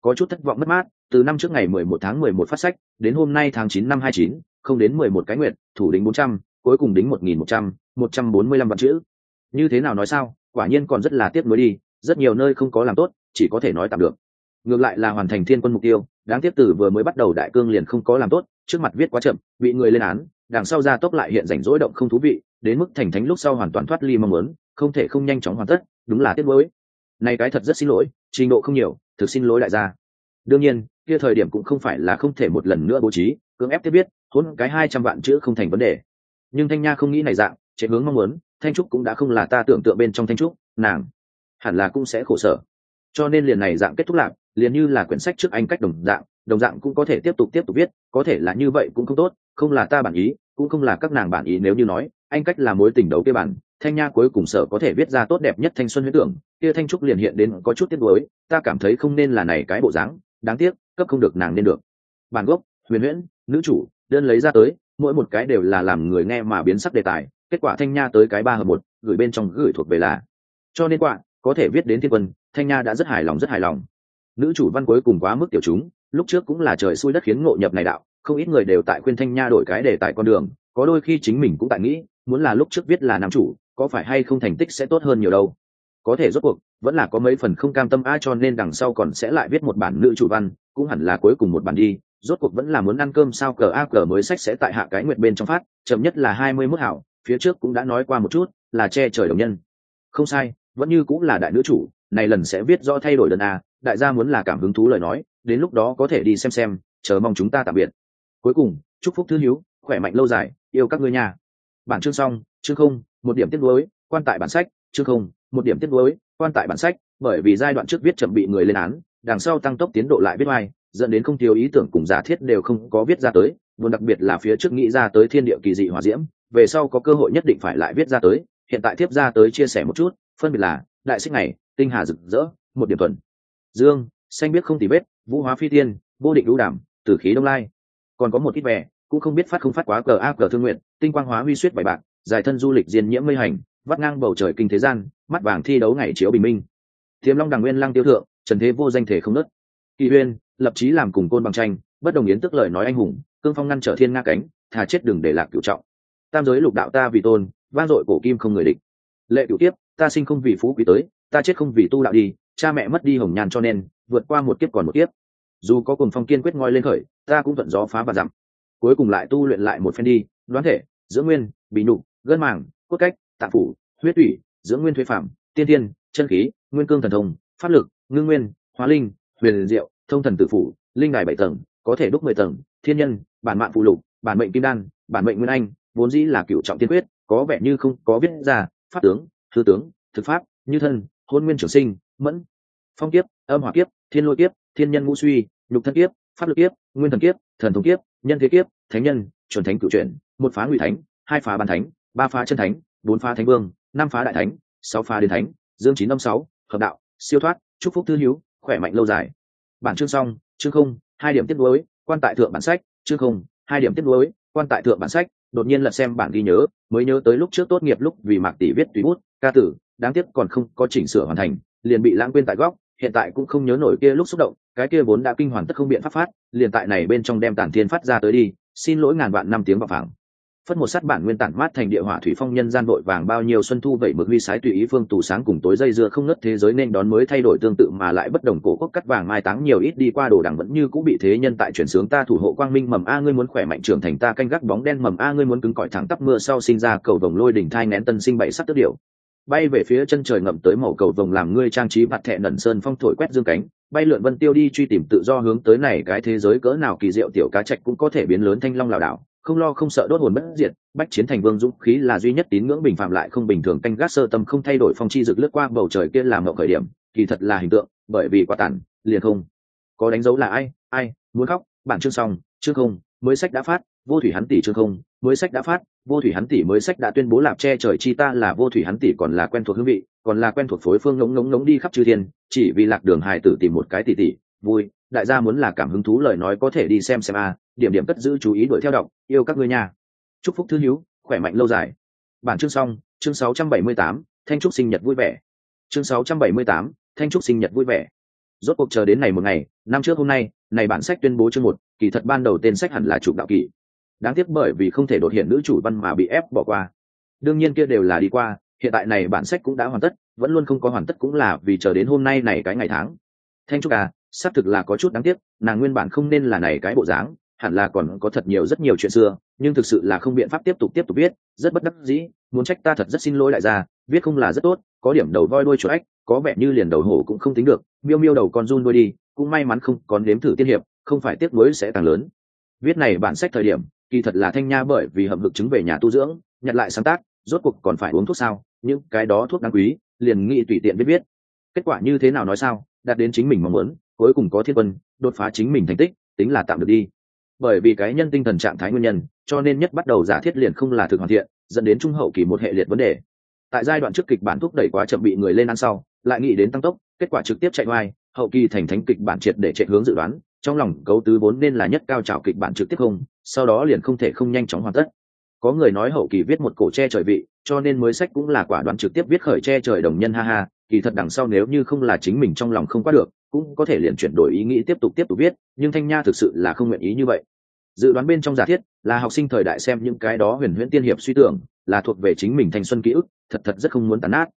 Có chút thất vọng mất mát, từ năm trước ngày mười một tháng mười một phát sách, đến hôm nay tháng chín năm hai chín, không đến mười một cái nguyện thủ đính bốn trăm, cuối cùng đính một nghìn một trăm một trăm bốn mươi lăm vạn chữ. Như thế nào nói sao, quả nhiên còn rất là tiếc nuối đi, rất nhiều nơi không có làm tốt, chỉ có thể nói tạm được. Ngược lại là hoàn thành thiên quân mục tiêu, đáng tiếc từ vừa mới bắt đầu đại cương liền không có làm tốt, trước mặt viết quá chậm, bị người lên án, đằng sau ra tốc lại hiện rảnh rỗi động không thú vị, đến mức thành thánh lúc sau hoàn toàn thoát ly mong muốn, không thể không nhanh chóng hoàn tất đúng là tiếc nuối. Này cái thật rất xin lỗi, trình độ không nhiều, thực xin lỗi đại gia. Đương nhiên, kia thời điểm cũng không phải là không thể một lần nữa bố trí, cưỡng ép tiếp biết hôn cái hai trăm vạn chữ không thành vấn đề. Nhưng thanh nha không nghĩ này dạng, chạy hướng mong muốn, thanh trúc cũng đã không là ta tưởng tượng bên trong thanh trúc, nàng hẳn là cũng sẽ khổ sở. Cho nên liền này dạng kết thúc lạc, liền như là quyển sách trước anh cách đồng dạng đồng dạng cũng có thể tiếp tục tiếp tục viết, có thể là như vậy cũng không tốt, không là ta bản ý, cũng không là các nàng bản ý nếu như nói anh cách là mối tình đấu kia bản, thanh nha cuối cùng sở có thể viết ra tốt đẹp nhất thanh xuân huyết tưởng, kia thanh trúc liền hiện đến có chút tiếc nuối, ta cảm thấy không nên là này cái bộ dáng, đáng tiếc, cấp không được nàng nên được. Bản gốc, huyền huyễn, nữ chủ, đơn lấy ra tới, mỗi một cái đều là làm người nghe mà biến sắc đề tài, kết quả thanh nha tới cái ba hợp một, gửi bên trong gửi thuộc về là. Cho nên quả, có thể viết đến thiên quân, thanh nha đã rất hài lòng, rất hài lòng. Nữ chủ văn cuối cùng quá mức tiểu chúng, lúc trước cũng là trời xui đất khiến ngộ nhập này đạo, không ít người đều tại khuyên thanh nha đổi cái đề tài con đường, có đôi khi chính mình cũng tại nghĩ muốn là lúc trước viết là nam chủ, có phải hay không thành tích sẽ tốt hơn nhiều đâu? Có thể rốt cuộc, vẫn là có mấy phần không cam tâm, a, cho nên đằng sau còn sẽ lại viết một bản nữ chủ văn, cũng hẳn là cuối cùng một bản đi. Rốt cuộc vẫn là muốn ăn cơm sao, cờ a, cờ mới sách sẽ tại hạ cái nguyệt bên trong phát, chậm nhất là hai mươi mức hảo, phía trước cũng đã nói qua một chút, là che trời đồng nhân. Không sai, vẫn như cũng là đại nữ chủ, này lần sẽ viết rõ thay đổi lần a, đại gia muốn là cảm hứng thú lời nói, đến lúc đó có thể đi xem xem, chờ mong chúng ta tạm biệt. Cuối cùng, chúc phúc thư hiếu, khỏe mạnh lâu dài, yêu các ngươi nhà bản chương xong chương không một điểm tiết nối, quan tại bản sách chương không một điểm tiết nối, quan tại bản sách bởi vì giai đoạn trước viết chậm bị người lên án đằng sau tăng tốc tiến độ lại viết oai dẫn đến không thiếu ý tưởng cùng giả thiết đều không có viết ra tới buồn đặc biệt là phía trước nghĩ ra tới thiên địa kỳ dị hỏa diễm về sau có cơ hội nhất định phải lại viết ra tới hiện tại tiếp ra tới chia sẻ một chút phân biệt là đại sách này tinh hà rực rỡ một điểm tuần dương xanh biết không tì vết vũ hóa phi tiên vô định đũ đảm tử khí đông lai. Còn có một ít vẻ cũng không biết phát không phát quá cờ a cờ thương nguyện, tinh quang hóa huy suyết bài bạc, dài thân du lịch diên nhiễm mây hành, vắt ngang bầu trời kinh thế gian, mắt vàng thi đấu ngày chiếu bình minh. Thiếm long đằng nguyên lăng tiêu thượng, trần thế vô danh thể không nớt kỳ huyên lập chí làm cùng côn bằng tranh, bất đồng yến tức lời nói anh hùng, cương phong ngăn trở thiên nga cánh, thà chết đừng để lạc cựu trọng. Tam giới lục đạo ta vì tôn, vang dội cổ kim không người địch. Lệ cựu tiếp ta sinh không vì phú quý tới, ta chết không vì tu đạo đi, cha mẹ mất đi hồng nhàn cho nên, vượt qua một kiếp còn một kiếp. Dù có cùng phong kiên quyết ngoi lên khởi, ta cũng thuận gió phá và dặm cuối cùng lại tu luyện lại một phen đi, đoán thể dưỡng nguyên, bị nụ gân màng, cốt cách tạp phủ, huyết tủy dưỡng nguyên thuế phạm tiên tiên chân khí, nguyên cương thần thông, pháp lực, ngưng nguyên, hóa linh, huyền diệu, thông thần tử phủ, linh đài bảy tầng, có thể đúc mười tầng, thiên nhân, bản mạng phụ lục, bản mệnh kim đan, bản mệnh nguyên anh, vốn dĩ là cựu trọng tiên quyết, có vẻ như không có viết ra, pháp tướng, thư tướng, thực pháp, như thân, hôn nguyên trường sinh, mẫn, phong kiếp, âm hỏa kiếp, thiên lôi kiếp, thiên nhân ngũ suy, nhục thân kiếp, pháp lực kiếp, nguyên thần kiếp, thần thống kiếp nhân thế kiếp, thánh nhân, chuẩn thánh cựu chuyển, một phá ngụy thánh, hai phá bàn thánh, ba phá chân thánh, bốn phá thánh vương, năm phá đại thánh, sáu phá đền thánh, dương chín năm sáu, hợp đạo, siêu thoát, chúc phúc thư hữu, khỏe mạnh lâu dài. Bản chương xong, chương không, hai điểm tiếp nối, quan tại thượng bản sách, chương không, hai điểm tiếp nối, quan tại thượng bản sách, đột nhiên lật xem bản ghi nhớ, mới nhớ tới lúc trước tốt nghiệp lúc vì mạc tỷ viết tùy bút, ca tử, đáng tiếc còn không có chỉnh sửa hoàn thành, liền bị lãng quên tại góc hiện tại cũng không nhớ nổi kia lúc xúc động, cái kia vốn đã kinh hoàn tất không biện pháp phát, liền tại này bên trong đem tản thiên phát ra tới đi, xin lỗi ngàn vạn năm tiếng vào phẳng phất một sát bản nguyên tản mát thành địa hỏa thủy phong nhân gian vội vàng bao nhiêu xuân thu vậy mực huy sái tùy ý phương tù sáng cùng tối dây dưa không ngất thế giới nên đón mới thay đổi tương tự mà lại bất đồng cổ quốc cắt vàng mai táng nhiều ít đi qua đồ đằng vẫn như cũng bị thế nhân tại chuyển sướng ta thủ hộ quang minh mầm a ngươi muốn khỏe mạnh trưởng thành ta canh gác bóng đen mầm a ngươi muốn cứng cỏi thẳng tắp mưa sau sinh ra cầu vồng lôi đỉnh thai nén tân sinh bảy sắc tước điệu bay về phía chân trời ngậm tới màu cầu vồng làm ngươi trang trí mặt thẹn nẩn sơn phong thổi quét dương cánh, bay lượn vân tiêu đi truy tìm tự do hướng tới này cái thế giới cỡ nào kỳ diệu tiểu cá trạch cũng có thể biến lớn thanh long lảo đảo, không lo không sợ đốt hồn bất diệt, bách chiến thành vương dũng khí là duy nhất tín ngưỡng bình phạm lại không bình thường canh gác sơ tâm không thay đổi phong chi rực lướt qua bầu trời kia làm mậu khởi điểm, kỳ thật là hình tượng, bởi vì quá tản, liền không có đánh dấu là ai ai, muốn khóc, bản chương xong, chương không, mới sách đã phát, vô thủy hắn tỷ chương không, mới sách đã phát vô thủy hắn tỷ mới sách đã tuyên bố lạp che trời chi ta là vô thủy hắn tỷ còn là quen thuộc hương vị còn là quen thuộc phối phương ngống ngống ngống đi khắp chư thiên chỉ vì lạc đường hài tử tìm một cái tỷ tỷ. Vui đại gia muốn là cảm hứng thú lời nói có thể đi xem xem a điểm điểm cất giữ chú ý đuổi theo đọc yêu các ngươi nha. chúc phúc thư hữu khỏe mạnh lâu dài. Bản chương xong chương 678, thanh trúc sinh nhật vui vẻ. Chương 678, thanh trúc sinh nhật vui vẻ. Rốt cuộc chờ đến này một ngày năm trước hôm nay này bản sách tuyên bố chương một kỳ thật ban đầu tên sách hẳn là chụp đạo kỷ đáng tiếc bởi vì không thể đột hiện nữ chủ văn mà bị ép bỏ qua. Đương nhiên kia đều là đi qua, hiện tại này bản sách cũng đã hoàn tất, vẫn luôn không có hoàn tất cũng là vì chờ đến hôm nay này cái ngày tháng. Thanh trúc à xác thực là có chút đáng tiếc, nàng nguyên bản không nên là này cái bộ dáng, hẳn là còn có thật nhiều rất nhiều chuyện xưa, nhưng thực sự là không biện pháp tiếp tục tiếp tục viết, rất bất đắc dĩ, muốn trách ta thật rất xin lỗi đại gia viết không là rất tốt, có điểm đầu voi đuôi chuột ếch có vẻ như liền đầu hổ cũng không tính được, miêu miêu đầu con run đuôi đi, cũng may mắn không còn đếm thử tiên hiệp, không phải tiếc nuối sẽ càng lớn. Viết này bản sách thời điểm kỳ thật là thanh nha bởi vì hầm hực chứng về nhà tu dưỡng, nhặt lại sáng tác, rốt cuộc còn phải uống thuốc sao? Những cái đó thuốc đáng quý, liền nghĩ tùy tiện biết biết. Kết quả như thế nào nói sao? Đạt đến chính mình mong muốn, cuối cùng có thiên quân, đột phá chính mình thành tích, tính là tạm được đi. Bởi vì cái nhân tinh thần trạng thái nguyên nhân, cho nên nhất bắt đầu giả thiết liền không là thực hoàn thiện, dẫn đến trung hậu kỳ một hệ liệt vấn đề. Tại giai đoạn trước kịch bản thúc đẩy quá chậm bị người lên ăn sau, lại nghĩ đến tăng tốc, kết quả trực tiếp chạy ngoài hậu kỳ thành thánh kịch bản triệt để chạy hướng dự đoán trong lòng cấu tứ vốn nên là nhất cao trào kịch bản trực tiếp không, sau đó liền không thể không nhanh chóng hoàn tất. Có người nói hậu kỳ viết một cổ che trời vị, cho nên mới sách cũng là quả đoán trực tiếp viết khởi che trời đồng nhân ha ha, kỳ thật đằng sau nếu như không là chính mình trong lòng không qua được, cũng có thể liền chuyển đổi ý nghĩ tiếp tục tiếp tục viết, nhưng thanh nha thực sự là không nguyện ý như vậy. Dự đoán bên trong giả thiết là học sinh thời đại xem những cái đó huyền huyễn tiên hiệp suy tưởng, là thuộc về chính mình thanh xuân ký ức, thật thật rất không muốn tàn nát.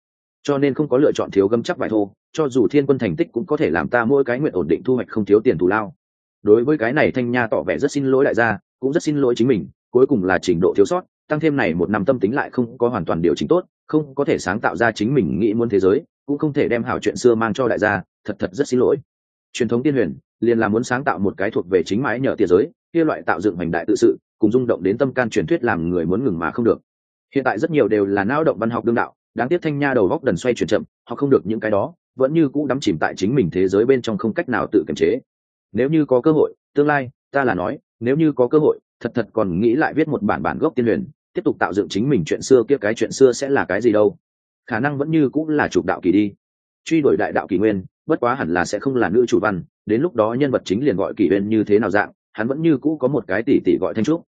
Cho nên không có lựa chọn thiếu gấm chắc vải thô, cho dù thiên quân thành tích cũng có thể làm ta mỗi cái nguyện ổn định thu hoạch không thiếu tiền thù lao đối với cái này thanh nha tỏ vẻ rất xin lỗi đại gia, cũng rất xin lỗi chính mình, cuối cùng là trình độ thiếu sót, tăng thêm này một năm tâm tính lại không có hoàn toàn điều chỉnh tốt, không có thể sáng tạo ra chính mình nghĩ muốn thế giới, cũng không thể đem hảo chuyện xưa mang cho đại gia, thật thật rất xin lỗi. Truyền thống tiên huyền, liền là muốn sáng tạo một cái thuộc về chính mái nhờ tia giới, kia loại tạo dựng hành đại tự sự, cùng rung động đến tâm can truyền thuyết làm người muốn ngừng mà không được. Hiện tại rất nhiều đều là não động văn học đương đạo, đáng tiếc thanh nha đầu góc đần xoay chuyển chậm, họ không được những cái đó, vẫn như cũ đắm chìm tại chính mình thế giới bên trong không cách nào tự kiềm chế nếu như có cơ hội, tương lai, ta là nói, nếu như có cơ hội, thật thật còn nghĩ lại viết một bản bản gốc tiên huyền tiếp tục tạo dựng chính mình chuyện xưa kia cái chuyện xưa sẽ là cái gì đâu. Khả năng vẫn như cũng là chụp đạo kỳ đi. Truy đuổi đại đạo kỳ nguyên, bất quá hẳn là sẽ không là nữ chủ văn, đến lúc đó nhân vật chính liền gọi kỳ nguyên như thế nào dạng, hắn vẫn như cũ có một cái tỷ tỷ gọi thanh trúc.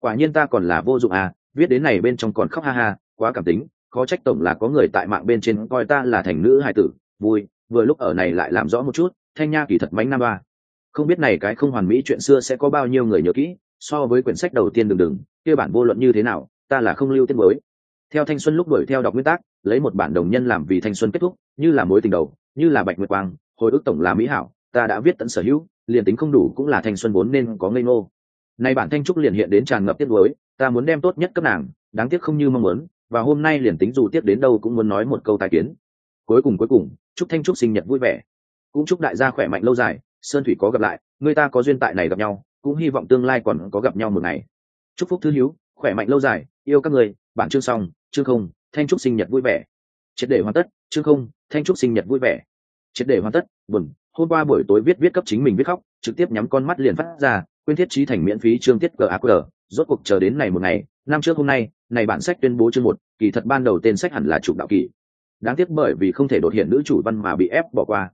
Quả nhiên ta còn là vô dụng à viết đến này bên trong còn khóc ha ha, quá cảm tính, khó trách tổng là có người tại mạng bên trên coi ta là thành nữ hài tử, vui, vừa lúc ở này lại làm rõ một chút, thanh nha kỳ thật mánh năm ba không biết này cái không hoàn mỹ chuyện xưa sẽ có bao nhiêu người nhớ kỹ, so với quyển sách đầu tiên đừng đừng, kia bản vô luận như thế nào, ta là không lưu tiết mới. Theo thanh xuân lúc đuổi theo đọc nguyên tác lấy một bản đồng nhân làm vì thanh xuân kết thúc, như là mối tình đầu, như là bạch nguyệt quang, hồi ức tổng là mỹ hảo, ta đã viết tận sở hữu, liền tính không đủ cũng là thanh xuân vốn nên có ngây ngô. Nay bản thanh trúc liền hiện đến tràn ngập tiết mới ta muốn đem tốt nhất cấp nàng, đáng tiếc không như mong muốn, và hôm nay liền tính dù tiếc đến đâu cũng muốn nói một câu tài kiến. Cuối cùng cuối cùng, chúc thanh trúc sinh nhật vui vẻ. Cũng chúc đại gia khỏe mạnh lâu dài sơn thủy có gặp lại, người ta có duyên tại này gặp nhau, cũng hy vọng tương lai còn có gặp nhau một ngày. Chúc phúc thư hiếu khỏe mạnh lâu dài, yêu các người, bản chương xong, chương không, thanh trúc sinh nhật vui vẻ. Triệt để hoàn tất, chương không, thanh trúc sinh nhật vui vẻ. Triệt để hoàn tất, buồn, hôm qua buổi tối viết viết cấp chính mình viết khóc, trực tiếp nhắm con mắt liền phát ra, quên thiết trí thành miễn phí chương tiết gaq rốt cuộc chờ đến này một ngày, năm trước hôm nay, này bản sách tuyên bố chương một, kỳ thật ban đầu tên sách hẳn là chụp đạo kỳ. Đáng tiếc bởi vì không thể đột hiện nữ chủ văn mà bị ép bỏ qua.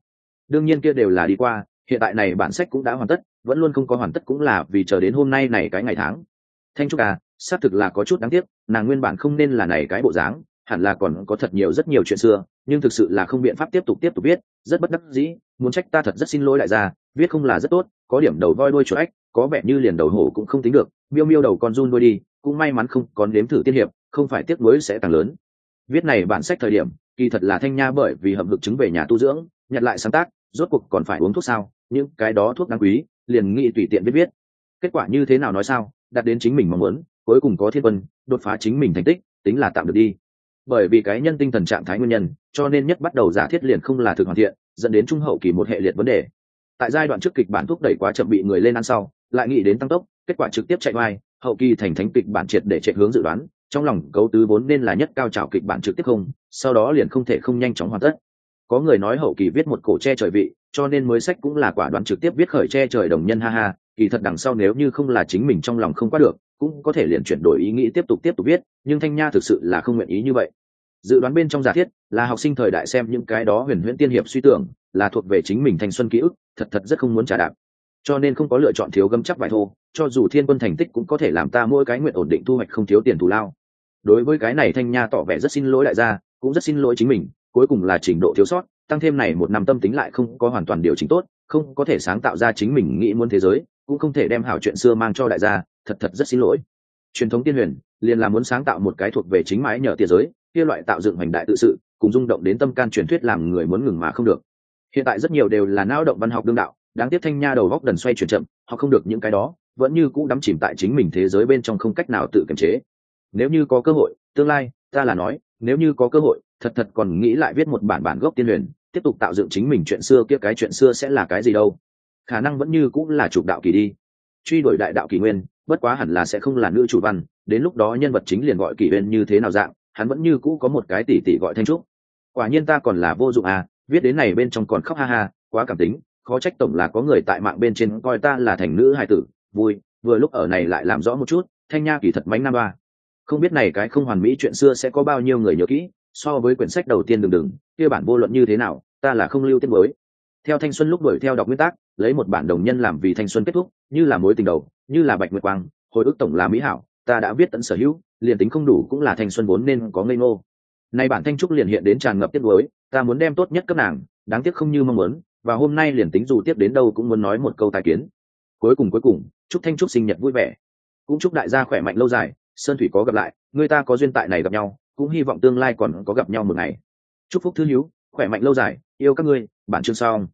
Đương nhiên kia đều là đi qua hiện tại này bản sách cũng đã hoàn tất, vẫn luôn không có hoàn tất cũng là vì chờ đến hôm nay này cái ngày tháng. Thanh trúc à xác thực là có chút đáng tiếc, nàng nguyên bản không nên là này cái bộ dáng, hẳn là còn có thật nhiều rất nhiều chuyện xưa, nhưng thực sự là không biện pháp tiếp tục tiếp tục viết, rất bất đắc dĩ, muốn trách ta thật rất xin lỗi đại gia, viết không là rất tốt, có điểm đầu voi đuôi chuột ếch có vẻ như liền đầu hổ cũng không tính được, miêu miêu đầu con run đuôi đi, cũng may mắn không còn đếm thử tiên hiệp, không phải tiếc nuối sẽ càng lớn. Viết này bản sách thời điểm, kỳ thật là thanh nha bởi vì hợp hực chứng về nhà tu dưỡng, nhặt lại sáng tác rốt cuộc còn phải uống thuốc sao? Những cái đó thuốc đáng quý, liền nghĩ tùy tiện biết viết. Kết quả như thế nào nói sao? Đạt đến chính mình mong muốn, cuối cùng có thiên quân, đột phá chính mình thành tích, tính là tạm được đi. Bởi vì cái nhân tinh thần trạng thái nguyên nhân, cho nên nhất bắt đầu giả thiết liền không là thực hoàn thiện, dẫn đến trung hậu kỳ một hệ liệt vấn đề. Tại giai đoạn trước kịch bản thúc đẩy quá chậm bị người lên ăn sau, lại nghĩ đến tăng tốc, kết quả trực tiếp chạy ngoài hậu kỳ thành thánh kịch bản triệt để chạy hướng dự đoán, trong lòng cấu tứ vốn nên là nhất cao trào kịch bản trực tiếp không, sau đó liền không thể không nhanh chóng hoàn tất có người nói hậu kỳ viết một cổ che trời vị, cho nên mới sách cũng là quả đoán trực tiếp viết khởi che trời đồng nhân, ha ha, kỳ thật đằng sau nếu như không là chính mình trong lòng không qua được, cũng có thể liền chuyển đổi ý nghĩ tiếp tục tiếp tục viết, nhưng thanh nha thực sự là không nguyện ý như vậy. Dự đoán bên trong giả thiết là học sinh thời đại xem những cái đó huyền huyễn tiên hiệp suy tưởng, là thuộc về chính mình thanh xuân ký ức, thật thật rất không muốn trả đạp. Cho nên không có lựa chọn thiếu gấm chắc vải thô, cho dù thiên quân thành tích cũng có thể làm ta mỗi cái nguyện ổn định thu hoạch không thiếu tiền thù lao. Đối với cái này thanh nha tỏ vẻ rất xin lỗi đại gia, cũng rất xin lỗi chính mình cuối cùng là trình độ thiếu sót, tăng thêm này một năm tâm tính lại không có hoàn toàn điều chỉnh tốt, không có thể sáng tạo ra chính mình nghĩ muốn thế giới, cũng không thể đem hảo chuyện xưa mang cho đại gia, thật thật rất xin lỗi. Truyền thống tiên huyền, liền là muốn sáng tạo một cái thuộc về chính mái nhờ tiền giới, kia loại tạo dựng hành đại tự sự, cùng rung động đến tâm can truyền thuyết làm người muốn ngừng mà không được. Hiện tại rất nhiều đều là nao động văn học đương đạo, đáng tiếc thanh nha đầu góc đần xoay chuyển chậm, họ không được những cái đó, vẫn như cũ đắm chìm tại chính mình thế giới bên trong không cách nào tự kiềm chế. Nếu như có cơ hội, tương lai, ta là nói, nếu như có cơ hội thật thật còn nghĩ lại viết một bản bản gốc tiên huyền, tiếp tục tạo dựng chính mình chuyện xưa kia cái chuyện xưa sẽ là cái gì đâu. Khả năng vẫn như cũng là chụp đạo kỳ đi. Truy đuổi đại đạo kỳ nguyên, bất quá hẳn là sẽ không là nữ chủ văn, đến lúc đó nhân vật chính liền gọi kỳ nguyên như thế nào dạng, hắn vẫn như cũ có một cái tỷ tỷ gọi thanh trúc. Quả nhiên ta còn là vô dụng à viết đến này bên trong còn khóc ha ha, quá cảm tính, khó trách tổng là có người tại mạng bên trên coi ta là thành nữ hài tử, vui, vừa lúc ở này lại làm rõ một chút, thanh nha kỳ thật mánh nam ba. Không biết này cái không hoàn mỹ chuyện xưa sẽ có bao nhiêu người nhớ kỹ so với quyển sách đầu tiên đừng đừng, kia bản vô luận như thế nào, ta là không lưu tiết mới theo thanh xuân lúc đuổi theo đọc nguyên tắc lấy một bản đồng nhân làm vì thanh xuân kết thúc, như là mối tình đầu, như là bạch nguyệt quang, hồi ức tổng là mỹ hảo, ta đã viết tận sở hữu, liền tính không đủ cũng là thanh xuân vốn nên có ngây ngô. Nay bản thanh trúc liền hiện đến tràn ngập tiết mới ta muốn đem tốt nhất cấp nàng, đáng tiếc không như mong muốn, và hôm nay liền tính dù tiếp đến đâu cũng muốn nói một câu tài kiến. Cuối cùng cuối cùng, chúc thanh trúc sinh nhật vui vẻ. Cũng chúc đại gia khỏe mạnh lâu dài, sơn thủy có gặp lại, người ta có duyên tại này gặp nhau cũng hy vọng tương lai còn có gặp nhau một ngày. Chúc phúc thư hữu, khỏe mạnh lâu dài, yêu các ngươi, bản chương xong